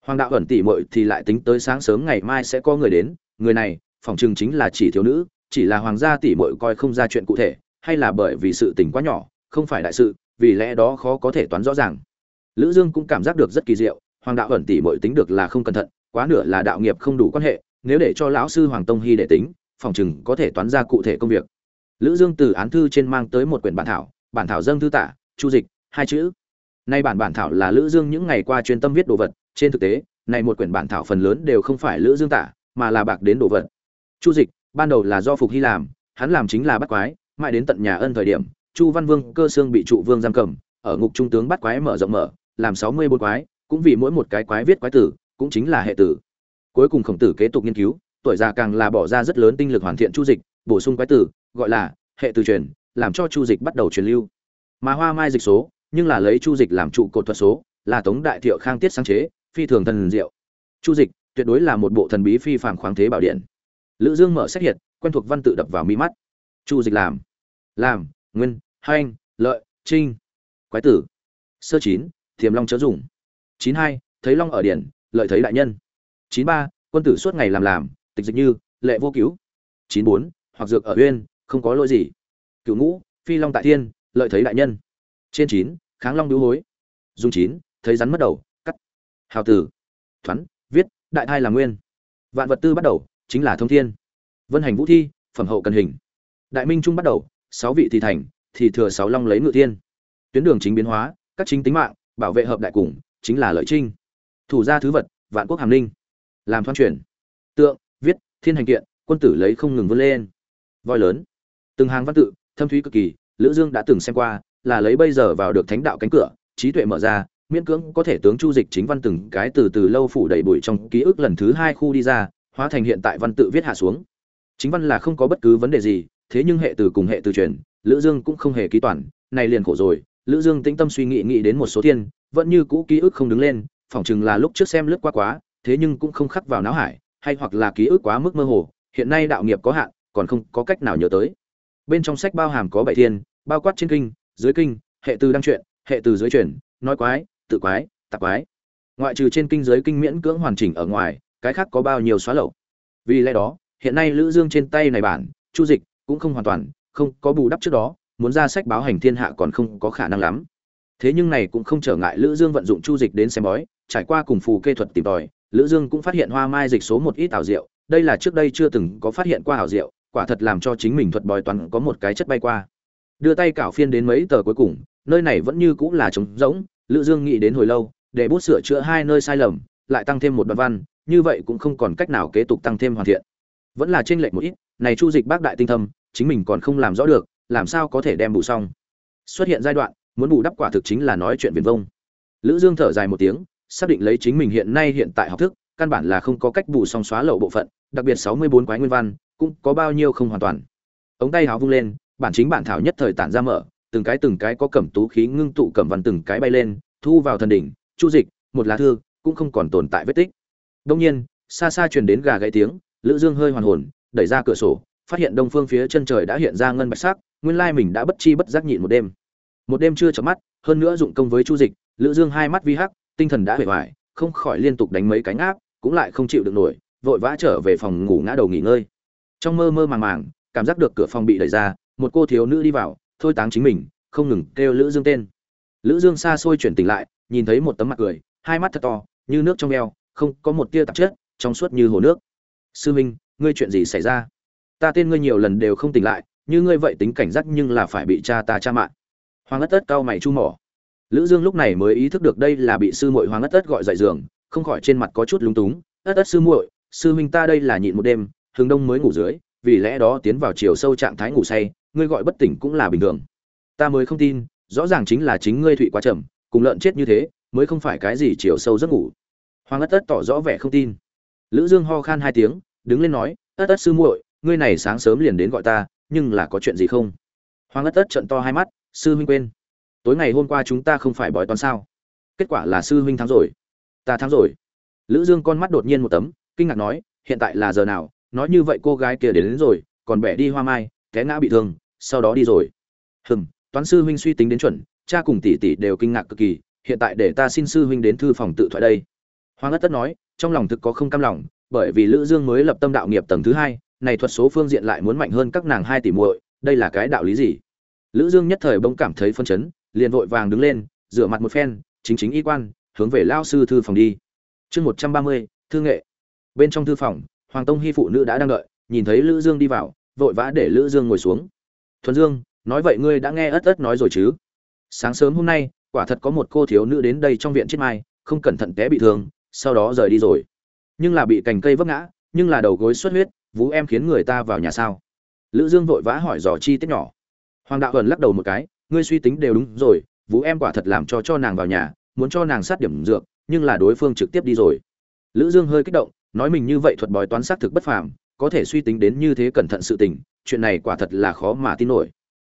Hoàng đạo ẩn tỷ muội thì lại tính tới sáng sớm ngày mai sẽ có người đến. Người này phỏng chừng chính là chỉ thiếu nữ, chỉ là hoàng gia tỷ muội coi không ra chuyện cụ thể, hay là bởi vì sự tình quá nhỏ, không phải đại sự, vì lẽ đó khó có thể toán rõ ràng. Lữ dương cũng cảm giác được rất kỳ diệu, hoàng đạo ẩn tỷ muội tính được là không cẩn thận, quá nửa là đạo nghiệp không đủ quan hệ, nếu để cho lão sư hoàng tông hy để tính phỏng chừng có thể toán ra cụ thể công việc. Lữ dương từ án thư trên mang tới một quyển bản thảo bản thảo dâng thư tả, chu dịch, hai chữ nay bản bản thảo là lữ dương những ngày qua chuyên tâm viết đồ vật, trên thực tế, này một quyển bản thảo phần lớn đều không phải lữ dương tả, mà là bạc đến đồ vật. Chu dịch, ban đầu là do phục hy làm, hắn làm chính là bắt quái, mãi đến tận nhà ân thời điểm, chu văn vương cơ xương bị trụ vương giam cầm, ở ngục trung tướng bắt quái mở rộng mở, làm sáu mươi bốn quái, cũng vì mỗi một cái quái viết quái tử, cũng chính là hệ tử. Cuối cùng khổng tử kế tục nghiên cứu, tuổi già càng là bỏ ra rất lớn tinh lực hoàn thiện chu dịch, bổ sung quái tử, gọi là hệ từ truyền, làm cho chu dịch bắt đầu truyền lưu. Mà hoa mai dịch số nhưng là lấy chu dịch làm trụ cột thuật số, là tống đại thiệu khang tiết sáng chế, phi thường thần diệu. Chu dịch, tuyệt đối là một bộ thần bí phi phàm khoáng thế bảo điện. Lữ dương mở sách hiệt quen thuộc văn tự đập vào mi mắt. Chu dịch làm. Làm, nguyên hành lợi, trinh. Quái tử. Sơ chín, thiềm long chớ dùng. Chín hai, thấy long ở điện, lợi thấy đại nhân. Chín ba, quân tử suốt ngày làm làm, tịch dịch như, lệ vô cứu. Chín bốn, hoặc dược ở uyên, không có lỗi gì. Cựu ngũ, phi long tại thiên, lợi thấy đại nhân. Trên chín kháng long đũ hối. Dung chín, thấy rắn mất đầu, cắt. Hào tử. Thoắn viết, đại thai là nguyên. Vạn vật tư bắt đầu, chính là thông thiên. Vân hành vũ thi, phẩm hậu cần hình. Đại minh trung bắt đầu, sáu vị thì thành, thì thừa sáu long lấy ngự thiên. Tuyến đường chính biến hóa, các chính tính mạng, bảo vệ hợp đại cùng, chính là lợi trinh. Thủ gia thứ vật, vạn quốc hàm ninh làm thoan chuyển. Tượng, viết, thiên hành kiện, quân tử lấy không ngừng vươn lên. Voi lớn. Từng hàng văn tự, thâm thúy cực kỳ, lữ dương đã từng xem qua là lấy bây giờ vào được thánh đạo cánh cửa, trí tuệ mở ra, miễn cưỡng có thể tướng chu dịch chính văn từng cái từ từ lâu phủ đầy bụi trong ký ức lần thứ hai khu đi ra, hóa thành hiện tại văn tự viết hạ xuống. Chính văn là không có bất cứ vấn đề gì, thế nhưng hệ từ cùng hệ từ truyền, lữ dương cũng không hề ký toàn, này liền khổ rồi, lữ dương tĩnh tâm suy nghĩ nghĩ đến một số thiên, vẫn như cũ ký ức không đứng lên, phỏng chừng là lúc trước xem lướt qua quá, thế nhưng cũng không khắc vào não hải, hay hoặc là ký ức quá mức mơ hồ, hiện nay đạo nghiệp có hạn, còn không có cách nào nhớ tới. Bên trong sách bao hàm có bảy thiên, bao quát trên kinh dưới kinh, hệ từ đăng truyện, hệ từ dưới truyền, nói quái, tự quái, tạp quái. Ngoại trừ trên kinh giới kinh miễn cưỡng hoàn chỉnh ở ngoài, cái khác có bao nhiêu xóa lậu. Vì lẽ đó, hiện nay lữ dương trên tay này bản, chu dịch, cũng không hoàn toàn, không có bù đắp trước đó, muốn ra sách báo hành thiên hạ còn không có khả năng lắm. Thế nhưng này cũng không trở ngại lữ dương vận dụng chu dịch đến xem bói, trải qua cùng phù kê thuật tìm tòi, lữ dương cũng phát hiện hoa mai dịch số một ít ảo diệu, đây là trước đây chưa từng có phát hiện qua ảo diệu, quả thật làm cho chính mình thuật bói toán có một cái chất bay qua đưa tay cảo phiên đến mấy tờ cuối cùng, nơi này vẫn như cũng là trống rỗng, lữ dương nghĩ đến hồi lâu, để bút sửa chữa hai nơi sai lầm, lại tăng thêm một đoạn văn, như vậy cũng không còn cách nào kế tục tăng thêm hoàn thiện. Vẫn là trên lệch một ít, này chu dịch bác đại tinh thâm, chính mình còn không làm rõ được, làm sao có thể đem bù xong? Xuất hiện giai đoạn, muốn bù đắp quả thực chính là nói chuyện viển vông. Lữ dương thở dài một tiếng, xác định lấy chính mình hiện nay hiện tại học thức, căn bản là không có cách bù xong xóa lậu bộ phận, đặc biệt 64 quái nguyên văn, cũng có bao nhiêu không hoàn toàn. Ống tay háo vung lên bản chính bản thảo nhất thời tản ra mở, từng cái từng cái có cẩm tú khí ngưng tụ cẩm văn từng cái bay lên, thu vào thần đỉnh, chu dịch, một lá thư, cũng không còn tồn tại vết tích. Đông nhiên, xa xa truyền đến gà gãy tiếng, lữ dương hơi hoàn hồn, đẩy ra cửa sổ, phát hiện đông phương phía chân trời đã hiện ra ngân bạch sắc, nguyên lai mình đã bất chi bất giác nhịn một đêm. Một đêm chưa chợp mắt, hơn nữa dụng công với chu dịch, lữ dương hai mắt vi hắc, tinh thần đã hề hoài không khỏi liên tục đánh mấy cánh áp cũng lại không chịu được nổi, vội vã trở về phòng ngủ ngã đầu nghỉ ngơi. Trong mơ mơ màng màng, cảm giác được cửa phòng bị đẩy ra một cô thiếu nữ đi vào, thôi táng chính mình, không ngừng kêu lữ dương tên. Lữ dương xa xôi chuyển tỉnh lại, nhìn thấy một tấm mặt cười, hai mắt thật to, như nước trong veo, không có một tia tạp chất, trong suốt như hồ nước. Sư minh, ngươi chuyện gì xảy ra? Ta tên ngươi nhiều lần đều không tỉnh lại, như ngươi vậy tính cảnh giác nhưng là phải bị cha ta cha mạng. Hoàng ất ất cao mày chu mỏ. Lữ dương lúc này mới ý thức được đây là bị sư muội hoàng ất ất gọi dậy giường, không khỏi trên mặt có chút lúng túng. Ất ất sư muội, sư huynh ta đây là nhịn một đêm, hướng đông mới ngủ dưới, vì lẽ đó tiến vào chiều sâu trạng thái ngủ say ngươi gọi bất tỉnh cũng là bình thường. Ta mới không tin rõ ràng chính là chính ngươi thụy quá chậm cùng lợn chết như thế mới không phải cái gì chiều sâu giấc ngủ. Hoàng ất ất tỏ rõ vẻ không tin. Lữ dương ho khan hai tiếng đứng lên nói ất ất sư muội ngươi này sáng sớm liền đến gọi ta nhưng là có chuyện gì không? Hoàng ất ất trận to hai mắt sư huynh quên. Tối ngày hôm qua chúng ta không phải bói toán sao? Kết quả là sư huynh thắng rồi. Ta thắng rồi. Lữ dương con mắt đột nhiên một tấm kinh ngạc nói hiện tại là giờ nào? Nói như vậy cô gái kia đến, đến rồi còn bẻ đi hoa mai té ngã bị thương sau đó đi rồi. Hừm, toán sư huynh suy tính đến chuẩn, cha cùng tỷ tỷ đều kinh ngạc cực kỳ, hiện tại để ta xin sư huynh đến thư phòng tự thoại đây. Hoàng ất tất nói, trong lòng thực có không cam lòng, bởi vì lữ dương mới lập tâm đạo nghiệp tầng thứ hai, này thuật số phương diện lại muốn mạnh hơn các nàng hai tỷ muội, đây là cái đạo lý gì? Lữ dương nhất thời bỗng cảm thấy phân chấn, liền vội vàng đứng lên, rửa mặt một phen, chính chính y quan, hướng về lao sư thư phòng đi. Chương một trăm ba mươi, thư nghệ. Bên trong thư phòng, hoàng tông hy phụ nữ đã đang đợi, nhìn thấy lữ dương đi vào, vội vã để lữ dương ngồi xuống thuần dương, nói vậy ngươi đã nghe ất ất nói rồi chứ? Sáng sớm hôm nay, quả thật có một cô thiếu nữ đến đây trong viện chết mai, không cẩn thận té bị thương, sau đó rời đi rồi. Nhưng là bị cành cây vấp ngã, nhưng là đầu gối xuất huyết, vú em khiến người ta vào nhà sao? Lữ dương vội vã hỏi dò chi tiết nhỏ. Hoàng đạo ẩn lắc đầu một cái, ngươi suy tính đều đúng rồi, vú em quả thật làm cho cho nàng vào nhà, muốn cho nàng sát điểm dược, nhưng là đối phương trực tiếp đi rồi. Lữ dương hơi kích động, nói mình như vậy thuật bói toán xác thực bất phàm, có thể suy tính đến như thế cẩn thận sự tình chuyện này quả thật là khó mà tin nổi.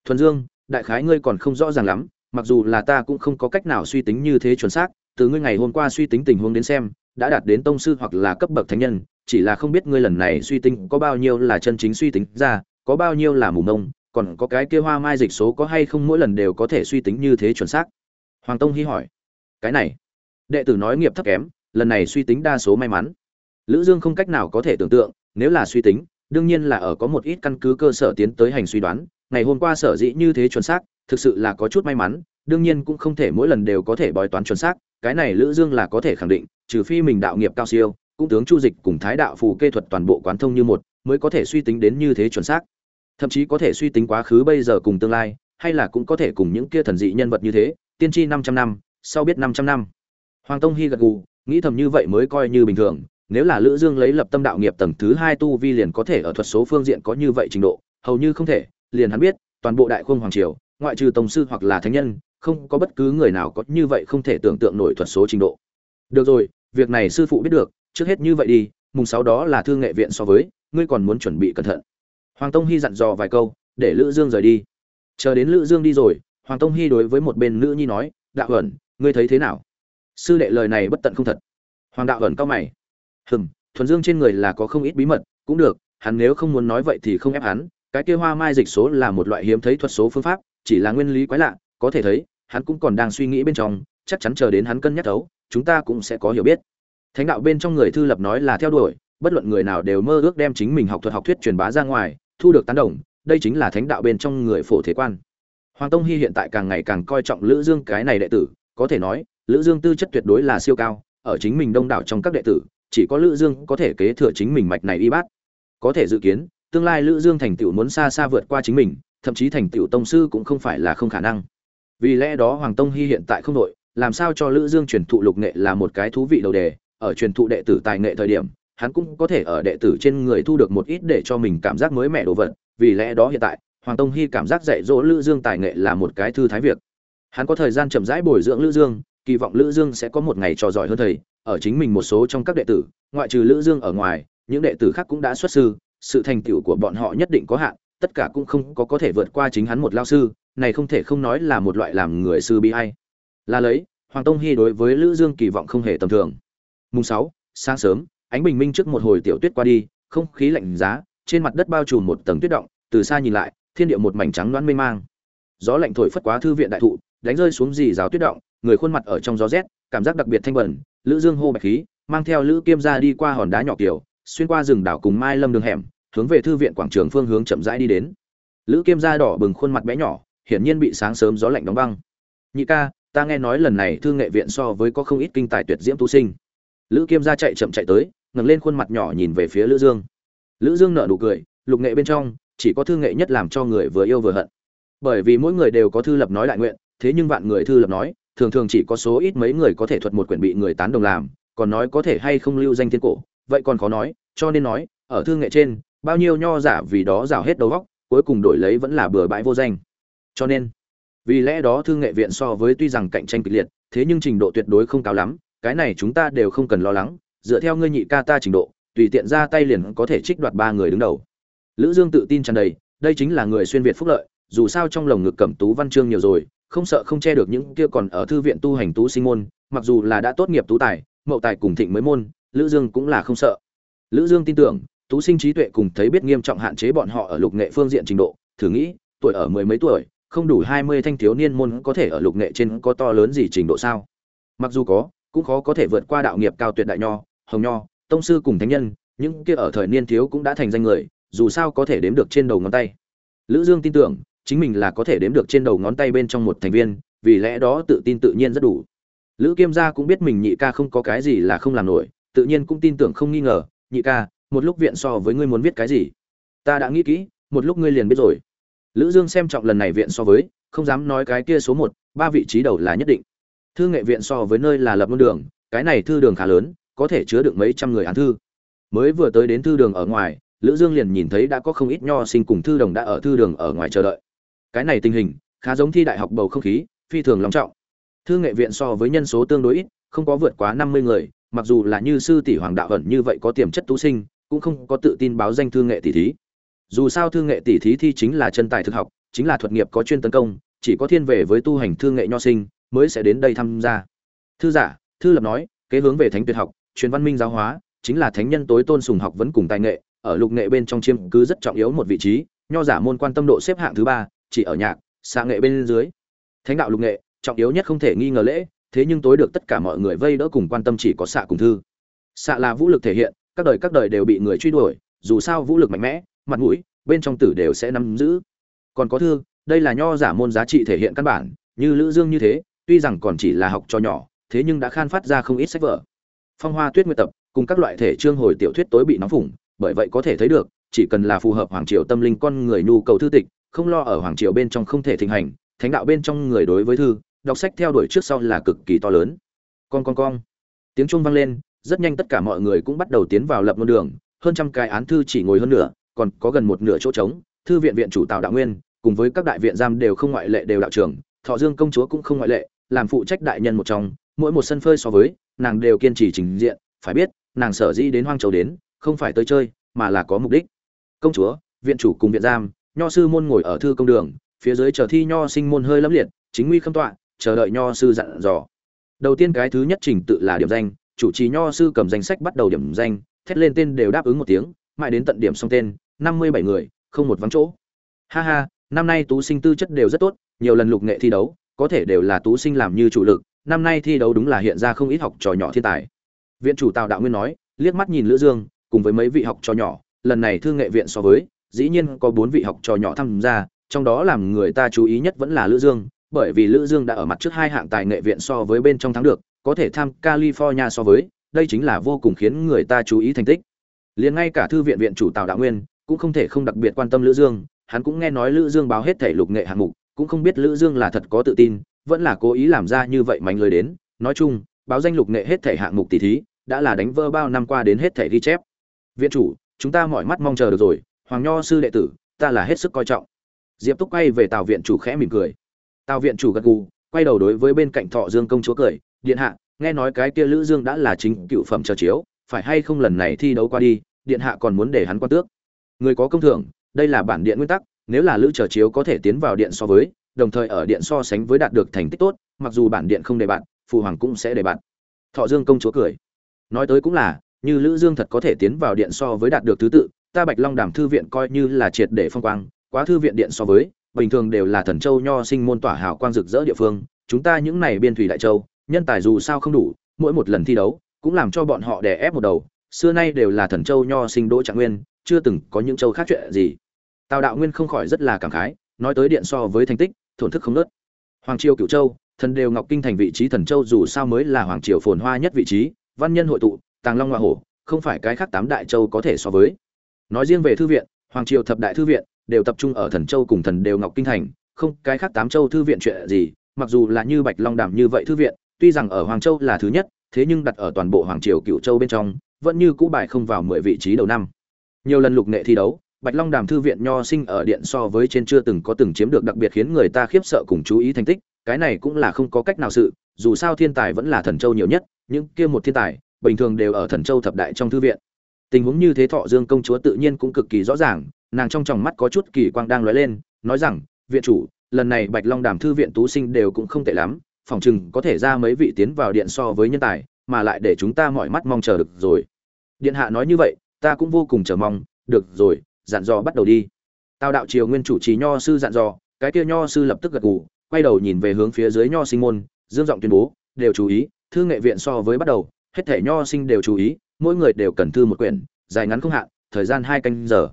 Thuần dương, đại khái ngươi còn không rõ ràng lắm, mặc dù là ta cũng không có cách nào suy tính như thế chuẩn xác, từ ngươi ngày hôm qua suy tính tình huống đến xem, đã đạt đến tông sư hoặc là cấp bậc thánh nhân, chỉ là không biết ngươi lần này suy tính có bao nhiêu là chân chính suy tính ra, có bao nhiêu là mù mông, còn có cái kia hoa mai dịch số có hay không mỗi lần đều có thể suy tính như thế chuẩn xác? Hoàng tông hy hỏi. Cái này, đệ tử nói nghiệp thấp kém, lần này suy tính đa số may mắn. Lữ dương không cách nào có thể tưởng tượng, nếu là suy tính đương nhiên là ở có một ít căn cứ cơ sở tiến tới hành suy đoán, ngày hôm qua sở dĩ như thế chuẩn xác, thực sự là có chút may mắn, đương nhiên cũng không thể mỗi lần đều có thể bói toán chuẩn xác, cái này lữ dương là có thể khẳng định, trừ phi mình đạo nghiệp cao siêu, cũng tướng chu dịch cùng thái đạo phù kê thuật toàn bộ quán thông như một, mới có thể suy tính đến như thế chuẩn xác. Thậm chí có thể suy tính quá khứ bây giờ cùng tương lai, hay là cũng có thể cùng những kia thần dị nhân vật như thế, tiên tri 500 năm, sau biết 500 năm. Hoàng tông hy gật gù, nghĩ thầm như vậy mới coi như bình thường nếu là lữ dương lấy lập tâm đạo nghiệp tầng thứ hai tu vi liền có thể ở thuật số phương diện có như vậy trình độ, hầu như không thể, liền hắn biết, toàn bộ đại khung hoàng triều, ngoại trừ tổng sư hoặc là thánh nhân, không có bất cứ người nào có như vậy không thể tưởng tượng nổi thuật số trình độ. Được rồi, việc này sư phụ biết được, trước hết như vậy đi, mùng sáu đó là thương nghệ viện so với, ngươi còn muốn chuẩn bị cẩn thận. Hoàng tông hy dặn dò vài câu, để lữ dương rời đi. Chờ đến lữ dương đi rồi, hoàng tông hy đối với một bên nữ nhi nói, đạo ẩn, ngươi thấy thế nào? Sư đệ lời này bất tận không thật. Hoàng đạo ẩn cao mày hừm, thuần dương trên người là có không ít bí mật, cũng được, hắn nếu không muốn nói vậy thì không ép hắn, cái kia hoa mai dịch số là một loại hiếm thấy thuật số phương pháp, chỉ là nguyên lý quái lạ, có thể thấy, hắn cũng còn đang suy nghĩ bên trong, chắc chắn chờ đến hắn cân nhắc thấu, chúng ta cũng sẽ có hiểu biết. Thánh đạo bên trong người thư lập nói là theo đuổi, bất luận người nào đều mơ ước đem chính mình học thuật học thuyết truyền bá ra ngoài, thu được tán đồng, đây chính là thánh đạo bên trong người phổ thế quan. Hoàng tông hy hiện tại càng ngày càng coi trọng lữ dương cái này đệ tử, có thể nói, lữ dương tư chất tuyệt đối là siêu cao, ở chính mình đông đảo trong các đệ tử chỉ có lữ dương có thể kế thừa chính mình mạch này y bát. Có thể dự kiến, tương lai lữ dương thành tựu muốn xa xa vượt qua chính mình, thậm chí thành tựu tông sư cũng không phải là không khả năng. Vì lẽ đó hoàng tông hy hiện tại không đội làm sao cho lữ dương truyền thụ lục nghệ là một cái thú vị đầu đề, ở truyền thụ đệ tử tài nghệ thời điểm, hắn cũng có thể ở đệ tử trên người thu được một ít để cho mình cảm giác mới mẻ đồ vật. Vì lẽ đó hiện tại, hoàng tông hy cảm giác dạy dỗ lữ dương tài nghệ là một cái thư thái việc. Hắn có thời gian chậm rãi bồi dưỡng lữ dương, kỳ vọng lữ dương sẽ có một ngày trò giỏi hơn thầy ở chính mình một số trong các đệ tử ngoại trừ lữ dương ở ngoài những đệ tử khác cũng đã xuất sư sự thành tựu của bọn họ nhất định có hạn tất cả cũng không có có thể vượt qua chính hắn một lao sư này không thể không nói là một loại làm người sư bi ai. là lấy hoàng tông hi đối với lữ dương kỳ vọng không hề tầm thường mùng 6, sáng sớm ánh bình minh trước một hồi tiểu tuyết qua đi không khí lạnh giá trên mặt đất bao trùm một tầng tuyết động từ xa nhìn lại thiên địa một mảnh trắng loãng mê mang gió lạnh thổi phất quá thư viện đại thụ đánh rơi xuống dì giáo tuyết động người khuôn mặt ở trong gió rét cảm giác đặc biệt thanh bẩn lữ dương hô bạch khí, mang theo lữ kiêm ra đi qua hòn đá nhỏ kiểu, xuyên qua rừng đảo cùng mai lâm đường hẻm, hướng về thư viện quảng trường phương hướng chậm rãi đi đến. Lữ kiêm ra đỏ bừng khuôn mặt bé nhỏ, hiển nhiên bị sáng sớm gió lạnh đóng băng. Nhị ca, ta nghe nói lần này thư nghệ viện so với có không ít kinh tài tuyệt diễm tu sinh. Lữ kiêm ra chạy chậm chạy tới, ngẩng lên khuôn mặt nhỏ nhìn về phía lữ dương. Lữ dương nở nụ cười, lục nghệ bên trong, chỉ có thư nghệ nhất làm cho người vừa yêu vừa hận. Bởi vì mỗi người đều có thư lập nói đại nguyện, thế nhưng vạn người thư lập nói thường thường chỉ có số ít mấy người có thể thuật một quyển bị người tán đồng làm, còn nói có thể hay không lưu danh thiên cổ, vậy còn khó nói, cho nên nói, ở thương nghệ trên, bao nhiêu nho giả vì đó rào hết đầu góc cuối cùng đổi lấy vẫn là bừa bãi vô danh. Cho nên, vì lẽ đó thương nghệ viện so với tuy rằng cạnh tranh kịch liệt, thế nhưng trình độ tuyệt đối không cao lắm, cái này chúng ta đều không cần lo lắng, dựa theo ngươi nhị ca ta trình độ, tùy tiện ra tay liền có thể trích đoạt ba người đứng đầu. Lữ dương tự tin tràn đầy, đây chính là người xuyên việt phúc lợi, dù sao trong lồng ngực cẩm tú văn chương nhiều rồi không sợ không che được những kia còn ở thư viện tu hành tú sinh môn, mặc dù là đã tốt nghiệp tú tài, mậu tài cùng thịnh mới môn, lữ dương cũng là không sợ. Lữ dương tin tưởng, tú sinh trí tuệ cùng thấy biết nghiêm trọng hạn chế bọn họ ở lục nghệ phương diện trình độ, thử nghĩ, tuổi ở mười mấy tuổi, không đủ hai mươi thanh thiếu niên môn có thể ở lục nghệ trên có to lớn gì trình độ sao? Mặc dù có, cũng khó có thể vượt qua đạo nghiệp cao tuyệt đại nho, hồng nho, tông sư cùng thánh nhân, những kia ở thời niên thiếu cũng đã thành danh người, dù sao có thể đếm được trên đầu ngón tay. Lữ dương tin tưởng chính mình là có thể đếm được trên đầu ngón tay bên trong một thành viên, vì lẽ đó tự tin tự nhiên rất đủ. Lữ kiêm gia cũng biết mình nhị ca không có cái gì là không làm nổi, tự nhiên cũng tin tưởng không nghi ngờ, nhị ca, một lúc viện so với ngươi muốn viết cái gì? Ta đã nghĩ kỹ, một lúc ngươi liền biết rồi. Lữ dương xem trọng lần này viện so với, không dám nói cái kia số một, ba vị trí đầu là nhất định. Thư nghệ viện so với nơi là lập môn đường, cái này thư đường khá lớn, có thể chứa được mấy trăm người án thư. Mới vừa tới đến thư đường ở ngoài, lữ dương liền nhìn thấy đã có không ít nho sinh cùng thư đồng đã ở thư đường ở ngoài chờ đợi cái này tình hình, khá giống thi đại học bầu không khí, phi thường long trọng. Thư nghệ viện so với nhân số tương đối ít, không có vượt quá 50 người, mặc dù là như sư tỷ hoàng đạo ẩn như vậy có tiềm chất tú sinh, cũng không có tự tin báo danh thư nghệ tỷ thí. Dù sao thư nghệ tỷ thí thi chính là chân tài thực học, chính là thuật nghiệp có chuyên tấn công, chỉ có thiên về với tu hành thư nghệ nho sinh, mới sẽ đến đây tham gia. Thư giả, thư lập nói, kế hướng về thánh tuyệt học, truyền văn minh giáo hóa, chính là thánh nhân tối tôn sùng học vấn cùng tài nghệ, ở lục nghệ bên trong chiêm cứ rất trọng yếu một vị trí, nho giả môn quan tâm độ xếp hạng thứ ba chỉ ở nhạc, xạ nghệ bên dưới. Thánh đạo lục nghệ, trọng yếu nhất không thể nghi ngờ lễ, thế nhưng tối được tất cả mọi người vây đỡ cùng quan tâm chỉ có xạ cùng thư. Xạ là vũ lực thể hiện, các đời các đời đều bị người truy đuổi, dù sao vũ lực mạnh mẽ, mặt mũi, bên trong tử đều sẽ nắm giữ. Còn có thư, đây là nho giả môn giá trị thể hiện căn bản, như lữ dương như thế, tuy rằng còn chỉ là học cho nhỏ, thế nhưng đã khan phát ra không ít sách vở. Phong hoa tuyết nguyệt tập, cùng các loại thể chương hồi tiểu thuyết tối bị nóng phủng, bởi vậy có thể thấy được, chỉ cần là phù hợp hoàng triều tâm linh con người nhu cầu thư tịch không lo ở hoàng triều bên trong không thể thịnh hành, thánh đạo bên trong người đối với thư, đọc sách theo đuổi trước sau là cực kỳ to lớn. Con con con tiếng chuông vang lên, rất nhanh tất cả mọi người cũng bắt đầu tiến vào lập môn đường, hơn trăm cái án thư chỉ ngồi hơn nửa, còn có gần một nửa chỗ trống, thư viện viện chủ tào đạo nguyên, cùng với các đại viện giam đều không ngoại lệ đều đạo trưởng, thọ dương công chúa cũng không ngoại lệ, làm phụ trách đại nhân một trong, mỗi một sân phơi so với, nàng đều kiên trì trình diện, phải biết, nàng sở dĩ đến hoang châu đến, không phải tới chơi, mà là có mục đích. Công chúa, viện chủ cùng viện giam nho sư môn ngồi ở thư công đường, phía dưới chờ thi nho sinh môn hơi lắm liệt, chính nguy khâm tọa, chờ đợi nho sư dặn dò. Đầu tiên cái thứ nhất trình tự là điểm danh, chủ trì nho sư cầm danh sách bắt đầu điểm danh, thét lên tên đều đáp ứng một tiếng, mãi đến tận điểm xong tên, năm mươi bảy người, không một vắng chỗ. Ha ha, năm nay tú sinh tư chất đều rất tốt, nhiều lần lục nghệ thi đấu, có thể đều là tú sinh làm như chủ lực, năm nay thi đấu đúng là hiện ra không ít học trò nhỏ thiên tài. Viện chủ tào đạo nguyên nói, liếc mắt nhìn lữ dương, cùng với mấy vị học trò nhỏ, lần này thư nghệ viện so với dĩ nhiên có bốn vị học trò nhỏ tham gia, trong đó làm người ta chú ý nhất vẫn là lữ dương, bởi vì lữ dương đã ở mặt trước hai hạng tài nghệ viện so với bên trong thắng được, có thể tham california so với, đây chính là vô cùng khiến người ta chú ý thành tích. Liền ngay cả thư viện viện chủ tào đạo nguyên cũng không thể không đặc biệt quan tâm lữ dương, hắn cũng nghe nói lữ dương báo hết thể lục nghệ hạng mục, cũng không biết lữ dương là thật có tự tin, vẫn là cố ý làm ra như vậy mánh lời đến. Nói chung, báo danh lục nghệ hết thể hạng mục tỷ thí đã là đánh vỡ bao năm qua đến hết thể ghi chép. Viện chủ, chúng ta mọi mắt mong chờ được rồi hoàng nho sư đệ tử, ta là hết sức coi trọng. Diệp túc quay về tào viện chủ khẽ mỉm cười. Tào viện chủ gật gù, quay đầu đối với bên cạnh thọ dương công chúa cười, điện hạ, nghe nói cái kia lữ dương đã là chính cựu phẩm chờ chiếu, phải hay không lần này thi đấu qua đi, điện hạ còn muốn để hắn quan tước? Người có công thưởng, đây là bản điện nguyên tắc, nếu là lữ chờ chiếu có thể tiến vào điện so với, đồng thời ở điện so sánh với đạt được thành tích tốt, mặc dù bản điện không đề bạn, phụ hoàng cũng sẽ đề bạn. Thọ dương công chúa cười. Nói tới cũng là, như lữ dương thật có thể tiến vào điện so với đạt được thứ tự ta bạch long đàm thư viện coi như là triệt để phong quang, quá thư viện điện so với, bình thường đều là thần châu nho sinh môn tỏa hào quang rực rỡ địa phương, chúng ta những này biên thủy đại châu, nhân tài dù sao không đủ, mỗi một lần thi đấu cũng làm cho bọn họ đè ép một đầu, xưa nay đều là thần châu nho sinh đỗ trạng nguyên, chưa từng có những châu khác chuyện gì. Tào đạo nguyên không khỏi rất là cảm khái, nói tới điện so với thành tích, thổn thức không nớt. Hoàng triều cửu châu, thần đều ngọc kinh thành vị trí thần châu dù sao mới là hoàng triều phồn hoa nhất vị trí, văn nhân hội tụ, tàng long ngọa hổ, không phải cái khác tám đại châu có thể so với nói riêng về thư viện, hoàng triều thập đại thư viện đều tập trung ở thần châu cùng thần đều ngọc kinh thành, không cái khác tám châu thư viện chuyện gì, mặc dù là như bạch long đàm như vậy thư viện, tuy rằng ở hoàng châu là thứ nhất, thế nhưng đặt ở toàn bộ hoàng triều cựu châu bên trong, vẫn như cũ bài không vào mười vị trí đầu năm. Nhiều lần lục nghệ thi đấu, bạch long đàm thư viện nho sinh ở điện so với trên chưa từng có từng chiếm được đặc biệt khiến người ta khiếp sợ cùng chú ý thành tích, cái này cũng là không có cách nào sự, dù sao thiên tài vẫn là thần châu nhiều nhất, những kia một thiên tài, bình thường đều ở thần châu thập đại trong thư viện tình huống như thế thọ dương công chúa tự nhiên cũng cực kỳ rõ ràng, nàng trong tròng mắt có chút kỳ quang đang lóe lên, nói rằng, viện chủ, lần này bạch long đàm thư viện tú sinh đều cũng không tệ lắm, phòng chừng có thể ra mấy vị tiến vào điện so với nhân tài, mà lại để chúng ta mọi mắt mong chờ được rồi. Điện hạ nói như vậy, ta cũng vô cùng chờ mong, được rồi, dặn dò bắt đầu đi. Tào đạo triều nguyên chủ trì nho sư dặn dò, cái kia nho sư lập tức gật gù, quay đầu nhìn về hướng phía dưới nho sinh môn, dương giọng tuyên bố, đều chú ý, thư nghệ viện so với bắt đầu, hết thể nho sinh đều chú ý mỗi người đều cần thư một quyển, dài ngắn không hạn, thời gian hai canh giờ.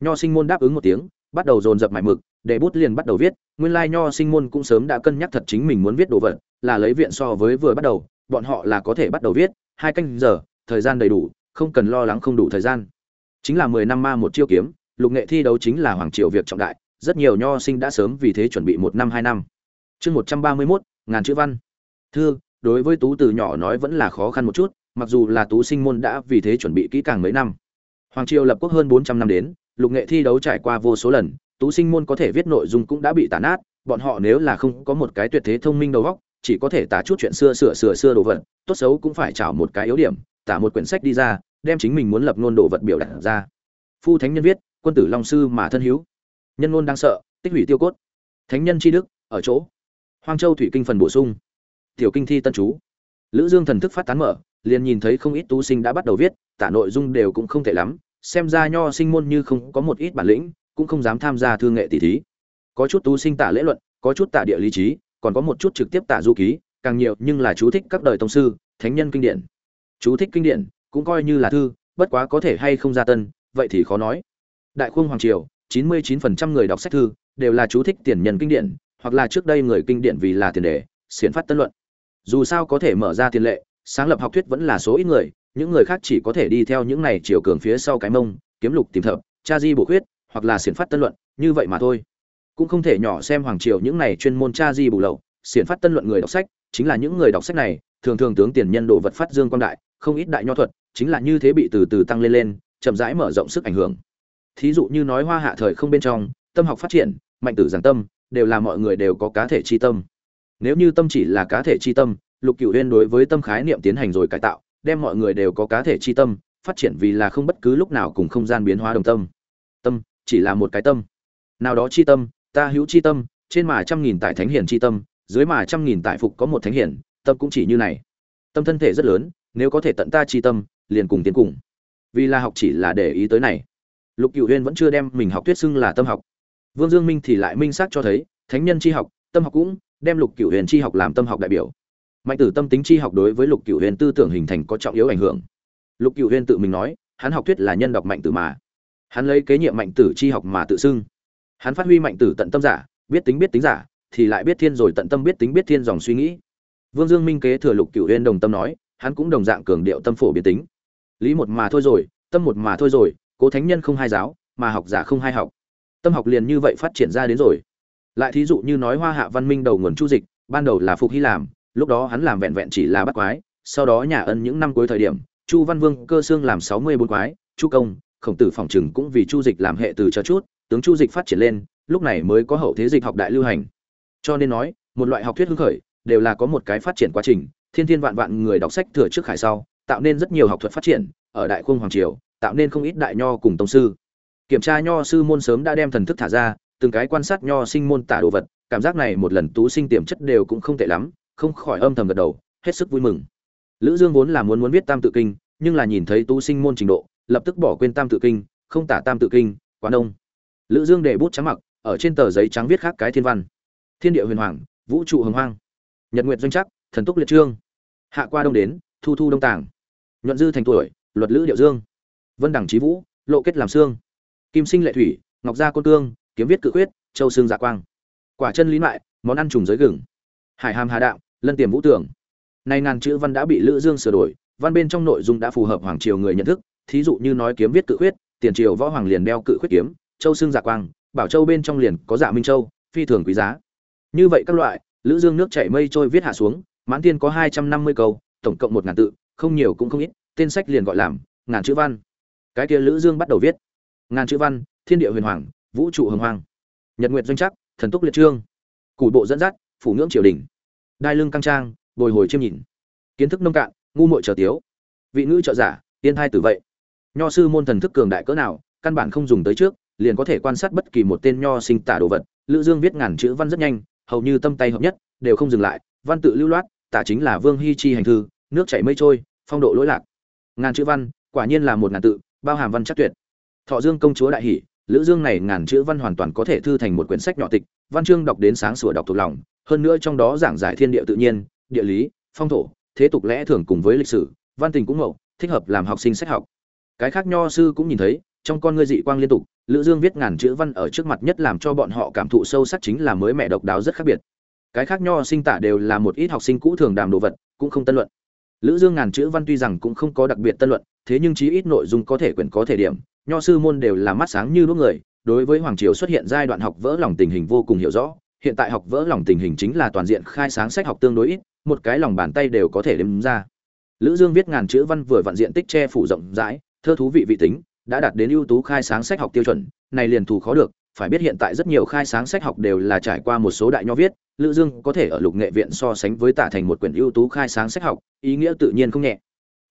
Nho sinh môn đáp ứng một tiếng, bắt đầu dồn dập mải mực, để bút liền bắt đầu viết. Nguyên lai nho sinh môn cũng sớm đã cân nhắc thật chính mình muốn viết đồ vật, là lấy viện so với vừa bắt đầu, bọn họ là có thể bắt đầu viết, hai canh giờ, thời gian đầy đủ, không cần lo lắng không đủ thời gian. Chính là mười năm ma một chiêu kiếm, lục nghệ thi đấu chính là hoàng triều việc trọng đại, rất nhiều nho sinh đã sớm vì thế chuẩn bị một năm hai năm. Chương một trăm ba mươi mốt, ngàn chữ văn. Thư, đối với tú từ nhỏ nói vẫn là khó khăn một chút mặc dù là tú sinh môn đã vì thế chuẩn bị kỹ càng mấy năm. Hoàng triều lập quốc hơn bốn trăm năm đến, lục nghệ thi đấu trải qua vô số lần, tú sinh môn có thể viết nội dung cũng đã bị tàn át, bọn họ nếu là không có một cái tuyệt thế thông minh đầu óc, chỉ có thể tả chút chuyện xưa sửa sửa xưa đồ vật, tốt xấu cũng phải trảo một cái yếu điểm, tả một quyển sách đi ra, đem chính mình muốn lập ngôn đồ vật biểu đạt ra. Phu thánh nhân viết, quân tử long sư mà thân hiếu nhân ngôn đang sợ, tích hủy tiêu cốt. Thánh nhân tri đức, ở chỗ. Hoang châu thủy kinh phần bổ sung. Tiểu kinh thi tân chú. Lữ dương thần thức phát tán mở liền nhìn thấy không ít tú sinh đã bắt đầu viết, tả nội dung đều cũng không thể lắm, xem ra nho sinh môn như không có một ít bản lĩnh, cũng không dám tham gia thư nghệ tỷ thí. Có chút tú sinh tả lễ luận, có chút tả địa lý trí, còn có một chút trực tiếp tả du ký, càng nhiều nhưng là chú thích các đời tông sư, thánh nhân kinh điển. Chú thích kinh điển cũng coi như là thư, bất quá có thể hay không ra tân, vậy thì khó nói. Đại khung hoàng triều 99% người đọc sách thư đều là chú thích tiền nhân kinh điển, hoặc là trước đây người kinh điển vì là tiền đề, xiển phát tân luận. Dù sao có thể mở ra tiền lệ sáng lập học thuyết vẫn là số ít người, những người khác chỉ có thể đi theo những này chiều cường phía sau cái mông, kiếm lục tìm thập cha di bổ khuyết, hoặc là xiển phát tân luận, như vậy mà thôi. Cũng không thể nhỏ xem hoàng triều những này chuyên môn cha di bù lậu, xiển phát tân luận người đọc sách, chính là những người đọc sách này, thường thường tướng tiền nhân đồ vật phát dương quan đại, không ít đại nho thuật, chính là như thế bị từ từ tăng lên lên, chậm rãi mở rộng sức ảnh hưởng. Thí dụ như nói hoa hạ thời không bên trong, tâm học phát triển, mạnh tử giảng tâm, đều là mọi người đều có cá thể chi tâm. Nếu như tâm chỉ là cá thể chi tâm lục cửu huyên đối với tâm khái niệm tiến hành rồi cải tạo, đem mọi người đều có cá thể chi tâm, phát triển vì là không bất cứ lúc nào cùng không gian biến hóa đồng tâm. Tâm, chỉ là một cái tâm. Nào đó chi tâm, ta hữu chi tâm, trên mà trăm nghìn tại thánh hiển chi tâm, dưới mà trăm nghìn tại phục có một thánh hiển, tâm cũng chỉ như này. Tâm thân thể rất lớn, nếu có thể tận ta chi tâm, liền cùng tiến cùng. Vì là học chỉ là để ý tới này. Lục cựu huyên vẫn chưa đem mình học tuyết xưng là tâm học. Vương dương minh thì lại minh xác cho thấy, thánh nhân chi học, tâm học cũng, đem lục cựu huyền chi học làm tâm học đại biểu mạnh tử tâm tính chi học đối với lục cựu huyền tư tưởng hình thành có trọng yếu ảnh hưởng. Lục cựu huyền tự mình nói, hắn học thuyết là nhân đọc mạnh tử mà. Hắn lấy kế nhiệm mạnh tử chi học mà tự xưng. Hắn phát huy mạnh tử tận tâm giả, biết tính biết tính giả, thì lại biết thiên rồi tận tâm biết tính biết thiên dòng suy nghĩ. Vương dương minh kế thừa lục cựu huyền đồng tâm nói, hắn cũng đồng dạng cường điệu tâm phổ biến tính. Lý một mà thôi rồi, tâm một mà thôi rồi, cố thánh nhân không hai giáo, mà học giả không hai học. Tâm học liền như vậy phát triển ra đến rồi. Lại thí dụ như nói hoa hạ văn minh đầu nguồn chu dịch, ban đầu là phục hy làm lúc đó hắn làm vẹn vẹn chỉ là bắt quái, sau đó nhà ân những năm cuối thời điểm, chu văn vương cơ xương làm sáu mươi bốn quái, chu công, khổng tử phòng chừng cũng vì chu dịch làm hệ từ cho chút, tướng chu dịch phát triển lên, lúc này mới có hậu thế dịch học đại lưu hành. Cho nên nói, một loại học thuyết hưng khởi, đều là có một cái phát triển quá trình, thiên thiên vạn vạn người đọc sách thừa trước khải sau, tạo nên rất nhiều học thuật phát triển, ở đại khung hoàng triều, tạo nên không ít đại nho cùng tông sư. Kiểm tra nho sư môn sớm đã đem thần thức thả ra, từng cái quan sát nho sinh môn tả đồ vật, cảm giác này một lần tú sinh tiềm chất đều cũng không tệ lắm không khỏi âm thầm gật đầu, hết sức vui mừng. Lữ dương vốn là muốn muốn viết tam tự kinh, nhưng là nhìn thấy Tu sinh môn trình độ, lập tức bỏ quên tam tự kinh, không tả tam tự kinh quá đông lữ dương để bút trắng mặc, ở trên tờ giấy trắng viết khác cái thiên văn. Thiên địa huyền hoàng, vũ trụ hồng hoang. Nhật nguyệt doanh chắc thần túc liệt trương. Hạ qua đông đến, thu thu đông tàng nhuận dư thành tuổi, luật lữ điệu dương. Vân đẳng trí vũ, lộ kết làm xương. Kim sinh lệ thủy, ngọc gia côn cương, kiếm viết cự quyết châu xương dạ quang. Quả chân lý mại, món ăn trùng giới gừng. Hải hàm hà đạo lân tiềm vũ tưởng nay ngàn chữ văn đã bị lữ dương sửa đổi, văn bên trong nội dung đã phù hợp hoàng triều người nhận thức, thí dụ như nói kiếm viết cự khuyết, tiền triều võ hoàng liền đeo cự khuyết kiếm, châu xương giả dạ quang, bảo châu bên trong liền có dạ minh châu, phi thường quý giá. Như vậy các loại, lữ dương nước chảy mây trôi viết hạ xuống, mãn tiên có 250 câu, tổng cộng một ngàn tự, không nhiều cũng không ít, tên sách liền gọi làm ngàn chữ văn. Cái kia lữ dương bắt đầu viết. Ngàn chữ văn, thiên địa huyền hoàng, vũ trụ hồng hoàng nhật nguyệt doanh chắc thần túc liệt trương. Củ bộ dẫn dắt, phủ ngưỡng triều đình đai lưng căng trang, bồi hồi chiêm nhìn kiến thức nông cạn, ngu muội trở tiếu. Vị ngữ trợ giả, tiên hai tử vậy. Nho sư môn thần thức cường đại cỡ nào, căn bản không dùng tới trước, liền có thể quan sát bất kỳ một tên nho sinh tả đồ vật. Lữ dương viết ngàn chữ văn rất nhanh, hầu như tâm tay hợp nhất, đều không dừng lại. Văn tự lưu loát, tả chính là vương hy chi hành thư, nước chảy mây trôi, phong độ lỗi lạc. Ngàn chữ văn, quả nhiên là một ngàn tự, bao hàm văn chắc tuyệt. Thọ dương công chúa đại hỷ, lữ dương này ngàn chữ văn hoàn toàn có thể thư thành một quyển sách nhỏ tịch, văn chương đọc đến sáng sủa đọc thuộc lòng hơn nữa trong đó giảng giải thiên địa tự nhiên, địa lý, phong thổ, thế tục lẽ thường cùng với lịch sử, văn tình cũng mậu, thích hợp làm học sinh sách học. Cái khác nho sư cũng nhìn thấy, trong con ngươi dị quang liên tục, lữ dương viết ngàn chữ văn ở trước mặt nhất làm cho bọn họ cảm thụ sâu sắc chính là mới mẹ độc đáo rất khác biệt. Cái khác nho sinh tả đều là một ít học sinh cũ thường đàm đồ vật, cũng không tân luận. Lữ dương ngàn chữ văn tuy rằng cũng không có đặc biệt tân luận, thế nhưng chí ít nội dung có thể quyển có thể điểm, nho sư môn đều là mắt sáng như đuốc người, đối với hoàng triều xuất hiện giai đoạn học vỡ lòng tình hình vô cùng hiểu rõ hiện tại học vỡ lòng tình hình chính là toàn diện khai sáng sách học tương đối ít, một cái lòng bàn tay đều có thể đếm ra. Lữ dương viết ngàn chữ văn vừa vạn diện tích che phủ rộng rãi, thơ thú vị vị tính, đã đạt đến ưu tú khai sáng sách học tiêu chuẩn, này liền thủ khó được, phải biết hiện tại rất nhiều khai sáng sách học đều là trải qua một số đại nho viết, lữ dương có thể ở lục nghệ viện so sánh với tả thành một quyển ưu tú khai sáng sách học, ý nghĩa tự nhiên không nhẹ.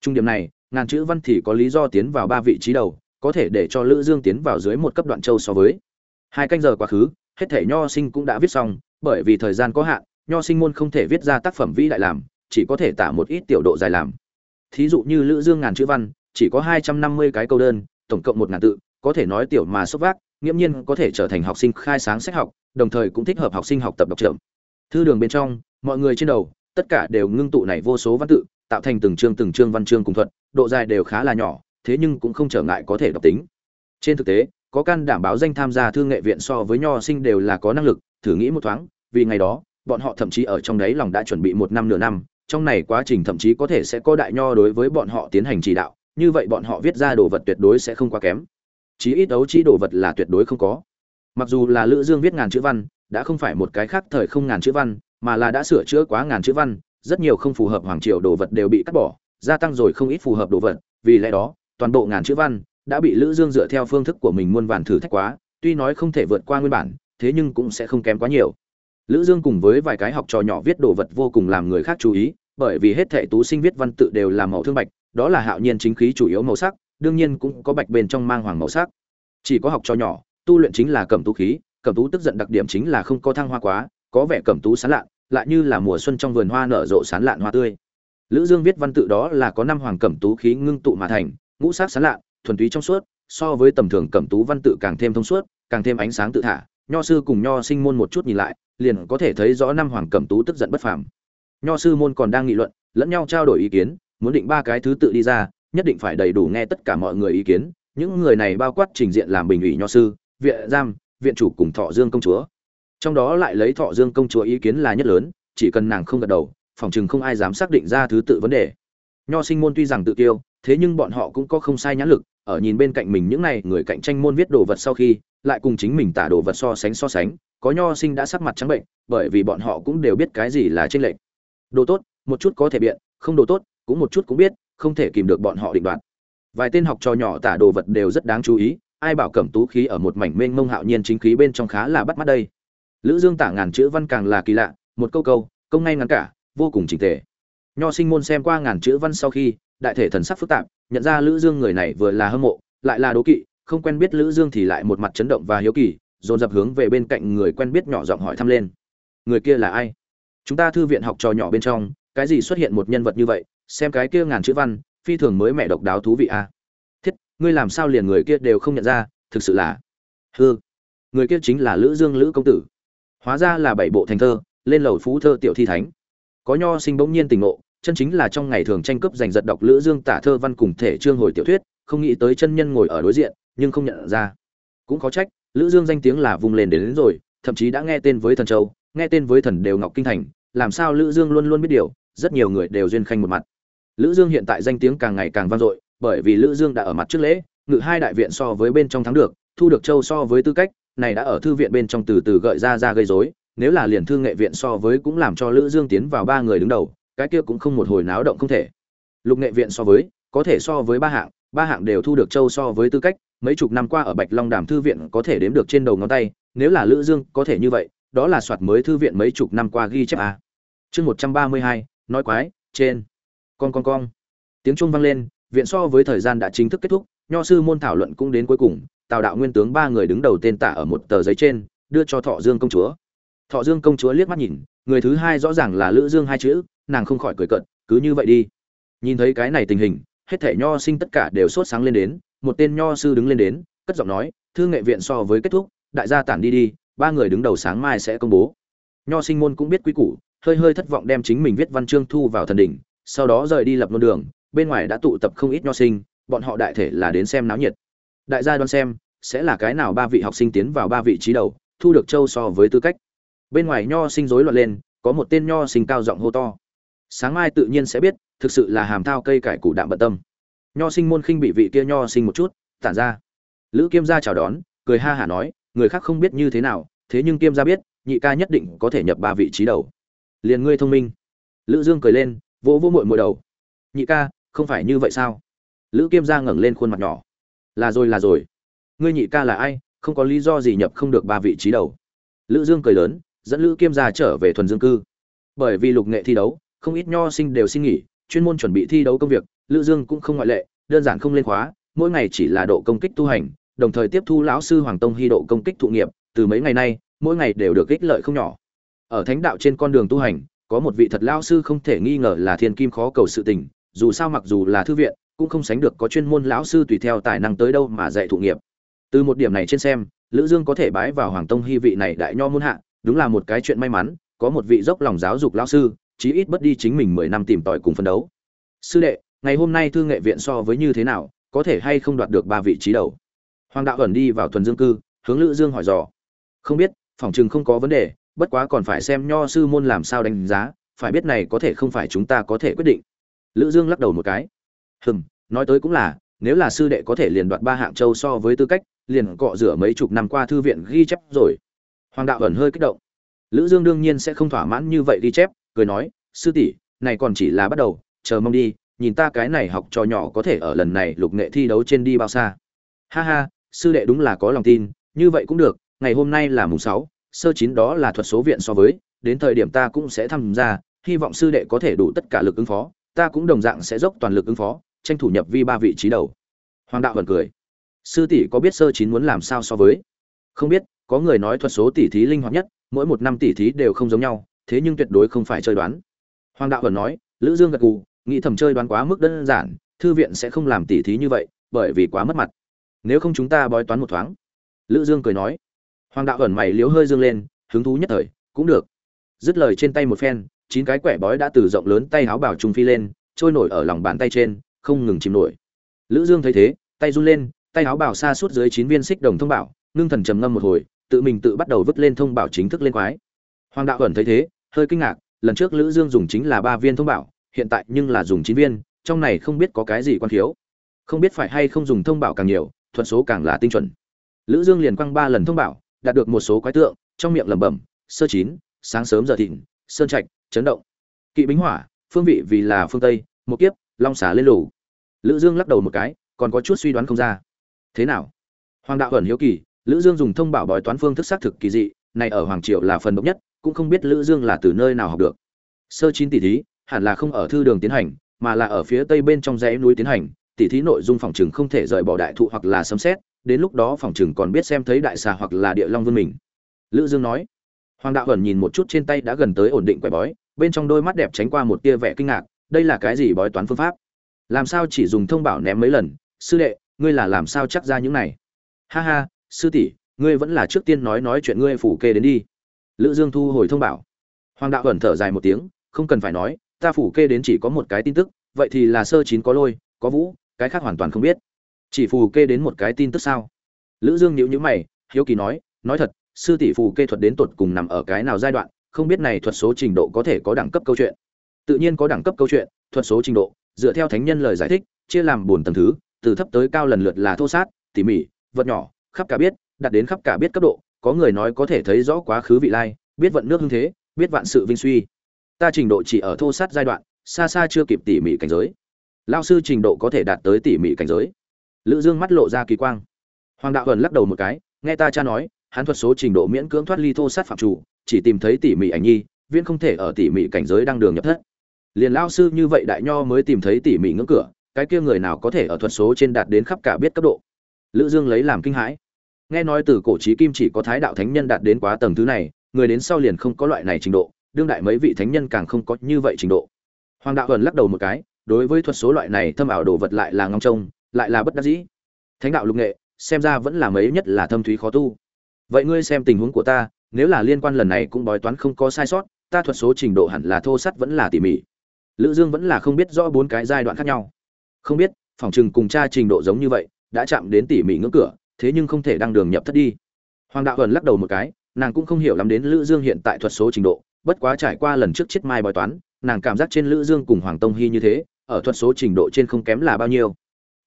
Trung điểm này, ngàn chữ văn thì có lý do tiến vào ba vị trí đầu, có thể để cho lữ dương tiến vào dưới một cấp đoạn châu so với. Hai canh giờ quá khứ hết thể nho sinh cũng đã viết xong, bởi vì thời gian có hạn, nho sinh môn không thể viết ra tác phẩm vĩ đại làm, chỉ có thể tả một ít tiểu độ dài làm. Thí dụ như lữ dương ngàn chữ văn, chỉ có 250 cái câu đơn, tổng cộng một ngàn tự, có thể nói tiểu mà xúc vác, nghiễm nhiên có thể trở thành học sinh khai sáng sách học, đồng thời cũng thích hợp học sinh học tập đọc chậm thư đường bên trong, mọi người trên đầu, tất cả đều ngưng tụ này vô số văn tự, tạo thành từng chương từng chương văn chương cùng thuật, độ dài đều khá là nhỏ, thế nhưng cũng không trở ngại có thể đọc tính. Trên thực tế có can đảm báo danh tham gia thương nghệ viện so với nho sinh đều là có năng lực, thử nghĩ một thoáng, vì ngày đó, bọn họ thậm chí ở trong đấy lòng đã chuẩn bị một năm nửa năm, trong này quá trình thậm chí có thể sẽ có đại nho đối với bọn họ tiến hành chỉ đạo, như vậy bọn họ viết ra đồ vật tuyệt đối sẽ không quá kém. Chí ít đấu chí đồ vật là tuyệt đối không có. Mặc dù là lữ dương viết ngàn chữ văn, đã không phải một cái khác thời không ngàn chữ văn, mà là đã sửa chữa quá ngàn chữ văn, rất nhiều không phù hợp hoàng triều đồ vật đều bị cắt bỏ, gia tăng rồi không ít phù hợp đồ vật, vì lẽ đó, toàn bộ ngàn chữ văn đã bị lữ dương dựa theo phương thức của mình muôn vàn thử thách quá, tuy nói không thể vượt qua nguyên bản, thế nhưng cũng sẽ không kém quá nhiều. Lữ dương cùng với vài cái học trò nhỏ viết đồ vật vô cùng làm người khác chú ý, bởi vì hết thảy tú sinh viết văn tự đều là màu thương bạch, đó là hạo nhiên chính khí chủ yếu màu sắc, đương nhiên cũng có bạch bên trong mang hoàng màu sắc. Chỉ có học trò nhỏ, tu luyện chính là cẩm tú khí, cẩm tú tức giận đặc điểm chính là không có thăng hoa quá, có vẻ cẩm tú sán lạn, lại như là mùa xuân trong vườn hoa nở rộ sán lạn hoa tươi. Lữ dương viết văn tự đó là có năm hoàng cẩm tú khí ngưng tụ mà thành, ngũ sắc sán lạn thuần túy trong suốt, so với tầm thường cẩm tú văn tự càng thêm thông suốt, càng thêm ánh sáng tự thả, nho sư cùng nho sinh môn một chút nhìn lại, liền có thể thấy rõ năm hoàng cẩm tú tức giận bất phàm. Nho sư môn còn đang nghị luận, lẫn nhau trao đổi ý kiến, muốn định ba cái thứ tự đi ra, nhất định phải đầy đủ nghe tất cả mọi người ý kiến, những người này bao quát trình diện làm bình ủy nho sư, viện giam, viện chủ cùng thọ dương công chúa. Trong đó lại lấy thọ dương công chúa ý kiến là nhất lớn, chỉ cần nàng không gật đầu, phòng chừng không ai dám xác định ra thứ tự vấn đề. Nho sinh môn tuy rằng tự tiêu thế nhưng bọn họ cũng có không sai nhãn lực ở nhìn bên cạnh mình những này người cạnh tranh môn viết đồ vật sau khi, lại cùng chính mình tả đồ vật so sánh so sánh, có nho sinh đã sắc mặt trắng bệnh, bởi vì bọn họ cũng đều biết cái gì là tranh lệch. Đồ tốt, một chút có thể biện, không đồ tốt, cũng một chút cũng biết, không thể kìm được bọn họ định đoạt. Vài tên học trò nhỏ tả đồ vật đều rất đáng chú ý, ai bảo cẩm tú khí ở một mảnh mênh mông hạo nhiên chính khí bên trong khá là bắt mắt đây. Lữ dương tả ngàn chữ văn càng là kỳ lạ, một câu câu, công ngay ngắn cả, vô cùng chỉnh tề. Nho sinh môn xem qua ngàn chữ văn sau khi đại thể thần sắc phức tạp, nhận ra lữ dương người này vừa là hâm mộ, lại là đố kỵ, không quen biết lữ dương thì lại một mặt chấn động và hiếu kỳ, dồn dập hướng về bên cạnh người quen biết nhỏ giọng hỏi thăm lên. Người kia là ai? Chúng ta thư viện học trò nhỏ bên trong, cái gì xuất hiện một nhân vật như vậy? Xem cái kia ngàn chữ văn, phi thường mới mẹ độc đáo thú vị a. À? thiết, ngươi làm sao liền người kia đều không nhận ra, thực sự là Hừ. người kia chính là lữ dương lữ công tử. Hóa ra là bảy bộ thành thơ, lên lầu phú thơ tiểu thi thánh. Có nho sinh bỗng nhiên tỉnh ngộ chân chính là trong ngày thường tranh cướp giành giật đọc lữ dương tả thơ văn cùng thể trương hồi tiểu thuyết không nghĩ tới chân nhân ngồi ở đối diện nhưng không nhận ra. Cũng khó trách lữ dương danh tiếng là vùng lên đến, đến rồi thậm chí đã nghe tên với thần châu nghe tên với thần đều ngọc kinh thành làm sao lữ dương luôn luôn biết điều rất nhiều người đều duyên khanh một mặt. Lữ dương hiện tại danh tiếng càng ngày càng vang dội bởi vì lữ dương đã ở mặt trước lễ ngự hai đại viện so với bên trong thắng được thu được châu so với tư cách này đã ở thư viện bên trong từ từ gợi ra ra gây rối nếu là liền thư nghệ viện so với cũng làm cho lữ dương tiến vào ba người đứng đầu cái kia cũng không một hồi náo động không thể. Lục nghệ viện so với có thể so với ba hạng ba hạng đều thu được châu so với tư cách mấy chục năm qua ở bạch long đàm thư viện có thể đếm được trên đầu ngón tay nếu là lữ dương có thể như vậy đó là soạt mới thư viện mấy chục năm qua ghi chép a chương 132, nói quái trên. Con con con. Tiếng chuông vang lên viện so với thời gian đã chính thức kết thúc nho sư môn thảo luận cũng đến cuối cùng tào đạo nguyên tướng ba người đứng đầu tên tả ở một tờ giấy trên đưa cho thọ dương công chúa. Thọ dương công chúa liếc mắt nhìn người thứ hai rõ ràng là lữ dương hai chữ nàng không khỏi cười cợt, cứ như vậy đi. Nhìn thấy cái này tình hình hết thảy nho sinh tất cả đều sốt sáng lên đến một tên nho sư đứng lên đến cất giọng nói thư nghệ viện so với kết thúc đại gia tản đi đi ba người đứng đầu sáng mai sẽ công bố. Nho sinh môn cũng biết quý củ hơi hơi thất vọng đem chính mình viết văn chương thu vào thần đỉnh sau đó rời đi lập nôn đường bên ngoài đã tụ tập không ít nho sinh bọn họ đại thể là đến xem náo nhiệt. Đại gia đoán xem sẽ là cái nào ba vị học sinh tiến vào ba vị trí đầu thu được châu so với tư cách. Bên ngoài nho sinh rối loạn lên có một tên nho sinh cao giọng hô to sáng mai tự nhiên sẽ biết, thực sự là hàm thao cây cải củ đạm bận tâm. Nho sinh môn khinh bị vị kia nho sinh một chút, tản ra. Lữ kiêm gia chào đón, cười ha hả nói, người khác không biết như thế nào, thế nhưng kiêm gia biết, nhị ca nhất định có thể nhập ba vị trí đầu. Liền ngươi thông minh. Lữ dương cười lên, vỗ vỗ muội muội đầu. Nhị ca, không phải như vậy sao? Lữ kiêm gia ngẩng lên khuôn mặt nhỏ. Là rồi là rồi. Ngươi nhị ca là ai, không có lý do gì nhập không được ba vị trí đầu. Lữ dương cười lớn, dẫn lữ kiêm gia trở về thuần dương cư. Bởi vì lục nghệ thi đấu không ít nho sinh đều xin nghỉ, chuyên môn chuẩn bị thi đấu công việc, lữ dương cũng không ngoại lệ, đơn giản không lên khóa, mỗi ngày chỉ là độ công kích tu hành, đồng thời tiếp thu lão sư hoàng tông hy độ công kích thụ nghiệp, từ mấy ngày nay, mỗi ngày đều được ích lợi không nhỏ. Ở thánh đạo trên con đường tu hành, có một vị thật lão sư không thể nghi ngờ là thiên kim khó cầu sự tình, dù sao mặc dù là thư viện, cũng không sánh được có chuyên môn lão sư tùy theo tài năng tới đâu mà dạy thụ nghiệp. Từ một điểm này trên xem, lữ dương có thể bái vào hoàng tông hy vị này đại nho môn hạ, đúng là một cái chuyện may mắn, có một vị dốc lòng giáo dục lão sư chí ít bất đi chính mình 10 năm tìm tòi cùng phân đấu. Sư đệ, ngày hôm nay thư nghệ viện so với như thế nào, có thể hay không đoạt được ba vị trí đầu? Hoàng đạo ẩn đi vào thuần dương cư, hướng lữ dương hỏi dò. Không biết, phòng trường không có vấn đề, bất quá còn phải xem nho sư môn làm sao đánh giá, phải biết này có thể không phải chúng ta có thể quyết định. Lữ dương lắc đầu một cái. Hừm, nói tới cũng là, nếu là sư đệ có thể liền đoạt ba hạng châu so với tư cách, liền cọ rửa mấy chục năm qua thư viện ghi chép rồi. Hoàng đạo ẩn hơi kích động. Lữ dương đương nhiên sẽ không thỏa mãn như vậy ghi chép cười nói, sư tỷ, này còn chỉ là bắt đầu, chờ mong đi, nhìn ta cái này học trò nhỏ có thể ở lần này lục nghệ thi đấu trên đi bao xa. Ha ha, sư đệ đúng là có lòng tin, như vậy cũng được, ngày hôm nay là mùng sáu, sơ chín đó là thuật số viện so với, đến thời điểm ta cũng sẽ tham gia, hy vọng sư đệ có thể đủ tất cả lực ứng phó, ta cũng đồng dạng sẽ dốc toàn lực ứng phó, tranh thủ nhập vi ba vị trí đầu. Hoàng đạo vẫn cười. Sư tỷ có biết sơ chín muốn làm sao so với? Không biết, có người nói thuật số tỷ thí linh hoạt nhất, mỗi một năm tỷ thí đều không giống nhau thế nhưng tuyệt đối không phải chơi đoán. Hoàng đạo vẫn nói, lữ dương gật gù, nghĩ thầm chơi đoán quá mức đơn giản, thư viện sẽ không làm tỷ thí như vậy, bởi vì quá mất mặt. Nếu không chúng ta bói toán một thoáng. Lữ dương cười nói. Hoàng đạo ẩn mày liếu hơi dương lên, hứng thú nhất thời, cũng được. Dứt lời trên tay một phen, chín cái quẻ bói đã từ rộng lớn tay áo bảo trung phi lên, trôi nổi ở lòng bàn tay trên, không ngừng chìm nổi. Lữ dương thấy thế, tay run lên, tay áo bảo xa suốt dưới chín viên xích đồng thông bảo, ngưng thần trầm ngâm một hồi, tự mình tự bắt đầu vứt lên thông bảo chính thức lên quái. Hoàng đạo ẩn thấy thế hơi kinh ngạc, lần trước lữ dương dùng chính là ba viên thông bảo, hiện tại nhưng là dùng chín viên, trong này không biết có cái gì quan thiếu. Không biết phải hay không dùng thông bảo càng nhiều, thuật số càng là tinh chuẩn. Lữ dương liền quăng ba lần thông bảo, đạt được một số quái tượng, trong miệng lẩm bẩm, sơ chín, sáng sớm giờ thịnh, sơn trạch, chấn động. Kỵ bính hỏa, phương vị vì là phương tây, một kiếp, long xả lên lù. Lữ dương lắc đầu một cái, còn có chút suy đoán không ra. Thế nào? Hoàng đạo ẩn hiếu kỳ, lữ dương dùng thông bảo bói toán phương thức xác thực kỳ dị, này ở hoàng triều là phần độc nhất cũng không biết lữ dương là từ nơi nào học được. Sơ chín tỷ thí hẳn là không ở thư đường tiến hành, mà là ở phía tây bên trong dãy núi tiến hành. Tỷ thí nội dung phòng trường không thể rời bỏ đại thụ hoặc là sấm xét đến lúc đó phòng trường còn biết xem thấy đại xà hoặc là địa long vươn mình. Lữ dương nói. Hoàng đạo ẩn nhìn một chút trên tay đã gần tới ổn định quẻ bói, bên trong đôi mắt đẹp tránh qua một tia vẻ kinh ngạc, đây là cái gì bói toán phương pháp? Làm sao chỉ dùng thông bảo ném mấy lần? Sư đệ, ngươi là làm sao chắc ra những này? Ha ha, sư tỷ, ngươi vẫn là trước tiên nói nói chuyện ngươi phủ kê đến đi lữ dương thu hồi thông bảo hoàng đạo ẩn thở dài một tiếng, không cần phải nói, ta phủ kê đến chỉ có một cái tin tức, vậy thì là sơ chín có lôi, có vũ, cái khác hoàn toàn không biết. Chỉ phù kê đến một cái tin tức sao? Lữ dương nhíu nhíu mày, hiếu kỳ nói nói thật, sư tỷ phù kê thuật đến tột cùng nằm ở cái nào giai đoạn, không biết này thuật số trình độ có thể có đẳng cấp câu chuyện. Tự nhiên có đẳng cấp câu chuyện, thuật số trình độ, dựa theo thánh nhân lời giải thích, chia làm bốn tầng thứ, từ thấp tới cao lần lượt là thô sát, tỉ mỉ, vật nhỏ, khắp cả biết, đạt đến khắp cả biết cấp độ có người nói có thể thấy rõ quá khứ vị lai, biết vận nước hưng thế, biết vạn sự vinh suy. Ta trình độ chỉ ở thô sát giai đoạn, xa xa chưa kịp tỉ mỉ cảnh giới. Lao sư trình độ có thể đạt tới tỉ mỉ cảnh giới. Lữ dương mắt lộ ra kỳ quang. Hoàng đạo ẩn lắc đầu một cái, nghe ta cha nói, hắn thuật số trình độ miễn cưỡng thoát ly thô sát phạm chủ, chỉ tìm thấy tỉ mỉ ảnh nhi viên không thể ở tỉ mỉ cảnh giới đang đường nhập thất. Liền lao sư như vậy đại nho mới tìm thấy tỉ mỉ ngưỡng cửa, cái kia người nào có thể ở thuật số trên đạt đến khắp cả biết cấp độ? Lữ dương lấy làm kinh hãi nghe nói từ cổ chí kim chỉ có thái đạo thánh nhân đạt đến quá tầng thứ này, người đến sau liền không có loại này trình độ, đương đại mấy vị thánh nhân càng không có như vậy trình độ. Hoàng đạo ẩn lắc đầu một cái, đối với thuật số loại này thâm ảo đồ vật lại là ngong trông, lại là bất đắc dĩ. Thánh đạo lục nghệ, xem ra vẫn là mấy nhất là thâm thúy khó tu. Vậy ngươi xem tình huống của ta, nếu là liên quan lần này cũng bói toán không có sai sót, ta thuật số trình độ hẳn là thô sắt vẫn là tỉ mỉ. Lữ dương vẫn là không biết rõ bốn cái giai đoạn khác nhau. Không biết, phòng trừng cùng cha trình độ giống như vậy, đã chạm đến tỉ mỉ ngưỡng cửa thế nhưng không thể đăng đường nhập thất đi. Hoàng đạo ẩn lắc đầu một cái, nàng cũng không hiểu lắm đến lữ dương hiện tại thuật số trình độ, bất quá trải qua lần trước chết mai bói toán, nàng cảm giác trên lữ dương cùng hoàng tông hy như thế, ở thuật số trình độ trên không kém là bao nhiêu.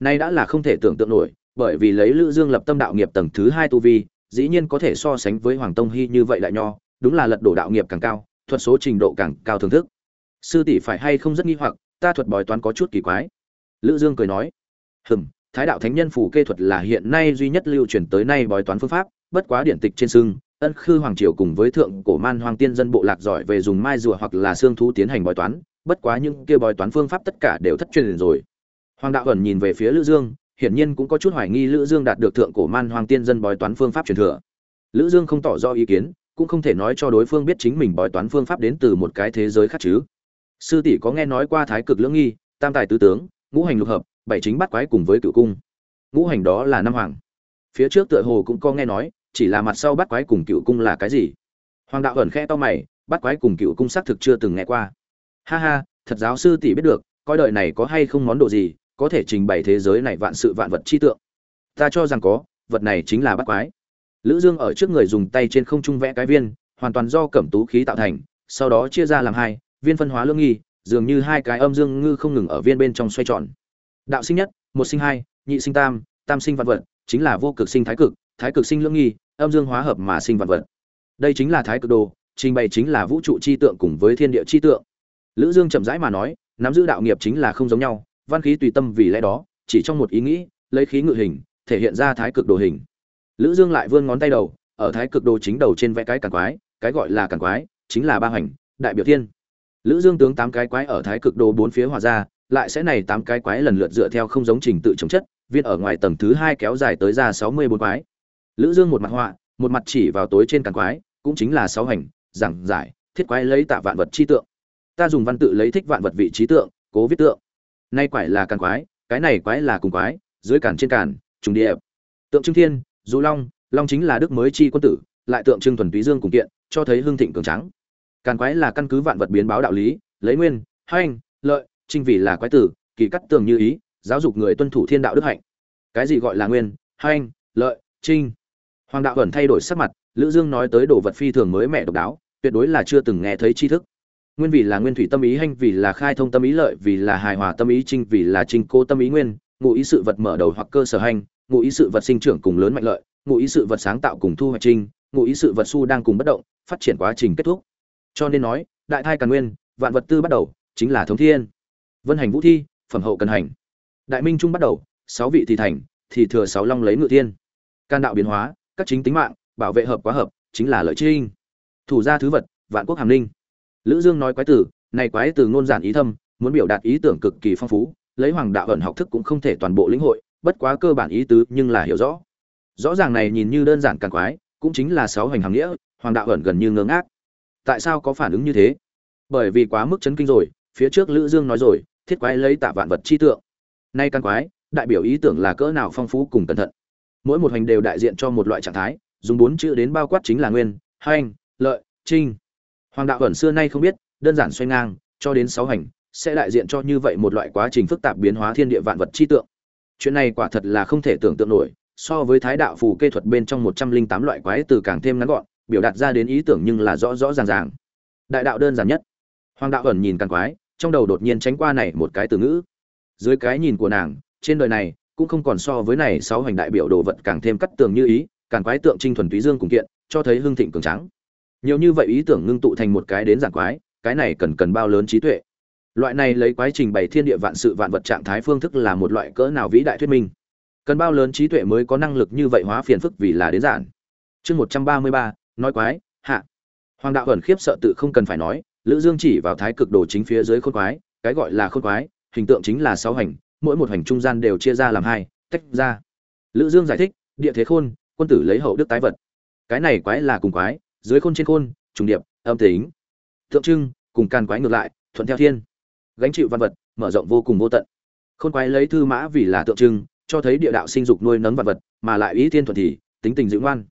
Nay đã là không thể tưởng tượng nổi, bởi vì lấy lữ dương lập tâm đạo nghiệp tầng thứ hai tu vi, dĩ nhiên có thể so sánh với hoàng tông hy như vậy lại nho, đúng là lật đổ đạo nghiệp càng cao, thuật số trình độ càng cao thưởng thức. Sư tỷ phải hay không rất nghi hoặc, ta thuật bói toán có chút kỳ quái. Lữ dương cười nói, hừm thái đạo thánh nhân phủ kê thuật là hiện nay duy nhất lưu truyền tới nay bói toán phương pháp, bất quá điển tịch trên sưng ân khư hoàng triều cùng với thượng cổ man hoàng tiên dân bộ lạc giỏi về dùng mai rùa hoặc là xương thú tiến hành bói toán, bất quá những kia bói toán phương pháp tất cả đều thất truyền rồi. Hoàng đạo ẩn nhìn về phía lữ dương, hiển nhiên cũng có chút hoài nghi lữ dương đạt được thượng cổ man hoàng tiên dân bói toán phương pháp truyền thừa. Lữ dương không tỏ rõ ý kiến, cũng không thể nói cho đối phương biết chính mình bói toán phương pháp đến từ một cái thế giới khác chứ. Sư tỷ có nghe nói qua thái cực lưỡng nghi, tam tài tứ tướng, ngũ hành lục hợp bảy chính bắt quái cùng với cựu cung. Ngũ hành đó là năm hoàng. Phía trước tựa hồ cũng có nghe nói, chỉ là mặt sau bắt quái cùng cựu cung là cái gì? Hoàng đạo ẩn khe to mày bắt quái cùng cựu cung xác thực chưa từng nghe qua. Ha ha, thật giáo sư tỷ biết được, coi đời này có hay không món đồ gì, có thể trình bày thế giới này vạn sự vạn vật chi tượng. Ta cho rằng có, vật này chính là bắt quái. Lữ dương ở trước người dùng tay trên không trung vẽ cái viên, hoàn toàn do cẩm tú khí tạo thành, sau đó chia ra làm hai, viên phân hóa lương nghi, dường như hai cái âm dương ngư không ngừng ở viên bên trong xoay tròn đạo sinh nhất, một sinh hai, nhị sinh tam tam sinh vạn vật, chính là vô cực sinh thái cực thái cực sinh lưỡng nghi, âm dương hóa hợp mà sinh vạn vật. Đây chính là thái cực đồ, trình bày chính là vũ trụ chi tượng cùng với thiên địa chi tượng. Lữ dương chậm rãi mà nói, nắm giữ đạo nghiệp chính là không giống nhau, văn khí tùy tâm vì lẽ đó, chỉ trong một ý nghĩ, lấy khí ngự hình, thể hiện ra thái cực đồ hình. Lữ dương lại vươn ngón tay đầu, ở thái cực đồ chính đầu trên vẽ cái càn quái, cái gọi là càn quái, chính là ba hành đại biểu thiên. Lữ dương tướng tám cái quái ở thái cực đồ bốn phía hòa ra lại sẽ này tám cái quái lần lượt dựa theo không giống trình tự chống chất viên ở ngoài tầng thứ hai kéo dài tới ra sáu mươi bốn quái. Lữ dương một mặt họa, một mặt chỉ vào tối trên càn quái, cũng chính là sáu hành, giảng giải, thiết quái lấy tạ vạn vật chi tượng. Ta dùng văn tự lấy thích vạn vật vị trí tượng, cố viết tượng. Nay quái là càn quái, cái này quái là cùng quái, dưới càn trên càn, trùng địa. Tượng trưng thiên du long long chính là đức mới chi quân tử, lại tượng trưng thuần túy dương cùng kiện, cho thấy hương thịnh cường trắng càn quái là căn cứ vạn vật biến báo đạo lý, lấy nguyên hành lợi trinh vì là quái tử, kỳ cắt tường như ý, giáo dục người tuân thủ thiên đạo đức hạnh. Cái gì gọi là nguyên hành lợi trinh hoàng đạo ẩn thay đổi sắc mặt, lữ dương nói tới đồ vật phi thường mới mẻ độc đáo, tuyệt đối là chưa từng nghe thấy tri thức. Nguyên vì là nguyên thủy tâm ý hành, vì là khai thông tâm ý lợi, vì là hài hòa tâm ý trinh vì là trinh cô tâm ý nguyên, ngụ ý sự vật mở đầu hoặc cơ sở hành, ngụ ý sự vật sinh trưởng cùng lớn mạnh lợi, ngụ ý sự vật sáng tạo cùng thu hoạch trinh ngụ ý sự vật su đang cùng bất động, phát triển quá trình kết thúc. Cho nên nói, đại thai càn nguyên, vạn vật tư bắt đầu, chính là thống thiên vân hành vũ thi, phẩm hậu cần hành. Đại minh trung bắt đầu, sáu vị thì thành, thì thừa sáu long lấy ngự thiên. Can đạo biến hóa, các chính tính mạng, bảo vệ hợp quá hợp, chính là lợi trinh thủ gia thứ vật, vạn quốc hàm ninh lữ dương nói quái tử, này quái từ ngôn giản ý thâm, muốn biểu đạt ý tưởng cực kỳ phong phú, lấy hoàng đạo ẩn học thức cũng không thể toàn bộ lĩnh hội, bất quá cơ bản ý tứ nhưng là hiểu rõ. Rõ ràng này nhìn như đơn giản càng quái, cũng chính là sáu hành hàng nghĩa, hoàng đạo ẩn gần như ngơ ngác. Tại sao có phản ứng như thế? Bởi vì quá mức chấn kinh rồi, phía trước lữ dương nói rồi thiết quái lấy tạ vạn vật chi tượng. Nay căn quái, đại biểu ý tưởng là cỡ nào phong phú cùng cẩn thận. Mỗi một hành đều đại diện cho một loại trạng thái, dùng bốn chữ đến bao quát chính là nguyên, hành, lợi trinh hoàng đạo ẩn xưa nay không biết, đơn giản xoay ngang, cho đến sáu hành, sẽ đại diện cho như vậy một loại quá trình phức tạp biến hóa thiên địa vạn vật chi tượng. Chuyện này quả thật là không thể tưởng tượng nổi, so với thái đạo phù kê thuật bên trong một trăm linh tám loại quái từ càng thêm ngắn gọn, biểu đạt ra đến ý tưởng nhưng là rõ rõ ràng ràng. Đại đạo đơn giản nhất. Hoàng đạo ẩn nhìn càng quái trong đầu đột nhiên tránh qua này một cái từ ngữ. Dưới cái nhìn của nàng, trên đời này, cũng không còn so với này sáu hành đại biểu đồ vật càng thêm cắt tường như ý, càng quái tượng trinh thuần túy dương cùng kiện, cho thấy hương thịnh cường trắng nhiều như vậy ý tưởng ngưng tụ thành một cái đến giảng quái, cái này cần cần bao lớn trí tuệ. Loại này lấy quái trình bày thiên địa vạn sự vạn vật trạng thái phương thức là một loại cỡ nào vĩ đại thuyết minh. Cần bao lớn trí tuệ mới có năng lực như vậy hóa phiền phức vì là đến giản. Chương một trăm ba mươi ba, nói quái, hạ. Hoàng đạo ẩn khiếp sợ tự không cần phải nói lữ dương chỉ vào thái cực đồ chính phía dưới khôn quái, cái gọi là khôn quái, hình tượng chính là sáu hành, mỗi một hành trung gian đều chia ra làm hai, tách ra. Lữ dương giải thích, địa thế khôn, quân tử lấy hậu đức tái vật. Cái này quái là cùng quái, dưới khôn trên khôn, trùng điệp, âm tính. Tượng trưng, cùng can quái ngược lại, thuận theo thiên. Gánh chịu văn vật, mở rộng vô cùng vô tận. Khôn quái lấy thư mã vì là tượng trưng, cho thấy địa đạo sinh dục nuôi nấng vật vật, mà lại ý thiên thuận thì, tính tình dữ ngoan.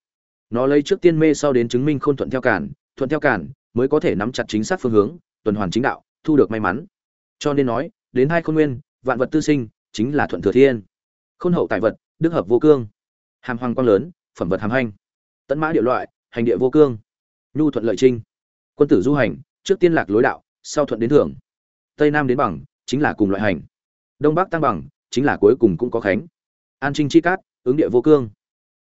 Nó lấy trước tiên mê sau đến chứng minh khôn thuận theo cản thuận theo cản mới có thể nắm chặt chính xác phương hướng, tuần hoàn chính đạo, thu được may mắn. Cho nên nói, đến hai khôn nguyên, vạn vật tư sinh, chính là thuận thừa thiên. Khôn hậu tài vật, đức hợp vô cương. Hàm hoàng quang lớn, phẩm vật hàm hành tấn mã địa loại, hành địa vô cương. Nhu thuận lợi trinh. Quân tử du hành, trước tiên lạc lối đạo, sau thuận đến thưởng. Tây nam đến bằng, chính là cùng loại hành. Đông bắc tăng bằng, chính là cuối cùng cũng có khánh. An trinh chi cát, ứng địa vô cương.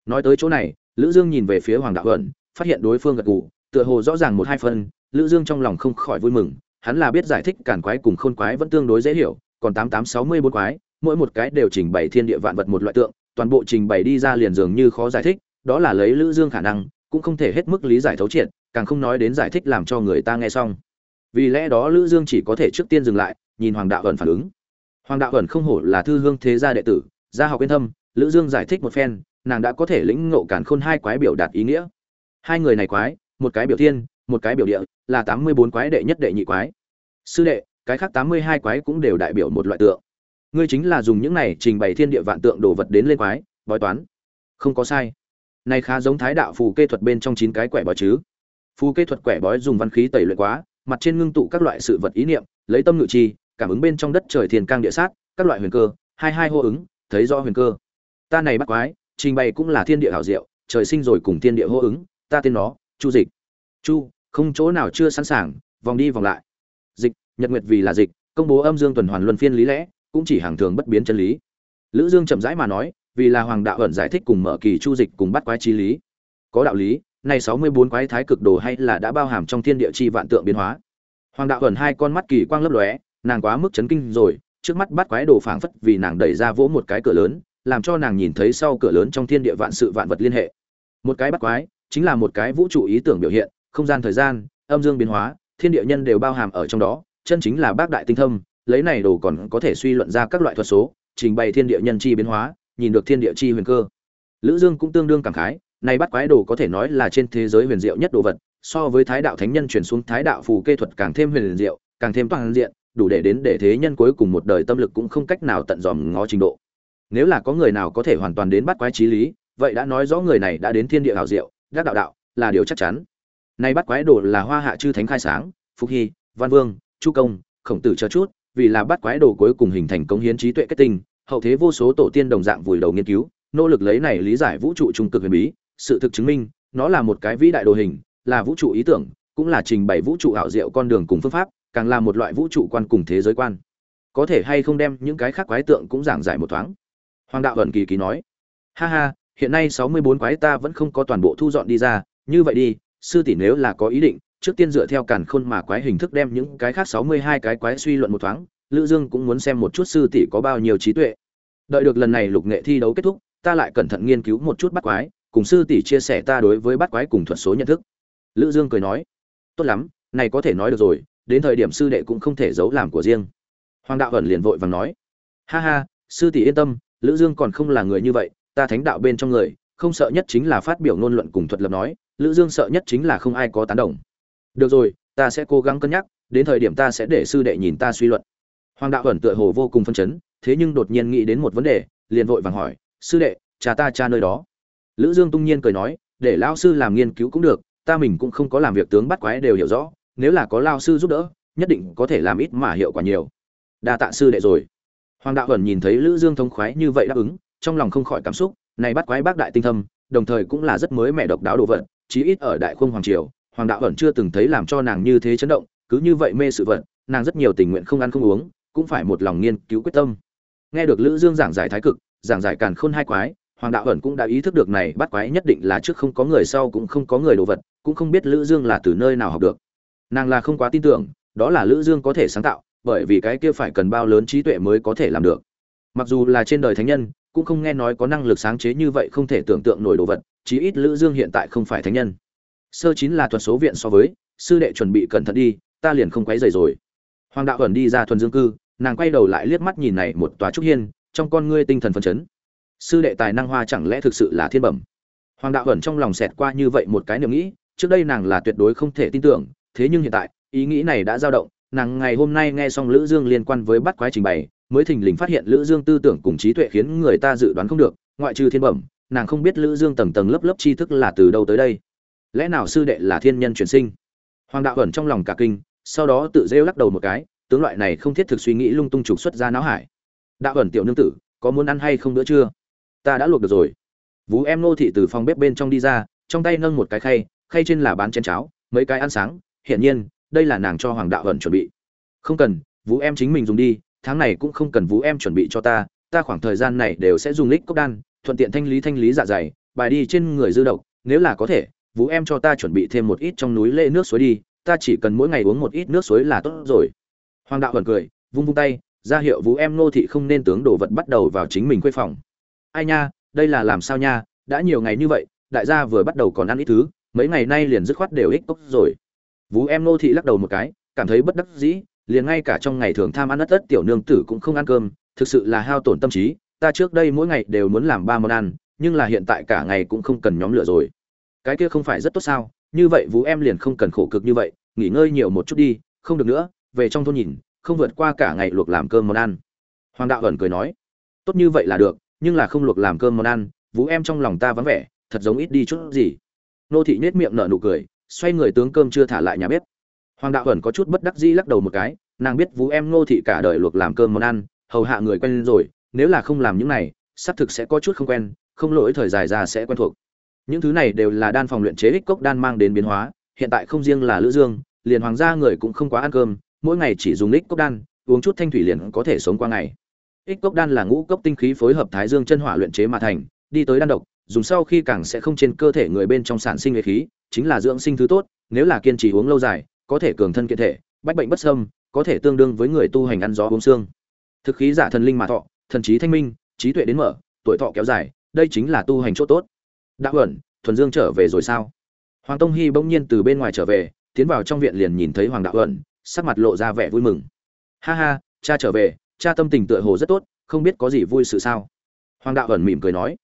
Nói tới chỗ này, lữ dương nhìn về phía hoàng đạo huẩn phát hiện đối phương gật gù tựa hồ rõ ràng một hai phần, lữ dương trong lòng không khỏi vui mừng, hắn là biết giải thích cản quái cùng khôn quái vẫn tương đối dễ hiểu, còn tám tám sáu mươi bốn quái, mỗi một cái đều trình bày thiên địa vạn vật một loại tượng, toàn bộ trình bày đi ra liền dường như khó giải thích, đó là lấy lữ dương khả năng, cũng không thể hết mức lý giải thấu triệt, càng không nói đến giải thích làm cho người ta nghe xong. Vì lẽ đó lữ dương chỉ có thể trước tiên dừng lại, nhìn hoàng đạo ẩn phản ứng. Hoàng đạo ẩn không hổ là thư hương thế gia đệ tử, gia học yên thâm, lữ dương giải thích một phen, nàng đã có thể lĩnh ngộ cản khôn hai quái biểu đạt ý nghĩa. Hai người này quái một cái biểu thiên, một cái biểu địa, là 84 quái đệ nhất đệ nhị quái. Sư đệ, cái khác 82 quái cũng đều đại biểu một loại tượng. Ngươi chính là dùng những này trình bày thiên địa vạn tượng đồ vật đến lên quái, bói toán. Không có sai. Này khá giống thái đạo phù kê thuật bên trong chín cái quẻ bói chứ. Phù kê thuật quẻ bói dùng văn khí tẩy luyện quá, mặt trên ngưng tụ các loại sự vật ý niệm, lấy tâm ngự chi, cảm ứng bên trong đất trời thiền cang địa sát, các loại huyền cơ, hai hai hô ứng, thấy rõ huyền cơ. Ta này bắt quái, trình bày cũng là thiên địa hảo diệu, trời sinh rồi cùng thiên địa hô ứng, ta tên nó chu dịch. Chu, không chỗ nào chưa sẵn sàng, vòng đi vòng lại. Dịch, nhật nguyệt vì là dịch, công bố âm dương tuần hoàn luân phiên lý lẽ, cũng chỉ hàng thường bất biến chân lý. Lữ dương chậm rãi mà nói, vì là hoàng đạo ẩn giải thích cùng mở kỳ chu dịch cùng bắt quái chi lý. Có đạo lý này 64 quái thái cực đồ hay là đã bao hàm trong thiên địa chi vạn tượng biến hóa. Hoàng đạo ẩn hai con mắt kỳ quang lấp lóe, nàng quá mức chấn kinh rồi, trước mắt bắt quái đồ phảng phất vì nàng đẩy ra vỗ một cái cửa lớn, làm cho nàng nhìn thấy sau cửa lớn trong thiên địa vạn sự vạn vật liên hệ. Một cái bắt quái chính là một cái vũ trụ ý tưởng biểu hiện, không gian thời gian, âm dương biến hóa, thiên địa nhân đều bao hàm ở trong đó, chân chính là bác đại tinh thâm, lấy này đồ còn có thể suy luận ra các loại thuật số, trình bày thiên địa nhân chi biến hóa, nhìn được thiên địa chi huyền cơ. Lữ dương cũng tương đương cảm khái, này bắt quái đồ có thể nói là trên thế giới huyền diệu nhất đồ vật, so với thái đạo thánh nhân truyền xuống thái đạo phù kê thuật càng thêm huyền diệu, càng thêm toàn diện, đủ để đến để thế nhân cuối cùng một đời tâm lực cũng không cách nào tận dòm ngó trình độ. Nếu là có người nào có thể hoàn toàn đến bắt quái trí lý, vậy đã nói rõ người này đã đến thiên địa hảo diệu đắc đạo đạo, là điều chắc chắn. Nay bắt quái đồ là hoa hạ chư thánh khai sáng phúc hy, văn vương, chu công, khổng tử chờ chút, vì là bắt quái đồ cuối cùng hình thành công hiến trí tuệ kết tinh, hậu thế vô số tổ tiên đồng dạng vùi đầu nghiên cứu, nỗ lực lấy này lý giải vũ trụ trung cực huyền bí, sự thực chứng minh, nó là một cái vĩ đại đồ hình, là vũ trụ ý tưởng, cũng là trình bày vũ trụ ảo diệu con đường cùng phương pháp, càng là một loại vũ trụ quan cùng thế giới quan. Có thể hay không đem những cái khác quái tượng cũng giảng giải một thoáng? Hoàng đạo ẩn kỳ kỳ nói. Ha ha hiện nay sáu mươi bốn quái ta vẫn không có toàn bộ thu dọn đi ra, như vậy đi, sư tỷ nếu là có ý định, trước tiên dựa theo càn khôn mà quái hình thức đem những cái khác sáu mươi hai cái quái suy luận một thoáng, lữ dương cũng muốn xem một chút sư tỷ có bao nhiêu trí tuệ. Đợi được lần này lục nghệ thi đấu kết thúc, ta lại cẩn thận nghiên cứu một chút bắt quái, cùng sư tỷ chia sẻ ta đối với bắt quái cùng thuật số nhận thức. Lữ dương cười nói, tốt lắm, này có thể nói được rồi, đến thời điểm sư đệ cũng không thể giấu làm của riêng. Hoàng đạo ẩn liền vội vàng nói, ha ha, sư tỷ yên tâm, lữ dương còn không là người như vậy ta thánh đạo bên trong người, không sợ nhất chính là phát biểu ngôn luận cùng thuật lập nói, lữ dương sợ nhất chính là không ai có tán đồng. Được rồi, ta sẽ cố gắng cân nhắc, đến thời điểm ta sẽ để sư đệ nhìn ta suy luận. Hoàng đạo ẩn tựa hồ vô cùng phân chấn, thế nhưng đột nhiên nghĩ đến một vấn đề, liền vội vàng hỏi, sư đệ, cha ta cha nơi đó. Lữ dương tung nhiên cười nói, để lão sư làm nghiên cứu cũng được, ta mình cũng không có làm việc tướng bắt quái đều hiểu rõ, nếu là có lao sư giúp đỡ, nhất định có thể làm ít mà hiệu quả nhiều. Đa tạ sư đệ rồi. Hoàng đạo ẩn nhìn thấy lữ dương thông khoái như vậy đáp ứng trong lòng không khỏi cảm xúc, này bắt quái bác đại tinh thâm, đồng thời cũng là rất mới mẻ độc đáo đồ vật, chí ít ở đại khung hoàng triều, hoàng đạo vẫn chưa từng thấy làm cho nàng như thế chấn động, cứ như vậy mê sự vật, nàng rất nhiều tình nguyện không ăn không uống, cũng phải một lòng nghiên cứu quyết tâm. Nghe được lữ dương giảng giải thái cực, giảng giải càn khôn hai quái, hoàng đạo ẩn cũng đã ý thức được này bắt quái nhất định là trước không có người sau cũng không có người đồ vật, cũng không biết lữ dương là từ nơi nào học được. Nàng là không quá tin tưởng, đó là lữ dương có thể sáng tạo, bởi vì cái kia phải cần bao lớn trí tuệ mới có thể làm được. Mặc dù là trên đời thánh nhân cũng không nghe nói có năng lực sáng chế như vậy không thể tưởng tượng nổi đồ vật, chí ít lữ dương hiện tại không phải thánh nhân. Sơ chín là thuật số viện so với, sư đệ chuẩn bị cẩn thận đi, ta liền không quấy rầy rồi. Hoàng đạo ẩn đi ra thuần dương cư, nàng quay đầu lại liếc mắt nhìn này một tòa trúc hiên, trong con ngươi tinh thần phấn chấn. Sư đệ tài năng hoa chẳng lẽ thực sự là thiên bẩm? Hoàng đạo ẩn trong lòng xẹt qua như vậy một cái niềm nghĩ, trước đây nàng là tuyệt đối không thể tin tưởng, thế nhưng hiện tại, ý nghĩ này đã dao động, nàng ngày hôm nay nghe xong lữ dương liên quan với bắt quái trình bày mới thình lình phát hiện lữ dương tư tưởng cùng trí tuệ khiến người ta dự đoán không được, ngoại trừ thiên bẩm, nàng không biết lữ dương tầng tầng lớp lớp tri thức là từ đâu tới đây. Lẽ nào sư đệ là thiên nhân chuyển sinh? Hoàng đạo ẩn trong lòng cả kinh, sau đó tự rêu lắc đầu một cái, tướng loại này không thiết thực suy nghĩ lung tung trục xuất ra não hải. Đạo ẩn tiểu nương tử, có muốn ăn hay không nữa chưa? Ta đã luộc được rồi. Vú em nô thị từ phòng bếp bên trong đi ra, trong tay nâng một cái khay khay trên là bán chén cháo, mấy cái ăn sáng. Hiển nhiên, đây là nàng cho hoàng đạo ẩn chuẩn bị. Không cần, vú em chính mình dùng đi tháng này cũng không cần vú em chuẩn bị cho ta ta khoảng thời gian này đều sẽ dùng lít cốc đan, thuận tiện thanh lý thanh lý dạ dày, bài đi trên người dư độc, nếu là có thể vú em cho ta chuẩn bị thêm một ít trong núi lễ nước suối đi, ta chỉ cần mỗi ngày uống một ít nước suối là tốt rồi. Hoàng đạo vẫn cười, vung vung tay, ra hiệu vú em nô thị không nên tướng đồ vật bắt đầu vào chính mình quê phòng. Ai nha, đây là làm sao nha, đã nhiều ngày như vậy, đại gia vừa bắt đầu còn ăn ít thứ, mấy ngày nay liền dứt khoát đều ích cốc rồi. Vú em nô thị lắc đầu một cái, cảm thấy bất đắc dĩ liền ngay cả trong ngày thường tham ăn đất tất tiểu nương tử cũng không ăn cơm, thực sự là hao tổn tâm trí, ta trước đây mỗi ngày đều muốn làm ba món ăn, nhưng là hiện tại cả ngày cũng không cần nhóm lửa rồi. Cái kia không phải rất tốt sao? Như vậy vũ em liền không cần khổ cực như vậy, nghỉ ngơi nhiều một chút đi, không được nữa, về trong thôn nhìn, không vượt qua cả ngày luộc làm cơm món ăn. Hoàng đạo ẩn cười nói, tốt như vậy là được, nhưng là không luộc làm cơm món ăn, vũ em trong lòng ta vắng vẻ, thật giống ít đi chút gì. Nô thị nhếch miệng nở nụ cười, xoay người tướng cơm chưa thả lại nhà bếp hoàng đạo ẩn có chút bất đắc dĩ lắc đầu một cái, nàng biết vú em Ngô thị cả đời luộc làm cơm món ăn, hầu hạ người quen rồi, nếu là không làm những này, xác thực sẽ có chút không quen, không lỗi thời dài ra sẽ quen thuộc. Những thứ này đều là đan phòng luyện chế ích cốc đan mang đến biến hóa, hiện tại không riêng là lữ dương, liền hoàng gia người cũng không quá ăn cơm, mỗi ngày chỉ dùng ích cốc đan, uống chút thanh thủy liền có thể sống qua ngày. Ích cốc đan là ngũ cốc tinh khí phối hợp thái dương chân hỏa luyện chế mà thành, đi tới đan độc, dùng sau khi càng sẽ không trên cơ thể người bên trong sản sinh nghệ khí, chính là dưỡng sinh thứ tốt, nếu là kiên trì uống lâu dài có thể cường thân kiện thể, bách bệnh bất sâm có thể tương đương với người tu hành ăn gió uống xương thực khí giả thần linh mà thọ, thần trí thanh minh, trí tuệ đến mở, tuổi thọ kéo dài, đây chính là tu hành chỗ tốt. Đã ẩn, thuần dương trở về rồi sao? Hoàng tông hy bỗng nhiên từ bên ngoài trở về, tiến vào trong viện liền nhìn thấy hoàng đạo ẩn, sắc mặt lộ ra vẻ vui mừng. Ha ha, cha trở về, cha tâm tình tựa hồ rất tốt, không biết có gì vui sự sao? Hoàng đạo ẩn mỉm cười nói.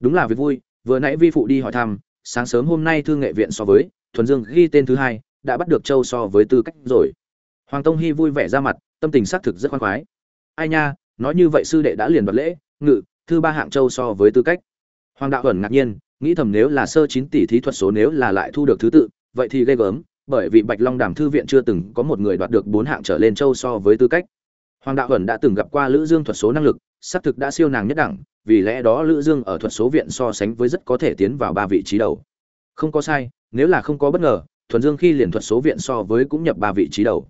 Đúng là việc vui, vừa nãy vi phụ đi hỏi thăm, sáng sớm hôm nay thư nghệ viện so với, thuần dương ghi tên thứ hai đã bắt được châu so với tư cách rồi. Hoàng tông hy vui vẻ ra mặt, tâm tình xác thực rất khoan khoái. Ai nha, nói như vậy sư đệ đã liền đoạt lễ, ngự, thư ba hạng châu so với tư cách. Hoàng đạo ẩn ngạc nhiên, nghĩ thầm nếu là sơ chín tỷ thí thuật số nếu là lại thu được thứ tự, vậy thì ghê gớm, bởi vì bạch long đàm thư viện chưa từng có một người đoạt được bốn hạng trở lên châu so với tư cách. Hoàng đạo ẩn đã từng gặp qua lữ dương thuật số năng lực, xác thực đã siêu nàng nhất đẳng, vì lẽ đó lữ dương ở thuật số viện so sánh với rất có thể tiến vào ba vị trí đầu. Không có sai, nếu là không có bất ngờ thuần dương khi liền thuật số viện so với cũng nhập ba vị trí đầu.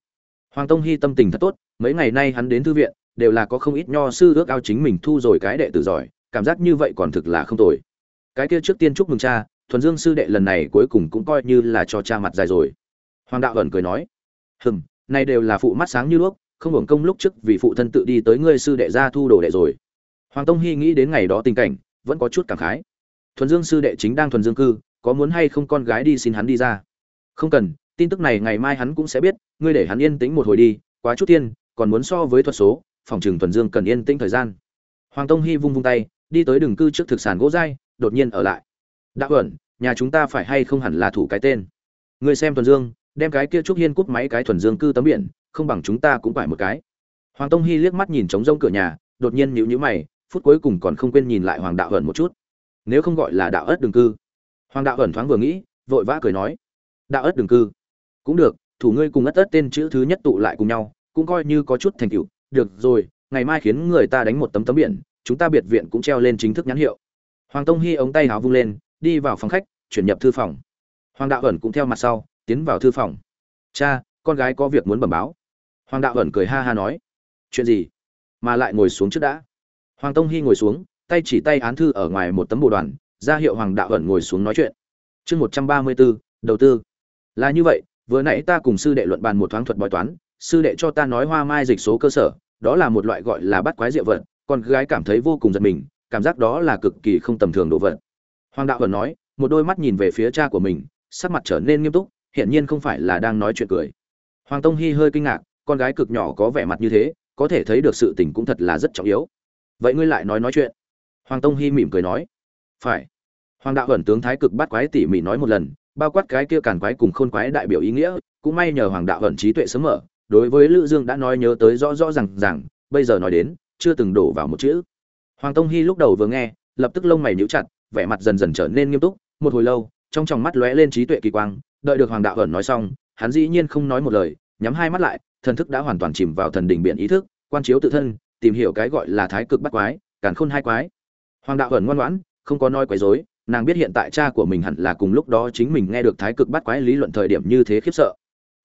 Hoàng tông hy tâm tình thật tốt, mấy ngày nay hắn đến thư viện, đều là có không ít nho sư ước ao chính mình thu rồi cái đệ tử giỏi, cảm giác như vậy còn thực là không tồi. Cái kia trước tiên chúc mừng cha, thuần dương sư đệ lần này cuối cùng cũng coi như là cho cha mặt dài rồi. Hoàng đạo ẩn cười nói, hừm, nay đều là phụ mắt sáng như đuốc, không hưởng công lúc trước vì phụ thân tự đi tới ngươi sư đệ ra thu đồ đệ rồi. Hoàng tông hy nghĩ đến ngày đó tình cảnh, vẫn có chút cảm khái. Thuần dương sư đệ chính đang thuần dương cư, có muốn hay không con gái đi xin hắn đi ra? Không cần, tin tức này ngày mai hắn cũng sẽ biết, ngươi để hắn yên tĩnh một hồi đi, quá chút tiên, còn muốn so với thuật số, phòng trường thuần dương cần yên tĩnh thời gian. Hoàng tông hy vung vung tay, đi tới đường cư trước thực sản gỗ dai, đột nhiên ở lại. Đạo ẩn, nhà chúng ta phải hay không hẳn là thủ cái tên? Ngươi xem thuần dương, đem cái kia trúc hiên cúp máy cái thuần dương cư tấm biển, không bằng chúng ta cũng phải một cái. Hoàng tông hy liếc mắt nhìn trống rông cửa nhà, đột nhiên nhíu nhíu mày, phút cuối cùng còn không quên nhìn lại hoàng đạo ẩn một chút. Nếu không gọi là đạo ất đường cư. Hoàng đạo ẩn thoáng vừa nghĩ, vội vã cười nói đạo ớt đường cư. Cũng được, thủ ngươi cùng ất ất tên chữ thứ nhất tụ lại cùng nhau, cũng coi như có chút thành tựu. Được rồi, ngày mai khiến người ta đánh một tấm tấm biển, chúng ta biệt viện cũng treo lên chính thức nhãn hiệu. Hoàng tông hy ống tay háo vung lên, đi vào phòng khách, chuyển nhập thư phòng. Hoàng đạo ẩn cũng theo mặt sau, tiến vào thư phòng. Cha, con gái có việc muốn bẩm báo. Hoàng đạo ẩn cười ha ha nói. Chuyện gì? Mà lại ngồi xuống trước đã. Hoàng tông hy ngồi xuống, tay chỉ tay án thư ở ngoài một tấm bồ đoàn, ra hiệu hoàng đạo ẩn ngồi xuống nói chuyện. Chương một trăm ba mươi bốn đầu tư là như vậy, vừa nãy ta cùng sư đệ luận bàn một thoáng thuật bói toán, sư đệ cho ta nói hoa mai dịch số cơ sở, đó là một loại gọi là bắt quái diệu vật, con gái cảm thấy vô cùng giật mình, cảm giác đó là cực kỳ không tầm thường đồ vật. Hoàng đạo vẫn nói, một đôi mắt nhìn về phía cha của mình, sắc mặt trở nên nghiêm túc, hiển nhiên không phải là đang nói chuyện cười. Hoàng tông hy hơi kinh ngạc, con gái cực nhỏ có vẻ mặt như thế, có thể thấy được sự tình cũng thật là rất trọng yếu. Vậy ngươi lại nói nói chuyện. Hoàng tông hy mỉm cười nói. Phải. Hoàng đạo ẩn tướng thái cực bắt quái tỉ mỉ nói một lần bao quát cái kia càn quái cùng khôn quái đại biểu ý nghĩa, cũng may nhờ hoàng đạo vận trí tuệ sớm mở, đối với lữ dương đã nói nhớ tới rõ rõ rằng rằng bây giờ nói đến, chưa từng đổ vào một chữ. Hoàng tông hy lúc đầu vừa nghe, lập tức lông mày nhíu chặt, vẻ mặt dần dần trở nên nghiêm túc, một hồi lâu, trong tròng mắt lóe lên trí tuệ kỳ quang, đợi được hoàng đạo vận nói xong, hắn dĩ nhiên không nói một lời, nhắm hai mắt lại, thần thức đã hoàn toàn chìm vào thần đỉnh biển ý thức, quan chiếu tự thân, tìm hiểu cái gọi là thái cực bắt quái, càn khôn hai quái. Hoàng đạo vận ngoan ngoãn, không có nói quấy rối nàng biết hiện tại cha của mình hẳn là cùng lúc đó chính mình nghe được thái cực bắt quái lý luận thời điểm như thế khiếp sợ.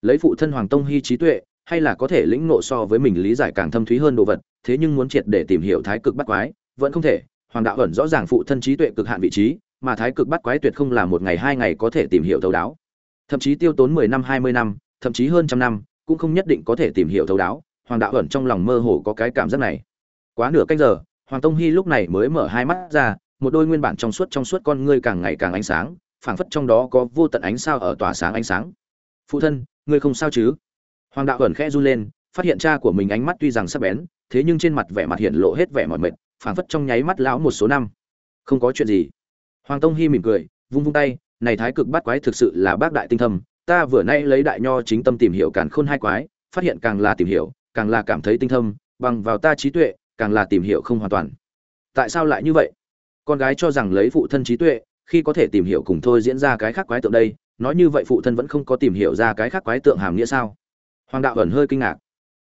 Lấy phụ thân hoàng tông hy trí tuệ, hay là có thể lĩnh ngộ so với mình lý giải càng thâm thúy hơn đồ vật, thế nhưng muốn triệt để tìm hiểu thái cực bắt quái, vẫn không thể. Hoàng đạo ẩn rõ ràng phụ thân trí tuệ cực hạn vị trí, mà thái cực bắt quái tuyệt không là một ngày hai ngày có thể tìm hiểu thấu đáo. Thậm chí tiêu tốn mười năm, hai mươi năm, thậm chí hơn trăm năm, cũng không nhất định có thể tìm hiểu thấu đáo. Hoàng đạo ẩn trong lòng mơ hồ có cái cảm giác này. Quá nửa canh giờ, hoàng tông hy lúc này mới mở hai mắt ra một đôi nguyên bản trong suốt trong suốt con ngươi càng ngày càng ánh sáng, phảng phất trong đó có vô tận ánh sao ở tỏa sáng ánh sáng. Phụ thân, ngươi không sao chứ? Hoàng đạo ẩn khẽ run lên, phát hiện cha của mình ánh mắt tuy rằng sắc bén, thế nhưng trên mặt vẻ mặt hiện lộ hết vẻ mỏi mệt, phảng phất trong nháy mắt lão một số năm. Không có chuyện gì. Hoàng tông hy mỉm cười, vung vung tay, này thái cực bắt quái thực sự là bác đại tinh thâm, ta vừa nay lấy đại nho chính tâm tìm hiểu càn khôn hai quái, phát hiện càng là tìm hiểu, càng là cảm thấy tinh thâm, bằng vào ta trí tuệ, càng là tìm hiểu không hoàn toàn. Tại sao lại như vậy? Con gái cho rằng lấy phụ thân trí tuệ, khi có thể tìm hiểu cùng thôi diễn ra cái khác quái tượng đây, nói như vậy phụ thân vẫn không có tìm hiểu ra cái khác quái tượng hàm nghĩa sao? Hoàng đạo ẩn hơi kinh ngạc.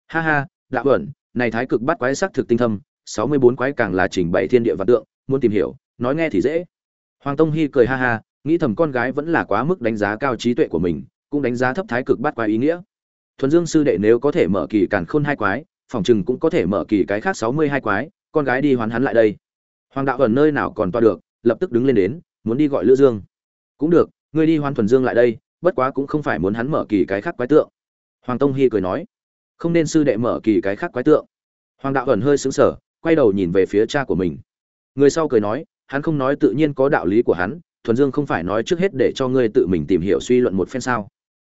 Ha ha, đạo ẩn, này thái cực bắt quái sắc thực tinh thâm, sáu mươi bốn quái càng là trình bày thiên địa vạn tượng, muốn tìm hiểu, nói nghe thì dễ. Hoàng tông hy cười ha ha, nghĩ thầm con gái vẫn là quá mức đánh giá cao trí tuệ của mình, cũng đánh giá thấp thái cực bắt quái ý nghĩa. Thuần dương sư đệ nếu có thể mở kỳ càn khôn hai quái, phòng chừng cũng có thể mở kỳ cái khác sáu mươi hai quái, con gái đi hoán hắn lại đây hoàng đạo ẩn nơi nào còn toa được, lập tức đứng lên đến, muốn đi gọi lữ dương. Cũng được, ngươi đi Hoan thuần dương lại đây, bất quá cũng không phải muốn hắn mở kỳ cái khác quái tượng. Hoàng tông hy cười nói, không nên sư đệ mở kỳ cái khác quái tượng. Hoàng đạo ẩn hơi sững sờ, quay đầu nhìn về phía cha của mình. Người sau cười nói, hắn không nói tự nhiên có đạo lý của hắn, thuần dương không phải nói trước hết để cho ngươi tự mình tìm hiểu suy luận một phen sao.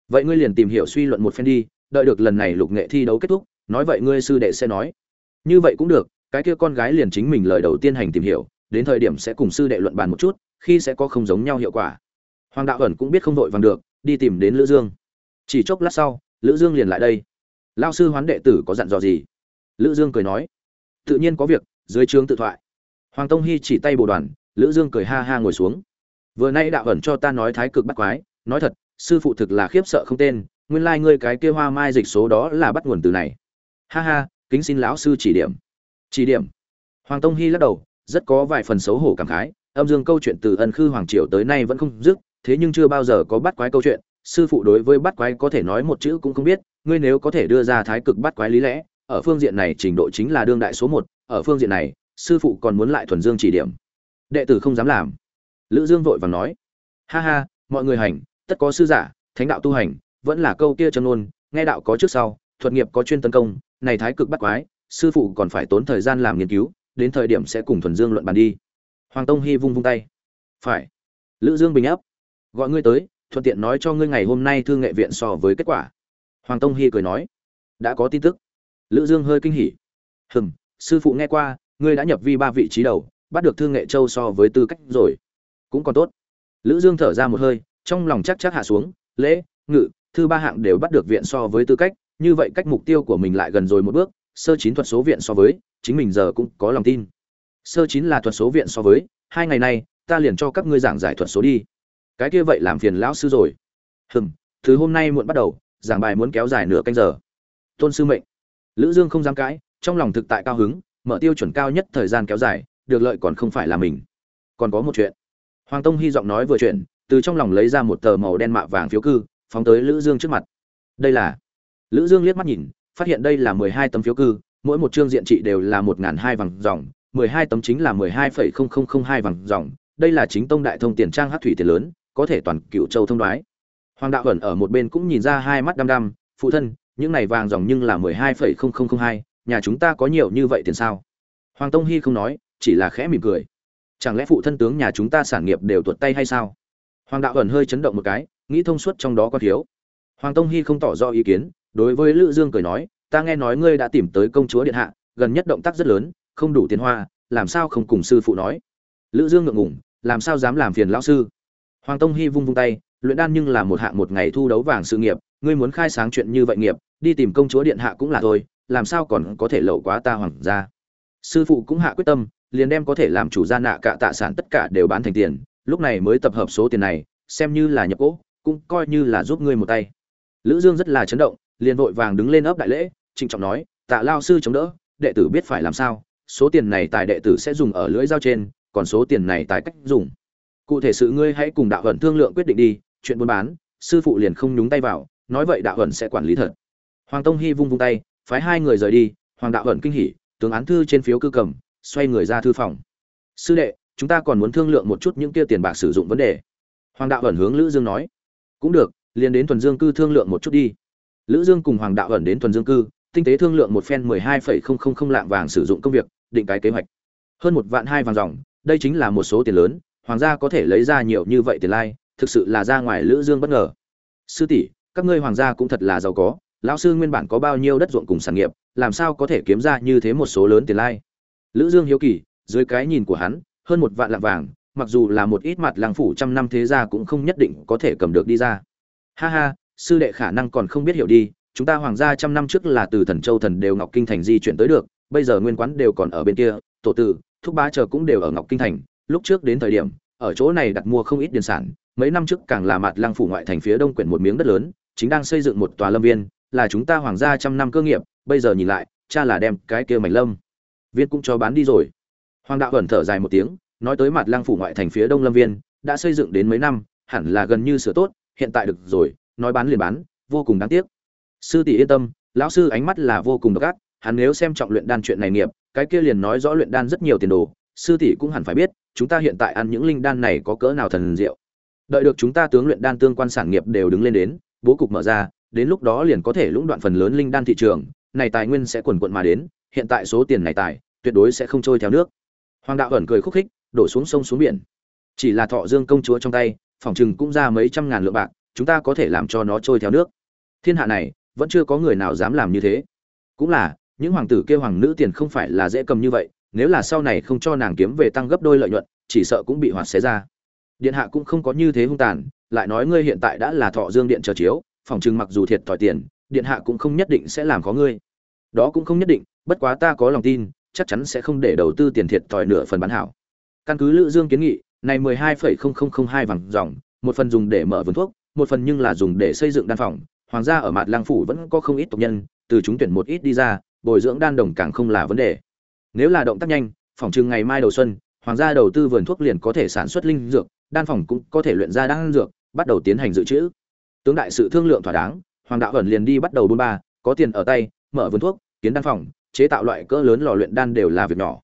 Vậy ngươi liền tìm hiểu suy luận một phen đi, đợi được lần này lục nghệ thi đấu kết thúc, nói vậy ngươi sư đệ sẽ nói. Như vậy cũng được cái kia con gái liền chính mình lời đầu tiên hành tìm hiểu, đến thời điểm sẽ cùng sư đệ luận bàn một chút, khi sẽ có không giống nhau hiệu quả. Hoàng đạo ẩn cũng biết không vội vàng được, đi tìm đến lữ dương. Chỉ chốc lát sau, lữ dương liền lại đây. Lao sư hoán đệ tử có dặn dò gì? Lữ dương cười nói, tự nhiên có việc, dưới trướng tự thoại. Hoàng tông hy chỉ tay bồ đoàn, lữ dương cười ha ha ngồi xuống. Vừa nay đạo ẩn cho ta nói thái cực bắt quái, nói thật, sư phụ thực là khiếp sợ không tên, nguyên lai like ngươi cái kia hoa mai dịch số đó là bắt nguồn từ này. Ha ha, kính xin lão sư chỉ điểm chỉ điểm. Hoàng tông hy lắc đầu, rất có vài phần xấu hổ cảm khái, âm dương câu chuyện từ ân khư hoàng triều tới nay vẫn không dứt, thế nhưng chưa bao giờ có bắt quái câu chuyện, sư phụ đối với bắt quái có thể nói một chữ cũng không biết, ngươi nếu có thể đưa ra thái cực bắt quái lý lẽ, ở phương diện này trình độ chính là đương đại số một, ở phương diện này, sư phụ còn muốn lại thuần dương chỉ điểm. Đệ tử không dám làm. Lữ dương vội vàng nói, ha ha, mọi người hành, tất có sư giả, thánh đạo tu hành, vẫn là câu kia chân ngôn, nghe đạo có trước sau, thuật nghiệp có chuyên tấn công, này thái cực bắt quái sư phụ còn phải tốn thời gian làm nghiên cứu, đến thời điểm sẽ cùng thuần dương luận bàn đi. Hoàng tông hy vung vung tay. Phải. Lữ dương bình áp. Gọi ngươi tới, thuận tiện nói cho ngươi ngày hôm nay thương nghệ viện so với kết quả. Hoàng tông hy cười nói. Đã có tin tức. Lữ dương hơi kinh hỉ. Hừm, sư phụ nghe qua, ngươi đã nhập vi ba vị trí đầu, bắt được thương nghệ châu so với tư cách rồi. Cũng còn tốt. Lữ dương thở ra một hơi, trong lòng chắc chắc hạ xuống, lễ, ngự, thư ba hạng đều bắt được viện so với tư cách, như vậy cách mục tiêu của mình lại gần rồi một bước sơ chín thuật số viện so với, chính mình giờ cũng có lòng tin. Sơ chín là thuật số viện so với, hai ngày nay, ta liền cho các ngươi giảng giải thuật số đi. Cái kia vậy làm phiền lão sư rồi. Hừm, từ hôm nay muộn bắt đầu, giảng bài muốn kéo dài nửa canh giờ. Tôn sư mệnh. Lữ dương không dám cãi, trong lòng thực tại cao hứng, mở tiêu chuẩn cao nhất thời gian kéo dài, được lợi còn không phải là mình. Còn có một chuyện. Hoàng tông hy giọng nói vừa chuyện, từ trong lòng lấy ra một tờ màu đen mạ vàng phiếu cư, phóng tới lữ dương trước mặt. Đây là. Lữ dương liếc mắt nhìn phát hiện đây là mười hai tấm phiếu cư, mỗi một chương diện trị đều là một ngàn hai vàng dòng, mười hai tấm chính là mười hai phẩy không không không hai vàng dòng. Đây là chính tông đại thông tiền trang hắc thủy tiền lớn, có thể toàn cựu châu thông đoái. Hoàng đạo ẩn ở một bên cũng nhìn ra hai mắt đăm đăm, phụ thân, những này vàng dòng nhưng là mười hai phẩy không không không hai, nhà chúng ta có nhiều như vậy tiền sao? Hoàng tông hi không nói, chỉ là khẽ mỉm cười. Chẳng lẽ phụ thân tướng nhà chúng ta sản nghiệp đều tuột tay hay sao? Hoàng đạo ẩn hơi chấn động một cái, nghĩ thông suốt trong đó có thiếu. Hoàng tông hi không tỏ rõ ý kiến đối với lữ dương cười nói, ta nghe nói ngươi đã tìm tới công chúa điện hạ, gần nhất động tác rất lớn, không đủ tiền hoa, làm sao không cùng sư phụ nói? Lữ dương ngượng ngùng, làm sao dám làm phiền lão sư? Hoàng tông hy vung vung tay, luyện đan nhưng là một hạng một ngày thu đấu vàng sự nghiệp, ngươi muốn khai sáng chuyện như vậy nghiệp, đi tìm công chúa điện hạ cũng là thôi, làm sao còn có thể lậu quá ta hoàng gia? Sư phụ cũng hạ quyết tâm, liền đem có thể làm chủ gia nạ cả tạ sản tất cả đều bán thành tiền, lúc này mới tập hợp số tiền này, xem như là nhập cỗ cũng coi như là giúp ngươi một tay. Lữ dương rất là chấn động liền vội vàng đứng lên ấp đại lễ, trịnh trọng nói, tạ lao sư chống đỡ, đệ tử biết phải làm sao, số tiền này tài đệ tử sẽ dùng ở lưỡi dao trên, còn số tiền này tài cách dùng. Cụ thể sự ngươi hãy cùng đạo hận thương lượng quyết định đi, chuyện buôn bán, sư phụ liền không nhúng tay vào, nói vậy đạo hận sẽ quản lý thật. Hoàng tông hy vung vung tay, phái hai người rời đi, hoàng đạo hận kinh hỉ, tướng án thư trên phiếu cư cầm, xoay người ra thư phòng. Sư đệ, chúng ta còn muốn thương lượng một chút những kia tiền bạc sử dụng vấn đề. Hoàng đạo hận hướng lữ dương nói. Cũng được, liền đến thuần dương cư thương lượng một chút đi lữ dương cùng hoàng đạo ẩn đến thuần dương cư, tinh tế thương lượng một phen mười hai phẩy không không không lạng vàng sử dụng công việc, định cái kế hoạch. Hơn một vạn hai vàng dòng, đây chính là một số tiền lớn, hoàng gia có thể lấy ra nhiều như vậy tiền lai, thực sự là ra ngoài lữ dương bất ngờ. Sư tỷ, các ngươi hoàng gia cũng thật là giàu có, lão sư nguyên bản có bao nhiêu đất ruộng cùng sản nghiệp, làm sao có thể kiếm ra như thế một số lớn tiền lai? Lữ dương hiếu kỳ, dưới cái nhìn của hắn, hơn một vạn lạng vàng, mặc dù là một ít mặt làng phủ trăm năm thế gia cũng không nhất định có thể cầm được đi ra. Ha ha sư đệ khả năng còn không biết hiểu đi, chúng ta hoàng gia trăm năm trước là từ thần châu thần đều ngọc kinh thành di chuyển tới được, bây giờ nguyên quán đều còn ở bên kia, tổ tử, thúc bá chờ cũng đều ở ngọc kinh thành, lúc trước đến thời điểm, ở chỗ này đặt mua không ít điền sản, mấy năm trước càng là mặt lăng phủ ngoại thành phía đông quyển một miếng đất lớn, chính đang xây dựng một tòa lâm viên, là chúng ta hoàng gia trăm năm cơ nghiệp, bây giờ nhìn lại, cha là đem cái kia mảnh lâm viên cũng cho bán đi rồi. Hoàng đạo ẩn thở dài một tiếng, nói tới mặt lăng phủ ngoại thành phía đông lâm viên, đã xây dựng đến mấy năm, hẳn là gần như sửa tốt, hiện tại được rồi nói bán liền bán, vô cùng đáng tiếc. Sư tỷ yên tâm, lão sư ánh mắt là vô cùng độc ác, hắn nếu xem trọng luyện đan chuyện này nghiệp, cái kia liền nói rõ luyện đan rất nhiều tiền đồ, sư tỷ cũng hẳn phải biết, chúng ta hiện tại ăn những linh đan này có cỡ nào thần diệu. Đợi được chúng ta tướng luyện đan tương quan sản nghiệp đều đứng lên đến, bố cục mở ra, đến lúc đó liền có thể lũng đoạn phần lớn linh đan thị trường, này tài nguyên sẽ quần quận mà đến, hiện tại số tiền này tài, tuyệt đối sẽ không trôi theo nước. Hoàng đạo ẩn cười khúc khích, đổ xuống sông xuống biển. Chỉ là thọ dương công chúa trong tay, phòng chừng cũng ra mấy trăm ngàn lượng bạc chúng ta có thể làm cho nó trôi theo nước. Thiên hạ này, vẫn chưa có người nào dám làm như thế. Cũng là, những hoàng tử kêu hoàng nữ tiền không phải là dễ cầm như vậy, nếu là sau này không cho nàng kiếm về tăng gấp đôi lợi nhuận, chỉ sợ cũng bị hoạt xé ra. Điện hạ cũng không có như thế hung tàn, lại nói ngươi hiện tại đã là thọ dương điện chờ chiếu, phòng chừng mặc dù thiệt thòi tiền, điện hạ cũng không nhất định sẽ làm có ngươi. Đó cũng không nhất định, bất quá ta có lòng tin, chắc chắn sẽ không để đầu tư tiền thiệt thòi nửa phần bán hảo. Căn cứ lữ dương kiến nghị, này mười hai phẩy không không không hai vàng dòng, một phần dùng để mở vườn thuốc một phần nhưng là dùng để xây dựng đan phòng, hoàng gia ở mặt lang phủ vẫn có không ít tộc nhân, từ chúng tuyển một ít đi ra, bồi dưỡng đan đồng càng không là vấn đề. Nếu là động tác nhanh, phòng chừng ngày mai đầu xuân, hoàng gia đầu tư vườn thuốc liền có thể sản xuất linh dược, đan phòng cũng có thể luyện ra đan dược, bắt đầu tiến hành dự trữ. Tướng đại sự thương lượng thỏa đáng, hoàng đạo ẩn liền đi bắt đầu buôn ba, có tiền ở tay, mở vườn thuốc, kiến đan phòng, chế tạo loại cỡ lớn lò luyện đan đều là việc nhỏ.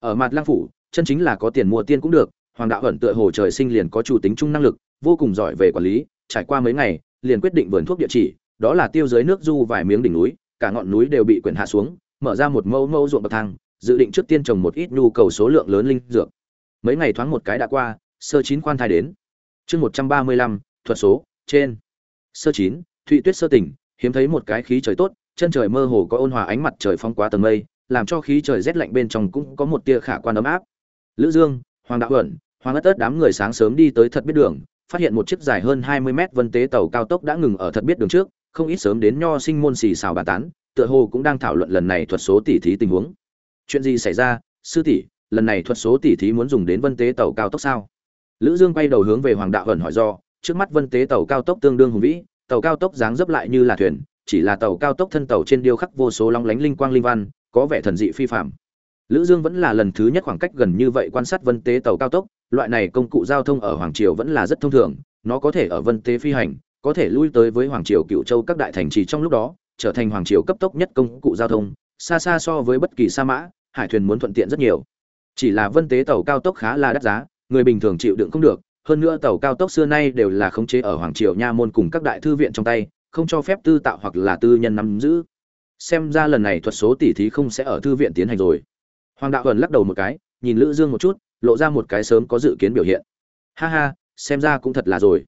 Ở mặt lang phủ, chân chính là có tiền mua tiên cũng được, hoàng đạo ẩn tựa hồ trời sinh liền có chủ tính trung năng lực, vô cùng giỏi về quản lý trải qua mấy ngày, liền quyết định vườn thuốc địa chỉ, đó là tiêu dưới nước du vài miếng đỉnh núi, cả ngọn núi đều bị quyển hạ xuống, mở ra một mẫu mẫu ruộng bậc thang, dự định trước tiên trồng một ít nhu cầu số lượng lớn linh dược. Mấy ngày thoáng một cái đã qua, sơ chín khoan thai đến. Chương một trăm ba mươi lăm, thuật số, trên. Sơ chín, thụy tuyết sơ tỉnh, hiếm thấy một cái khí trời tốt, chân trời mơ hồ có ôn hòa ánh mặt trời phong quá tầng mây, làm cho khí trời rét lạnh bên trong cũng có một tia khả quan ấm áp. Lữ dương, hoàng đạo ẩn hoàng ất ất đám người sáng sớm đi tới thật biết đường phát hiện một chiếc dài hơn 20 mét vân tế tàu cao tốc đã ngừng ở thật biết đường trước, không ít sớm đến nho sinh môn xì xào bàn tán, tựa hồ cũng đang thảo luận lần này thuật số tỷ thí tình huống. Chuyện gì xảy ra, sư tỷ, lần này thuật số tỷ thí muốn dùng đến vân tế tàu cao tốc sao? Lữ Dương quay đầu hướng về Hoàng Đạo ẩn hỏi do, trước mắt vân tế tàu cao tốc tương đương hùng vĩ, tàu cao tốc dáng dấp lại như là thuyền, chỉ là tàu cao tốc thân tàu trên điêu khắc vô số long lánh linh quang linh văn, có vẻ thần dị phi phàm. lữ dương vẫn là lần thứ nhất khoảng cách gần như vậy quan sát vân tế tàu cao tốc loại này công cụ giao thông ở hoàng triều vẫn là rất thông thường, nó có thể ở vân tế phi hành, có thể lui tới với hoàng triều cựu châu các đại thành trì trong lúc đó, trở thành hoàng triều cấp tốc nhất công cụ giao thông, xa xa so với bất kỳ sa mã, hải thuyền muốn thuận tiện rất nhiều. Chỉ là vân tế tàu cao tốc khá là đắt giá, người bình thường chịu đựng không được, hơn nữa tàu cao tốc xưa nay đều là khống chế ở hoàng triều nha môn cùng các đại thư viện trong tay, không cho phép tư tạo hoặc là tư nhân nắm giữ. Xem ra lần này thuật số tỷ thí không sẽ ở thư viện tiến hành rồi. Hoàng đạo ẩn lắc đầu một cái, nhìn lữ dương một chút lộ ra một cái sớm có dự kiến biểu hiện. Ha ha, xem ra cũng thật là rồi.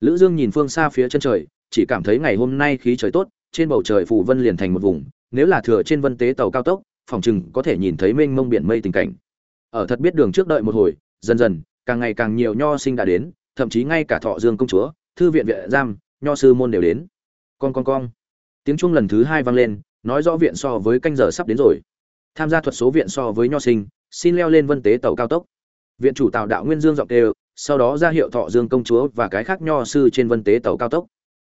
Lữ dương nhìn phương xa phía chân trời, chỉ cảm thấy ngày hôm nay khí trời tốt, trên bầu trời phủ vân liền thành một vùng, nếu là thừa trên vân tế tàu cao tốc, phòng chừng có thể nhìn thấy mênh mông biển mây tình cảnh. Ở thật biết đường trước đợi một hồi, dần dần, càng ngày càng nhiều nho sinh đã đến, thậm chí ngay cả thọ dương công chúa, thư viện viện giam, nho sư môn đều đến. Con con con tiếng chuông lần thứ hai vang lên, nói rõ viện so với canh giờ sắp đến rồi. Tham gia thuật số viện so với nho sinh, xin leo lên vân tế tàu cao tốc viện chủ tào đạo nguyên dương giọng đều sau đó ra hiệu thọ dương công chúa và cái khác nho sư trên vân tế tàu cao tốc.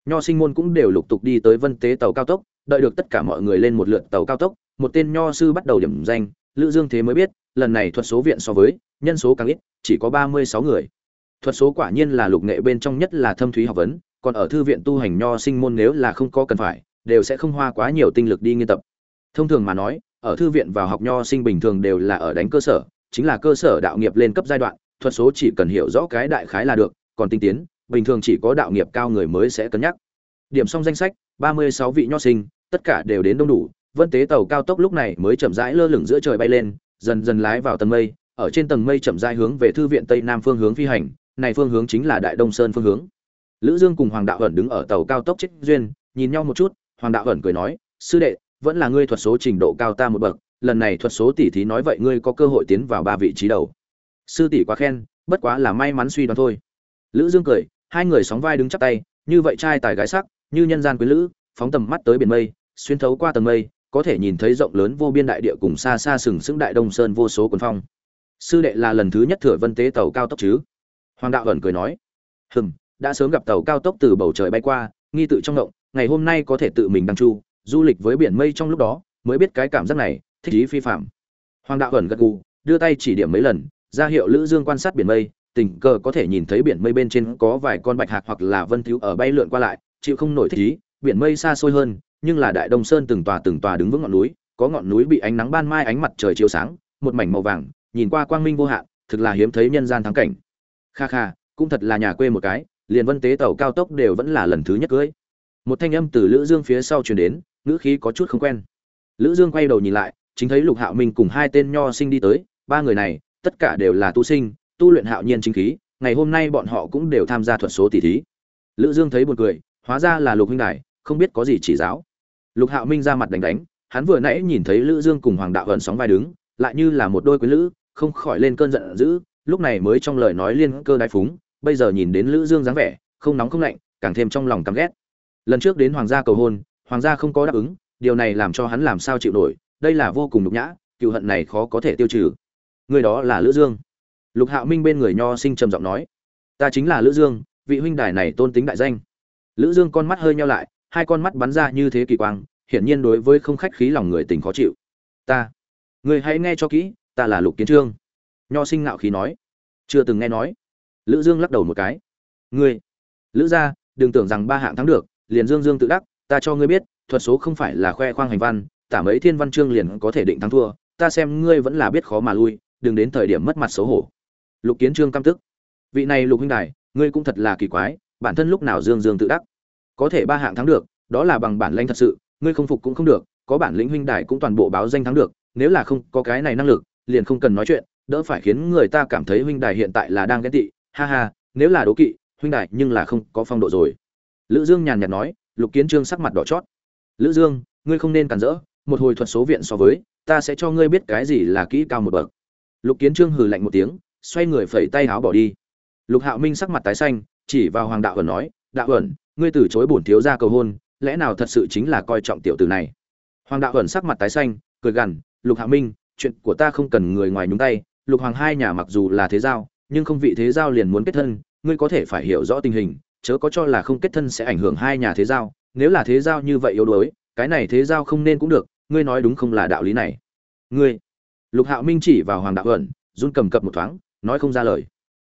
Nho sinh môn cũng đều lục tục đi tới vân tế tàu cao tốc, đợi được tất cả mọi người lên một lượt tàu cao tốc, một tên nho sư bắt đầu điểm danh, lữ dương thế mới biết, lần này thuật số viện so với, nhân số càng ít, chỉ có ba mươi sáu người. Thuật số quả nhiên là lục nghệ bên trong nhất là thâm thúy học vấn, còn ở thư viện tu hành nho sinh môn nếu là không có cần phải, đều sẽ không hoa quá nhiều tinh lực đi nghiên tập. Thông thường mà nói, ở thư viện vào học nho sinh bình thường đều là ở đánh cơ sở chính là cơ sở đạo nghiệp lên cấp giai đoạn, thuật số chỉ cần hiểu rõ cái đại khái là được, còn tinh tiến, bình thường chỉ có đạo nghiệp cao người mới sẽ cân nhắc. Điểm xong danh sách, ba mươi sáu vị nho sinh, tất cả đều đến đông đủ, vân tế tàu cao tốc lúc này mới chậm rãi lơ lửng giữa trời bay lên, dần dần lái vào tầng mây, ở trên tầng mây chậm rãi hướng về thư viện tây nam phương hướng phi hành, này phương hướng chính là đại đông sơn phương hướng. Lữ dương cùng hoàng đạo hẩn đứng ở tàu cao tốc chết duyên, nhìn nhau một chút, hoàng đạo hẩn cười nói, sư đệ, vẫn là ngươi thuật số trình độ cao ta một bậc lần này thuật số tỷ thí nói vậy ngươi có cơ hội tiến vào ba vị trí đầu. Sư tỷ quá khen, bất quá là may mắn suy đoán thôi. Lữ dương cười, hai người sóng vai đứng chắp tay, như vậy trai tài gái sắc, như nhân gian quý lữ, phóng tầm mắt tới biển mây, xuyên thấu qua tầng mây, có thể nhìn thấy rộng lớn vô biên đại địa cùng xa xa sừng sững đại đông sơn vô số quần phong. Sư đệ là lần thứ nhất thừa vân tế tàu cao tốc chứ? Hoàng đạo ẩn cười nói. Hừm, đã sớm gặp tàu cao tốc từ bầu trời bay qua, nghi tự trong động ngày hôm nay có thể tự mình đăng chu, du lịch với biển mây trong lúc đó, mới biết cái cảm giác này thích ý phi phạm. Hoàng đạo ẩn gật gù, đưa tay chỉ điểm mấy lần, ra hiệu lữ dương quan sát biển mây, tình cờ có thể nhìn thấy biển mây bên trên có vài con bạch hạc hoặc là vân thiếu ở bay lượn qua lại, chịu không nổi thích ý, biển mây xa xôi hơn, nhưng là đại đông sơn từng tòa từng tòa đứng vững ngọn núi, có ngọn núi bị ánh nắng ban mai ánh mặt trời chiếu sáng, một mảnh màu vàng, nhìn qua quang minh vô hạn, thực là hiếm thấy nhân gian thắng cảnh. Kha kha, cũng thật là nhà quê một cái, liền vân tế tàu cao tốc đều vẫn là lần thứ nhất cưới. Một thanh âm từ lữ dương phía sau truyền đến, ngữ khí có chút không quen. Lữ dương quay đầu nhìn lại chính thấy lục hạo minh cùng hai tên nho sinh đi tới, ba người này, tất cả đều là tu sinh, tu luyện hạo nhiên chính khí, ngày hôm nay bọn họ cũng đều tham gia thuật số tỷ thí. Lữ dương thấy buồn cười, hóa ra là lục huynh đài, không biết có gì chỉ giáo. Lục hạo minh ra mặt đánh đánh, hắn vừa nãy nhìn thấy lữ dương cùng hoàng đạo ẩn sóng vai đứng, lại như là một đôi quý lữ, không khỏi lên cơn giận dữ, lúc này mới trong lời nói liên cơ đái phúng, bây giờ nhìn đến lữ dương dáng vẻ, không nóng không lạnh, càng thêm trong lòng căm ghét. Lần trước đến hoàng gia cầu hôn, hoàng gia không có đáp ứng, điều này làm cho hắn làm sao chịu nổi đây là vô cùng nhục nhã cựu hận này khó có thể tiêu trừ. Người đó là lữ dương. Lục hạo minh bên người nho sinh trầm giọng nói, ta chính là lữ dương, vị huynh đài này tôn tính đại danh. Lữ dương con mắt hơi nheo lại, hai con mắt bắn ra như thế kỳ quang, hiển nhiên đối với không khách khí lòng người tình khó chịu. Ta người hãy nghe cho kỹ, ta là lục kiến trương. Nho sinh ngạo khí nói. Chưa từng nghe nói. Lữ dương lắc đầu một cái. Ngươi, lữ gia, đừng tưởng rằng ba hạng thắng được, liền dương dương tự đắc, ta cho ngươi biết, thuật số không phải là khoe khoang hành văn tả mấy thiên văn chương liền có thể định thắng thua, ta xem ngươi vẫn là biết khó mà lui, đừng đến thời điểm mất mặt xấu hổ. Lục kiến trương căm tức. Vị này lục huynh đài, ngươi cũng thật là kỳ quái, bản thân lúc nào dương dương tự đắc? Có thể ba hạng thắng được, đó là bằng bản lanh thật sự, ngươi không phục cũng không được, có bản lĩnh huynh đài cũng toàn bộ báo danh thắng được, nếu là không có cái này năng lực, liền không cần nói chuyện, đỡ phải khiến người ta cảm thấy huynh đài hiện tại là đang ghen tị, ha ha, nếu là đố kỵ, huynh đài nhưng là không có phong độ rồi. Lữ dương nhàn nhạt nói, lục kiến trương sắc mặt đỏ chót. Lữ dương, ngươi không nên cản rỡ một hồi thuật số viện so với, ta sẽ cho ngươi biết cái gì là kỹ cao một bậc. Lục kiến trương hừ lạnh một tiếng, xoay người phẩy tay áo bỏ đi. Lục hạo minh sắc mặt tái xanh, chỉ vào hoàng đạo ẩn nói, đạo ẩn, ngươi từ chối bổn thiếu gia cầu hôn, lẽ nào thật sự chính là coi trọng tiểu tử này? Hoàng đạo ẩn sắc mặt tái xanh, cười gằn, lục hạo minh, chuyện của ta không cần người ngoài nhúng tay, lục hoàng hai nhà mặc dù là thế giao, nhưng không vị thế giao liền muốn kết thân, ngươi có thể phải hiểu rõ tình hình, chớ có cho là không kết thân sẽ ảnh hưởng hai nhà thế giao, nếu là thế giao như vậy yếu đuối, cái này thế giao không nên cũng được ngươi nói đúng không là đạo lý này? Ngươi. Lục hạo minh chỉ vào hoàng đạo ẩn run cầm cập một thoáng, nói không ra lời.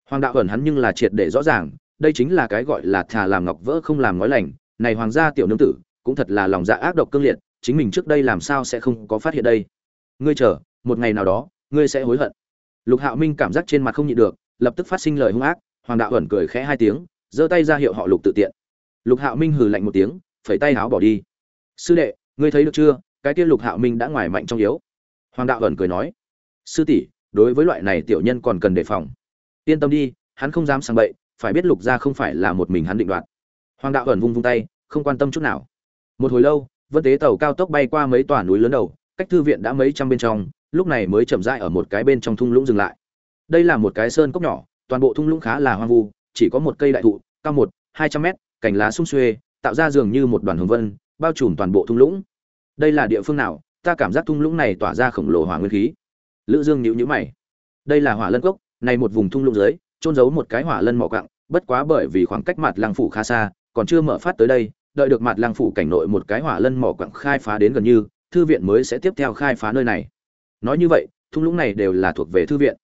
Hoàng đạo ẩn hắn nhưng là triệt để rõ ràng, đây chính là cái gọi là thà làm ngọc vỡ không làm ngói lành. Này hoàng gia tiểu nương tử, cũng thật là lòng dạ ác độc cương liệt, chính mình trước đây làm sao sẽ không có phát hiện đây? Ngươi chờ, một ngày nào đó, ngươi sẽ hối hận. Lục hạo minh cảm giác trên mặt không nhịn được, lập tức phát sinh lời hung ác, hoàng đạo ẩn cười khẽ hai tiếng, giơ tay ra hiệu họ lục tự tiện. Lục hạo minh hừ lạnh một tiếng, phẩy tay áo bỏ đi. Sư đệ, ngươi thấy được chưa? Cái kia lục hạo minh đã ngoài mạnh trong yếu. Hoàng đạo ẩn cười nói, sư tỷ, đối với loại này tiểu nhân còn cần đề phòng. Yên tâm đi, hắn không dám sang bậy, phải biết lục gia không phải là một mình hắn định đoạt. Hoàng đạo ẩn vung vung tay, không quan tâm chút nào. Một hồi lâu, vân tế tàu cao tốc bay qua mấy tòa núi lớn đầu, cách thư viện đã mấy trăm bên trong, lúc này mới chậm rãi ở một cái bên trong thung lũng dừng lại. Đây là một cái sơn cốc nhỏ, toàn bộ thung lũng khá là hoang vu, chỉ có một cây đại thụ, cao một, hai trăm mét, cành lá sung xuê, tạo ra dường như một đoàn hồng vân, bao trùm toàn bộ thung lũng đây là địa phương nào, ta cảm giác thung lũng này tỏa ra khổng lồ hỏa nguyên khí. Lữ dương nhíu nhíu mày. Đây là hỏa lân cốc, này một vùng thung lũng dưới trôn giấu một cái hỏa lân mỏ quặng bất quá bởi vì khoảng cách mặt lăng phủ khá xa, còn chưa mở phát tới đây, đợi được mặt lăng phủ cảnh nội một cái hỏa lân mỏ quặng khai phá đến gần như, thư viện mới sẽ tiếp theo khai phá nơi này. Nói như vậy, thung lũng này đều là thuộc về thư viện.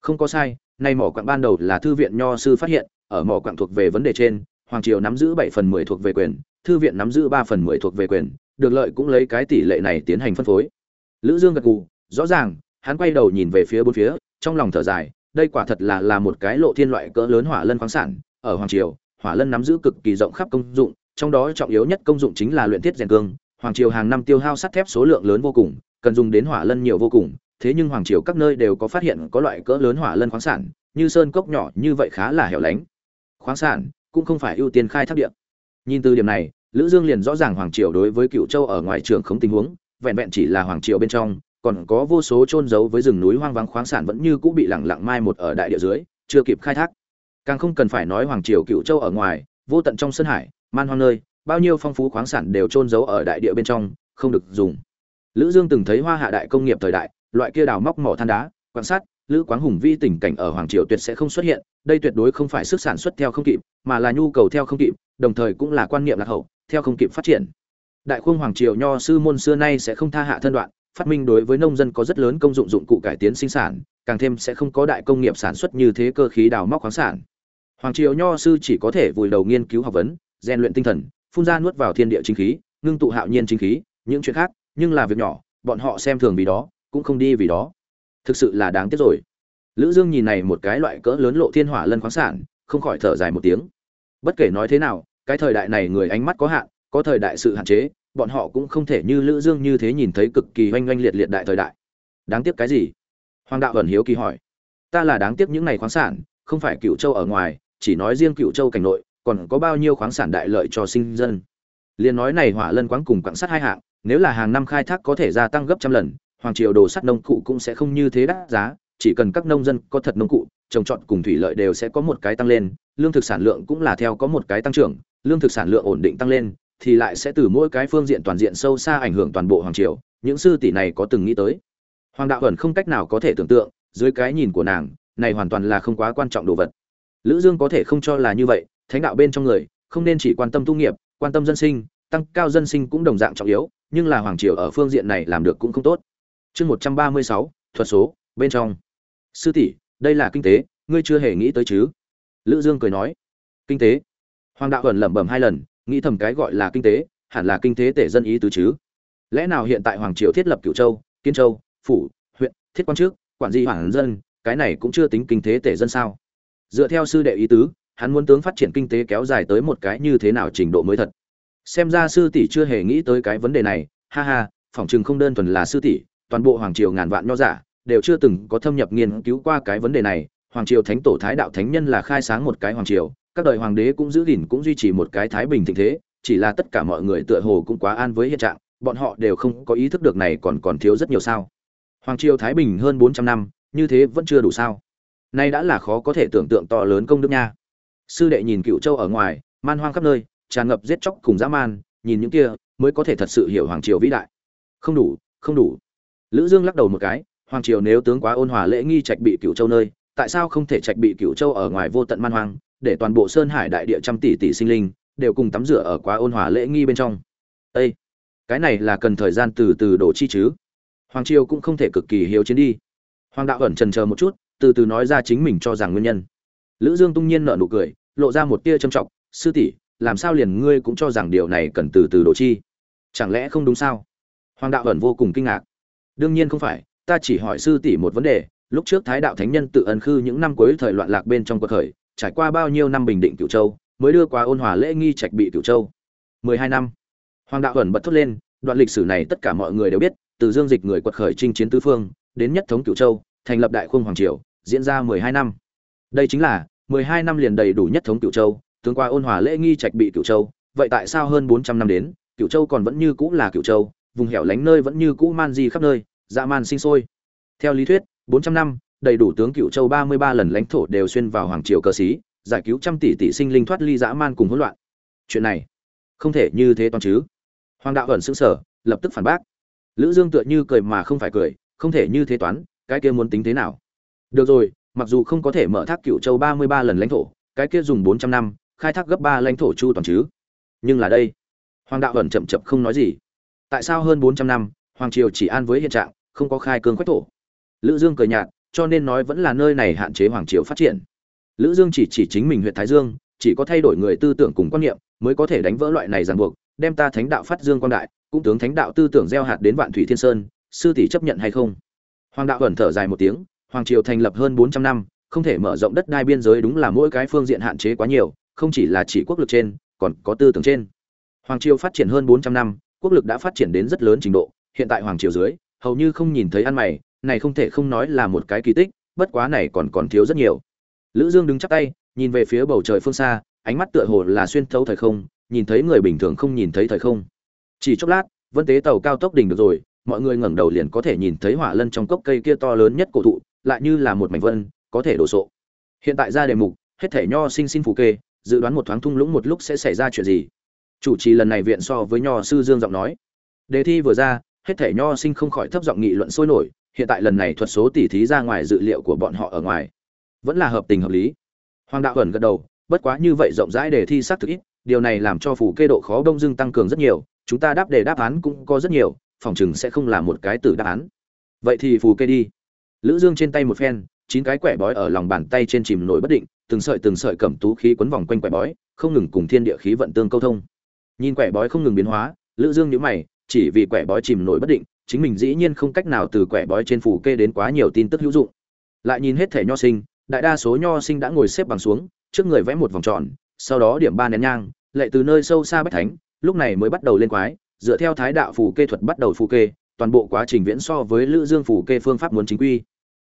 Không có sai nay mỏ quặng ban đầu là thư viện nho sư phát hiện, ở mỏ quặng thuộc về vấn đề trên, hoàng triều nắm giữ bảy phần mười thuộc về quyền, thư viện nắm giữ ba phần mười thuộc về quyền được lợi cũng lấy cái tỷ lệ này tiến hành phân phối. Lữ dương gật gù, rõ ràng, hắn quay đầu nhìn về phía bốn phía, trong lòng thở dài, đây quả thật là là một cái lộ thiên loại cỡ lớn hỏa lân khoáng sản, ở hoàng triều, hỏa lân nắm giữ cực kỳ rộng khắp công dụng, trong đó trọng yếu nhất công dụng chính là luyện thiết rèn cương. Hoàng triều hàng năm tiêu hao sắt thép số lượng lớn vô cùng, cần dùng đến hỏa lân nhiều vô cùng, thế nhưng hoàng triều các nơi đều có phát hiện có loại cỡ lớn hỏa lân khoáng sản, như sơn cốc nhỏ như vậy khá là hẻo lánh. Khoáng sản cũng không phải ưu tiên khai thác địa. nhìn từ điểm này lữ dương liền rõ ràng hoàng triều đối với cựu châu ở ngoài trường không tình huống, vẹn vẹn chỉ là hoàng triều bên trong, còn có vô số trôn giấu với rừng núi hoang vắng khoáng sản vẫn như cũ bị lẳng lặng mai một ở đại địa dưới, chưa kịp khai thác. Càng không cần phải nói hoàng triều cựu châu ở ngoài, vô tận trong sơn hải, man hoang nơi, bao nhiêu phong phú khoáng sản đều trôn giấu ở đại địa bên trong, không được dùng. Lữ dương từng thấy hoa hạ đại công nghiệp thời đại, loại kia đào móc mỏ than đá, quan sát, lữ quáng hùng vi tình cảnh ở hoàng triều tuyệt sẽ không xuất hiện, đây tuyệt đối không phải sức sản xuất theo không kịp, mà là nhu cầu theo không kịp, đồng thời cũng là quan niệm lạc hậu theo không kịp phát triển. Đại khung hoàng triều nho sư môn xưa nay sẽ không tha hạ thân đoạn, phát minh đối với nông dân có rất lớn công dụng dụng cụ cải tiến sinh sản, càng thêm sẽ không có đại công nghiệp sản xuất như thế cơ khí đào móc khoáng sản. Hoàng triều nho sư chỉ có thể vùi đầu nghiên cứu học vấn, rèn luyện tinh thần, phun ra nuốt vào thiên địa chính khí, ngưng tụ hạo nhiên chính khí, những chuyện khác, nhưng là việc nhỏ, bọn họ xem thường vì đó, cũng không đi vì đó. Thực sự là đáng tiếc rồi. Lữ dương nhìn này một cái loại cỡ lớn lộ thiên hỏa lân khoáng sản, không khỏi thở dài một tiếng. Bất kể nói thế nào cái thời đại này người ánh mắt có hạn, có thời đại sự hạn chế, bọn họ cũng không thể như lữ dương như thế nhìn thấy cực kỳ oanh oanh liệt liệt đại thời đại. Đáng tiếc cái gì? Hoàng đạo ẩn hiếu kỳ hỏi. Ta là đáng tiếc những này khoáng sản, không phải cựu châu ở ngoài, chỉ nói riêng cựu châu cảnh nội, còn có bao nhiêu khoáng sản đại lợi cho sinh dân? Liên nói này hỏa lân quáng cùng quặng sắt hai hạng, nếu là hàng năm khai thác có thể gia tăng gấp trăm lần, hoàng triều đồ sắt nông cụ cũng sẽ không như thế đắt giá chỉ cần các nông dân có thật nông cụ trồng trọt cùng thủy lợi đều sẽ có một cái tăng lên lương thực sản lượng cũng là theo có một cái tăng trưởng lương thực sản lượng ổn định tăng lên thì lại sẽ từ mỗi cái phương diện toàn diện sâu xa ảnh hưởng toàn bộ hoàng triều những sư tỷ này có từng nghĩ tới. Hoàng đạo ẩn không cách nào có thể tưởng tượng dưới cái nhìn của nàng này hoàn toàn là không quá quan trọng đồ vật. Lữ dương có thể không cho là như vậy thánh đạo bên trong người không nên chỉ quan tâm tu nghiệp quan tâm dân sinh tăng cao dân sinh cũng đồng dạng trọng yếu nhưng là hoàng triều ở phương diện này làm được cũng không tốt. Chương 136, thuật số bên trong sư tỷ, đây là kinh tế, ngươi chưa hề nghĩ tới chứ? Lữ dương cười nói. Kinh tế? Hoàng đạo ẩn lẩm bẩm hai lần, nghĩ thầm cái gọi là kinh tế, hẳn là kinh tế tể dân ý tứ chứ. Lẽ nào hiện tại hoàng triều thiết lập cửu châu kiên châu, phủ, huyện, thiết quan trước, quản di hoàng dân, cái này cũng chưa tính kinh tế tể dân sao? Dựa theo sư đệ ý tứ, hắn muốn tướng phát triển kinh tế kéo dài tới một cái như thế nào trình độ mới thật? Xem ra sư tỷ chưa hề nghĩ tới cái vấn đề này, ha ha, phỏng chừng không đơn thuần là sư tỷ, toàn bộ hoàng triều ngàn vạn nho giả đều chưa từng có thâm nhập nghiên cứu qua cái vấn đề này, hoàng triều thánh tổ thái đạo thánh nhân là khai sáng một cái hoàng triều, các đời hoàng đế cũng giữ gìn cũng duy trì một cái thái bình thịnh thế, chỉ là tất cả mọi người tựa hồ cũng quá an với hiện trạng, bọn họ đều không có ý thức được này còn còn thiếu rất nhiều sao. Hoàng triều thái bình hơn bốn trăm năm, như thế vẫn chưa đủ sao. Nay đã là khó có thể tưởng tượng to lớn công đức nha. Sư đệ nhìn cựu châu ở ngoài, man hoang khắp nơi, tràn ngập giết chóc cùng dã man, nhìn những kia mới có thể thật sự hiểu hoàng triều vĩ đại. Không đủ không đủ. Lữ dương lắc đầu một cái hoàng triều nếu tướng quá ôn hòa lễ nghi trạch bị cửu châu nơi, tại sao không thể trạch bị cửu châu ở ngoài vô tận man hoang, để toàn bộ sơn hải đại địa trăm tỷ tỷ sinh linh, đều cùng tắm rửa ở quá ôn hòa lễ nghi bên trong? Ê! cái này là cần thời gian từ từ đổ chi chứ? Hoàng triều cũng không thể cực kỳ hiếu chiến đi. Hoàng đạo ẩn trần chờ một chút, từ từ nói ra chính mình cho rằng nguyên nhân. Lữ dương tung nhiên nở nụ cười, lộ ra một tia trầm trọng, sư tỷ, làm sao liền ngươi cũng cho rằng điều này cần từ từ độ chi? Chẳng lẽ không đúng sao? Hoàng đạo ẩn vô cùng kinh ngạc. Đương nhiên không phải ta chỉ hỏi sư tỷ một vấn đề, lúc trước thái đạo thánh nhân tự ân khư những năm cuối thời loạn lạc bên trong cuộc khởi, trải qua bao nhiêu năm bình định cửu châu, mới đưa qua ôn hòa lễ nghi trạch bị cửu châu. Mười hai năm. Hoàng đạo ẩn bật thốt lên, đoạn lịch sử này tất cả mọi người đều biết, từ dương dịch người quật khởi chinh chiến tứ phương, đến nhất thống cửu châu, thành lập đại khung hoàng triều, diễn ra mười hai năm. Đây chính là, mười hai năm liền đầy đủ nhất thống cửu châu, tướng qua ôn hòa lễ nghi trạch bị cửu châu, vậy tại sao hơn bốn trăm năm đến, cửu châu còn vẫn như cũ là cửu châu, vùng hẻo lánh nơi vẫn như cũ man di khắp nơi dạ man sinh sôi. Theo lý thuyết bốn trăm năm đầy đủ tướng cửu châu ba mươi ba lần lãnh thổ đều xuyên vào hoàng triều cơ sĩ, giải cứu trăm tỷ tỷ sinh linh thoát ly dã man cùng hỗn loạn. Chuyện này không thể như thế toàn chứ. Hoàng đạo ẩn sững sờ lập tức phản bác. Lữ dương tựa như cười mà không phải cười không thể như thế toán cái kia muốn tính thế nào? Được rồi mặc dù không có thể mở thác cựu châu ba mươi ba lần lãnh thổ cái kia dùng bốn trăm năm khai thác gấp ba lãnh thổ chu toàn chứ. Nhưng là đây hoàng đạo ẩn chậm chậm không nói gì. Tại sao hơn bốn trăm năm hoàng triều chỉ an với hiện trạng không có khai cương quách thổ. Lữ dương cười nhạt, cho nên nói vẫn là nơi này hạn chế hoàng triều phát triển. Lữ dương chỉ chỉ chính mình huyện thái dương, chỉ có thay đổi người tư tưởng cùng quan niệm, mới có thể đánh vỡ loại này ràng buộc, đem ta thánh đạo phát dương quan đại, cũng tướng thánh đạo tư tưởng gieo hạt đến vạn thủy thiên sơn, sư tỷ chấp nhận hay không? Hoàng đạo ẩn thở dài một tiếng, hoàng triều thành lập hơn bốn trăm năm, không thể mở rộng đất đai biên giới đúng là mỗi cái phương diện hạn chế quá nhiều, không chỉ là chỉ quốc lực trên, còn có tư tưởng trên. Hoàng triều phát triển hơn bốn trăm năm, quốc lực đã phát triển đến rất lớn trình độ, hiện tại hoàng triều dưới hầu như không nhìn thấy ăn mày, này không thể không nói là một cái kỳ tích, bất quá này còn còn thiếu rất nhiều. Lữ dương đứng chắp tay, nhìn về phía bầu trời phương xa, ánh mắt tựa hồ là xuyên thấu thời không, nhìn thấy người bình thường không nhìn thấy thời không. Chỉ chốc lát, vân tế tàu cao tốc đỉnh được rồi, mọi người ngẩng đầu liền có thể nhìn thấy hỏa lân trong cốc cây kia to lớn nhất cổ thụ, lại như là một mảnh vân, có thể đổ sộ. Hiện tại ra đề mục, hết thể nho sinh xin phù kê, dự đoán một thoáng thung lũng một lúc sẽ xảy ra chuyện gì. Chủ trì lần này viện so với nho sư dương giọng nói. Đề thi vừa ra hết thể nho sinh không khỏi thấp giọng nghị luận sôi nổi, hiện tại lần này thuật số tỉ thí ra ngoài dự liệu của bọn họ ở ngoài. Vẫn là hợp tình hợp lý. Hoàng đạo ẩn gật đầu, bất quá như vậy rộng rãi đề thi xác thực ít, điều này làm cho phủ kê độ khó đông dưng tăng cường rất nhiều, chúng ta đáp đề đáp án cũng có rất nhiều, phòng chừng sẽ không là một cái từ đáp án. Vậy thì phù kê đi. Lữ dương trên tay một phen, chín cái quẻ bói ở lòng bàn tay trên chìm nổi bất định, từng sợi từng sợi cẩm tú khí quấn vòng quanh quẻ bói, không ngừng cùng thiên địa khí vận tương câu thông. Nhìn quẻ bói không ngừng biến hóa, lữ dương nhíu mày chỉ vì quẻ bói chìm nổi bất định, chính mình dĩ nhiên không cách nào từ quẻ bói trên phủ kê đến quá nhiều tin tức hữu dụng. Lại nhìn hết thể nho sinh, đại đa số nho sinh đã ngồi xếp bằng xuống, trước người vẽ một vòng tròn, sau đó điểm ba nén nhang, lệ từ nơi sâu xa bách thánh, lúc này mới bắt đầu lên quái, dựa theo thái đạo phù kê thuật bắt đầu phù kê, toàn bộ quá trình viễn so với lữ dương phù kê phương pháp muốn chính quy.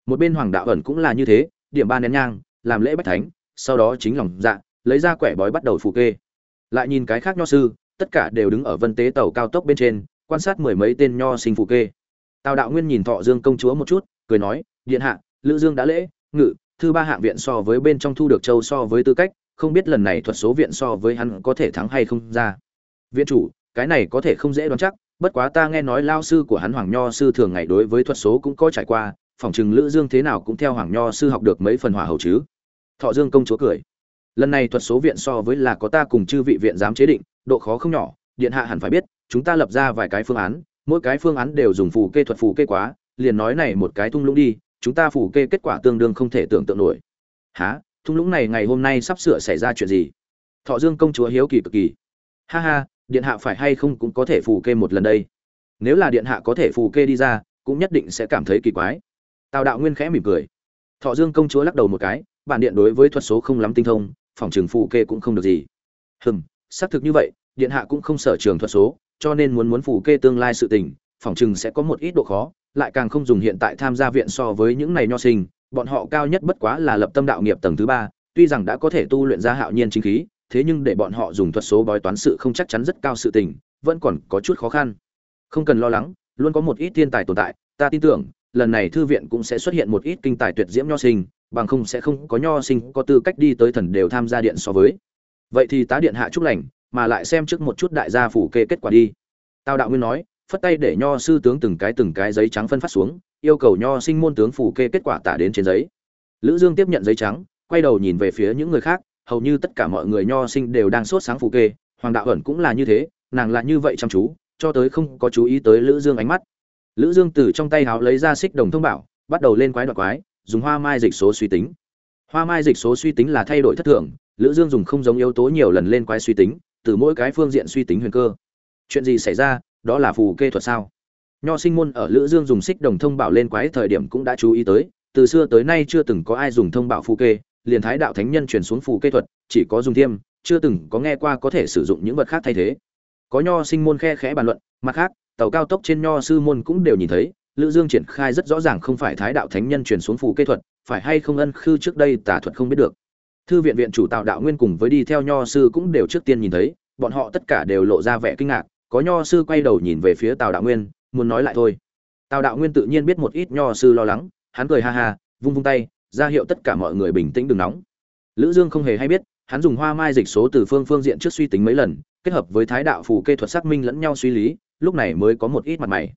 Một bên hoàng đạo ẩn cũng là như thế, điểm ba nén nhang, làm lễ bách thánh, sau đó chính lòng dạ lấy ra quẻ bói bắt đầu phù kê. Lại nhìn cái khác nho sư tất cả đều đứng ở vân tế tàu cao tốc bên trên, quan sát mười mấy tên nho sinh phù kê. Tào đạo nguyên nhìn thọ dương công chúa một chút, cười nói, điện hạ, lữ dương đã lễ, ngự, thư ba hạng viện so với bên trong thu được châu so với tư cách, không biết lần này thuật số viện so với hắn có thể thắng hay không ra. Viện chủ, cái này có thể không dễ đoán chắc, bất quá ta nghe nói lao sư của hắn hoàng nho sư thường ngày đối với thuật số cũng có trải qua phỏng chừng lữ dương thế nào cũng theo hoàng nho sư học được mấy phần hỏa hầu chứ. Thọ dương công chúa cười lần này thuật số viện so với là có ta cùng chư vị viện dám chế định, độ khó không nhỏ, điện hạ hẳn phải biết, chúng ta lập ra vài cái phương án, mỗi cái phương án đều dùng phù kê thuật phù kê quá, liền nói này một cái thung lũng đi, chúng ta phù kê kết quả tương đương không thể tưởng tượng nổi. Há thung lũng này ngày hôm nay sắp sửa xảy ra chuyện gì? Thọ dương công chúa hiếu kỳ cực kỳ. Ha ha, điện hạ phải hay không cũng có thể phù kê một lần đây? Nếu là điện hạ có thể phù kê đi ra, cũng nhất định sẽ cảm thấy kỳ quái. Tào đạo nguyên khẽ mỉm cười. Thọ dương công chúa lắc đầu một cái, bản điện đối với thuật số không lắm tinh thông phòng trường phù kê cũng không được gì. Hừm, xác thực như vậy, điện hạ cũng không sở trường thuật số, cho nên muốn muốn phù kê tương lai sự tình, phòng trường sẽ có một ít độ khó, lại càng không dùng hiện tại tham gia viện so với những này nho sinh, bọn họ cao nhất bất quá là lập tâm đạo nghiệp tầng thứ ba, tuy rằng đã có thể tu luyện ra hạo nhiên chính khí, thế nhưng để bọn họ dùng thuật số bói toán sự không chắc chắn rất cao sự tình, vẫn còn có chút khó khăn. Không cần lo lắng, luôn có một ít thiên tài tồn tại, ta tin tưởng, lần này thư viện cũng sẽ xuất hiện một ít kinh tài tuyệt diễm nho sinh bằng không sẽ không có nho sinh, có tư cách đi tới thần đều tham gia điện so với. Vậy thì tá điện hạ chúc lành, mà lại xem trước một chút đại gia phủ kê kết quả đi. Tào đạo nguyên nói, phất tay để nho sư tướng từng cái từng cái giấy trắng phân phát xuống, yêu cầu nho sinh môn tướng phủ kê kết quả tả đến trên giấy. Lữ dương tiếp nhận giấy trắng, quay đầu nhìn về phía những người khác, hầu như tất cả mọi người nho sinh đều đang sốt sáng phủ kê, hoàng đạo ẩn cũng là như thế, nàng là như vậy chăm chú, cho tới không có chú ý tới lữ dương ánh mắt. Lữ dương từ trong tay háo lấy ra xích đồng thông bảo, bắt đầu lên quái đoạt quái dùng hoa mai dịch số suy tính. Hoa mai dịch số suy tính là thay đổi thất thường, lữ dương dùng không giống yếu tố nhiều lần lên quái suy tính, từ mỗi cái phương diện suy tính huyền cơ. Chuyện gì xảy ra, đó là phù kê thuật sao? Nho sinh môn ở lữ dương dùng xích đồng thông bảo lên quái thời điểm cũng đã chú ý tới, từ xưa tới nay chưa từng có ai dùng thông bảo phù kê, liền thái đạo thánh nhân truyền xuống phù kê thuật, chỉ có dùng thiêm, chưa từng có nghe qua có thể sử dụng những vật khác thay thế. Có nho sinh môn khe khẽ bàn luận, mặt khác, tàu cao tốc trên nho sư môn cũng đều nhìn thấy lữ dương triển khai rất rõ ràng không phải thái đạo thánh nhân truyền xuống phù kê thuật, phải hay không ân khư trước đây tà thuật không biết được. Thư viện viện chủ tạo đạo nguyên cùng với đi theo nho sư cũng đều trước tiên nhìn thấy, bọn họ tất cả đều lộ ra vẻ kinh ngạc, có nho sư quay đầu nhìn về phía tào đạo nguyên, muốn nói lại thôi. Tào đạo nguyên tự nhiên biết một ít nho sư lo lắng, hắn cười ha ha, vung vung tay, ra hiệu tất cả mọi người bình tĩnh đừng nóng. Lữ dương không hề hay biết, hắn dùng hoa mai dịch số từ phương phương diện trước suy tính mấy lần, kết hợp với thái đạo phù kê thuật xác minh lẫn nhau suy lý, lúc này mới có một ít mặt mày.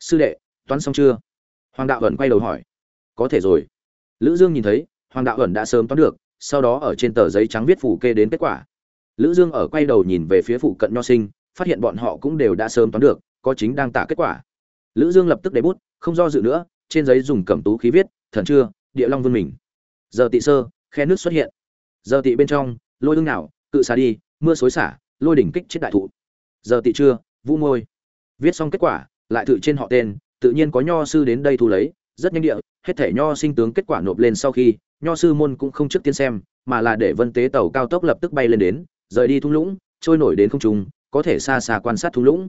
Sư đệ toán xong chưa? Hoàng đạo ẩn quay đầu hỏi. Có thể rồi. Lữ dương nhìn thấy, hoàng đạo ẩn đã sớm toán được, sau đó ở trên tờ giấy trắng viết phủ kê đến kết quả. Lữ dương ở quay đầu nhìn về phía phụ cận nho sinh, phát hiện bọn họ cũng đều đã sớm toán được, có chính đang tả kết quả. Lữ dương lập tức để bút, không do dự nữa, trên giấy dùng cẩm tú khí viết, thần chưa, địa long vươn mình. Giờ tị sơ, khe nước xuất hiện. Giờ tị bên trong, lôi hương nào, cự xả đi, mưa xối xả, lôi đỉnh kích chết đại thụ. Giờ tị chưa, vũ môi. Viết xong kết quả, lại thử trên họ tên tự nhiên có nho sư đến đây thu lấy, rất nhanh địa, hết thể nho sinh tướng kết quả nộp lên sau khi, nho sư môn cũng không trước tiên xem, mà là để vân tế tàu cao tốc lập tức bay lên đến, rời đi thung lũng, trôi nổi đến không trung, có thể xa xa quan sát thung lũng.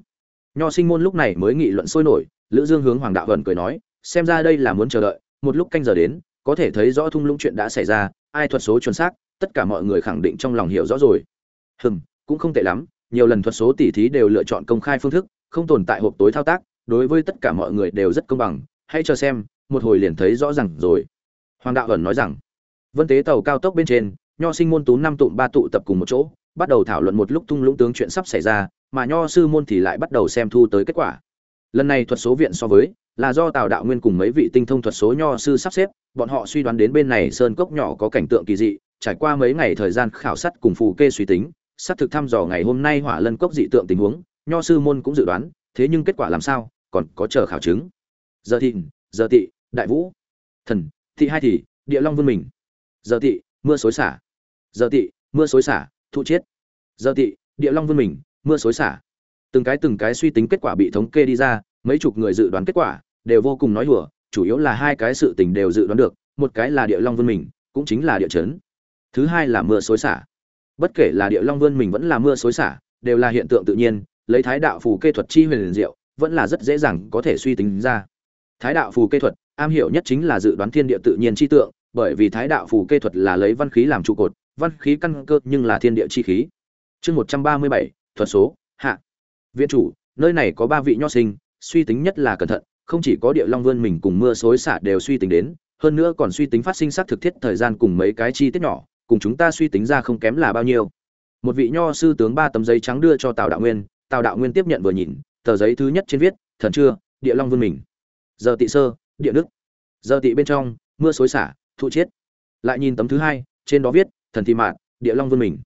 Nho sinh môn lúc này mới nghị luận sôi nổi, lữ dương hướng hoàng đạo vẩn cười nói, xem ra đây là muốn chờ đợi, một lúc canh giờ đến, có thể thấy rõ thung lũng chuyện đã xảy ra, ai thuật số chuẩn xác, tất cả mọi người khẳng định trong lòng hiểu rõ rồi. Hừm, cũng không tệ lắm, nhiều lần thuật số tỉ thí đều lựa chọn công khai phương thức, không tồn tại hộp tối thao tác đối với tất cả mọi người đều rất công bằng, hãy chờ xem, một hồi liền thấy rõ ràng rồi. Hoàng đạo ẩn nói rằng. Vân tế tàu cao tốc bên trên, nho sinh môn tú năm tụm ba tụ tập cùng một chỗ, bắt đầu thảo luận một lúc tung lũng tướng chuyện sắp xảy ra, mà nho sư môn thì lại bắt đầu xem thu tới kết quả. Lần này thuật số viện so với, là do tào đạo nguyên cùng mấy vị tinh thông thuật số nho sư sắp xếp, bọn họ suy đoán đến bên này sơn cốc nhỏ có cảnh tượng kỳ dị, trải qua mấy ngày thời gian khảo sát cùng phù kê suy tính, xác thực thăm dò ngày hôm nay hỏa lân cốc dị tượng tình huống, nho sư môn cũng dự đoán thế nhưng kết quả làm sao, còn có chờ khảo chứng. Giờ thìn giờ tị, đại vũ. Thần, thị hai thì, địa long vương mình. Giờ tị, mưa xối xả. Giờ tị, mưa xối xả, thụ chiết giờ tị, địa long vương mình, mưa xối xả. Từng cái từng cái suy tính kết quả bị thống kê đi ra, mấy chục người dự đoán kết quả đều vô cùng nói hùa chủ yếu là hai cái sự tình đều dự đoán được, một cái là địa long vương mình, cũng chính là địa chấn. Thứ hai là mưa xối xả. Bất kể là địa long vương mình vẫn là mưa xối xả, đều là hiện tượng tự nhiên lấy thái đạo phù kê thuật chi huyền liền diệu, vẫn là rất dễ dàng có thể suy tính ra. Thái đạo phù kê thuật, am hiểu nhất chính là dự đoán thiên địa tự nhiên chi tượng, bởi vì thái đạo phù kê thuật là lấy văn khí làm trụ cột, văn khí căn cơ nhưng là thiên địa chi khí. Chương một trăm ba mươi bảy, thuật số, hạ. Viện chủ, nơi này có ba vị nho sinh, suy tính nhất là cẩn thận, không chỉ có địa long vươn mình cùng mưa xối xả đều suy tính đến, hơn nữa còn suy tính phát sinh xác thực thiết thời gian cùng mấy cái chi tiết nhỏ, cùng chúng ta suy tính ra không kém là bao nhiêu. Một vị nho sư tướng ba tấm giấy trắng đưa cho tào đạo nguyên tào đạo nguyên tiếp nhận vừa nhìn, tờ giấy thứ nhất trên viết, thần chưa, địa long vươn mình. Giờ tị sơ, địa đức giờ tị bên trong, mưa xối xả, thụ chiết lại nhìn tấm thứ hai, trên đó viết, thần thị mạn, địa long vươn mình.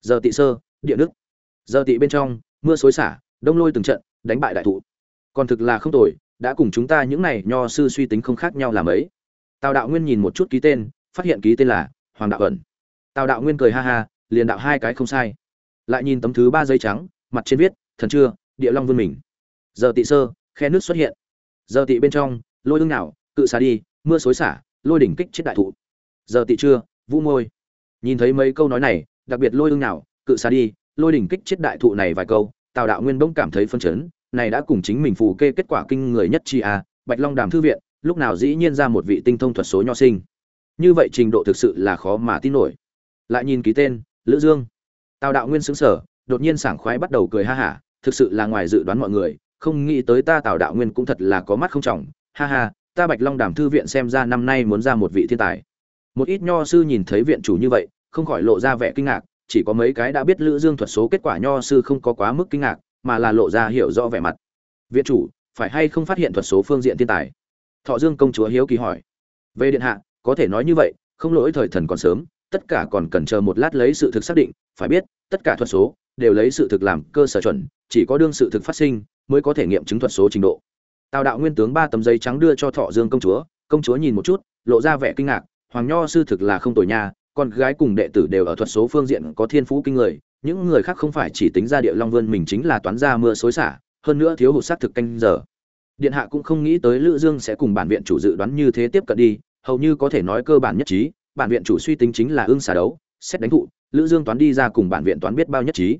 Giờ tị sơ, địa đức giờ tị bên trong, mưa xối xả, đông lôi từng trận, đánh bại đại thụ. Còn thực là không tồi, đã cùng chúng ta những này nho sư suy tính không khác nhau làm ấy tào đạo nguyên nhìn một chút ký tên, phát hiện ký tên là hoàng đạo ẩn. Tào đạo nguyên cười ha ha, liền đạo hai cái không sai. Lại nhìn tấm thứ ba giấy trắng, mặt trên viết thần chưa địa long vươn mình. Giờ tị sơ khe nước xuất hiện. Giờ tị bên trong lôi ương nào cự xà đi mưa xối xả lôi đỉnh kích chết đại thụ. Giờ tị chưa vũ môi. Nhìn thấy mấy câu nói này đặc biệt lôi ương nào cự xà đi lôi đỉnh kích chết đại thụ này vài câu tào đạo nguyên bỗng cảm thấy phân chấn này đã cùng chính mình phù kê kết quả kinh người nhất chi à, bạch long đàm thư viện lúc nào dĩ nhiên ra một vị tinh thông thuật số nho sinh. Như vậy trình độ thực sự là khó mà tin nổi. Lại nhìn ký tên lữ dương. Tào đạo nguyên xứng sở đột nhiên sảng khoái bắt đầu cười ha hả thực sự là ngoài dự đoán mọi người, không nghĩ tới ta tào đạo nguyên cũng thật là có mắt không trọng. Ha ha, ta bạch long đàm thư viện xem ra năm nay muốn ra một vị thiên tài. Một ít nho sư nhìn thấy viện chủ như vậy, không khỏi lộ ra vẻ kinh ngạc, chỉ có mấy cái đã biết lữ dương thuật số kết quả nho sư không có quá mức kinh ngạc, mà là lộ ra hiểu rõ vẻ mặt. Viện chủ, phải hay không phát hiện thuật số phương diện thiên tài? Thọ dương công chúa hiếu kỳ hỏi. Về điện hạ, có thể nói như vậy, không lỗi thời thần còn sớm, tất cả còn cần chờ một lát lấy sự thực xác định, phải biết, tất cả thuật số đều lấy sự thực làm cơ sở chuẩn, chỉ có đương sự thực phát sinh mới có thể nghiệm chứng thuật số trình độ. Tào đạo nguyên tướng ba tấm giấy trắng đưa cho thọ dương công chúa công chúa nhìn một chút, lộ ra vẻ kinh ngạc, hoàng nho sư thực là không tồi nha, con gái cùng đệ tử đều ở thuật số phương diện có thiên phú kinh người, những người khác không phải chỉ tính ra địa long vươn mình chính là toán ra mưa xối xả, hơn nữa thiếu hụt xác thực canh giờ. Điện hạ cũng không nghĩ tới lữ dương sẽ cùng bản viện chủ dự đoán như thế tiếp cận đi, hầu như có thể nói cơ bản nhất trí, bản viện chủ suy tính chính là ương xả đấu, xét đánh thụ, lữ dương toán đi ra cùng bản viện toán biết bao nhất trí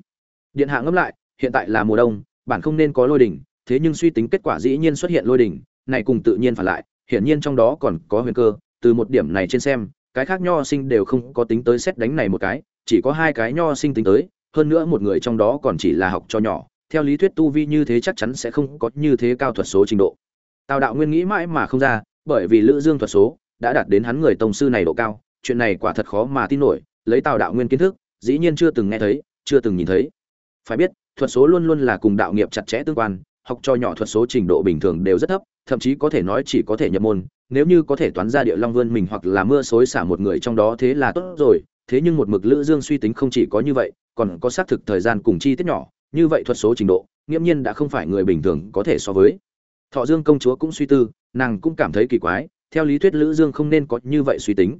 điện hạ ngẫm lại, hiện tại là mùa đông, bản không nên có lôi đỉnh, thế nhưng suy tính kết quả dĩ nhiên xuất hiện lôi đỉnh, này cùng tự nhiên phản lại, hiển nhiên trong đó còn có huyền cơ, từ một điểm này trên xem, cái khác nho sinh đều không có tính tới xét đánh này một cái, chỉ có hai cái nho sinh tính tới, hơn nữa một người trong đó còn chỉ là học cho nhỏ, theo lý thuyết tu vi như thế chắc chắn sẽ không có như thế cao thuật số trình độ. Tào đạo nguyên nghĩ mãi mà không ra, bởi vì lữ dương thuật số đã đạt đến hắn người tông sư này độ cao, chuyện này quả thật khó mà tin nổi, lấy tào đạo nguyên kiến thức, dĩ nhiên chưa từng nghe thấy, chưa từng nhìn thấy phải biết, thuật số luôn luôn là cùng đạo nghiệp chặt chẽ tương quan, học cho nhỏ thuật số trình độ bình thường đều rất thấp, thậm chí có thể nói chỉ có thể nhập môn. Nếu như có thể toán ra địa long vươn mình hoặc là mưa xối xả một người trong đó thế là tốt rồi. Thế nhưng một mực lữ dương suy tính không chỉ có như vậy, còn có xác thực thời gian cùng chi tiết nhỏ. Như vậy thuật số trình độ, nghiễm nhiên đã không phải người bình thường có thể so với. Thọ dương công chúa cũng suy tư, nàng cũng cảm thấy kỳ quái, theo lý thuyết lữ dương không nên có như vậy suy tính.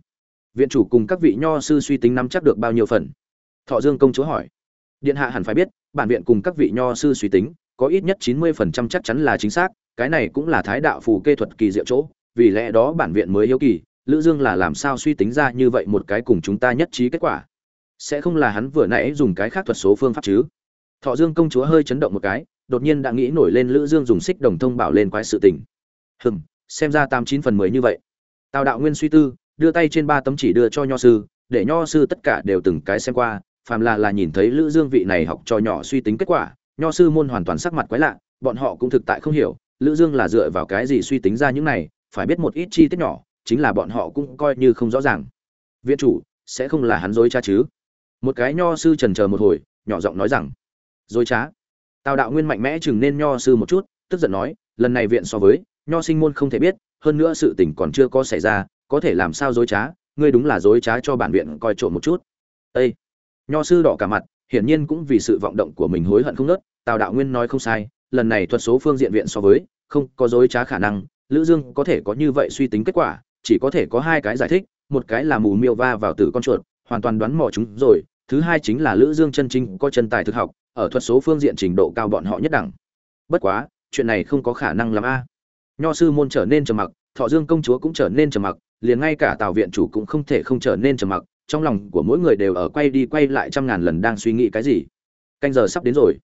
Viện chủ cùng các vị nho sư suy tính nắm chắc được bao nhiêu phần? Thọ dương công chúa hỏi điện hạ hẳn phải biết, bản viện cùng các vị nho sư suy tính, có ít nhất 90% chắc chắn là chính xác, cái này cũng là thái đạo phù kê thuật kỳ diệu chỗ, vì lẽ đó bản viện mới hiếu kỳ, lữ dương là làm sao suy tính ra như vậy một cái cùng chúng ta nhất trí kết quả? Sẽ không là hắn vừa nãy dùng cái khác thuật số phương pháp chứ? Thọ dương công chúa hơi chấn động một cái, đột nhiên đã nghĩ nổi lên lữ dương dùng xích đồng thông bảo lên quái sự tình. Hừm, xem ra tám chín phần mười như vậy. Tào đạo nguyên suy tư, đưa tay trên ba tấm chỉ đưa cho nho sư, để nho sư tất cả đều từng cái xem qua phàm là là nhìn thấy lữ dương vị này học cho nhỏ suy tính kết quả, nho sư môn hoàn toàn sắc mặt quái lạ, bọn họ cũng thực tại không hiểu, lữ dương là dựa vào cái gì suy tính ra những này, phải biết một ít chi tiết nhỏ, chính là bọn họ cũng coi như không rõ ràng. Viện chủ, sẽ không là hắn dối trá chứ? Một cái nho sư trần chờ một hồi, nhỏ giọng nói rằng, dối trá. Tào đạo nguyên mạnh mẽ chừng nên nho sư một chút, tức giận nói, lần này viện so với, nho sinh môn không thể biết, hơn nữa sự tình còn chưa có xảy ra, có thể làm sao dối trá, ngươi đúng là dối trá cho bản viện coi trộm một chút. Ê! Nho sư đỏ cả mặt, hiển nhiên cũng vì sự vọng động của mình hối hận không nớt, tào đạo nguyên nói không sai, lần này thuật số phương diện viện so với, không có dối trá khả năng, lữ dương có thể có như vậy suy tính kết quả, chỉ có thể có hai cái giải thích, một cái là mù miêu va vào tử con chuột, hoàn toàn đoán mò chúng rồi, thứ hai chính là lữ dương chân chính có chân tài thực học, ở thuật số phương diện trình độ cao bọn họ nhất đẳng. Bất quá, chuyện này không có khả năng làm a. Nho sư môn trở nên trầm mặc, thọ dương công chúa cũng trở nên trầm mặc, liền ngay cả tào viện chủ cũng không thể không trở nên trầm mặc trong lòng của mỗi người đều ở quay đi quay lại trăm ngàn lần đang suy nghĩ cái gì. Canh giờ sắp đến rồi.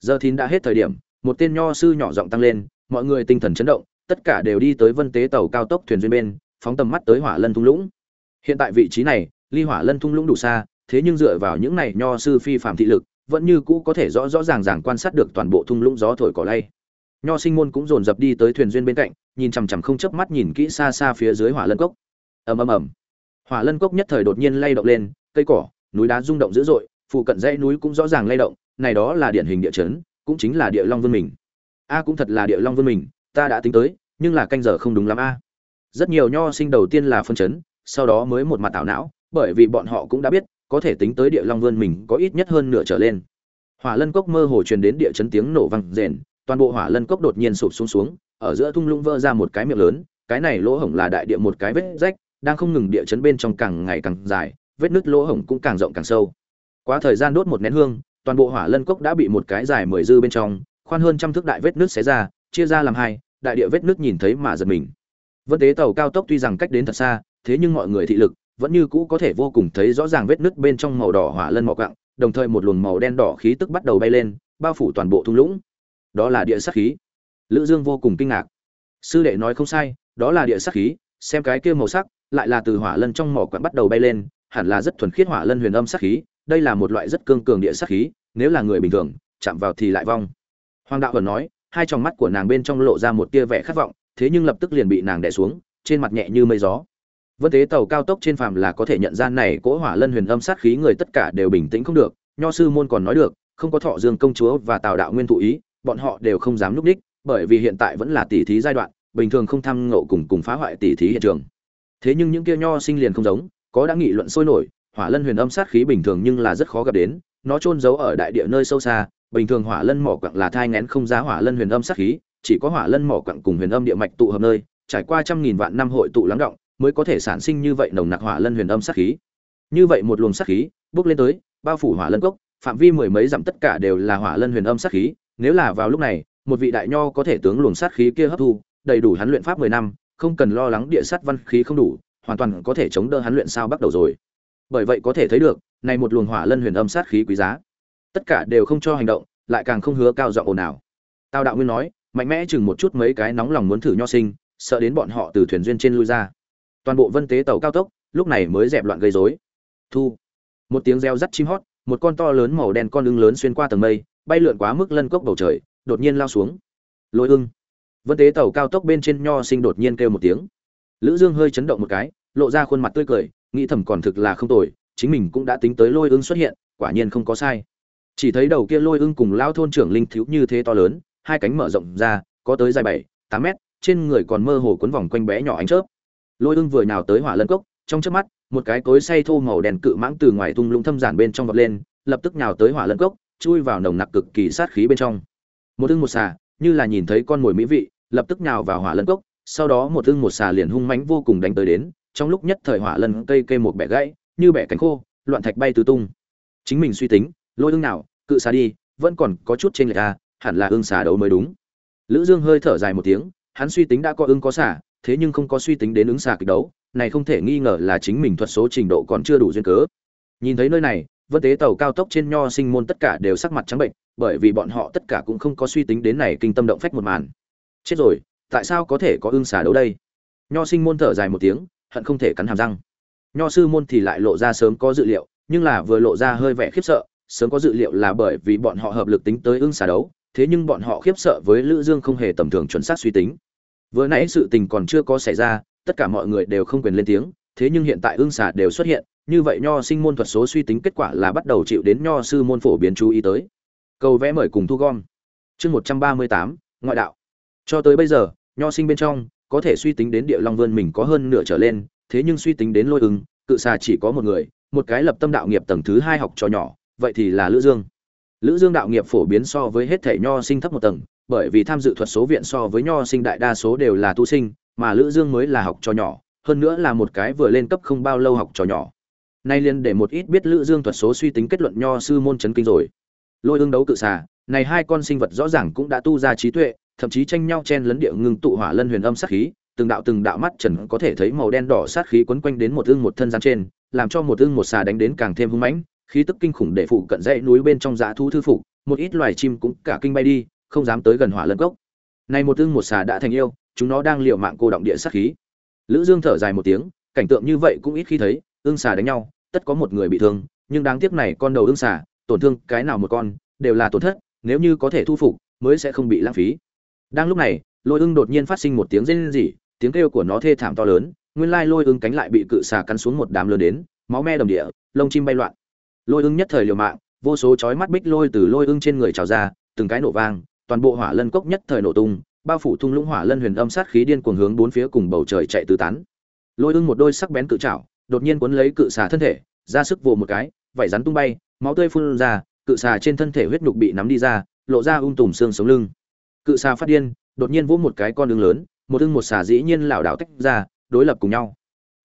Giờ thìn đã hết thời điểm, một tên nho sư nhỏ giọng tăng lên, mọi người tinh thần chấn động, tất cả đều đi tới vân tế tàu cao tốc thuyền duyên bên, phóng tầm mắt tới hỏa lân thung lũng. Hiện tại vị trí này, ly hỏa lân thung lũng đủ xa, thế nhưng dựa vào những này nho sư phi phạm thị lực, vẫn như cũ có thể rõ rõ ràng ràng quan sát được toàn bộ thung lũng gió thổi cỏ lay. Nho sinh môn cũng dồn dập đi tới thuyền duyên bên cạnh, nhìn chằm chằm không chớp mắt nhìn kỹ xa xa phía dưới hỏa lân cốc. Ầm ầm ầm hỏa lân cốc nhất thời đột nhiên lay động lên, cây cỏ, núi đá rung động dữ dội, phụ cận dãy núi cũng rõ ràng lay động, này đó là điển hình địa chấn, cũng chính là địa long vân mình. A cũng thật là địa long vân mình, ta đã tính tới, nhưng là canh giờ không đúng lắm a. Rất nhiều nho sinh đầu tiên là phân chấn, sau đó mới một mặt tảo não, bởi vì bọn họ cũng đã biết, có thể tính tới địa long vươn mình có ít nhất hơn nửa trở lên. Hỏa lân cốc mơ hồ truyền đến địa chấn tiếng nổ vang rền, toàn bộ hỏa lân cốc đột nhiên sụp xuống xuống, ở giữa thung lũng vỡ ra một cái miệng lớn, cái này lỗ hổng là đại địa một cái vết rách đang không ngừng địa chấn bên trong càng ngày càng dài, vết nứt lỗ hổng cũng càng rộng càng sâu. Quá thời gian đốt một nén hương, toàn bộ hỏa lân cốc đã bị một cái dài mười dư bên trong, khoan hơn trăm thước đại vết nứt xé ra, chia ra làm hai, đại địa vết nứt nhìn thấy mà giật mình. Vân tế tàu cao tốc tuy rằng cách đến thật xa, thế nhưng mọi người thị lực vẫn như cũ có thể vô cùng thấy rõ ràng vết nứt bên trong màu đỏ hỏa lân mỏ cặng đồng thời một luồng màu đen đỏ khí tức bắt đầu bay lên, bao phủ toàn bộ thung lũng. Đó là địa sát khí. Lữ dương vô cùng kinh ngạc. Sư đệ nói không sai, đó là địa sát khí, xem cái kia màu sắc lại là từ hỏa lân trong mỏ quặng bắt đầu bay lên, hẳn là rất thuần khiết hỏa lân huyền âm sát khí, đây là một loại rất cương cường địa sát khí, nếu là người bình thường, chạm vào thì lại vong. Hoàng đạo vẫn nói, hai tròng mắt của nàng bên trong lộ ra một tia vẻ khát vọng, thế nhưng lập tức liền bị nàng đè xuống, trên mặt nhẹ như mây gió. Vân tế tàu cao tốc trên phàm là có thể nhận ra này cỗ hỏa lân huyền âm sát khí người tất cả đều bình tĩnh không được, nho sư môn còn nói được, không có thọ dương công chúa và tào đạo nguyên thụ ý, bọn họ đều không dám núp đích, bởi vì hiện tại vẫn là tỷ thí giai đoạn, bình thường không tham ngộ cùng cùng phá hoại tỷ thí hiện trường thế nhưng những kia nho sinh liền không giống, có đã nghị luận sôi nổi, hỏa lân huyền âm sát khí bình thường nhưng là rất khó gặp đến, nó trôn giấu ở đại địa nơi sâu xa, bình thường hỏa lân mỏ quặng là thai ngén không giá hỏa lân huyền âm sát khí, chỉ có hỏa lân mỏ quặng cùng huyền âm địa mạch tụ hợp nơi, trải qua trăm nghìn vạn năm hội tụ lắng động, mới có thể sản sinh như vậy nồng nặc hỏa lân huyền âm sát khí. Như vậy một luồng sát khí, bước lên tới, bao phủ hỏa lân cốc, phạm vi mười mấy dặm tất cả đều là hỏa lân huyền âm sát khí, nếu là vào lúc này, một vị đại nho có thể tướng luồng sát khí kia hấp thu, đầy đủ hắn luyện pháp mười năm không cần lo lắng địa sát văn khí không đủ, hoàn toàn có thể chống đỡ hắn luyện sao bắt đầu rồi. Bởi vậy có thể thấy được, này một luồng hỏa lân huyền âm sát khí quý giá. Tất cả đều không cho hành động, lại càng không hứa cao giọng ồn nào. Tao đạo nguyên nói, mạnh mẽ chừng một chút mấy cái nóng lòng muốn thử nho sinh, sợ đến bọn họ từ thuyền duyên trên lui ra. Toàn bộ vân tế tàu cao tốc, lúc này mới dẹp loạn gây rối. Thu. Một tiếng reo rắt chim hót, một con to lớn màu đen con ưng lớn xuyên qua tầng mây, bay lượn quá mức lân cốc bầu trời, đột nhiên lao xuống. Lôi ưng vân tế tàu cao tốc bên trên nho sinh đột nhiên kêu một tiếng. Lữ dương hơi chấn động một cái, lộ ra khuôn mặt tươi cười, nghĩ thầm còn thực là không tồi, chính mình cũng đã tính tới lôi ưng xuất hiện, quả nhiên không có sai. Chỉ thấy đầu kia lôi ưng cùng lao thôn trưởng linh thiếu như thế to lớn, hai cánh mở rộng ra, có tới dài bảy, tám mét, trên người còn mơ hồ cuốn vòng quanh bé nhỏ ánh chớp. Lôi ưng vừa nào tới hỏa lân cốc, trong chớp mắt, một cái cối say thô màu đen cự mãng từ ngoài tung lũng thâm giản bên trong vọt lên, lập tức nhào tới hỏa lân cốc, chui vào nồng nặc cực kỳ sát khí bên trong. Một ưng một xà, như là nhìn thấy con mồi mỹ vị lập tức nhào vào hỏa lân cốc, sau đó một ưng một xà liền hung mãnh vô cùng đánh tới đến, trong lúc nhất thời hỏa lân cây cây một bẻ gãy, như bẻ cánh khô, loạn thạch bay tứ tung. Chính mình suy tính, lôi ưng nào, cự xà đi, vẫn còn có chút trên lệch a hẳn là ưng xà đấu mới đúng. Lữ dương hơi thở dài một tiếng, hắn suy tính đã có ưng có xà, thế nhưng không có suy tính đến ứng xà kịch đấu, này không thể nghi ngờ là chính mình thuật số trình độ còn chưa đủ duyên cớ. Nhìn thấy nơi này, vân tế tàu cao tốc trên nho sinh môn tất cả đều sắc mặt trắng bệnh, bởi vì bọn họ tất cả cũng không có suy tính đến này kinh tâm động phách một màn chết rồi, tại sao có thể có ưng xà đấu đây? Nho sinh môn thở dài một tiếng, hận không thể cắn hàm răng. Nho sư môn thì lại lộ ra sớm có dự liệu, nhưng là vừa lộ ra hơi vẻ khiếp sợ, sớm có dự liệu là bởi vì bọn họ hợp lực tính tới ưng xà đấu, thế nhưng bọn họ khiếp sợ với lữ dương không hề tầm thường chuẩn xác suy tính. Vừa nãy sự tình còn chưa có xảy ra, tất cả mọi người đều không quyền lên tiếng, thế nhưng hiện tại ưng xà đều xuất hiện, như vậy nho sinh môn thuật số suy tính kết quả là bắt đầu chịu đến nho sư môn phổ biến chú ý tới. Câu vẽ mời cùng thu gom. Chương một trăm ba mươi tám, ngoại đạo cho tới bây giờ, nho sinh bên trong, có thể suy tính đến địa long vươn mình có hơn nửa trở lên, thế nhưng suy tính đến lôi ứng, cự xà chỉ có một người, một cái lập tâm đạo nghiệp tầng thứ hai học trò nhỏ, vậy thì là lữ dương. Lữ dương đạo nghiệp phổ biến so với hết thể nho sinh thấp một tầng, bởi vì tham dự thuật số viện so với nho sinh đại đa số đều là tu sinh, mà lữ dương mới là học trò nhỏ, hơn nữa là một cái vừa lên cấp không bao lâu học trò nhỏ. Nay liền để một ít biết lữ dương thuật số suy tính kết luận nho sư môn chấn kinh rồi. Lôi ương đấu cự xà, này hai con sinh vật rõ ràng cũng đã tu ra trí tuệ thậm chí tranh nhau chen lấn địa ngưng tụ hỏa lân huyền âm sát khí, từng đạo từng đạo mắt trần có thể thấy màu đen đỏ sát khí quấn quanh đến một ương một thân gian trên, làm cho một ương một xà đánh đến càng thêm hung mãnh, khí tức kinh khủng để phụ cận dãy núi bên trong dã thú thư phục, một ít loài chim cũng cả kinh bay đi, không dám tới gần hỏa lân cốc. Này một ương một xà đã thành yêu, chúng nó đang liều mạng cô động địa sát khí. Lữ dương thở dài một tiếng, cảnh tượng như vậy cũng ít khi thấy, ương xà đánh nhau, tất có một người bị thương, nhưng đáng tiếc này con đầu ương xà, tổn thương cái nào một con, đều là tổn thất, nếu như có thể thu phục, mới sẽ không bị lãng phí đang lúc này, lôi ưng đột nhiên phát sinh một tiếng rên rỉ, tiếng kêu của nó thê thảm to lớn, nguyên lai lôi ưng cánh lại bị cự xà cắn xuống một đám lớn đến, máu me đồng địa, lông chim bay loạn. Lôi ưng nhất thời liều mạng, vô số chói mắt bích lôi từ lôi ưng trên người trào ra, từng cái nổ vang, toàn bộ hỏa lân cốc nhất thời nổ tung, bao phủ thung lũng hỏa lân huyền âm sát khí điên cuồng hướng bốn phía cùng bầu trời chạy tứ tán. Lôi ưng một đôi sắc bén cự trảo, đột nhiên cuốn lấy cự xà thân thể, ra sức vồ một cái, vảy rắn tung bay, máu tươi phun ra, cự xà trên thân thể huyết nhục bị nắm đi ra, lộ ra ung tùm xương sống lưng cự xà phát điên, đột nhiên vỗ một cái con đường lớn, một ưng một xà dĩ nhiên lảo đảo tách ra, đối lập cùng nhau.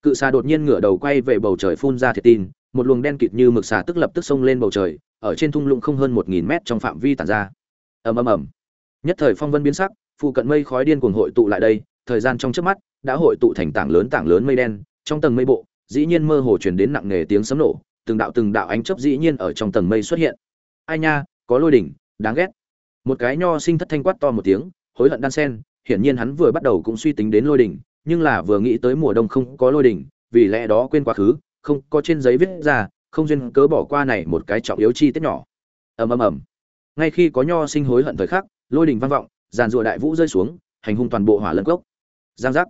Cự xà đột nhiên ngửa đầu quay về bầu trời phun ra thiệt tin, một luồng đen kịt như mực xà tức lập tức xông lên bầu trời, ở trên thung lũng không hơn một nghìn mét trong phạm vi tản ra. Ầm ầm ầm. Nhất thời phong vân biến sắc, phụ cận mây khói điên cuồng hội tụ lại đây, thời gian trong trước mắt, đã hội tụ thành tảng lớn tảng lớn mây đen, trong tầng mây bộ, dĩ nhiên mơ hồ truyền đến nặng nề tiếng sấm nổ, từng đạo từng đạo ánh chớp dĩ nhiên ở trong tầng mây xuất hiện. Ai nha, có lôi đỉnh, đáng ghét một cái nho sinh thất thanh quát to một tiếng, hối hận đan sen, hiển nhiên hắn vừa bắt đầu cũng suy tính đến lôi đỉnh, nhưng là vừa nghĩ tới mùa đông không có lôi đỉnh, vì lẽ đó quên quá khứ, không có trên giấy viết ra, không duyên cớ bỏ qua này một cái trọng yếu chi tiết nhỏ. Ầm ầm ầm. Ngay khi có nho sinh hối hận thời khắc, lôi đỉnh vang vọng, giàn rùa đại vũ rơi xuống, hành hung toàn bộ hỏa lân cốc. Giang giác.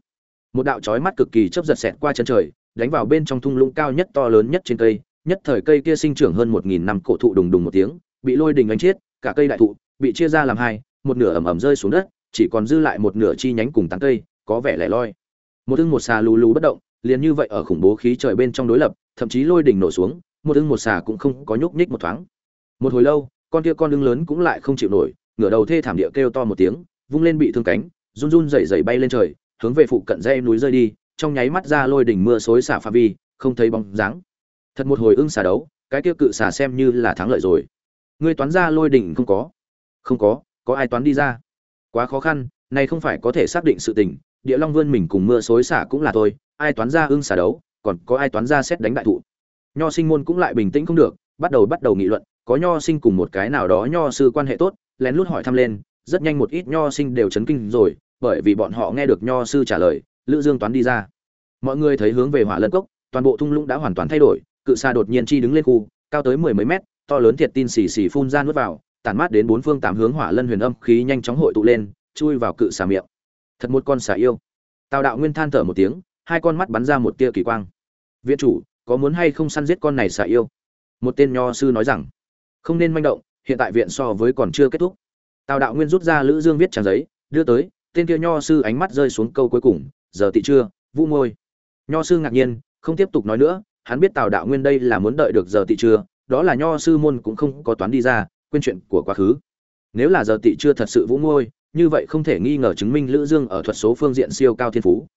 Một đạo chói mắt cực kỳ chớp giật xẹt qua chân trời, đánh vào bên trong thung lũng cao nhất to lớn nhất trên cây, nhất thời cây kia sinh trưởng hơn một nghìn năm cổ thụ đùng đùng một tiếng, bị lôi đình đánh chết, cả cây đại thụ bị chia ra làm hai, một nửa ẩm ẩm rơi xuống đất, chỉ còn dư lại một nửa chi nhánh cùng tán cây, có vẻ lẻ loi. Một ưng một xà lù lù bất động, liền như vậy ở khủng bố khí trời bên trong đối lập, thậm chí lôi đỉnh nổ xuống, một ưng một xà cũng không có nhúc nhích một thoáng. Một hồi lâu, con kia con ưng lớn cũng lại không chịu nổi, ngửa đầu thê thảm địa kêu to một tiếng, vung lên bị thương cánh, run run rẩy rẩy bay lên trời, hướng về phụ cận dãy núi rơi đi, trong nháy mắt ra lôi đỉnh mưa xối xả pha vi, không thấy bóng dáng. Thật một hồi ưng xà đấu, cái kia cự xà xem như là thắng lợi rồi. Ngươi toán ra lôi đỉnh không có không có có ai toán đi ra. Quá khó khăn này không phải có thể xác định sự tình, địa long vươn mình cùng mưa xối xả cũng là thôi, ai toán ra ưng xả đấu, còn có ai toán ra xét đánh đại thụ. Nho sinh môn cũng lại bình tĩnh không được, bắt đầu bắt đầu nghị luận, có nho sinh cùng một cái nào đó nho sư quan hệ tốt, lén lút hỏi thăm lên, rất nhanh một ít nho sinh đều chấn kinh rồi, bởi vì bọn họ nghe được nho sư trả lời, lữ dương toán đi ra. Mọi người thấy hướng về hỏa lân cốc, toàn bộ thung lũng đã hoàn toàn thay đổi, cự xa đột nhiên chi đứng lên khu, cao tới mười mấy mét, to lớn thiệt tin xì xì phun ra nuốt vào tản mát đến bốn phương tám hướng hỏa lân huyền âm khí nhanh chóng hội tụ lên, chui vào cự xà miệng. Thật một con xà yêu. Tào đạo nguyên than thở một tiếng, hai con mắt bắn ra một tia kỳ quang. Viện chủ, có muốn hay không săn giết con này xà yêu? Một tên nho sư nói rằng, không nên manh động, hiện tại viện so với còn chưa kết thúc. Tào đạo nguyên rút ra lữ dương viết trang giấy, đưa tới, tên kia nho sư ánh mắt rơi xuống câu cuối cùng, giờ tị chưa, vũ môi nho sư ngạc nhiên, không tiếp tục nói nữa, hắn biết tào đạo nguyên đây là muốn đợi được giờ tị chưa, đó là nho sư môn cũng không có toán đi ra quên chuyện của quá khứ. Nếu là giờ tị chưa thật sự vũ môi như vậy không thể nghi ngờ chứng minh lữ dương ở thuật số phương diện siêu cao thiên phú.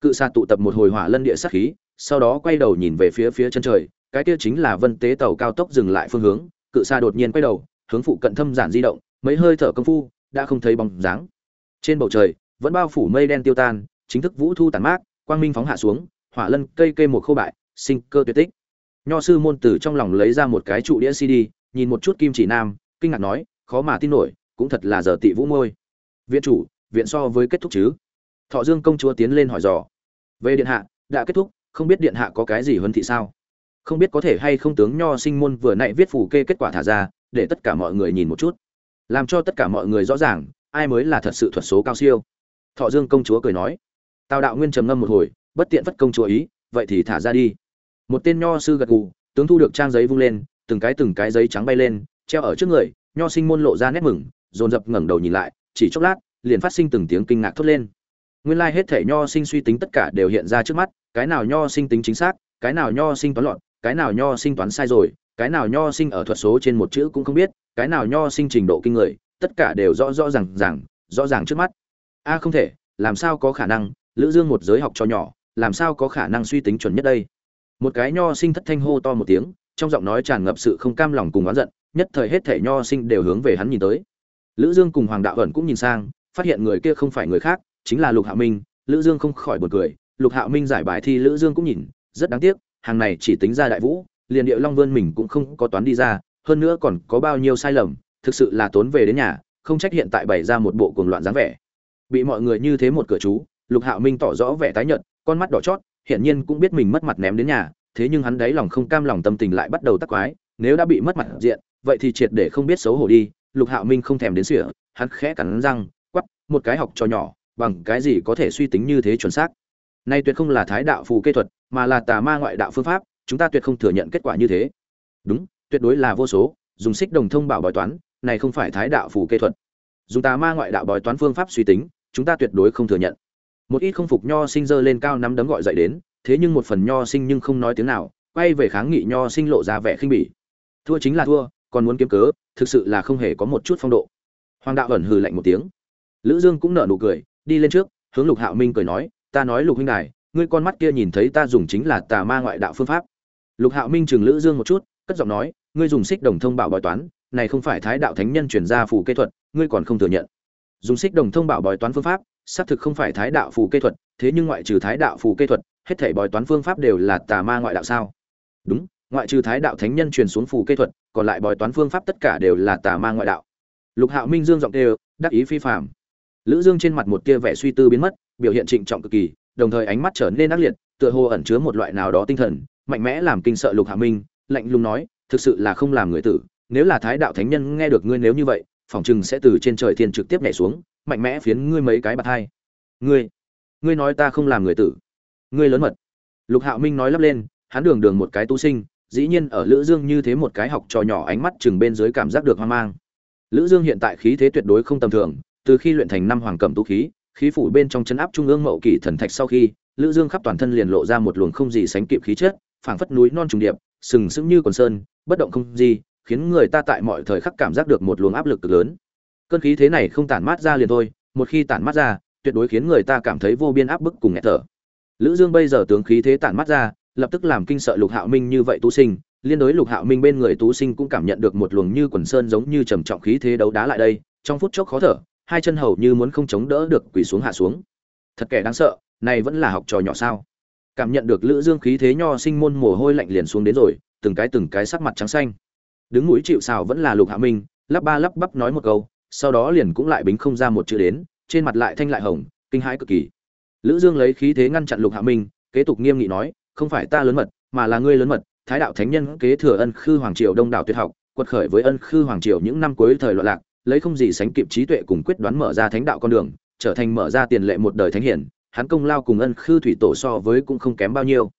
Cự sa tụ tập một hồi hỏa lân địa sát khí, sau đó quay đầu nhìn về phía phía chân trời, cái kia chính là vân tế tàu cao tốc dừng lại phương hướng, cự sa đột nhiên quay đầu, hướng phụ cận thâm giản di động, mấy hơi thở công phu, đã không thấy bóng dáng. Trên bầu trời, vẫn bao phủ mây đen tiêu tan, chính thức vũ thu tàn mát, quang minh phóng hạ xuống, hỏa lân cây cây một khô bại, sinh cơ tuyệt tích. Nho sư môn tử trong lòng lấy ra một cái trụ đĩa cd nhìn một chút kim chỉ nam, kinh ngạc nói, khó mà tin nổi, cũng thật là giờ tị vũ môi viện chủ, viện so với kết thúc chứ? Thọ dương công chúa tiến lên hỏi dò. Về điện hạ, đã kết thúc, không biết điện hạ có cái gì huấn thị sao? Không biết có thể hay không tướng nho sinh môn vừa nãy viết phủ kê kết quả thả ra, để tất cả mọi người nhìn một chút. Làm cho tất cả mọi người rõ ràng, ai mới là thật sự thuật số cao siêu. Thọ dương công chúa cười nói. Tào đạo nguyên trầm ngâm một hồi, bất tiện vất công chúa ý, vậy thì thả ra đi. Một tên nho sư gật gù, tướng thu được trang giấy vung lên từng cái từng cái giấy trắng bay lên, treo ở trước người, nho sinh môn lộ ra nét mừng, dồn dập ngẩng đầu nhìn lại, chỉ chốc lát, liền phát sinh từng tiếng kinh ngạc thốt lên. Nguyên lai hết thể nho sinh suy tính tất cả đều hiện ra trước mắt, cái nào nho sinh tính chính xác, cái nào nho sinh toán loạn, cái nào nho sinh toán sai rồi, cái nào nho sinh ở thuật số trên một chữ cũng không biết, cái nào nho sinh trình độ kinh người, tất cả đều rõ rõ ràng ràng, rõ ràng trước mắt. A, không thể, làm sao có khả năng, lữ dương một giới học cho nhỏ, làm sao có khả năng suy tính chuẩn nhất đây? Một cái nho sinh thất thanh hô to một tiếng trong giọng nói tràn ngập sự không cam lòng cùng oán giận, nhất thời hết thể nho sinh đều hướng về hắn nhìn tới. Lữ dương cùng hoàng đạo ẩn cũng nhìn sang, phát hiện người kia không phải người khác, chính là lục hạ minh. Lữ dương không khỏi bật cười, lục hạ minh giải bài thi lữ dương cũng nhìn, rất đáng tiếc, hàng này chỉ tính ra đại vũ, liền điệu long vươn mình cũng không có toán đi ra, hơn nữa còn có bao nhiêu sai lầm, thực sự là tốn về đến nhà, không trách hiện tại bày ra một bộ cuồng loạn dáng vẻ. Bị mọi người như thế một cửa chú, lục hạo minh tỏ rõ vẻ tái nhợt, con mắt đỏ chót, hiển nhiên cũng biết mình mất mặt ném đến nhà thế nhưng hắn đáy lòng không cam lòng tâm tình lại bắt đầu tắc quái nếu đã bị mất mặt diện vậy thì triệt để không biết xấu hổ đi lục hạo minh không thèm đến sửa hắn khẽ cắn răng quắc, một cái học cho nhỏ bằng cái gì có thể suy tính như thế chuẩn xác? Nay tuyệt không là thái đạo phù kê thuật mà là tà ma ngoại đạo phương pháp chúng ta tuyệt không thừa nhận kết quả như thế. Đúng tuyệt đối là vô số dùng xích đồng thông bảo bói toán này không phải thái đạo phù kê thuật. Dùng tà ma ngoại đạo bói toán phương pháp suy tính chúng ta tuyệt đối không thừa nhận. Một ít không phục nho sinh dơ lên cao nắm đấm gọi dậy đến thế nhưng một phần nho sinh nhưng không nói tiếng nào, quay về kháng nghị nho sinh lộ ra vẻ khinh bỉ. Thua chính là thua, còn muốn kiếm cớ, thực sự là không hề có một chút phong độ. Hoàng đạo ẩn hừ lạnh một tiếng. Lữ dương cũng nở nụ cười, đi lên trước, hướng lục hạo minh cười nói, ta nói lục huynh đài, ngươi con mắt kia nhìn thấy ta dùng chính là tà ma ngoại đạo phương pháp. Lục hạo minh chừng lữ dương một chút, cất giọng nói, ngươi dùng xích đồng thông bảo bói toán, này không phải thái đạo thánh nhân truyền ra phù kê thuật, ngươi còn không thừa nhận. Dùng xích đồng thông bảo bói toán phương pháp, xác thực không phải thái đạo phù kê thuật, thế nhưng ngoại trừ thái đạo phù kê thuật hết thảy bói toán phương pháp đều là tà ma ngoại đạo sao? Đúng, ngoại trừ thái đạo thánh nhân truyền xuống phù kê thuật, còn lại bói toán phương pháp tất cả đều là tà ma ngoại đạo. Lục hạo minh dương giọng đều đắc ý phi phàm. Lữ dương trên mặt một tia vẻ suy tư biến mất, biểu hiện trịnh trọng cực kỳ, đồng thời ánh mắt trở nên ác liệt, tựa hồ ẩn chứa một loại nào đó tinh thần, mạnh mẽ làm kinh sợ lục hạo minh, lạnh lùng nói, thực sự là không làm người tử, nếu là thái đạo thánh nhân nghe được ngươi nếu như vậy, phỏng chừng sẽ từ trên trời thiên trực tiếp nhảy xuống, mạnh mẽ phiến ngươi mấy cái bạt hai. Ngươi ngươi nói ta không làm người tử ngươi lớn mật. Lục hạo minh nói lắp lên, hắn đường đường một cái tu sinh, dĩ nhiên ở lữ dương như thế một cái học trò nhỏ ánh mắt chừng bên dưới cảm giác được hoang mang. Lữ dương hiện tại khí thế tuyệt đối không tầm thường, từ khi luyện thành năm hoàng cẩm tu khí khí phủ bên trong chân áp trung ương mậu kỷ thần thạch sau khi, lữ dương khắp toàn thân liền lộ ra một luồng không gì sánh kịp khí chất, phảng phất núi non trùng điệp, sừng sững như quần sơn, bất động không gì, khiến người ta tại mọi thời khắc cảm giác được một luồng áp lực cực lớn. Cơn khí thế này không tản mát ra liền thôi, một khi tản mát ra, tuyệt đối khiến người ta cảm thấy vô biên áp bức cùng nghẹt thở lữ dương bây giờ tướng khí thế tản mắt ra, lập tức làm kinh sợ lục hạo minh như vậy tú sinh. Liên đối lục hạo minh bên người tú sinh cũng cảm nhận được một luồng như quần sơn giống như trầm trọng khí thế đấu đá lại đây. Trong phút chốc khó thở, hai chân hầu như muốn không chống đỡ được quỳ xuống hạ xuống. Thật kẻ đáng sợ, này vẫn là học trò nhỏ sao? Cảm nhận được lữ dương khí thế nho sinh môn mồ hôi lạnh liền xuống đến rồi, từng cái từng cái sắc mặt trắng xanh. Đứng mũi chịu sào vẫn là lục Hạo minh, lắp ba lắp bắp nói một câu, sau đó liền cũng lại bính không ra một chữ đến, trên mặt lại thanh lại hồng, kinh hãi cực kỳ lữ dương lấy khí thế ngăn chặn lục hạ minh, kế tục nghiêm nghị nói, không phải ta lớn mật, mà là ngươi lớn mật, thái đạo thánh nhân kế thừa ân khư hoàng triều đông đảo tuyệt học, quật khởi với ân khư hoàng triều những năm cuối thời loạn lạc, lấy không gì sánh kịp trí tuệ cùng quyết đoán mở ra thánh đạo con đường, trở thành mở ra tiền lệ một đời thánh hiển, hắn công lao cùng ân khư thủy tổ so với cũng không kém bao nhiêu.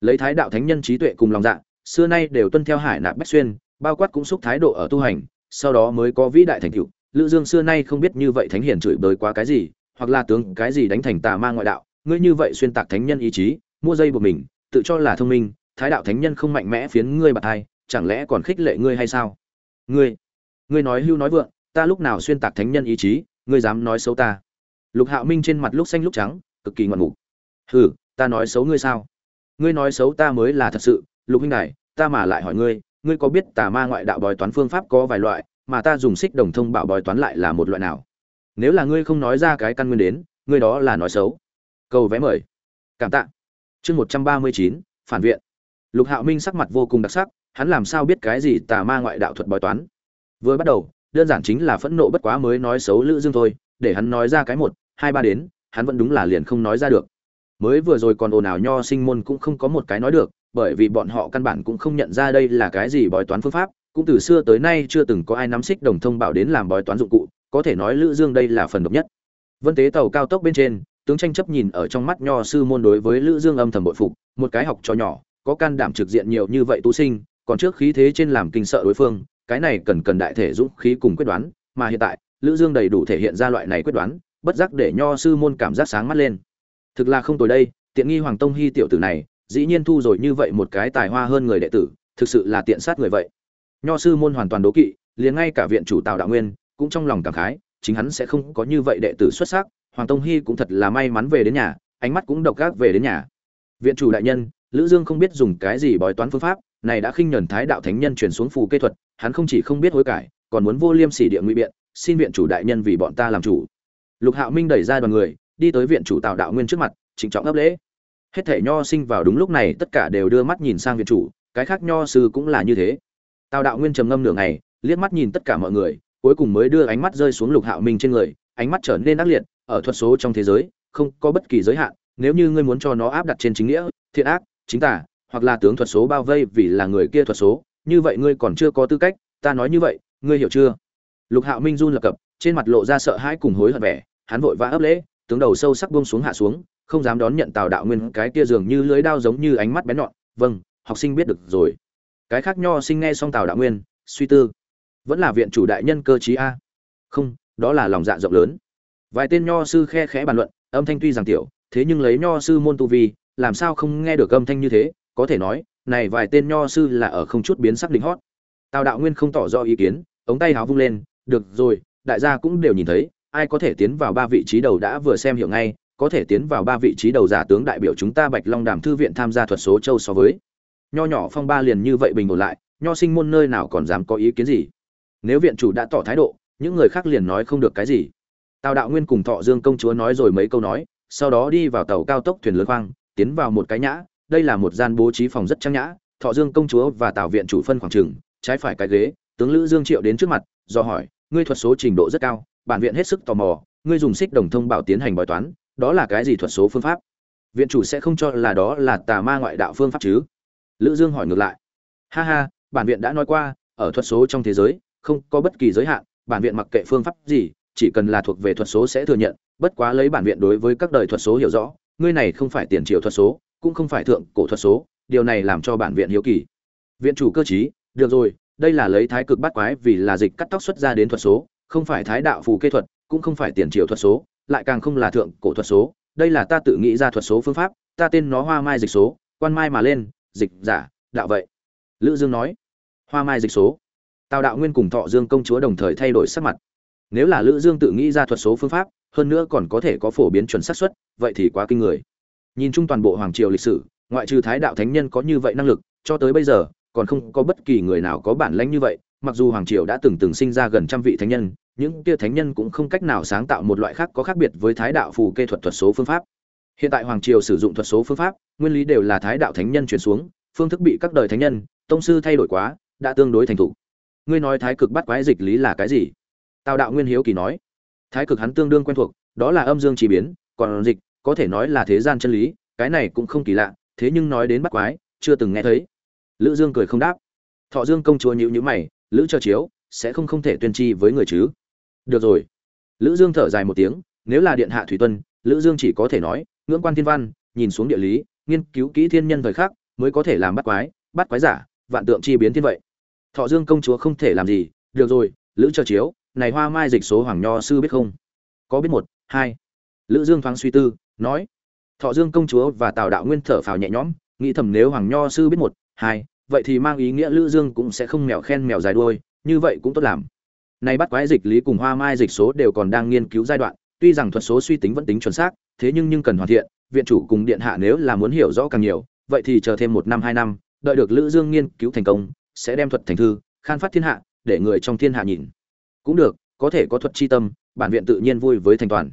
Lấy thái đạo thánh nhân trí tuệ cùng lòng dạ xưa nay đều tuân theo hải nạp bách xuyên, bao quát cũng xúc thái độ ở tu hành, sau đó mới có vĩ đại thành tựu. Lữ dương xưa nay không biết như vậy thánh hiển chửi bới quá cái gì hoặc là tướng cái gì đánh thành tà ma ngoại đạo, ngươi như vậy xuyên tạc thánh nhân ý chí, mua dây buộc mình, tự cho là thông minh, thái đạo thánh nhân không mạnh mẽ phiến ngươi bạt thai, chẳng lẽ còn khích lệ ngươi hay sao? Ngươi ngươi nói hưu nói vượng, ta lúc nào xuyên tạc thánh nhân ý chí, ngươi dám nói xấu ta? Lục hạo minh trên mặt lúc xanh lúc trắng, cực kỳ ngoạn mục. Hừ, ta nói xấu ngươi sao? Ngươi nói xấu ta mới là thật sự, lục huynh này, ta mà lại hỏi ngươi ngươi có biết tà ma ngoại đạo bói toán phương pháp có vài loại, mà ta dùng xích đồng thông bảo bói toán lại là một loại nào? Nếu là ngươi không nói ra cái căn nguyên đến, ngươi đó là nói xấu. Câu vé mời. Cảm tạ. Chương một trăm ba mươi chín, phản viện. Lục hạo minh sắc mặt vô cùng đặc sắc, hắn làm sao biết cái gì tà ma ngoại đạo thuật bói toán? Vừa bắt đầu, đơn giản chính là phẫn nộ bất quá mới nói xấu lữ dương thôi, để hắn nói ra cái một, hai ba đến, hắn vẫn đúng là liền không nói ra được. Mới vừa rồi còn ồn ào nho sinh môn cũng không có một cái nói được, bởi vì bọn họ căn bản cũng không nhận ra đây là cái gì bói toán phương pháp cũng từ xưa tới nay chưa từng có ai nắm xích đồng thông bảo đến làm bói toán dụng cụ, có thể nói lữ dương đây là phần độc nhất. Vân tế tàu cao tốc bên trên, tướng tranh chấp nhìn ở trong mắt nho sư môn đối với lữ dương âm thầm bội phục, một cái học trò nhỏ, có can đảm trực diện nhiều như vậy tu sinh, còn trước khí thế trên làm kinh sợ đối phương, cái này cần cần đại thể dũng khí cùng quyết đoán, mà hiện tại, lữ dương đầy đủ thể hiện ra loại này quyết đoán, bất giác để nho sư môn cảm giác sáng mắt lên. Thực là không tồi đây, tiện nghi hoàng tông hy tiểu tử này, dĩ nhiên thu rồi như vậy một cái tài hoa hơn người đệ tử, thực sự là tiện sát người vậy nho sư môn hoàn toàn đố kỵ, liền ngay cả viện chủ tào đạo nguyên cũng trong lòng cảm khái, chính hắn sẽ không có như vậy đệ tử xuất sắc, hoàng tông hy cũng thật là may mắn về đến nhà, ánh mắt cũng độc ác về đến nhà. Viện chủ đại nhân, lữ dương không biết dùng cái gì bói toán phương pháp, này đã khinh nhẫn thái đạo thánh nhân truyền xuống phù kê thuật, hắn không chỉ không biết hối cải, còn muốn vô liêm sỉ địa ngụy biện, xin viện chủ đại nhân vì bọn ta làm chủ. Lục hạo minh đẩy ra đoàn người, đi tới viện chủ tào đạo nguyên trước mặt trịnh trọng ấp lễ. Hết thể nho sinh vào đúng lúc này, tất cả đều đưa mắt nhìn sang viện chủ, cái khác nho sư cũng là như thế tào đạo nguyên trầm ngâm nửa ngày, liếc mắt nhìn tất cả mọi người, cuối cùng mới đưa ánh mắt rơi xuống lục hạo minh trên người, ánh mắt trở nên ác liệt, ở thuật số trong thế giới, không có bất kỳ giới hạn, nếu như ngươi muốn cho nó áp đặt trên chính nghĩa, thiện ác, chính tả hoặc là tướng thuật số bao vây vì là người kia thuật số, như vậy ngươi còn chưa có tư cách, ta nói như vậy, ngươi hiểu chưa? Lục hạo minh run lập cập, trên mặt lộ ra sợ hãi cùng hối hận vẻ, hắn vội vã ấp lễ, tướng đầu sâu sắc buông xuống hạ xuống, không dám đón nhận tào đạo nguyên, cái kia dường như lưới đao giống như ánh mắt bén nhọn vâng học sinh biết được rồi cái khác nho sinh nghe xong tào đạo nguyên, suy tư. Vẫn là viện chủ đại nhân cơ trí a. Không, đó là lòng dạ rộng lớn. Vài tên nho sư khe khẽ bàn luận, âm thanh tuy rằng tiểu, thế nhưng lấy nho sư môn tu vi, làm sao không nghe được âm thanh như thế? Có thể nói, này vài tên nho sư là ở không chút biến sắc đỉnh hót. Tào đạo nguyên không tỏ rõ ý kiến, ống tay háo vung lên, được rồi, đại gia cũng đều nhìn thấy, ai có thể tiến vào ba vị trí đầu đã vừa xem hiểu ngay, có thể tiến vào ba vị trí đầu giả tướng đại biểu chúng ta bạch long đàm thư viện tham gia thuật số châu so với nho nhỏ phong ba liền như vậy bình ổn lại, nho sinh môn nơi nào còn dám có ý kiến gì. Nếu viện chủ đã tỏ thái độ, những người khác liền nói không được cái gì. Tào đạo nguyên cùng thọ dương công chúa nói rồi mấy câu nói, sau đó đi vào tàu cao tốc thuyền lớn khoang, tiến vào một cái nhã, đây là một gian bố trí phòng rất trang nhã, thọ dương công chúa và tào viện chủ phân khoảng trừng trái phải cái ghế, tướng lữ dương triệu đến trước mặt, do hỏi, ngươi thuật số trình độ rất cao, bản viện hết sức tò mò, ngươi dùng xích đồng thông bảo tiến hành bói toán, đó là cái gì thuật số phương pháp? Viện chủ sẽ không cho là đó là tà ma ngoại đạo phương pháp chứ lữ dương hỏi ngược lại. Ha ha, bản viện đã nói qua, ở thuật số trong thế giới, không có bất kỳ giới hạn, bản viện mặc kệ phương pháp gì, chỉ cần là thuộc về thuật số sẽ thừa nhận, bất quá lấy bản viện đối với các đời thuật số hiểu rõ, ngươi này không phải tiền triệu thuật số, cũng không phải thượng cổ thuật số, điều này làm cho bản viện hiếu kỳ. Viện chủ cơ chí được rồi, đây là lấy thái cực bát quái vì là dịch cắt tóc xuất ra đến thuật số, không phải thái đạo phù kê thuật, cũng không phải tiền triệu thuật số, lại càng không là thượng cổ thuật số, đây là ta tự nghĩ ra thuật số phương pháp, ta tên nó hoa mai dịch số, quan mai mà lên dịch giả, đạo vậy. Lữ dương nói, hoa mai dịch số. Tào đạo nguyên cùng thọ dương công chúa đồng thời thay đổi sắc mặt. Nếu là lữ dương tự nghĩ ra thuật số phương pháp, hơn nữa còn có thể có phổ biến chuẩn xác suất, vậy thì quá kinh người. Nhìn chung toàn bộ hoàng triều lịch sử, ngoại trừ thái đạo thánh nhân có như vậy năng lực, cho tới bây giờ, còn không có bất kỳ người nào có bản lãnh như vậy, mặc dù hoàng triều đã từng từng sinh ra gần trăm vị thánh nhân, những kia thánh nhân cũng không cách nào sáng tạo một loại khác có khác biệt với thái đạo phù kê thuật thuật số phương pháp hiện tại hoàng triều sử dụng thuật số phương pháp, nguyên lý đều là thái đạo thánh nhân truyền xuống, phương thức bị các đời thánh nhân, tông sư thay đổi quá, đã tương đối thành thục. Ngươi nói thái cực bắt quái dịch lý là cái gì? Tào đạo nguyên hiếu kỳ nói. Thái cực hắn tương đương quen thuộc, đó là âm dương chỉ biến, còn dịch, có thể nói là thế gian chân lý, cái này cũng không kỳ lạ, thế nhưng nói đến bắt quái, chưa từng nghe thấy. Lữ dương cười không đáp. Thọ dương công chúa nhíu nhíu mày, lữ cho chiếu, sẽ không không thể tuyên chi với người chứ? Được rồi. Lữ dương thở dài một tiếng, nếu là điện hạ thủy tuân, lữ dương chỉ có thể nói ngưỡng quan thiên văn, nhìn xuống địa lý, nghiên cứu kỹ thiên nhân thời khắc, mới có thể làm bắt quái bắt quái giả, vạn tượng chi biến thiên vậy. Thọ dương công chúa không thể làm gì, được rồi, lữ cho chiếu, này hoa mai dịch số hoàng nho sư biết không? Có biết một, hai. Lữ dương thoáng suy tư, nói. Thọ dương công chúa và tào đạo nguyên thở phào nhẹ nhõm, nghĩ thầm nếu hoàng nho sư biết một, hai, vậy thì mang ý nghĩa lữ dương cũng sẽ không mèo khen mèo dài đuôi, như vậy cũng tốt làm. Này bắt quái dịch lý cùng hoa mai dịch số đều còn đang nghiên cứu giai đoạn, tuy rằng thuật số suy tính vẫn tính chuẩn xác thế nhưng nhưng cần hoàn thiện, viện chủ cùng điện hạ nếu là muốn hiểu rõ càng nhiều, vậy thì chờ thêm một năm, hai năm, đợi được lữ dương nghiên cứu thành công, sẽ đem thuật thành thư, khan phát thiên hạ, để người trong thiên hạ nhìn. Cũng được, có thể có thuật chi tâm, bản viện tự nhiên vui với thành toàn.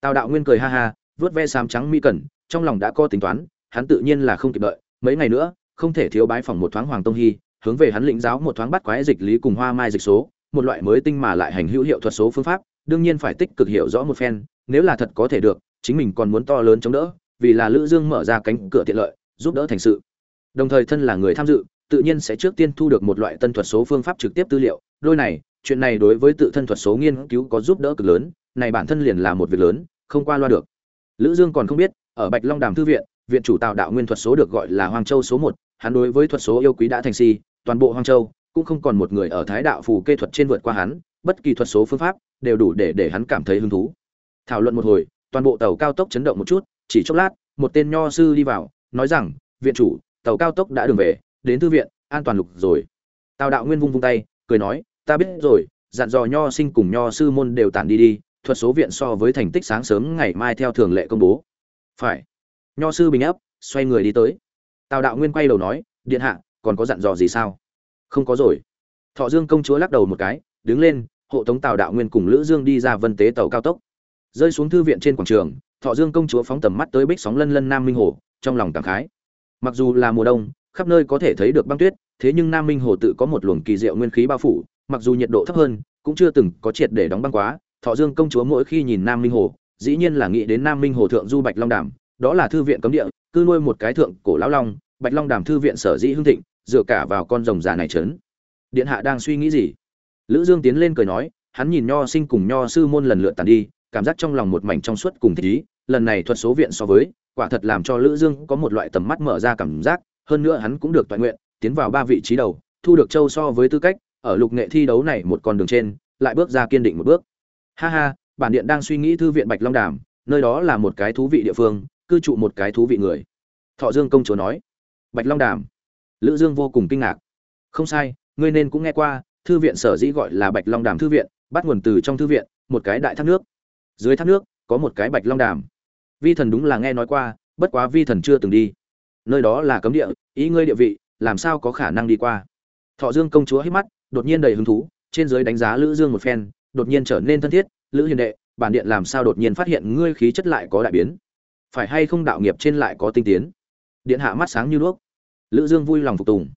Tào đạo nguyên cười ha ha, vớt ve xám trắng mỹ cẩn, trong lòng đã có tính toán, hắn tự nhiên là không kịp đợi. Mấy ngày nữa, không thể thiếu bái phỏng một thoáng hoàng tông hy, hướng về hắn lĩnh giáo một thoáng bắt quái dịch lý cùng hoa mai dịch số, một loại mới tinh mà lại hành hữu hiệu thuật số phương pháp, đương nhiên phải tích cực hiểu rõ một phen, nếu là thật có thể được chính mình còn muốn to lớn chống đỡ, vì là lữ dương mở ra cánh cửa tiện lợi, giúp đỡ thành sự. Đồng thời thân là người tham dự, tự nhiên sẽ trước tiên thu được một loại tân thuật số phương pháp trực tiếp tư liệu. Đôi này, chuyện này đối với tự thân thuật số nghiên cứu có giúp đỡ cực lớn, này bản thân liền là một việc lớn, không qua loa được. Lữ dương còn không biết, ở bạch long đàm thư viện viện chủ tạo đạo nguyên thuật số được gọi là hoàng châu số một, hắn đối với thuật số yêu quý đã thành si, toàn bộ hoàng châu, cũng không còn một người ở thái đạo phù kê thuật trên vượt qua hắn, bất kỳ thuật số phương pháp đều đủ để để hắn cảm thấy hứng thú. Thảo luận một hồi toàn bộ tàu cao tốc chấn động một chút chỉ chốc lát một tên nho sư đi vào nói rằng viện chủ tàu cao tốc đã đường về đến thư viện an toàn lục rồi. Tào đạo nguyên vung vung tay cười nói ta biết rồi dặn dò nho sinh cùng nho sư môn đều tản đi đi thuật số viện so với thành tích sáng sớm ngày mai theo thường lệ công bố. Phải. Nho sư bình ấp, xoay người đi tới. Tào đạo nguyên quay đầu nói điện hạ còn có dặn dò gì sao? Không có rồi. Thọ dương công chúa lắc đầu một cái đứng lên hộ tống tào đạo nguyên cùng lữ dương đi ra vân tế tàu cao tốc rơi xuống thư viện trên quảng trường, thọ dương công chúa phóng tầm mắt tới bích sóng lân lân nam minh hồ, trong lòng cảm khái. Mặc dù là mùa đông, khắp nơi có thể thấy được băng tuyết, thế nhưng nam minh hồ tự có một luồng kỳ diệu nguyên khí bao phủ, mặc dù nhiệt độ thấp hơn, cũng chưa từng có triệt để đóng băng quá, thọ dương công chúa mỗi khi nhìn nam minh hồ, dĩ nhiên là nghĩ đến nam minh hồ thượng du bạch long đàm, đó là thư viện cấm địa cư nuôi một cái thượng cổ lão long, bạch long đàm thư viện sở dĩ hưng thịnh, dựa cả vào con rồng già này trấn. Điện hạ đang suy nghĩ gì? Lữ dương tiến lên cười nói, hắn nhìn nho sinh cùng nho sư môn lần lượt tàn đi cảm giác trong lòng một mảnh trong suốt cùng thích ý, lần này thuật số viện so với, quả thật làm cho lữ dương có một loại tầm mắt mở ra cảm giác, hơn nữa hắn cũng được toàn nguyện, tiến vào ba vị trí đầu, thu được châu so với tư cách, ở lục nghệ thi đấu này một con đường trên, lại bước ra kiên định một bước. Ha ha, bản điện đang suy nghĩ thư viện bạch long đàm, nơi đó là một cái thú vị địa phương, cư trụ một cái thú vị người. Thọ dương công chúa nói. Bạch long đàm. Lữ dương vô cùng kinh ngạc. Không sai, ngươi nên cũng nghe qua, thư viện sở dĩ gọi là bạch long đàm thư viện, bắt nguồn từ trong thư viện, một cái đại thác nước dưới thác nước, có một cái bạch long đàm. Vi thần đúng là nghe nói qua, bất quá vi thần chưa từng đi. Nơi đó là cấm địa, ý ngươi địa vị, làm sao có khả năng đi qua? Thọ dương công chúa hít mắt, đột nhiên đầy hứng thú, trên dưới đánh giá lữ dương một phen, đột nhiên trở nên thân thiết, lữ hiền đệ, bản điện làm sao đột nhiên phát hiện ngươi khí chất lại có đại biến? Phải hay không đạo nghiệp trên lại có tinh tiến? Điện hạ mắt sáng như đuốc. Lữ dương vui lòng phục tùng.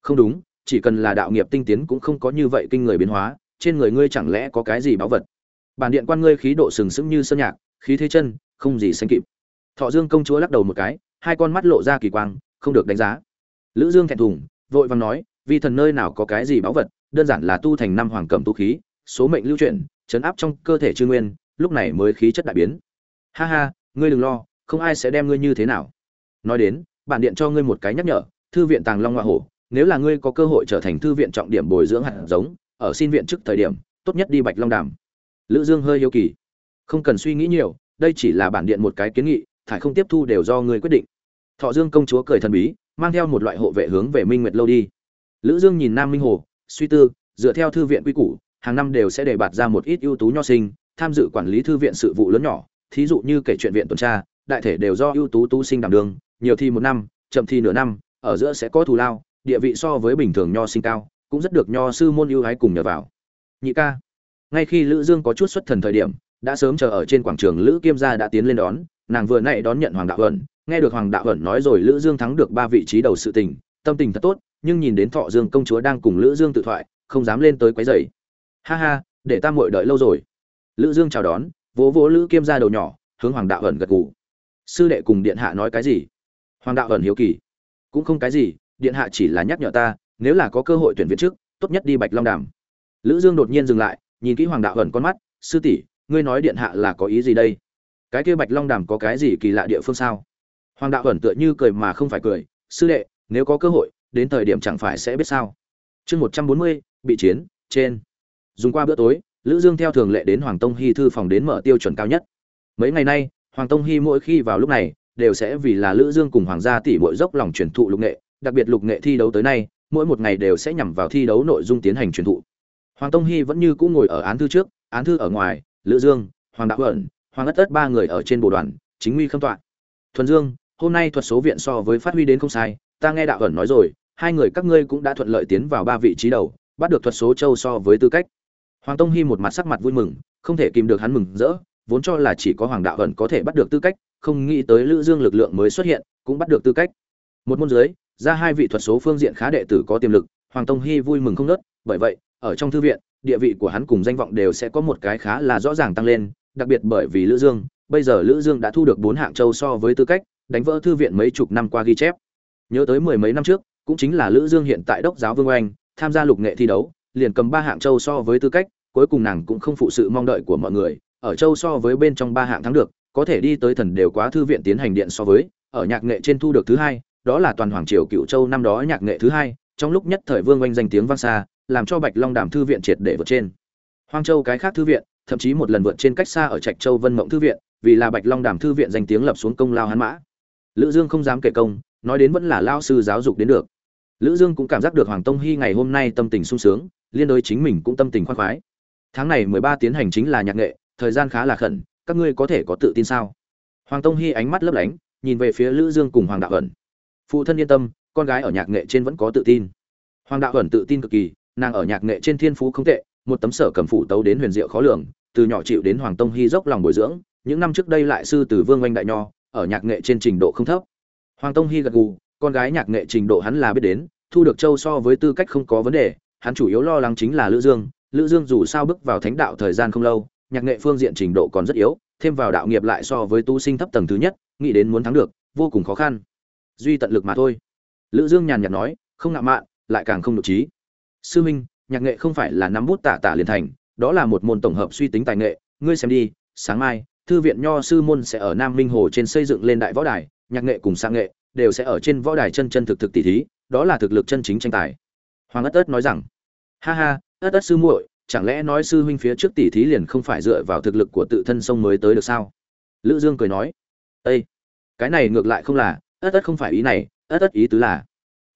Không đúng, chỉ cần là đạo nghiệp tinh tiến cũng không có như vậy kinh người biến hóa, trên người ngươi chẳng lẽ có cái gì báu vật? Bản điện quan ngươi khí độ sừng sững như sơn nhạc, khí thế chân, không gì sánh kịp. Thọ dương công chúa lắc đầu một cái, hai con mắt lộ ra kỳ quang, không được đánh giá. Lữ dương thẹn thùng, vội vàng nói vì thần nơi nào có cái gì báu vật, đơn giản là tu thành năm hoàng cẩm tu khí, số mệnh lưu chuyển, chấn áp trong cơ thể chư nguyên, lúc này mới khí chất đại biến. Ha ha, ngươi đừng lo, không ai sẽ đem ngươi như thế nào. Nói đến, bản điện cho ngươi một cái nhắc nhở, thư viện tàng long ngoại hổ, nếu là ngươi có cơ hội trở thành thư viện trọng điểm bồi dưỡng hạt giống, ở xin viện trước thời điểm, tốt nhất đi bạch long đàm lữ dương hơi yêu kỳ. Không cần suy nghĩ nhiều, đây chỉ là bản điện một cái kiến nghị, thải không tiếp thu đều do ngươi quyết định. Thọ dương công chúa cười thần bí, mang theo một loại hộ vệ hướng về minh nguyệt lâu đi. Lữ dương nhìn nam minh hồ, suy tư, dựa theo thư viện quy củ, hàng năm đều sẽ đề bạt ra một ít ưu tú nho sinh, tham dự quản lý thư viện sự vụ lớn nhỏ, thí dụ như kể chuyện viện tuần tra, đại thể đều do ưu tú tu sinh đảm đường nhiều thi một năm, chậm thi nửa năm, ở giữa sẽ có thù lao, địa vị so với bình thường nho sinh cao, cũng rất được nho sư môn ưu ái cùng nhờ vào. Nhị ca ngay khi lữ dương có chút xuất thần thời điểm, đã sớm chờ ở trên quảng trường lữ kiêm gia đã tiến lên đón, nàng vừa nãy đón nhận hoàng đạo ẩn nghe được hoàng đạo ẩn nói rồi lữ dương thắng được ba vị trí đầu sự tình, tâm tình thật tốt, nhưng nhìn đến thọ dương công chúa đang cùng lữ dương tự thoại, không dám lên tới quấy rầy. Ha ha, để ta muội đợi lâu rồi. Lữ dương chào đón, vỗ vỗ lữ kiêm gia đầu nhỏ, hướng hoàng đạo ẩn gật gù. Sư đệ cùng điện hạ nói cái gì? Hoàng đạo ẩn hiếu kỳ. Cũng không cái gì, điện hạ chỉ là nhắc nhở ta, nếu là có cơ hội tuyển viện trước, tốt nhất đi bạch long đàm. Lữ dương đột nhiên dừng lại nhìn kỹ hoàng đạo ẩn con mắt, sư tỷ, ngươi nói điện hạ là có ý gì đây? Cái kia bạch long đàm có cái gì kỳ lạ địa phương sao? Hoàng đạo ẩn tựa như cười mà không phải cười, sư đệ, nếu có cơ hội, đến thời điểm chẳng phải sẽ biết sao? Chương một trăm bốn mươi, bị chiến, trên. Dùng qua bữa tối, lữ dương theo thường lệ đến hoàng tông hy thư phòng đến mở tiêu chuẩn cao nhất. Mấy ngày nay, hoàng tông hy mỗi khi vào lúc này, đều sẽ vì là lữ dương cùng hoàng gia tỷ mỗi dốc lòng truyền thụ lục nghệ, đặc biệt lục nghệ thi đấu tới nay, mỗi một ngày đều sẽ nhằm vào thi đấu nội dung tiến hành truyền thụ hoàng tông hy vẫn như cũ ngồi ở án thư trước, án thư ở ngoài, lữ dương, hoàng đạo ẩn, hoàng ất ất ba người ở trên bộ đoàn, chính nguy khâm tọa. Thuần dương, hôm nay thuật số viện so với phát huy đến không sai, ta nghe đạo ẩn nói rồi, hai người các ngươi cũng đã thuận lợi tiến vào ba vị trí đầu, bắt được thuật số châu so với tư cách. Hoàng tông hy một mặt sắc mặt vui mừng, không thể kìm được hắn mừng rỡ, vốn cho là chỉ có hoàng đạo ẩn có thể bắt được tư cách, không nghĩ tới lữ dương lực lượng mới xuất hiện, cũng bắt được tư cách. Một môn dưới, ra hai vị thuật số phương diện khá đệ tử có tiềm lực, hoàng tông hy vui mừng không nớt bởi vậy ở trong thư viện, địa vị của hắn cùng danh vọng đều sẽ có một cái khá là rõ ràng tăng lên, đặc biệt bởi vì lữ dương, bây giờ lữ dương đã thu được bốn hạng châu so với tư cách, đánh vỡ thư viện mấy chục năm qua ghi chép. Nhớ tới mười mấy năm trước, cũng chính là lữ dương hiện tại đốc giáo vương oanh, tham gia lục nghệ thi đấu, liền cầm ba hạng châu so với tư cách, cuối cùng nàng cũng không phụ sự mong đợi của mọi người, ở châu so với bên trong ba hạng thắng được, có thể đi tới thần đều quá thư viện tiến hành điện so với, ở nhạc nghệ trên thu được thứ hai, đó là toàn hoàng triều cựu châu năm đó nhạc nghệ thứ hai, trong lúc nhất thời vương oanh danh tiếng vang xa làm cho bạch long đàm thư viện triệt để vượt trên. Hoang châu cái khác thư viện, thậm chí một lần vượt trên cách xa ở trạch châu vân mộng thư viện, vì là bạch long đàm thư viện danh tiếng lập xuống công lao hắn mã. Lữ dương không dám kể công, nói đến vẫn là lao sư giáo dục đến được. Lữ dương cũng cảm giác được hoàng tông hy ngày hôm nay tâm tình sung sướng, liên đối chính mình cũng tâm tình khoan khoái. Tháng này 13 tiến hành chính là nhạc nghệ, thời gian khá là khẩn, các ngươi có thể có tự tin sao? Hoàng tông hy ánh mắt lấp lánh, nhìn về phía lữ dương cùng hoàng đạo ẩn. Phụ thân yên tâm, con gái ở nhạc nghệ trên vẫn có tự tin. Hoàng đạo ẩn tự tin cực kỳ nàng ở nhạc nghệ trên thiên phú không tệ, một tấm sở cầm phủ tấu đến huyền diệu khó lường, từ nhỏ chịu đến hoàng tông hy dốc lòng bồi dưỡng, những năm trước đây lại sư từ vương oanh đại nho, ở nhạc nghệ trên trình độ không thấp. Hoàng tông hy gật gù, con gái nhạc nghệ trình độ hắn là biết đến, thu được châu so với tư cách không có vấn đề, hắn chủ yếu lo lắng chính là lữ dương lữ dương dù sao bước vào thánh đạo thời gian không lâu, nhạc nghệ phương diện trình độ còn rất yếu, thêm vào đạo nghiệp lại so với tu sinh thấp tầng thứ nhất, nghĩ đến muốn thắng được, vô cùng khó khăn. Duy tận lực mà thôi. Lữ dương nhàn nhạt nói, không ngạo mạn, lại càng không nội trí sư minh, nhạc nghệ không phải là nắm bút tả tả liền thành, đó là một môn tổng hợp suy tính tài nghệ. Ngươi xem đi, sáng mai, thư viện nho sư môn sẽ ở nam minh hồ trên xây dựng lên đại võ đài, nhạc nghệ cùng sang nghệ đều sẽ ở trên võ đài chân chân thực thực tỷ thí, đó là thực lực chân chính tranh tài. Hoàng ất ất nói rằng, ha ha, ất ất sư muội, chẳng lẽ nói sư huynh phía trước tỷ thí liền không phải dựa vào thực lực của tự thân sông mới tới được sao? Lữ dương cười nói ây cái này ngược lại không là, ất ất không phải ý này, ất ất ý tứ là.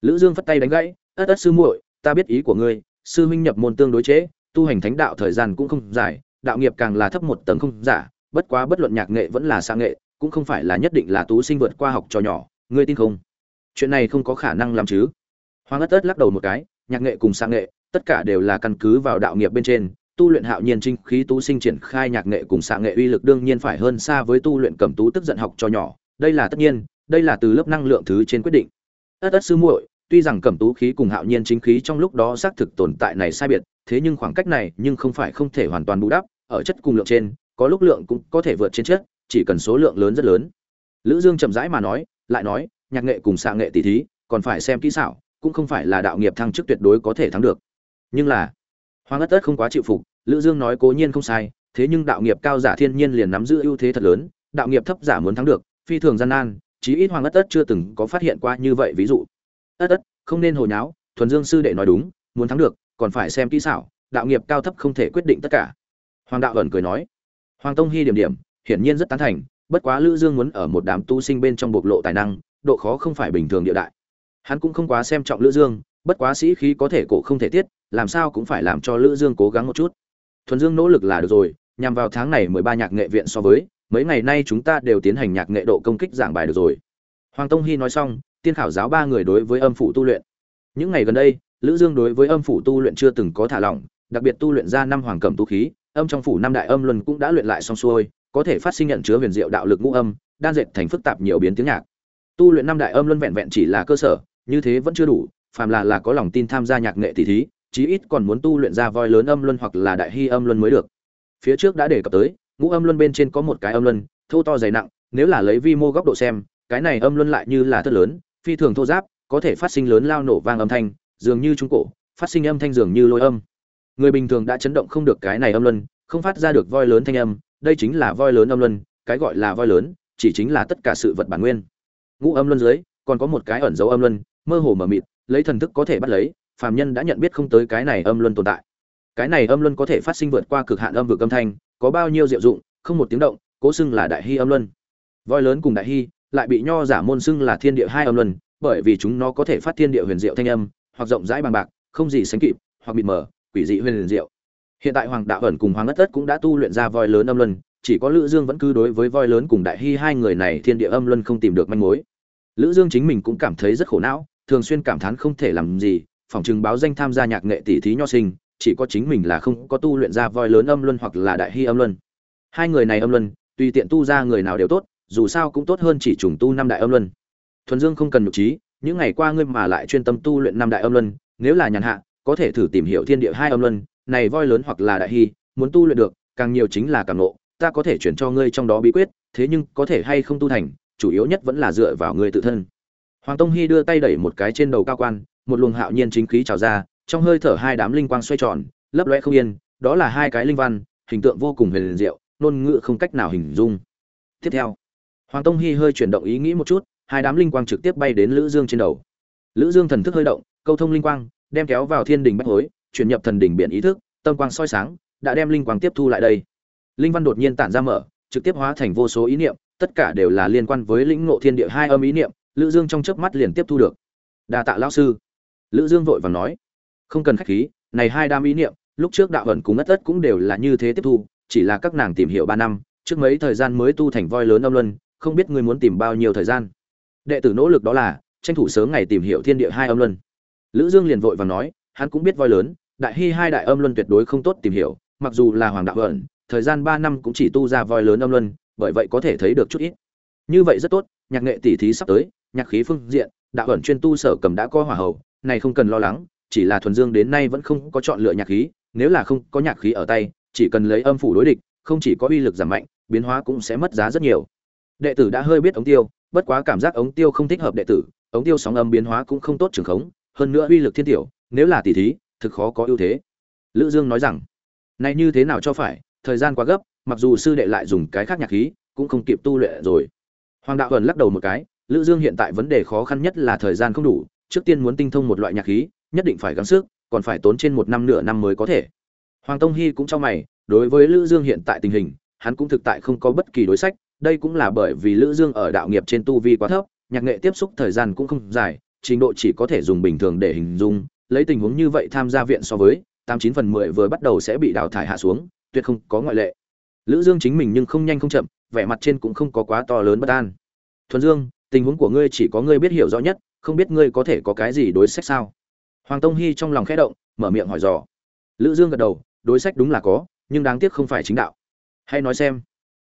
Lữ dương phất tay đánh gãy, ất ất sư muội ta biết ý của ngươi sư huynh nhập môn tương đối chế, tu hành thánh đạo thời gian cũng không dài đạo nghiệp càng là thấp một tầng không giả bất quá bất luận nhạc nghệ vẫn là sang nghệ cũng không phải là nhất định là tú sinh vượt qua học trò nhỏ ngươi tin không? Chuyện này không có khả năng làm chứ? Hoàng ất ất lắc đầu một cái nhạc nghệ cùng sang nghệ tất cả đều là căn cứ vào đạo nghiệp bên trên tu luyện hạo nhiên trinh khí tú sinh triển khai nhạc nghệ cùng xạ nghệ uy lực đương nhiên phải hơn xa với tu luyện cẩm tú tức giận học cho nhỏ đây là tất nhiên đây là từ lớp năng lượng thứ trên quyết định. Ất ất sư muội tuy rằng cẩm tú khí cùng hạo nhiên chính khí trong lúc đó xác thực tồn tại này sai biệt, thế nhưng khoảng cách này nhưng không phải không thể hoàn toàn bù đắp, ở chất cùng lượng trên, có lúc lượng cũng có thể vượt trên chất, chỉ cần số lượng lớn rất lớn. Lữ dương chậm rãi mà nói, lại nói, nhạc nghệ cùng xạ nghệ tỷ thí, còn phải xem kỹ xảo, cũng không phải là đạo nghiệp thăng chức tuyệt đối có thể thắng được. Nhưng là, hoàng ất ất không quá chịu phục, lữ dương nói cố nhiên không sai, thế nhưng đạo nghiệp cao giả thiên nhiên liền nắm giữ ưu thế thật lớn, đạo nghiệp thấp giả muốn thắng được, phi thường gian nan, chí ít hoàng ất ất chưa từng có phát hiện qua như vậy ví dụ ất ất, không nên hồ nháo, thuần dương sư đệ nói đúng, muốn thắng được, còn phải xem kỹ xảo, đạo nghiệp cao thấp không thể quyết định tất cả. Hoàng đạo ẩn cười nói, hoàng tông hy điểm điểm, hiển nhiên rất tán thành, bất quá lữ dương muốn ở một đám tu sinh bên trong bộc lộ tài năng, độ khó không phải bình thường địa đại. Hắn cũng không quá xem trọng lữ dương, bất quá sĩ khí có thể cổ không thể tiết, làm sao cũng phải làm cho lữ dương cố gắng một chút. Thuần dương nỗ lực là được rồi, nhằm vào tháng này mười ba nhạc nghệ viện so với, mấy ngày nay chúng ta đều tiến hành nhạc nghệ độ công kích giảng bài được rồi. Hoàng tông hy nói xong tiên khảo giáo ba người đối với âm phủ tu luyện. Những ngày gần đây, lữ dương đối với âm phủ tu luyện chưa từng có thả lỏng, đặc biệt tu luyện ra năm hoàng cẩm tu khí, âm trong phủ năm đại âm luân cũng đã luyện lại xong xuôi, có thể phát sinh nhận chứa huyền diệu đạo lực ngũ âm, đan dệt thành phức tạp nhiều biến tiếng nhạc. Tu luyện năm đại âm luân vẹn vẹn chỉ là cơ sở, như thế vẫn chưa đủ, phàm là là có lòng tin tham gia nhạc nghệ tỷ thí, chí ít còn muốn tu luyện ra voi lớn âm luân hoặc là đại hy âm luân mới được. Phía trước đã đề cập tới, ngũ âm luân bên trên có một cái âm luân, thô to dày nặng, nếu là lấy vi mô góc độ xem, cái này âm luân lại như là thất lớn phi thường thô giáp, có thể phát sinh lớn lao nổ vang âm thanh, dường như trung cổ, phát sinh âm thanh dường như lôi âm. Người bình thường đã chấn động không được cái này âm luân, không phát ra được voi lớn thanh âm, đây chính là voi lớn âm luân, cái gọi là voi lớn, chỉ chính là tất cả sự vật bản nguyên. Ngũ âm luân dưới, còn có một cái ẩn dấu âm luân, mơ hồ mờ mịt, lấy thần thức có thể bắt lấy, phàm nhân đã nhận biết không tới cái này âm luân tồn tại. Cái này âm luân có thể phát sinh vượt qua cực hạn âm vực âm thanh, có bao nhiêu diệu dụng, không một tiếng động, cố xưng là đại hy âm luân. Voi lớn cùng đại hy lại bị nho giả môn xưng là thiên địa hai âm luân, bởi vì chúng nó có thể phát thiên địa huyền diệu thanh âm, hoặc rộng rãi bằng bạc, không gì sánh kịp, hoặc mịt mờ, quỷ dị huyền diệu. Hiện tại hoàng đạo ẩn cùng hoàng ất tất cũng đã tu luyện ra voi lớn âm luân, chỉ có lữ dương vẫn cứ đối với voi lớn cùng đại hy hai người này thiên địa âm luân không tìm được manh mối. Lữ dương chính mình cũng cảm thấy rất khổ não, thường xuyên cảm thán không thể làm gì, phỏng chừng báo danh tham gia nhạc nghệ tỷ thí nho sinh, chỉ có chính mình là không có tu luyện ra voi lớn âm luân hoặc là đại hy âm luân. Hai người này âm luân, tùy tiện tu ra người nào đều tốt dù sao cũng tốt hơn chỉ trùng tu năm đại âm luân. Thuần dương không cần nhục trí, những ngày qua ngươi mà lại chuyên tâm tu luyện năm đại âm luân, nếu là nhàn hạ, có thể thử tìm hiểu thiên địa hai âm luân, này voi lớn hoặc là đại hy, muốn tu luyện được, càng nhiều chính là càng nộ, ta có thể chuyển cho ngươi trong đó bí quyết, thế nhưng có thể hay không tu thành, chủ yếu nhất vẫn là dựa vào ngươi tự thân. Hoàng tông hy đưa tay đẩy một cái trên đầu cao quan, một luồng hạo nhiên chính khí trào ra, trong hơi thở hai đám linh quang xoay tròn, lấp lóe không yên, đó là hai cái linh văn, hình tượng vô cùng huyền diệu, ngôn ngữ không cách nào hình dung. Tiếp theo hoàng tông Hi hơi chuyển động ý nghĩ một chút, hai đám linh quang trực tiếp bay đến lữ dương trên đầu. Lữ dương thần thức hơi động, câu thông linh quang, đem kéo vào thiên đình bách hối, chuyển nhập thần đỉnh biển ý thức, tâm quang soi sáng, đã đem linh quang tiếp thu lại đây. Linh văn đột nhiên tản ra mở, trực tiếp hóa thành vô số ý niệm, tất cả đều là liên quan với lĩnh ngộ thiên địa hai âm ý niệm, lữ dương trong chớp mắt liền tiếp thu được. Đa tạ lão sư. Lữ dương vội vàng nói, không cần khách khí, này hai đám ý niệm, lúc trước đạo ẩn cùng ngất tất cũng đều là như thế tiếp thu, chỉ là các nàng tìm hiểu ba năm, trước mấy thời gian mới tu thành voi lớn âm luân không biết ngươi muốn tìm bao nhiêu thời gian. Đệ tử nỗ lực đó là, tranh thủ sớm ngày tìm hiểu thiên địa hai âm luân. Lữ dương liền vội vàng nói, hắn cũng biết voi lớn, đại hy hai đại âm luân tuyệt đối không tốt tìm hiểu, mặc dù là hoàng đạo ẩn, thời gian ba năm cũng chỉ tu ra voi lớn âm luân, bởi vậy có thể thấy được chút ít. Như vậy rất tốt, nhạc nghệ tỷ thí sắp tới, nhạc khí phương diện, đạo ẩn chuyên tu sở cầm đã có hỏa hậu này không cần lo lắng, chỉ là thuần dương đến nay vẫn không có chọn lựa nhạc khí, nếu là không có nhạc khí ở tay, chỉ cần lấy âm phủ đối địch, không chỉ có uy lực giảm mạnh, biến hóa cũng sẽ mất giá rất nhiều đệ tử đã hơi biết ống tiêu, bất quá cảm giác ống tiêu không thích hợp đệ tử, ống tiêu sóng âm biến hóa cũng không tốt trường khống, hơn nữa uy lực thiên tiểu, nếu là tỷ thí, thực khó có ưu thế. Lữ dương nói rằng, này như thế nào cho phải, thời gian quá gấp, mặc dù sư đệ lại dùng cái khác nhạc khí, cũng không kịp tu luyện rồi. Hoàng đạo ẩn lắc đầu một cái, lữ dương hiện tại vấn đề khó khăn nhất là thời gian không đủ, trước tiên muốn tinh thông một loại nhạc khí, nhất định phải gắng sức, còn phải tốn trên một năm nửa năm mới có thể. Hoàng tông hy cũng cho mày, đối với lữ dương hiện tại tình hình, hắn cũng thực tại không có bất kỳ đối sách đây cũng là bởi vì lữ dương ở đạo nghiệp trên tu vi quá thấp, nhạc nghệ tiếp xúc thời gian cũng không dài, trình độ chỉ có thể dùng bình thường để hình dung, lấy tình huống như vậy tham gia viện so với, tám chín phần mười vừa bắt đầu sẽ bị đào thải hạ xuống, tuyệt không có ngoại lệ. Lữ dương chính mình nhưng không nhanh không chậm, vẻ mặt trên cũng không có quá to lớn bất an. Thuần dương, tình huống của ngươi chỉ có ngươi biết hiểu rõ nhất, không biết ngươi có thể có cái gì đối sách sao? Hoàng tông hy trong lòng khẽ động, mở miệng hỏi dò. Lữ dương gật đầu, đối sách đúng là có, nhưng đáng tiếc không phải chính đạo. Hãy nói xem.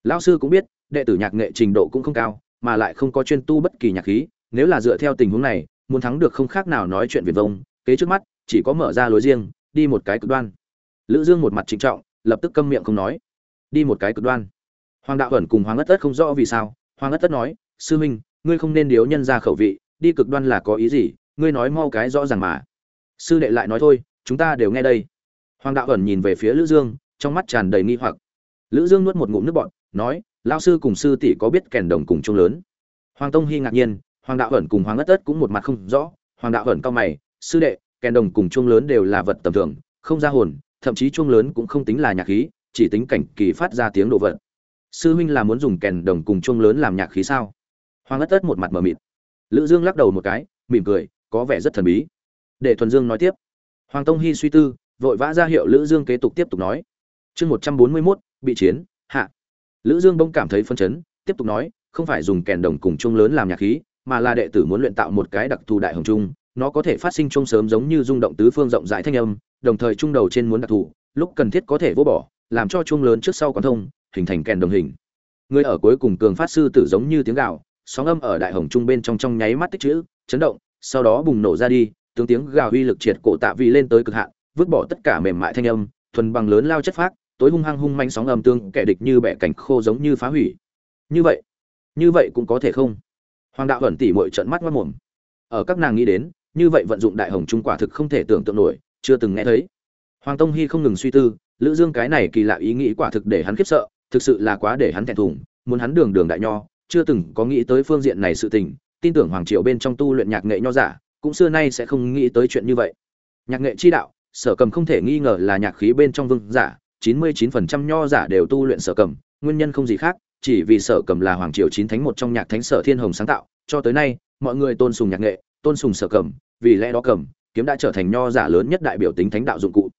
Lão sư cũng biết đệ tử nhạc nghệ trình độ cũng không cao, mà lại không có chuyên tu bất kỳ nhạc khí, nếu là dựa theo tình huống này, muốn thắng được không khác nào nói chuyện viển vông, kế trước mắt, chỉ có mở ra lối riêng, đi một cái cực đoan. Lữ dương một mặt trịnh trọng, lập tức câm miệng không nói. Đi một cái cực đoan. Hoàng đạo ẩn cùng hoàng ất ất không rõ vì sao. Hoàng ất ất nói, sư minh, ngươi không nên điếu nhân ra khẩu vị, đi cực đoan là có ý gì? Ngươi nói mau cái rõ ràng mà. Sư đệ lại nói, thôi, chúng ta đều nghe đây. Hoàng đạo ẩn nhìn về phía lữ dương, trong mắt tràn đầy nghi hoặc. Lữ dương nuốt một ngụm nước bọt, nói lao sư cùng sư tỷ có biết kèn đồng cùng chung lớn? Hoàng tông hy ngạc nhiên hoàng đạo ẩn cùng hoàng ất ất cũng một mặt không rõ. Hoàng đạo ẩn cao mày sư đệ kèn đồng cùng chung lớn đều là vật tầm thường không ra hồn thậm chí chung lớn cũng không tính là nhạc khí chỉ tính cảnh kỳ phát ra tiếng đồ vật. Sư huynh là muốn dùng kèn đồng cùng chung lớn làm nhạc khí sao? Hoàng ất ất một mặt mờ mịt. Lữ dương lắc đầu một cái mỉm cười có vẻ rất thần bí. Để thuần dương nói tiếp. Hoàng tông hy suy tư vội vã ra hiệu lữ dương kế tục tiếp tục nói. Chương một trăm bốn mươi 141, bị chiến lữ dương bỗng cảm thấy phân chấn, tiếp tục nói, không phải dùng kèn đồng cùng chung lớn làm nhạc khí, mà là đệ tử muốn luyện tạo một cái đặc thù đại hồng trung, nó có thể phát sinh chung sớm giống như rung động tứ phương rộng rãi thanh âm, đồng thời trung đầu trên muốn đặc thù, lúc cần thiết có thể vô bỏ, làm cho chung lớn trước sau quán thông, hình thành kèn đồng hình. Người ở cuối cùng cường phát sư tử giống như tiếng gào, sóng âm ở đại hồng trung bên trong trong nháy mắt tích chữ chấn động, sau đó bùng nổ ra đi tướng tiếng gào uy lực triệt cổ tạ vị lên tới cực hạn, vứt bỏ tất cả mềm mại thanh âm, thuần bằng lớn lao chất phác tối hung hăng hung manh sóng âm tương kẻ địch như bẻ cảnh khô giống như phá hủy. Như vậy như vậy cũng có thể không? Hoàng đạo ẩn tỉ mội trận mắt mất mồm. Ở các nàng nghĩ đến, như vậy vận dụng đại hồng trung quả thực không thể tưởng tượng nổi, chưa từng nghe thấy. Hoàng tông hy không ngừng suy tư, lữ dương cái này kỳ lạ ý nghĩ quả thực để hắn khiếp sợ, thực sự là quá để hắn thẹn thùng, muốn hắn đường đường đại nho, chưa từng có nghĩ tới phương diện này sự tình, tin tưởng hoàng triều bên trong tu luyện nhạc nghệ nho giả, cũng xưa nay sẽ không nghĩ tới chuyện như vậy. Nhạc nghệ chi đạo, sở cầm không thể nghi ngờ là nhạc khí bên trong vương giả 99% nho giả đều tu luyện sở cầm, nguyên nhân không gì khác, chỉ vì sở cầm là hoàng triều chín thánh một trong nhạc thánh sở thiên hồng sáng tạo, cho tới nay, mọi người tôn sùng nhạc nghệ, tôn sùng sở cầm, vì lẽ đó cầm, kiếm đã trở thành nho giả lớn nhất đại biểu tính thánh đạo dụng cụ.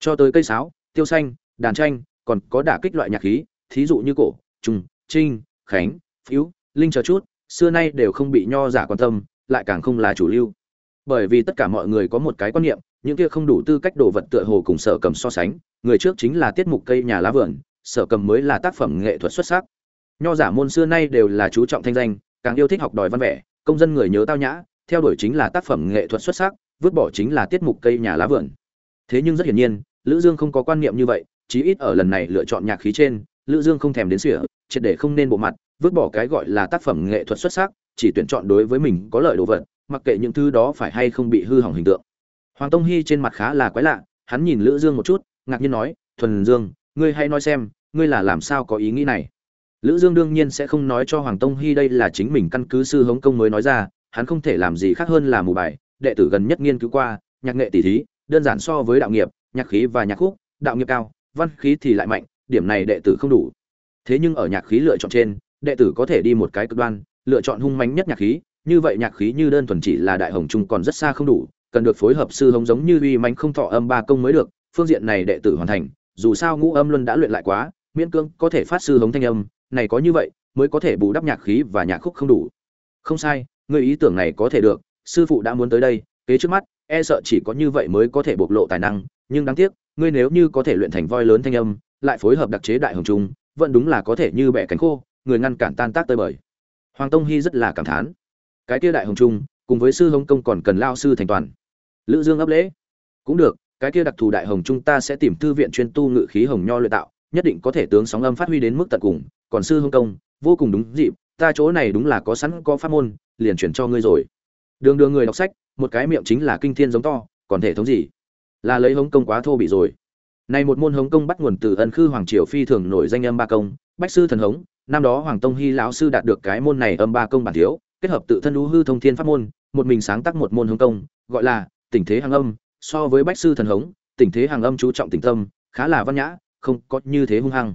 Cho tới cây sáo, tiêu xanh, đàn tranh, còn có đả kích loại nhạc khí, thí dụ như cổ trung trinh, khánh, phiếu, linh chờ chút, xưa nay đều không bị nho giả quan tâm, lại càng không là chủ lưu. Bởi vì tất cả mọi người có một cái quan niệm, những kia không đủ tư cách đồ vật tựa hồ cùng sở cầm so sánh người trước chính là tiết mục cây nhà lá vườn, sở cầm mới là tác phẩm nghệ thuật xuất sắc. Nho giả môn xưa nay đều là chú trọng thanh danh, càng yêu thích học đòi văn vẻ, công dân người nhớ tao nhã, theo đuổi chính là tác phẩm nghệ thuật xuất sắc, vứt bỏ chính là tiết mục cây nhà lá vườn. Thế nhưng rất hiển nhiên, lữ dương không có quan niệm như vậy, chí ít ở lần này lựa chọn nhạc khí trên, lữ dương không thèm đến sỉa triệt để không nên bộ mặt, vứt bỏ cái gọi là tác phẩm nghệ thuật xuất sắc, chỉ tuyển chọn đối với mình có lợi đồ vật, mặc kệ những thứ đó phải hay không bị hư hỏng hình tượng. Hoàng tông hy trên mặt khá là quái lạ, hắn nhìn lữ dương một chút ngạc nhiên nói, thuần dương, ngươi hay nói xem, ngươi là làm sao có ý nghĩ này? Lữ dương đương nhiên sẽ không nói cho hoàng tông hy đây là chính mình căn cứ sư hống công mới nói ra, hắn không thể làm gì khác hơn là mù bài, đệ tử gần nhất nghiên cứu qua, nhạc nghệ tỷ thí, đơn giản so với đạo nghiệp, nhạc khí và nhạc khúc, đạo nghiệp cao, văn khí thì lại mạnh, điểm này đệ tử không đủ. Thế nhưng ở nhạc khí lựa chọn trên, đệ tử có thể đi một cái cực đoan, lựa chọn hung mãnh nhất nhạc khí, như vậy nhạc khí như đơn thuần chỉ là đại hồng trung còn rất xa không đủ, cần được phối hợp sư hống giống như uy mãnh không thọ âm ba công mới được phương diện này đệ tử hoàn thành, dù sao ngũ âm luân đã luyện lại quá, miễn cưỡng có thể phát sư hống thanh âm, này có như vậy, mới có thể bù đắp nhạc khí và nhạc khúc không đủ. Không sai, người ý tưởng này có thể được, sư phụ đã muốn tới đây, kế trước mắt e sợ chỉ có như vậy mới có thể bộc lộ tài năng, nhưng đáng tiếc, ngươi nếu như có thể luyện thành voi lớn thanh âm, lại phối hợp đặc chế đại hồng trung, vẫn đúng là có thể như bẻ cánh khô, người ngăn cản tan tác tơi bời. Hoàng tông hy rất là cảm thán. Cái kia đại hồng trung, cùng với sư hồng công còn cần lao sư thành toàn. Lữ dương ấp lễ. Cũng được cái kia đặc thù đại hồng trung ta sẽ tìm thư viện chuyên tu ngự khí hồng nho luyện tạo, nhất định có thể tướng sóng âm phát huy đến mức tận cùng, còn sư hồng công, vô cùng đúng dịp, ta chỗ này đúng là có sẵn, có pháp môn, liền chuyển cho ngươi rồi. Đường đường người đọc sách, một cái miệng chính là kinh thiên giống to, còn thể thống gì? Là lấy hống công quá thô bị rồi. Này một môn hống công bắt nguồn từ ân khư hoàng triều phi thường nổi danh âm ba công, bách sư thần hống, năm đó hoàng tông hy lão sư đạt được cái môn này âm ba công bản thiếu, kết hợp tự thân lũ hư thông thiên pháp môn, một mình sáng tác một môn hống công, gọi là tình thế hàng âm so với bách sư thần hống, tình thế hàng âm chú trọng tình tâm, khá là văn nhã, không có như thế hung hăng.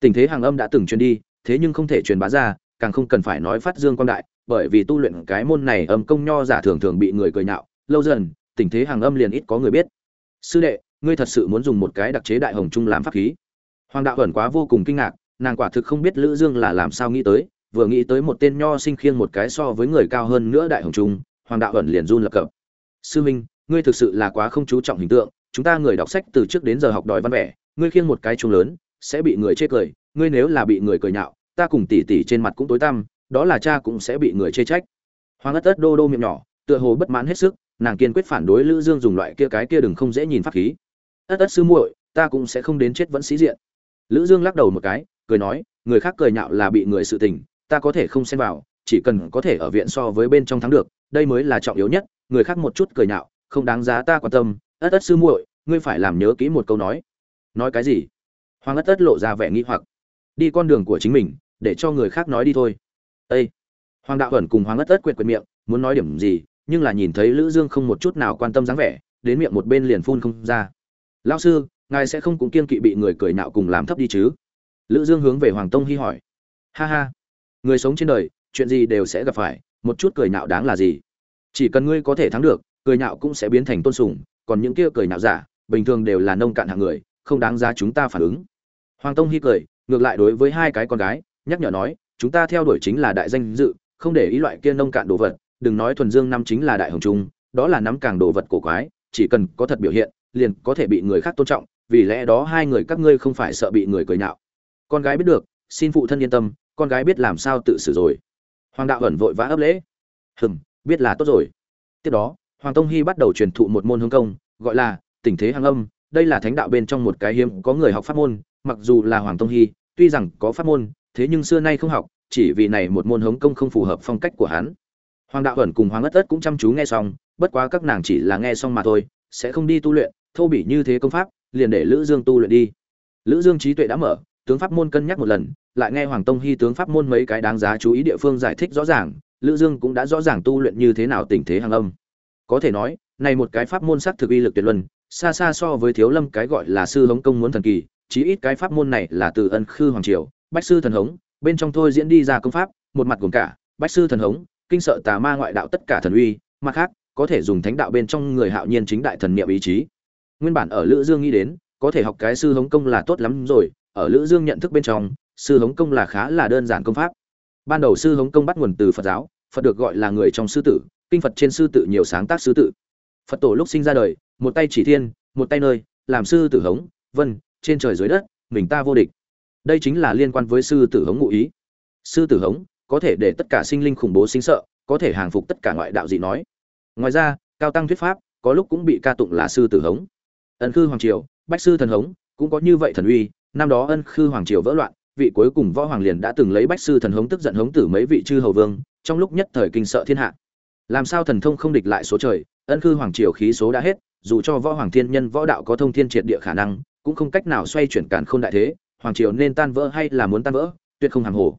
Tình thế hàng âm đã từng truyền đi, thế nhưng không thể truyền bá ra, càng không cần phải nói phát dương quan đại, bởi vì tu luyện cái môn này âm công nho giả thường thường bị người cười nhạo. Lâu dần, tình thế hàng âm liền ít có người biết. Sư đệ, ngươi thật sự muốn dùng một cái đặc chế đại hồng trung làm pháp khí. Hoàng đạo ẩn quá vô cùng kinh ngạc, nàng quả thực không biết lữ dương là làm sao nghĩ tới, vừa nghĩ tới một tên nho sinh khiêng một cái so với người cao hơn nữa đại hồng trung, hoàng đạo ẩn liền run lập cập. Sư minh ngươi thực sự là quá không chú trọng hình tượng, chúng ta người đọc sách từ trước đến giờ học đòi văn vẻ, ngươi khiêng một cái trung lớn, sẽ bị người chê cười, ngươi nếu là bị người cười nhạo, ta cùng tỷ tỷ trên mặt cũng tối tăm, đó là cha cũng sẽ bị người chê trách. Hoàng ất ất đô đô miệng nhỏ, tựa hồ bất mãn hết sức, nàng kiên quyết phản đối lữ dương dùng loại kia cái kia đừng không dễ nhìn pháp khí. Ất ất sư muội, ta cũng sẽ không đến chết vẫn sĩ diện. Lữ dương lắc đầu một cái, cười nói, người khác cười nhạo là bị người sự tình, ta có thể không xen vào, chỉ cần có thể ở viện so với bên trong thắng được, đây mới là trọng yếu nhất, người khác một chút cười nhạo không đáng giá ta quan tâm, ất ất sư muội, ngươi phải làm nhớ kỹ một câu nói. Nói cái gì? Hoàng ất ất lộ ra vẻ nghi hoặc. Đi con đường của chính mình, để cho người khác nói đi thôi. Ê! hoàng đạo ẩn cùng hoàng ất ất quyệt quyệt miệng, muốn nói điểm gì, nhưng là nhìn thấy lữ dương không một chút nào quan tâm dáng vẻ, đến miệng một bên liền phun không ra. Lão sư, ngài sẽ không cũng kiên kỵ bị người cười nạo cùng làm thấp đi chứ? Lữ dương hướng về hoàng tông hy hỏi. Ha ha! Người sống trên đời, chuyện gì đều sẽ gặp phải, một chút cười nạo đáng là gì? Chỉ cần ngươi có thể thắng được cười nhạo cũng sẽ biến thành tôn sùng, còn những kia cười nhạo giả, bình thường đều là nông cạn hạng người, không đáng giá chúng ta phản ứng. Hoàng tông hy cười, ngược lại đối với hai cái con gái, nhắc nhở nói, chúng ta theo đuổi chính là đại danh dự, không để ý loại kia nông cạn đồ vật, đừng nói thuần dương năm chính là đại hồng trung, đó là nắm càng đồ vật cổ quái, chỉ cần có thật biểu hiện, liền có thể bị người khác tôn trọng, vì lẽ đó hai người các ngươi không phải sợ bị người cười nhạo. Con gái biết được, xin phụ thân yên tâm, con gái biết làm sao tự xử rồi. Hoàng đạo ẩn vội vã ấp lễ, hừm, biết là tốt rồi. Tiếp đó hoàng tông hy bắt đầu truyền thụ một môn hướng công, gọi là tình thế hàng âm. Đây là thánh đạo bên trong một cái hiếm có người học pháp môn, mặc dù là hoàng tông hy, tuy rằng có pháp môn, thế nhưng xưa nay không học, chỉ vì này một môn hống công không phù hợp phong cách của hắn. Hoàng đạo ẩn cùng hoàng ất ất cũng chăm chú nghe xong, bất quá các nàng chỉ là nghe xong mà thôi, sẽ không đi tu luyện, thô bỉ như thế công pháp, liền để lữ dương tu luyện đi. Lữ dương trí tuệ đã mở, tướng pháp môn cân nhắc một lần, lại nghe hoàng tông hy tướng pháp môn mấy cái đáng giá chú ý địa phương giải thích rõ ràng, lữ dương cũng đã rõ ràng tu luyện như thế nào tình thế hàng âm có thể nói, này một cái pháp môn sắc thực uy lực tuyệt luân, xa xa so với thiếu lâm cái gọi là sư hống công muốn thần kỳ, chí ít cái pháp môn này là từ ân khư hoàng triều, bách sư thần hống, bên trong thôi diễn đi ra công pháp, một mặt gồm cả, bách sư thần hống, kinh sợ tà ma ngoại đạo tất cả thần uy, mặt khác, có thể dùng thánh đạo bên trong người hạo nhiên chính đại thần niệm ý chí. Nguyên bản ở lữ dương nghĩ đến, có thể học cái sư hống công là tốt lắm rồi, ở lữ dương nhận thức bên trong, sư hống công là khá là đơn giản công pháp. Ban đầu sư hống công bắt nguồn từ phật giáo, phật được gọi là người trong sư tử kinh phật trên sư tự nhiều sáng tác sư tự. Phật tổ lúc sinh ra đời, một tay chỉ thiên, một tay nơi, làm sư tử hống, vân, trên trời dưới đất, mình ta vô địch. Đây chính là liên quan với sư tử hống ngụ ý. Sư tử hống, có thể để tất cả sinh linh khủng bố sinh sợ, có thể hàng phục tất cả ngoại đạo dị nói. Ngoài ra, cao tăng thuyết pháp, có lúc cũng bị ca tụng là sư tử hống. Ân khư hoàng triều, bách sư thần hống, cũng có như vậy thần uy, năm đó ân khư hoàng triều vỡ loạn, vị cuối cùng võ hoàng liền đã từng lấy bách sư thần hống tức giận hống tử mấy vị chư hầu vương, trong lúc nhất thời kinh sợ thiên hạ làm sao thần thông không địch lại số trời, ân khư hoàng triều khí số đã hết, dù cho võ hoàng thiên nhân võ đạo có thông thiên triệt địa khả năng, cũng không cách nào xoay chuyển cản không đại thế, hoàng triều nên tan vỡ hay là muốn tan vỡ, tuyệt không hàng hồ.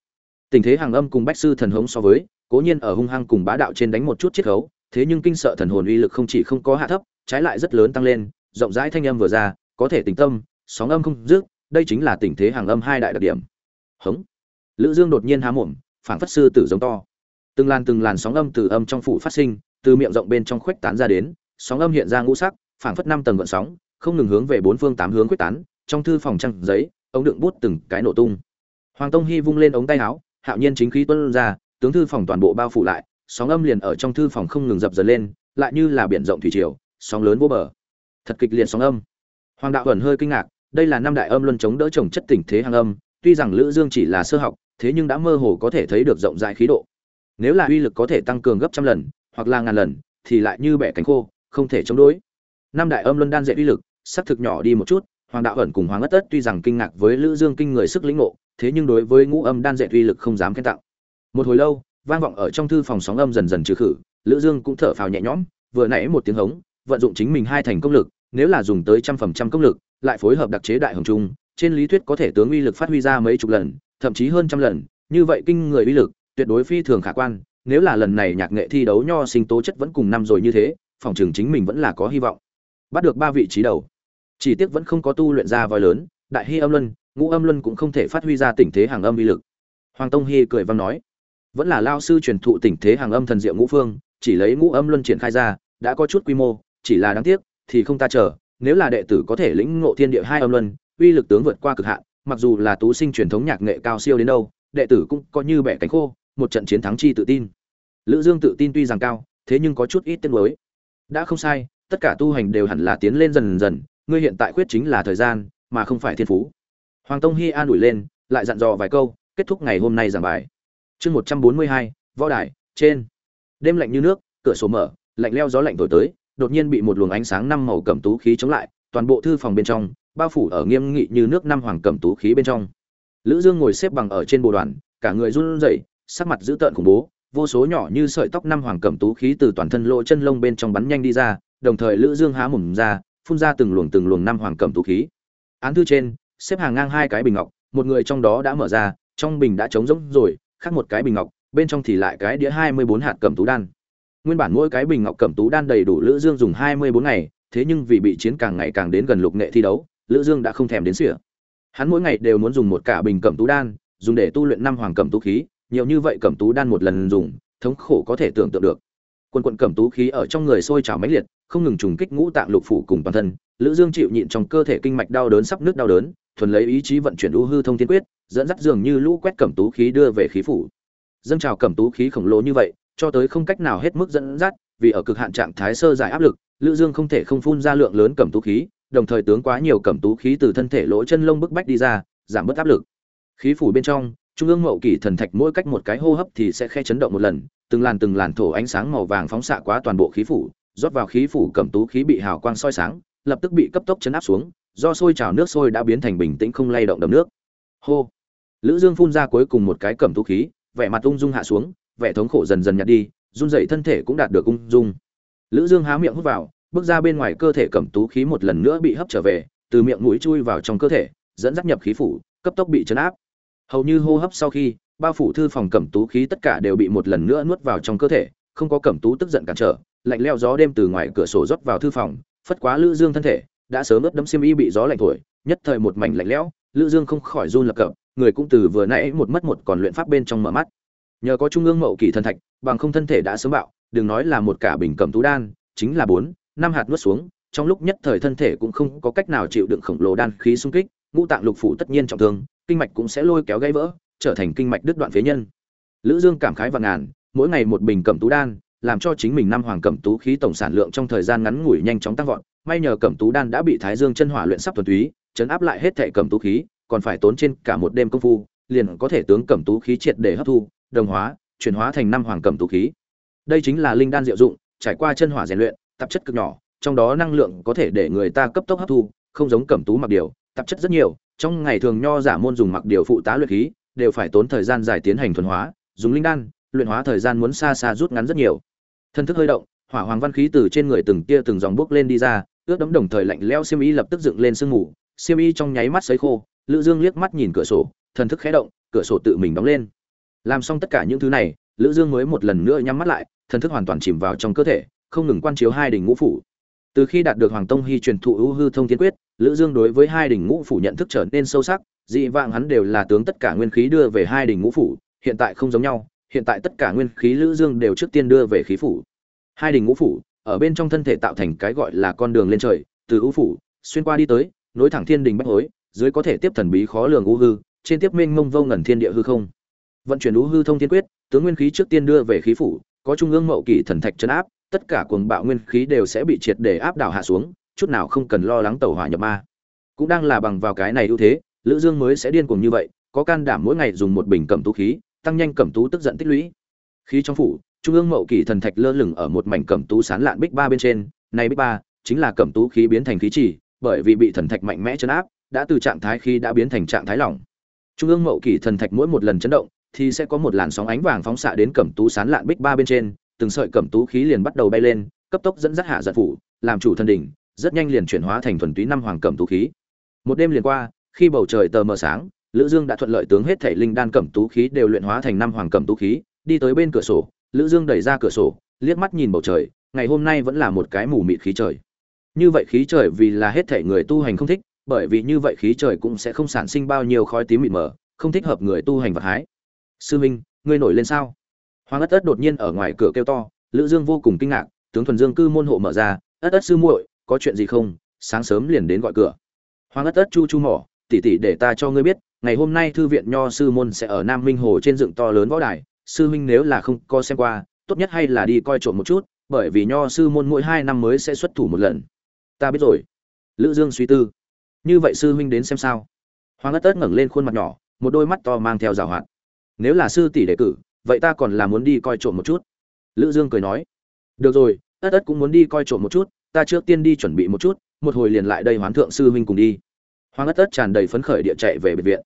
Tình thế hàng âm cùng bách sư thần hống so với, cố nhiên ở hung hăng cùng bá đạo trên đánh một chút chiết khấu, thế nhưng kinh sợ thần hồn uy lực không chỉ không có hạ thấp, trái lại rất lớn tăng lên, rộng rãi thanh âm vừa ra, có thể tình tâm, sóng âm không dứt, đây chính là tình thế hàng âm hai đại đặc điểm. Hống. Lữ dương đột nhiên há mồm, phảng phất sư tử giống to từng làn từng làn sóng âm từ âm trong phủ phát sinh, từ miệng rộng bên trong khuếch tán ra đến, sóng âm hiện ra ngũ sắc, phảng phất năm tầng gợn sóng, không ngừng hướng về bốn phương tám hướng khuếch tán, trong thư phòng trăng giấy, ống đựng bút từng cái nổ tung. Hoàng tông hy vung lên ống tay áo, hạo nhiên chính khí tuôn ra, tướng thư phòng toàn bộ bao phủ lại, sóng âm liền ở trong thư phòng không ngừng dập dần lên, lại như là biển rộng thủy triều, sóng lớn vô bờ. Thật kịch liệt sóng âm. Hoàng đạo ẩn hơi kinh ngạc, đây là năm đại âm luân chống đỡ chồng chất tình thế hàng âm, tuy rằng lữ dương chỉ là sơ học, thế nhưng đã mơ hồ có thể thấy được rộng rãi khí độ nếu là uy lực có thể tăng cường gấp trăm lần, hoặc là ngàn lần, thì lại như bẻ cánh khô, không thể chống đối. Năm đại âm luân đan dạy uy lực, sắc thực nhỏ đi một chút, hoàng đạo ẩn cùng hoàng ất tất tuy rằng kinh ngạc với lữ dương kinh người sức lĩnh ngộ, thế nhưng đối với ngũ âm đan dạy uy lực không dám khen tặng. Một hồi lâu, vang vọng ở trong thư phòng sóng âm dần dần trừ khử, lữ dương cũng thở phào nhẹ nhõm, vừa nãy một tiếng hống, vận dụng chính mình hai thành công lực, nếu là dùng tới trăm phần trăm công lực, lại phối hợp đặc chế đại hồng trung, trên lý thuyết có thể tướng uy lực phát huy ra mấy chục lần, thậm chí hơn trăm lần, như vậy kinh người uy lực tuyệt đối phi thường khả quan, nếu là lần này nhạc nghệ thi đấu nho sinh tố chất vẫn cùng năm rồi như thế, phòng trường chính mình vẫn là có hy vọng. Bắt được ba vị trí đầu. Chỉ tiếc vẫn không có tu luyện ra voi lớn, đại hy âm luân, ngũ âm luân cũng không thể phát huy ra tình thế hàng âm uy lực. Hoàng tông hy cười vang nói, vẫn là lao sư truyền thụ tình thế hàng âm thần diệu ngũ phương, chỉ lấy ngũ âm luân triển khai ra, đã có chút quy mô, chỉ là đáng tiếc, thì không ta chờ, nếu là đệ tử có thể lĩnh ngộ thiên địa hai âm luân, uy lực tướng vượt qua cực hạn, mặc dù là tú sinh truyền thống nhạc nghệ cao siêu đến đâu, đệ tử cũng có như bẻ cánh khô một trận chiến thắng chi tự tin. Lữ dương tự tin tuy rằng cao, thế nhưng có chút ít tiến mới đã không sai, tất cả tu hành đều hẳn là tiến lên dần dần, ngươi hiện tại khuyết chính là thời gian, mà không phải thiên phú. Hoàng tông hi an ủi lên, lại dặn dò vài câu, kết thúc ngày hôm nay giảng bài. Chương một trăm bốn mươi hai, võ đài, trên. Đêm lạnh như nước, cửa sổ mở, lạnh leo gió lạnh thổi tới, đột nhiên bị một luồng ánh sáng năm màu cẩm tú khí chống lại, toàn bộ thư phòng bên trong, bao phủ ở nghiêm nghị như nước năm hoàng cẩm tú khí bên trong. Lữ dương ngồi xếp bằng ở trên bồ đoàn, cả người run rẩy sắc mặt dữ tợn khủng bố, vô số nhỏ như sợi tóc năm hoàng cẩm tú khí từ toàn thân lỗ chân lông bên trong bắn nhanh đi ra, đồng thời lữ dương há mồm ra, phun ra từng luồng từng luồng năm hoàng cẩm tú khí. Án thư trên, xếp hàng ngang hai cái bình ngọc, một người trong đó đã mở ra, trong bình đã trống rỗng rồi, khác một cái bình ngọc, bên trong thì lại cái đĩa hai mươi bốn hạt cẩm tú đan. Nguyên bản mỗi cái bình ngọc cẩm tú đan đầy đủ lữ dương dùng hai mươi bốn ngày, thế nhưng vì bị chiến càng ngày càng đến gần lục nghệ thi đấu, lữ dương đã không thèm đến sỉa hắn mỗi ngày đều muốn dùng một cả bình cẩm tú đan, dùng để tu luyện năm hoàng cẩm tú khí nhiều như vậy cẩm tú đan một lần dùng, thống khổ có thể tưởng tượng được. Quân quận cẩm tú khí ở trong người sôi trào mãnh liệt, không ngừng trùng kích ngũ tạng lục phủ cùng toàn thân. Lữ dương chịu nhịn trong cơ thể kinh mạch đau đớn sắp nứt đau đớn, thuần lấy ý chí vận chuyển u hư thông thiên quyết, dẫn dắt dường như lũ quét cẩm tú khí đưa về khí phủ. Dâng trào cẩm tú khí khổng lồ như vậy, cho tới không cách nào hết mức dẫn dắt, vì ở cực hạn trạng thái sơ giải áp lực, lữ dương không thể không phun ra lượng lớn cẩm tú khí, đồng thời tướng quá nhiều cẩm tú khí từ thân thể lỗ chân lông bức bách đi ra, giảm bớt áp lực. Khí phủ bên trong trung ương mậu kỷ thần thạch mỗi cách một cái hô hấp thì sẽ khe chấn động một lần, từng làn từng làn thổ ánh sáng màu vàng phóng xạ qua toàn bộ khí phủ, rót vào khí phủ cẩm tú khí bị hào quang soi sáng, lập tức bị cấp tốc chấn áp xuống, do sôi trào nước sôi đã biến thành bình tĩnh không lay động đầm nước. Hô! Lữ dương phun ra cuối cùng một cái cẩm tú khí, vẻ mặt ung dung hạ xuống, vẻ thống khổ dần dần nhạt đi, run dậy thân thể cũng đạt được ung dung. Lữ dương há miệng hút vào, bước ra bên ngoài cơ thể cẩm tú khí một lần nữa bị hấp trở về, từ miệng mũi chui vào trong cơ thể, dẫn dắt nhập khí phủ, cấp tốc bị chấn áp hầu như hô hấp sau khi, bao phủ thư phòng cẩm tú khí tất cả đều bị một lần nữa nuốt vào trong cơ thể, không có cẩm tú tức giận cản trở, lạnh leo gió đêm từ ngoài cửa sổ rót vào thư phòng, phất quá lữ dương thân thể, đã sớm ướt đẫm xiêm y bị gió lạnh thổi, nhất thời một mảnh lạnh lẽo, lữ dương không khỏi run lập cập, người cũng từ vừa nãy một mất một còn luyện pháp bên trong mở mắt. Nhờ có trung ương mậu kỳ thần thạch, bằng không thân thể đã sớm bạo, đừng nói là một cả bình cẩm tú đan, chính là bốn, năm hạt nuốt xuống, trong lúc nhất thời thân thể cũng không có cách nào chịu đựng khổng lồ đan khí xung kích, ngũ tạng lục phủ tất nhiên trọng thương kinh mạch cũng sẽ lôi kéo gãy vỡ, trở thành kinh mạch đứt đoạn phế nhân. Lữ dương cảm khái và ngàn, mỗi ngày một bình cẩm tú đan, làm cho chính mình năm hoàng cẩm tú khí tổng sản lượng trong thời gian ngắn ngủi nhanh chóng tăng vọt. May nhờ cẩm tú đan đã bị thái dương chân hỏa luyện sắp thuần túy, chấn áp lại hết thể cẩm tú khí, còn phải tốn trên cả một đêm công phu, liền có thể tướng cẩm tú khí triệt để hấp thu, đồng hóa, chuyển hóa thành năm hoàng cẩm tú khí. Đây chính là linh đan diệu dụng, trải qua chân hỏa rèn luyện, tạp chất cực nhỏ, trong đó năng lượng có thể để người ta cấp tốc hấp thu, không giống cẩm tú mặc điều, tạp chất rất nhiều trong ngày thường nho giả môn dùng mặc điều phụ tá luyện khí, đều phải tốn thời gian dài tiến hành thuần hóa, dùng linh đan, luyện hóa thời gian muốn xa xa rút ngắn rất nhiều. Thân thức hơi động, hỏa hoàng văn khí từ trên người từng tia từng dòng bước lên đi ra, ướt đẫm đồng thời lạnh lẽo xiêm y lập tức dựng lên sương mù, xiêm y trong nháy mắt sấy khô, lữ dương liếc mắt nhìn cửa sổ thần thức khẽ động, cửa sổ tự mình đóng lên. Làm xong tất cả những thứ này, lữ dương mới một lần nữa nhắm mắt lại thần thức hoàn toàn chìm vào trong cơ thể, không ngừng quan chiếu hai đỉnh ngũ phủ. Từ khi đạt được hoàng tông hy truyền thụ ưu hư thông thiên quyết lữ dương đối với hai đỉnh ngũ phủ nhận thức trở nên sâu sắc, dị vãng hắn đều là tướng tất cả nguyên khí đưa về hai đỉnh ngũ phủ, hiện tại không giống nhau, hiện tại tất cả nguyên khí lữ dương đều trước tiên đưa về khí phủ. Hai đỉnh ngũ phủ, ở bên trong thân thể tạo thành cái gọi là con đường lên trời, từ ưu phủ, xuyên qua đi tới, nối thẳng thiên đình bách hối, dưới có thể tiếp thần bí khó lường ngũ hư, trên tiếp minh mông vô ngẩn thiên địa hư không. Vận chuyển ngũ hư thông thiên quyết, tướng nguyên khí trước tiên đưa về khí phủ, có trung ương mậu kỳ thần thạch chân áp, tất cả cuồng bạo nguyên khí đều sẽ bị triệt để áp đảo hạ xuống chút nào không cần lo lắng tẩu hỏa nhập ma. Cũng đang là bằng vào cái này ưu thế, lữ dương mới sẽ điên cuồng như vậy, có can đảm mỗi ngày dùng một bình cẩm tú khí, tăng nhanh cẩm tú tức giận tích lũy. Khí trong phủ, trung ương mậu kỷ thần thạch lơ lửng ở một mảnh cẩm tú sán lạn bích ba bên trên. Này bích ba chính là cẩm tú khí biến thành khí chỉ bởi vì bị thần thạch mạnh mẽ chấn áp, đã từ trạng thái khí đã biến thành trạng thái lỏng. Trung ương mậu kỷ thần thạch mỗi một lần chấn động, thì sẽ có một làn sóng ánh vàng phóng xạ đến cẩm tú sán lạn bích ba bên trên, từng sợi cẩm tú khí liền bắt đầu bay lên, cấp tốc dẫn dắt hạ giật phủ, làm chủ thần đỉnh rất nhanh liền chuyển hóa thành thuần túy năm hoàng cẩm tú khí. Một đêm liền qua, khi bầu trời tờ mờ sáng, lữ dương đã thuận lợi tướng hết thể linh đan cẩm tú khí đều luyện hóa thành năm hoàng cẩm tú khí, đi tới bên cửa sổ, lữ dương đẩy ra cửa sổ, liếc mắt nhìn bầu trời, ngày hôm nay vẫn là một cái mù mịt khí trời. Như vậy khí trời vì là hết thể người tu hành không thích, bởi vì như vậy khí trời cũng sẽ không sản sinh bao nhiêu khói tím mịt mờ, không thích hợp người tu hành vật hái. Sư minh, ngươi nổi lên sao? Hoàng ất ất đột nhiên ở ngoài cửa kêu to, lữ dương vô cùng kinh ngạc, tướng thuần dương cư môn hộ mở ra, ất ất sư muội có chuyện gì không, sáng sớm liền đến gọi cửa. Hoàng ất ất chu chu mỏ tỉ tỉ để ta cho ngươi biết, ngày hôm nay thư viện nho sư môn sẽ ở nam minh hồ trên dựng to lớn võ đài, sư minh nếu là không có xem qua, tốt nhất hay là đi coi trộm một chút, bởi vì nho sư môn mỗi hai năm mới sẽ xuất thủ một lần. Ta biết rồi. Lữ dương suy tư. Như vậy sư huynh đến xem sao? Hoàng ất ất ngẩng lên khuôn mặt nhỏ, một đôi mắt to mang theo rào hoạt. Nếu là sư tỷ đề cử, vậy ta còn là muốn đi coi trộm một chút. Lữ dương cười nói. Được rồi, ất ất cũng muốn đi coi trộm một chút ta trước tiên đi chuẩn bị một chút, một hồi liền lại đây hoán thượng sư huynh cùng đi. Hoàng ất ất tràn đầy phấn khởi địa chạy về biệt viện.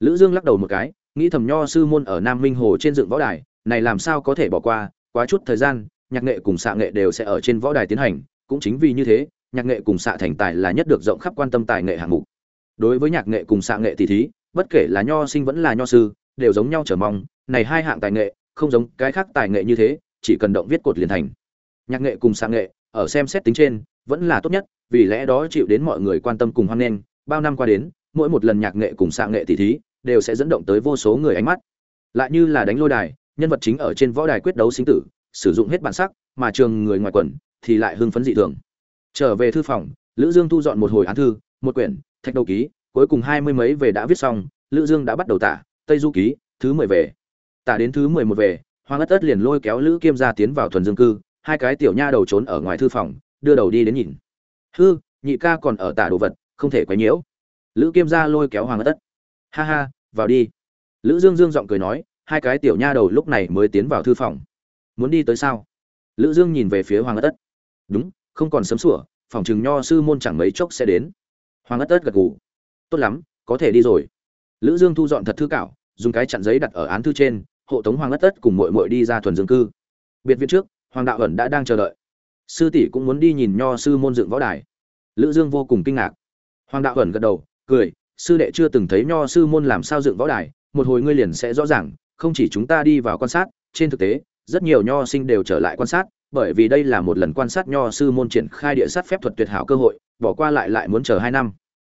Lữ dương lắc đầu một cái, nghĩ thầm nho sư môn ở nam minh hồ trên dựng võ đài, này làm sao có thể bỏ qua, quá chút thời gian, nhạc nghệ cùng xạ nghệ đều sẽ ở trên võ đài tiến hành, cũng chính vì như thế, nhạc nghệ cùng xạ thành tài là nhất được rộng khắp quan tâm tài nghệ hạng mục. Đối với nhạc nghệ cùng xạ nghệ tỷ thí, bất kể là nho sinh vẫn là nho sư, đều giống nhau trở mong, này hai hạng tài nghệ, không giống cái khác tài nghệ như thế, chỉ cần động viết cột liền thành. Nhạc nghệ cùng xạ nghệ ở xem xét tính trên, vẫn là tốt nhất, vì lẽ đó chịu đến mọi người quan tâm cùng hoan nghênh, bao năm qua đến, mỗi một lần nhạc nghệ cùng xạ nghệ tỷ thí, đều sẽ dẫn động tới vô số người ánh mắt. Lại như là đánh lôi đài, nhân vật chính ở trên võ đài quyết đấu sinh tử, sử dụng hết bản sắc, mà trường người ngoài quần, thì lại hưng phấn dị thường. Trở về thư phòng, lữ dương thu dọn một hồi án thư, một quyển, thạch đầu ký, cuối cùng hai mươi mấy về đã viết xong, lữ dương đã bắt đầu tả, tây du ký, thứ mười về. Tả đến thứ mười một về, hoàng ất ất liền lôi kéo lữ kiêm gia tiến vào thuần dương cư hai cái tiểu nha đầu trốn ở ngoài thư phòng, đưa đầu đi đến nhìn. Hư, nhị ca còn ở tả đồ vật, không thể quấy nhiễu. Lữ kiêm gia lôi kéo hoàng ất ha ha, vào đi. Lữ dương dương giọng cười nói, hai cái tiểu nha đầu lúc này mới tiến vào thư phòng. Muốn đi tới sao? Lữ dương nhìn về phía hoàng ất ất đúng, không còn sớm sủa, phòng chừng nho sư môn chẳng mấy chốc sẽ đến. Hoàng ất ất gật gù. Tốt lắm, có thể đi rồi. Lữ dương thu dọn thật thư cảo, dùng cái chặn giấy đặt ở án thư trên, hộ tống hoàng ất ất cùng muội muội đi ra thuần dương cư. Biệt viện trước hoàng đạo ẩn đã đang chờ đợi. Sư tỷ cũng muốn đi nhìn nho sư môn dựng võ đài. Lữ dương vô cùng kinh ngạc. Hoàng đạo ẩn gật đầu, cười, sư đệ chưa từng thấy nho sư môn làm sao dựng võ đài, một hồi ngươi liền sẽ rõ ràng, không chỉ chúng ta đi vào quan sát, trên thực tế, rất nhiều nho sinh đều trở lại quan sát, bởi vì đây là một lần quan sát nho sư môn triển khai địa sát phép thuật tuyệt hảo cơ hội, bỏ qua lại lại muốn chờ hai năm.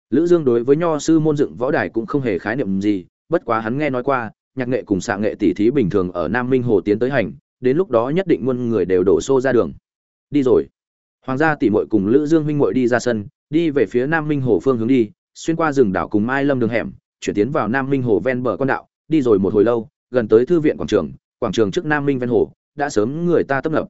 Lữ dương đối với nho sư môn dựng võ đài cũng không hề khái niệm gì, bất quá hắn nghe nói qua, nhạc nghệ cùng xạ nghệ tỷ thí bình thường ở nam minh hồ tiến tới hành đến lúc đó nhất định muôn người đều đổ xô ra đường. Đi rồi. Hoàng gia tỷ muội cùng lữ dương huynh muội đi ra sân, đi về phía nam minh hồ phương hướng đi, xuyên qua rừng đảo cùng mai lâm đường hẻm, chuyển tiến vào nam minh hồ ven bờ con đạo, đi rồi một hồi lâu, gần tới thư viện quảng trường quảng trường trước nam minh ven hồ, đã sớm người ta tấp nập.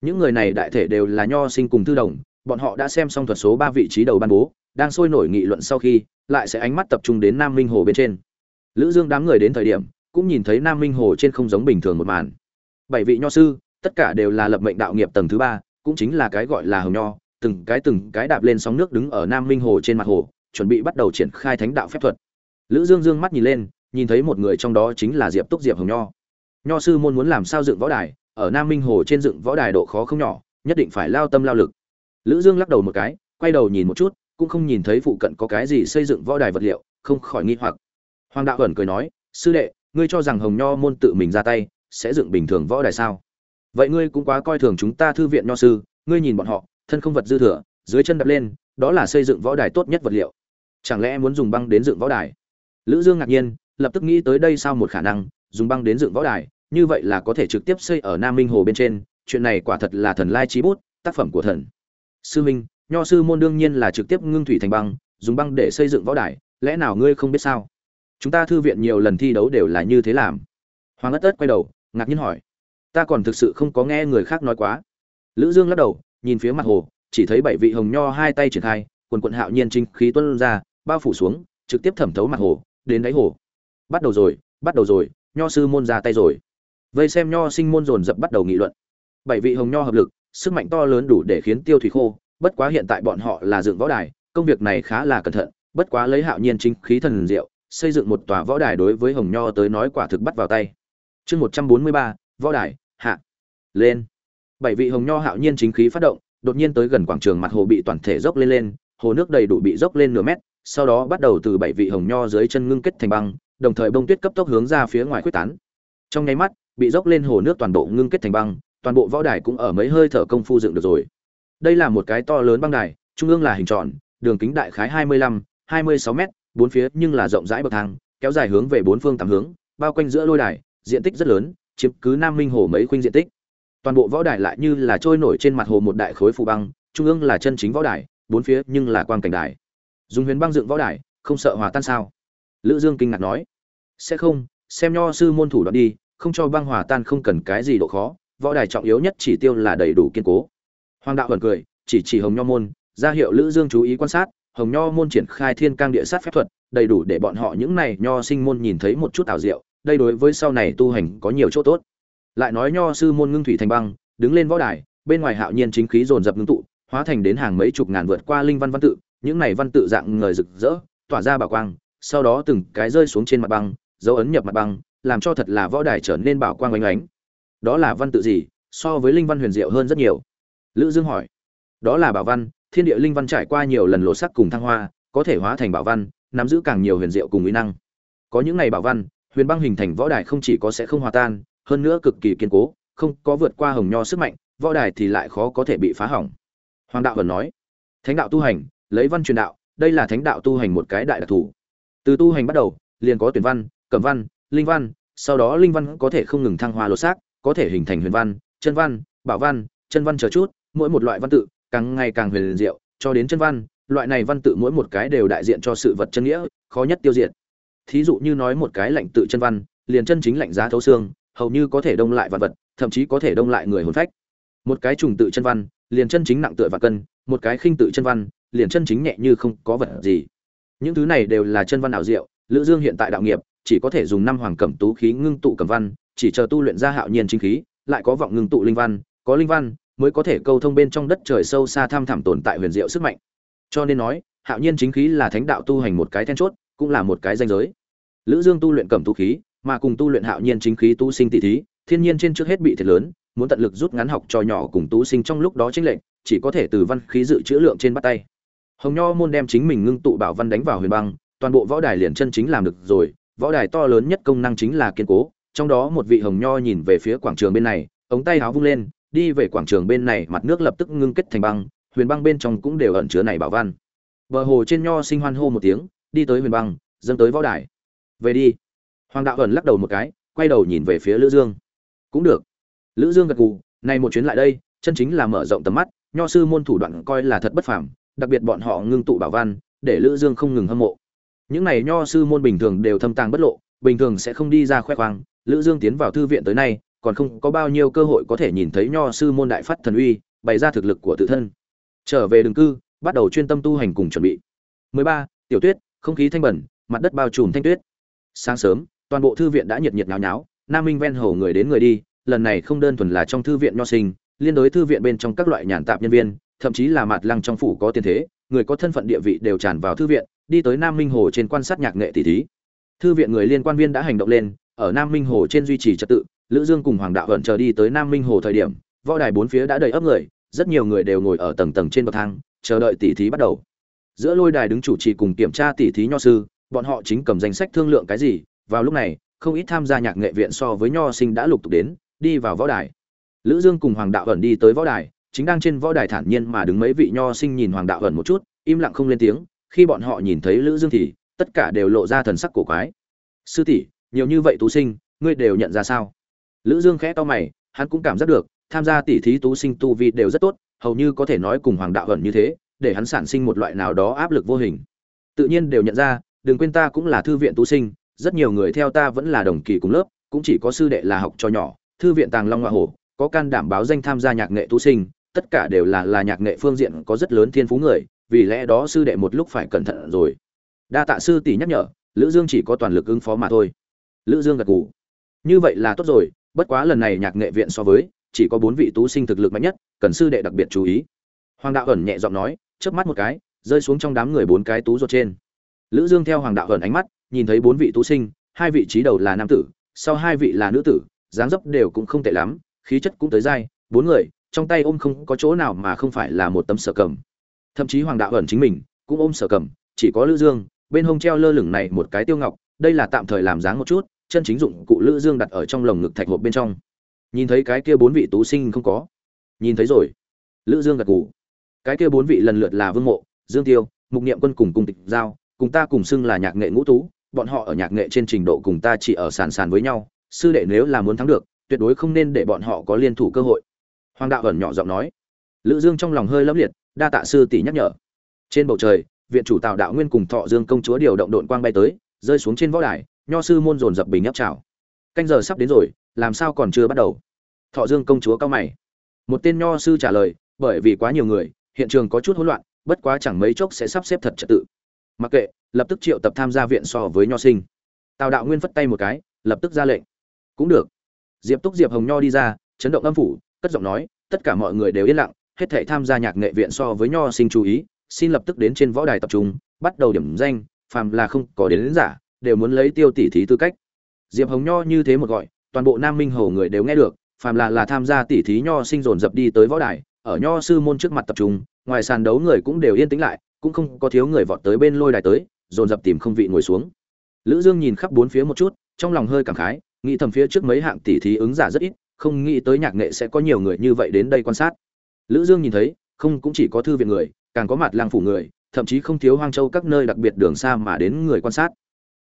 Những người này đại thể đều là nho sinh cùng thư đồng, bọn họ đã xem xong thuật số ba vị trí đầu ban bố, đang sôi nổi nghị luận sau khi, lại sẽ ánh mắt tập trung đến nam minh hồ bên trên. Lữ dương đám người đến thời điểm, cũng nhìn thấy nam minh hồ trên không giống bình thường một màn bảy vị nho sư, tất cả đều là lập mệnh đạo nghiệp tầng thứ ba, cũng chính là cái gọi là hồng nho, từng cái từng cái đạp lên sóng nước đứng ở nam minh hồ trên mặt hồ, chuẩn bị bắt đầu triển khai thánh đạo phép thuật. Lữ dương dương mắt nhìn lên, nhìn thấy một người trong đó chính là diệp túc diệp hồng nho. Nho sư môn muốn làm sao dựng võ đài, ở nam minh hồ trên dựng võ đài độ khó không nhỏ, nhất định phải lao tâm lao lực. Lữ dương lắc đầu một cái, quay đầu nhìn một chút, cũng không nhìn thấy phụ cận có cái gì xây dựng võ đài vật liệu, không khỏi nghi hoặc. Hoàng đạo ẩn cười nói, sư đệ, ngươi cho rằng hồng nho môn tự mình ra tay sẽ dựng bình thường võ đài sao? Vậy ngươi cũng quá coi thường chúng ta thư viện nho sư, ngươi nhìn bọn họ, thân không vật dư thừa, dưới chân đập lên, đó là xây dựng võ đài tốt nhất vật liệu. Chẳng lẽ muốn dùng băng đến dựng võ đài? Lữ dương ngạc nhiên, lập tức nghĩ tới đây sao một khả năng, dùng băng đến dựng võ đài, như vậy là có thể trực tiếp xây ở nam minh hồ bên trên, chuyện này quả thật là thần lai trí bút, tác phẩm của thần. Sư minh, nho sư môn đương nhiên là trực tiếp ngưng thủy thành băng, dùng băng để xây dựng võ đài, lẽ nào ngươi không biết sao? Chúng ta thư viện nhiều lần thi đấu đều là như thế làm. Hoàng ất ất quay đầu ngạc nhiên hỏi. Ta còn thực sự không có nghe người khác nói quá. Lữ dương lắc đầu, nhìn phía mặt hồ, chỉ thấy bảy vị hồng nho hai tay triển khai, quần quận hạo nhiên trinh khí tuôn ra, bao phủ xuống, trực tiếp thẩm thấu mặt hồ, đến đáy hồ. Bắt đầu rồi, bắt đầu rồi, nho sư môn ra tay rồi. Vây xem nho sinh môn dồn dập bắt đầu nghị luận. Bảy vị hồng nho hợp lực, sức mạnh to lớn đủ để khiến tiêu thủy khô, bất quá hiện tại bọn họ là dựng võ đài, công việc này khá là cẩn thận, bất quá lấy hạo nhiên chính khí thần diệu, xây dựng một tòa võ đài đối với hồng nho tới nói quả thực bắt vào tay chương một trăm bốn mươi ba võ đài hạ. Lên. Bảy vị hồng nho hạo nhiên chính khí phát động đột nhiên tới gần quảng trường mặt hồ bị toàn thể dốc lên lên hồ nước đầy đủ bị dốc lên nửa mét sau đó bắt đầu từ bảy vị hồng nho dưới chân ngưng kết thành băng đồng thời bông tuyết cấp tốc hướng ra phía ngoài quyết tán. Trong nháy mắt bị dốc lên hồ nước toàn bộ ngưng kết thành băng toàn bộ võ đài cũng ở mấy hơi thở công phu dựng được rồi. Đây là một cái to lớn băng đài trung ương là hình tròn đường kính đại khái 25, 26 m bốn phía nhưng là rộng rãi bậc thang kéo dài hướng về bốn phương tám hướng bao quanh giữa lôi đài diện tích rất lớn, chiếm cứ nam minh hồ mấy khuynh diện tích. Toàn bộ võ đài lại như là trôi nổi trên mặt hồ một đại khối phù băng, trung ương là chân chính võ đài, bốn phía nhưng là quang cảnh đài. Dùng huyền băng dựng võ đài, không sợ hòa tan sao? Lữ dương kinh ngạc nói. Sẽ không, xem nho sư môn thủ đoạn đi, không cho băng hòa tan không cần cái gì độ khó, võ đài trọng yếu nhất chỉ tiêu là đầy đủ kiên cố. Hoàng đạo vẫn cười, chỉ chỉ hồng nho môn, ra hiệu lữ dương chú ý quan sát, hồng nho môn triển khai thiên cang địa sát phép thuật, đầy đủ để bọn họ những này nho sinh môn nhìn thấy một chút ảo diệu đây đối với sau này tu hành có nhiều chỗ tốt. Lại nói nho sư môn ngưng thủy thành băng, đứng lên võ đài, bên ngoài hạo nhiên chính khí dồn dập ngưng tụ, hóa thành đến hàng mấy chục ngàn vượt qua linh văn văn tự, những này văn tự dạng người rực rỡ, tỏa ra bảo quang, sau đó từng cái rơi xuống trên mặt băng, dấu ấn nhập mặt băng, làm cho thật là võ đài trở nên bảo quang oanh oánh đó là văn tự gì? So với linh văn huyền diệu hơn rất nhiều. Lữ dương hỏi. Đó là bảo văn, thiên địa linh văn trải qua nhiều lần lộ sắc cùng thăng hoa, có thể hóa thành bảo văn, nắm giữ càng nhiều huyền diệu cùng uy năng. Có những này bảo văn huyền băng hình thành võ đài không chỉ có sẽ không hòa tan, hơn nữa cực kỳ kiên cố, không có vượt qua hồng nho sức mạnh, võ đài thì lại khó có thể bị phá hỏng. Hoàng đạo vẫn nói, thánh đạo tu hành, lấy văn truyền đạo, đây là thánh đạo tu hành một cái đại đặc thù. Từ tu hành bắt đầu, liền có tuyển văn, cẩm văn, linh văn, sau đó linh văn có thể không ngừng thăng hoa lột xác, có thể hình thành huyền văn, chân văn, bảo văn, chân văn chờ chút, mỗi một loại văn tự, càng ngày càng huyền diệu, cho đến chân văn, loại này văn tự mỗi một cái đều đại diện cho sự vật chân nghĩa, khó nhất tiêu diệt thí dụ như nói một cái lạnh tự chân văn, liền chân chính lạnh giá thấu xương, hầu như có thể đông lại vật vật, thậm chí có thể đông lại người hồn phách. Một cái trùng tự chân văn, liền chân chính nặng tựa và cân, một cái khinh tự chân văn, liền chân chính nhẹ như không có vật gì. Những thứ này đều là chân văn ảo diệu, lữ dương hiện tại đạo nghiệp, chỉ có thể dùng năm hoàng cẩm tú khí ngưng tụ cẩm văn, chỉ chờ tu luyện ra hạo nhiên chính khí, lại có vọng ngưng tụ linh văn, có linh văn mới có thể câu thông bên trong đất trời sâu xa tham thẳm tồn tại huyền diệu sức mạnh. Cho nên nói, hạo nhiên chính khí là thánh đạo tu hành một cái then chốt cũng là một cái danh giới. Lữ dương tu luyện cẩm tu khí, mà cùng tu luyện hạo nhiên chính khí tu sinh tỷ thí, thiên nhiên trên trước hết bị thiệt lớn, muốn tận lực rút ngắn học cho nhỏ cùng tú sinh trong lúc đó chính lệnh chỉ có thể từ văn khí dự trữ lượng trên bắt tay. Hồng nho môn đem chính mình ngưng tụ bảo văn đánh vào huyền băng, toàn bộ võ đài liền chân chính làm được rồi, võ đài to lớn nhất công năng chính là kiên cố, trong đó một vị hồng nho nhìn về phía quảng trường bên này, ống tay áo vung lên, đi về quảng trường bên này, mặt nước lập tức ngưng kết thành băng, huyền băng bên trong cũng đều ẩn chứa này bảo văn. Bờ hồ trên nho sinh hoan hô một tiếng đi tới huyền băng, dâng tới võ đài. Về đi. Hoàng đạo ẩn lắc đầu một cái, quay đầu nhìn về phía lữ dương. Cũng được. Lữ dương gật gù, này một chuyến lại đây, chân chính là mở rộng tầm mắt, nho sư môn thủ đoạn coi là thật bất phàm, đặc biệt bọn họ ngưng tụ bảo văn, để lữ dương không ngừng hâm mộ. Những này nho sư môn bình thường đều thâm tàng bất lộ, bình thường sẽ không đi ra khoe khoang. Lữ dương tiến vào thư viện tới nay, còn không có bao nhiêu cơ hội có thể nhìn thấy nho sư môn đại phát thần uy, bày ra thực lực của tự thân. Trở về đường cư, bắt đầu chuyên tâm tu hành cùng chuẩn bị. 13. tiểu tuyết không khí thanh bẩn, mặt đất bao trùm thanh tuyết. Sáng sớm, toàn bộ thư viện đã nhiệt nhiệt nháo nháo, nam minh ven hồ người đến người đi, lần này không đơn thuần là trong thư viện nho sinh, liên đối thư viện bên trong các loại nhàn tạp nhân viên, thậm chí là mặt lăng trong phủ có tiền thế, người có thân phận địa vị đều tràn vào thư viện, đi tới nam minh hồ trên quan sát nhạc nghệ tỷ thí. Thư viện người liên quan viên đã hành động lên, ở nam minh hồ trên duy trì trật tự, lữ dương cùng hoàng đạo vẫn chờ đi tới nam minh hồ thời điểm, võ đài bốn phía đã đầy ấp người, rất nhiều người đều ngồi ở tầng tầng trên bậc thang, chờ đợi tỷ thí bắt đầu giữa lôi đài đứng chủ trì cùng kiểm tra tỷ thí nho sư, bọn họ chính cầm danh sách thương lượng cái gì, vào lúc này, không ít tham gia nhạc nghệ viện so với nho sinh đã lục tục đến, đi vào võ đài. Lữ dương cùng hoàng đạo ẩn đi tới võ đài, chính đang trên võ đài thản nhiên mà đứng mấy vị nho sinh nhìn hoàng đạo ẩn một chút, im lặng không lên tiếng, khi bọn họ nhìn thấy lữ dương thì, tất cả đều lộ ra thần sắc cổ quái. Sư tỷ, nhiều như vậy tú sinh, ngươi đều nhận ra sao? Lữ dương khẽ to mày, hắn cũng cảm giác được, tham gia tỷ thí tú sinh tu vi đều rất tốt, hầu như có thể nói cùng hoàng đạo ẩn như thế để hắn sản sinh một loại nào đó áp lực vô hình. Tự nhiên đều nhận ra, đừng quên ta cũng là thư viện tú sinh, rất nhiều người theo ta vẫn là đồng kỳ cùng lớp, cũng chỉ có sư đệ là học cho nhỏ, thư viện tàng long hoa hổ, có can đảm báo danh tham gia nhạc nghệ tú sinh, tất cả đều là là nhạc nghệ phương diện có rất lớn thiên phú người, vì lẽ đó sư đệ một lúc phải cẩn thận rồi. Đa tạ sư tỷ nhắc nhở, lữ dương chỉ có toàn lực ứng phó mà thôi. Lữ dương gật gù. Như vậy là tốt rồi, bất quá lần này nhạc nghệ viện so với, chỉ có bốn vị tú sinh thực lực mạnh nhất, cần sư đệ đặc biệt chú ý. Hoàng đạo ẩn nhẹ giọng nói chớp mắt một cái, rơi xuống trong đám người bốn cái tú ruột trên. Lữ dương theo hoàng đạo ẩn ánh mắt, nhìn thấy bốn vị tú sinh, hai vị trí đầu là nam tử, sau hai vị là nữ tử, dáng dấp đều cũng không tệ lắm, khí chất cũng tới dai, bốn người, trong tay ôm không có chỗ nào mà không phải là một tấm sở cầm. Thậm chí hoàng đạo ẩn chính mình, cũng ôm sở cầm, chỉ có lữ dương, bên hông treo lơ lửng này một cái tiêu ngọc, đây là tạm thời làm dáng một chút, chân chính dụng cụ lữ dương đặt ở trong lồng ngực thạch hộp bên trong. Nhìn thấy cái kia bốn vị tú sinh không có. Nhìn thấy rồi. Lữ dương gật gù cái kia bốn vị lần lượt là vương mộ, dương tiêu, mục niệm quân cùng cung tịch giao, cùng ta cùng xưng là nhạc nghệ ngũ tú, bọn họ ở nhạc nghệ trên trình độ cùng ta chỉ ở sàn sàn với nhau, sư đệ nếu là muốn thắng được, tuyệt đối không nên để bọn họ có liên thủ cơ hội. Hoàng đạo ẩn nhỏ giọng nói. Lữ dương trong lòng hơi lấp liệt, đa tạ sư tỷ nhắc nhở. Trên bầu trời, viện chủ tào đạo nguyên cùng thọ dương công chúa điều động đội quang bay tới, rơi xuống trên võ đài, nho sư môn dồn dập bình ép chào. Canh giờ sắp đến rồi, làm sao còn chưa bắt đầu? Thọ dương công chúa cao mày. Một tên nho sư trả lời, bởi vì quá nhiều người hiện trường có chút hỗn loạn bất quá chẳng mấy chốc sẽ sắp xếp thật trật tự. Mặc kệ lập tức triệu tập tham gia viện so với nho sinh. Tào đạo nguyên phất tay một cái lập tức ra lệnh. Cũng được. Diệp túc diệp hồng nho đi ra chấn động âm phủ cất giọng nói tất cả mọi người đều yên lặng hết thảy tham gia nhạc nghệ viện so với nho sinh chú ý xin lập tức đến trên võ đài tập trung bắt đầu điểm danh phàm là không có đến, đến giả đều muốn lấy tiêu tỷ thí tư cách. Diệp hồng nho như thế một gọi toàn bộ nam minh hầu người đều nghe được phàm là là tham gia tỷ thí nho sinh dồn dập đi tới võ đài ở nho sư môn trước mặt tập trung, ngoài sàn đấu người cũng đều yên tĩnh lại, cũng không có thiếu người vọt tới bên lôi đài tới, dồn dập tìm không vị ngồi xuống. Lữ dương nhìn khắp bốn phía một chút, trong lòng hơi cảm khái, nghĩ thầm phía trước mấy hạng tỷ thí ứng giả rất ít, không nghĩ tới nhạc nghệ sẽ có nhiều người như vậy đến đây quan sát. Lữ dương nhìn thấy, không cũng chỉ có thư viện người, càng có mặt lang phủ người, thậm chí không thiếu hoang châu các nơi đặc biệt đường xa mà đến người quan sát.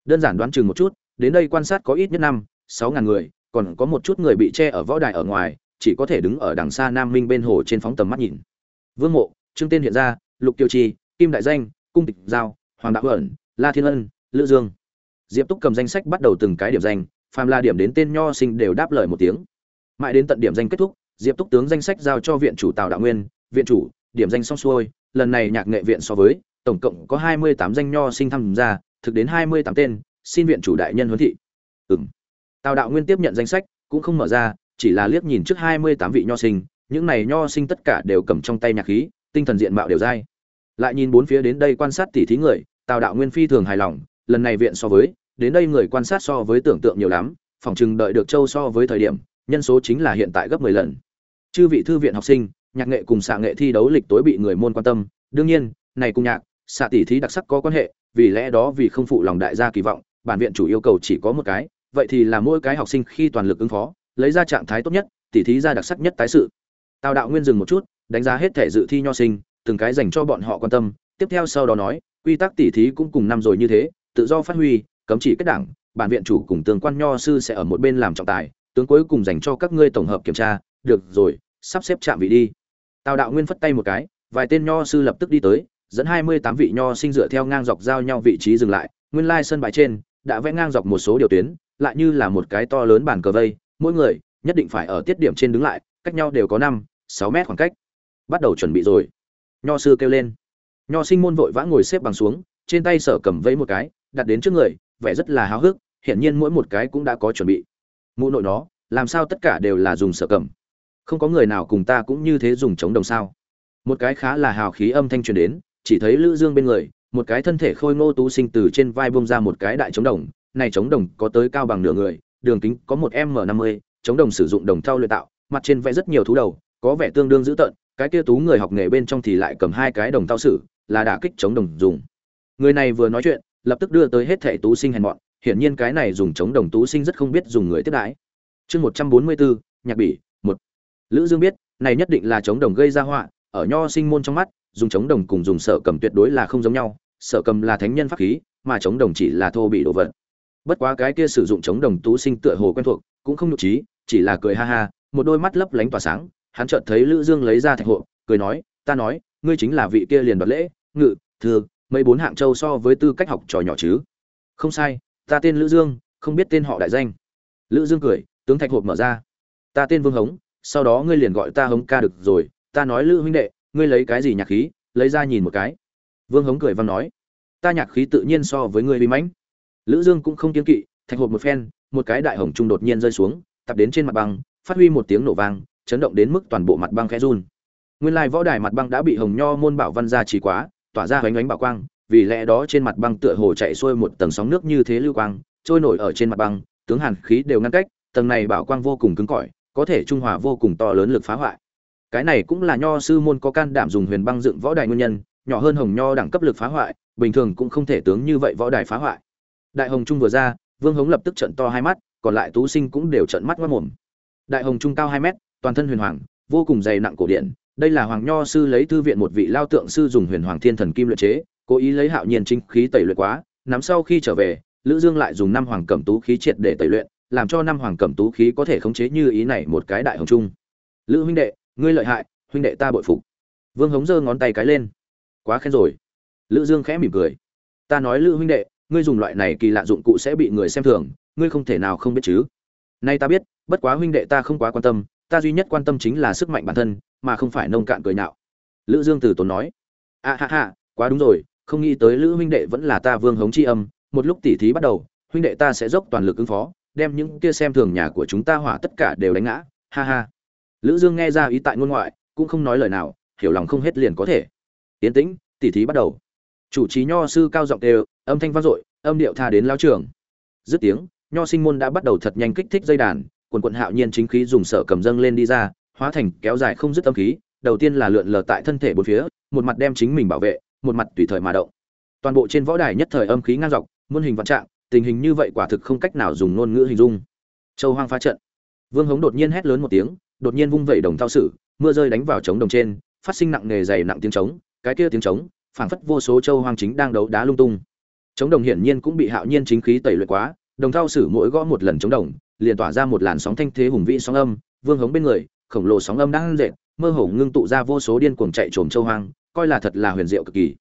Đơn giản đoán chừng một chút, đến đây quan sát có ít nhất năm, sáu ngàn người, còn có một chút người bị che ở võ đài ở ngoài chỉ có thể đứng ở đằng xa nam minh bên hồ trên phóng tầm mắt nhìn. Vương mộ, trương tên hiện ra, lục tiêu chi, kim đại danh, cung tịch giao, hoàng đạo ẩn, la thiên ân, lữ dương. Diệp túc cầm danh sách bắt đầu từng cái điểm danh, phàm là điểm đến tên nho sinh đều đáp lời một tiếng. Mãi đến tận điểm danh kết thúc, diệp túc tướng danh sách giao cho viện chủ tào đạo nguyên, viện chủ, điểm danh xong xuôi, lần này nhạc nghệ viện so với, tổng cộng có hai mươi tám danh nho sinh tham gia, thực đến hai mươi tám tên, xin viện chủ đại nhân huấn thị. Ừm. Tào đạo nguyên tiếp nhận danh sách, cũng không mở ra chỉ là liếc nhìn trước hai mươi tám vị nho sinh, những này nho sinh tất cả đều cầm trong tay nhạc khí, tinh thần diện mạo đều dai. Lại nhìn bốn phía đến đây quan sát tỉ thí người, tào đạo nguyên phi thường hài lòng, lần này viện so với, đến đây người quan sát so với tưởng tượng nhiều lắm phỏng chừng đợi được châu so với thời điểm, nhân số chính là hiện tại gấp mười lần. Chư vị thư viện học sinh, nhạc nghệ cùng xạ nghệ thi đấu lịch tối bị người môn quan tâm, đương nhiên, này cùng nhạc, xạ tỉ thí đặc sắc có quan hệ, vì lẽ đó vì không phụ lòng đại gia kỳ vọng, bản viện chủ yêu cầu chỉ có một cái, vậy thì là mỗi cái học sinh khi toàn lực ứng phó lấy ra trạng thái tốt nhất, tỉ thí ra đặc sắc nhất tái sự. Tào đạo nguyên dừng một chút, đánh giá hết thể dự thi nho sinh, từng cái dành cho bọn họ quan tâm. Tiếp theo sau đó nói, quy tắc tỉ thí cũng cùng năm rồi như thế, tự do phát huy, cấm chỉ kết đảng, bản viện chủ cùng tướng quan nho sư sẽ ở một bên làm trọng tài, tướng cuối cùng dành cho các ngươi tổng hợp kiểm tra, được rồi, sắp xếp chạm vị đi. Tào đạo nguyên phất tay một cái, vài tên nho sư lập tức đi tới, dẫn hai mươi tám vị nho sinh dựa theo ngang dọc giao nhau vị trí dừng lại, nguyên lai sân bãi trên, đã vẽ ngang dọc một số điều tuyến, lại như là một cái to lớn bản cờ vây mỗi người, nhất định phải ở tiết điểm trên đứng lại, cách nhau đều có năm, sáu mét khoảng cách. Bắt đầu chuẩn bị rồi. Nho sư kêu lên. Nho sinh môn vội vã ngồi xếp bằng xuống, trên tay sở cầm vẫy một cái, đặt đến trước người, vẻ rất là háo hức, hiển nhiên mỗi một cái cũng đã có chuẩn bị. Mụ nội nó, làm sao tất cả đều là dùng sở cầm? Không có người nào cùng ta cũng như thế dùng chống đồng sao? Một cái khá là hào khí âm thanh truyền đến, chỉ thấy lữ dương bên người, một cái thân thể khôi ngô tú sinh từ trên vai bông ra một cái đại chống đồng, này chống đồng có tới cao bằng nửa người đường kính có một m 50 chống đồng sử dụng đồng thau luyện tạo, mặt trên vẽ rất nhiều thú đầu, có vẻ tương đương dữ tợn, cái kia tú người học nghề bên trong thì lại cầm hai cái đồng thau sử, là đả kích chống đồng dùng. Người này vừa nói chuyện, lập tức đưa tới hết thẻ tú sinh hèn mọn, hiển nhiên cái này dùng chống đồng tú sinh rất không biết dùng người tiếp đãi. Chương một trăm bốn mươi bốn nhạc bỉ, một. Lữ dương biết, này nhất định là chống đồng gây ra họa, ở nho sinh môn trong mắt, dùng chống đồng cùng dùng sở cầm tuyệt đối là không giống nhau, sở cầm là thánh nhân pháp khí, mà chống đồng chỉ là thô bị đồ vật bất quá cái kia sử dụng chống đồng tú sinh tựa hồ quen thuộc, cũng không nhục trí, chỉ là cười ha ha, một đôi mắt lấp lánh tỏa sáng, hắn chợt thấy lữ dương lấy ra thạch hộ cười nói, ta nói, ngươi chính là vị kia liền đoạt lễ, ngự, thừa, mấy bốn hạng châu so với tư cách học trò nhỏ chứ? Không sai, ta tên lữ dương, không biết tên họ đại danh. Lữ dương cười, tướng thạch hộp mở ra. Ta tên vương hống, sau đó ngươi liền gọi ta hống ca được rồi, ta nói lữ huynh đệ, ngươi lấy cái gì nhạc khí? Lấy ra nhìn một cái. Vương hống cười văn nói, ta nhạc khí tự nhiên so với ngươi bị mãnh lữ dương cũng không kiên kỵ, thạch hộp một phen, một cái đại hồng trung đột nhiên rơi xuống, tập đến trên mặt băng, phát huy một tiếng nổ vang, chấn động đến mức toàn bộ mặt băng khẽ run. Nguyên lai võ đài mặt băng đã bị hồng nho môn bảo văn gia trì quá, tỏa ra ánh ánh bảo quang, vì lẽ đó trên mặt băng tựa hồ chạy xuôi một tầng sóng nước như thế lưu quang, trôi nổi ở trên mặt băng, tướng hàn khí đều ngăn cách, tầng này bảo quang vô cùng cứng cỏi, có thể trung hòa vô cùng to lớn lực phá hoại. Cái này cũng là nho sư môn có can đảm dùng huyền băng dựng võ đài nguyên nhân, nhỏ hơn hồng nho đẳng cấp lực phá hoại, bình thường cũng không thể tướng như vậy võ đài phá hoại đại hồng trung vừa ra, vương hống lập tức trận to hai mắt, còn lại tú sinh cũng đều trận mắt mất mồm. Đại hồng trung cao hai mét, toàn thân huyền hoàng, vô cùng dày nặng cổ điện đây là hoàng nho sư lấy thư viện một vị lao tượng sư dùng huyền hoàng thiên thần kim luyện chế, cố ý lấy hạo nhiên chính khí tẩy luyện quá, nắm sau khi trở về, lữ dương lại dùng năm hoàng cẩm tú khí triệt để tẩy luyện, làm cho năm hoàng cẩm tú khí có thể khống chế như ý này một cái đại hồng trung. Lữ huynh đệ, ngươi lợi hại, huynh đệ ta bội phục. Vương hống giơ ngón tay cái lên. Quá khen rồi. Lữ dương khẽ mỉm cười. Ta nói lữ huynh đệ ngươi dùng loại này kỳ lạ dụng cụ sẽ bị người xem thường, ngươi không thể nào không biết chứ. Nay ta biết, bất quá huynh đệ ta không quá quan tâm, ta duy nhất quan tâm chính là sức mạnh bản thân, mà không phải nông cạn cười nhạo. Lữ dương từ tốn nói. A ha ha, quá đúng rồi, không nghĩ tới lữ huynh đệ vẫn là ta vương hống chi âm, một lúc tỉ thí bắt đầu, huynh đệ ta sẽ dốc toàn lực ứng phó, đem những kia xem thường nhà của chúng ta hỏa tất cả đều đánh ngã. Ha ha. Lữ dương nghe ra ý tại ngôn ngoại, cũng không nói lời nào, hiểu lòng không hết liền có thể. Tiến tĩnh, tỉ thí bắt đầu. Chủ trì nho sư cao giọng đều âm thanh vang dội, âm điệu tha đến lao trường. Dứt tiếng, nho sinh môn đã bắt đầu thật nhanh kích thích dây đàn, quần quận hạo nhiên chính khí dùng sở cầm dâng lên đi ra, hóa thành kéo dài không dứt âm khí, đầu tiên là lượn lờ tại thân thể bốn phía, một mặt đem chính mình bảo vệ, một mặt tùy thời mà động. Toàn bộ trên võ đài nhất thời âm khí ngang dọc, muôn hình vạn trạng, tình hình như vậy quả thực không cách nào dùng ngôn ngữ hình dung. Châu hoang phá trận. Vương hống đột nhiên hét lớn một tiếng, đột nhiên vung vẩy đồng thao sử, mưa rơi đánh vào trống đồng trên, phát sinh nặng nề dày nặng tiếng trống, cái kia tiếng trống, phảng phất vô số châu hoang chính đang đấu đá lung tung chống đồng hiển nhiên cũng bị hạo nhiên chính khí tẩy luyện quá, đồng thao sử mỗi gõ một lần chống đồng, liền tỏa ra một làn sóng thanh thế hùng vĩ sóng âm, vương hống bên người, khổng lồ sóng âm đang dệt mơ hồ ngưng tụ ra vô số điên cuồng chạy trồm châu hoang, coi là thật là huyền diệu cực kỳ.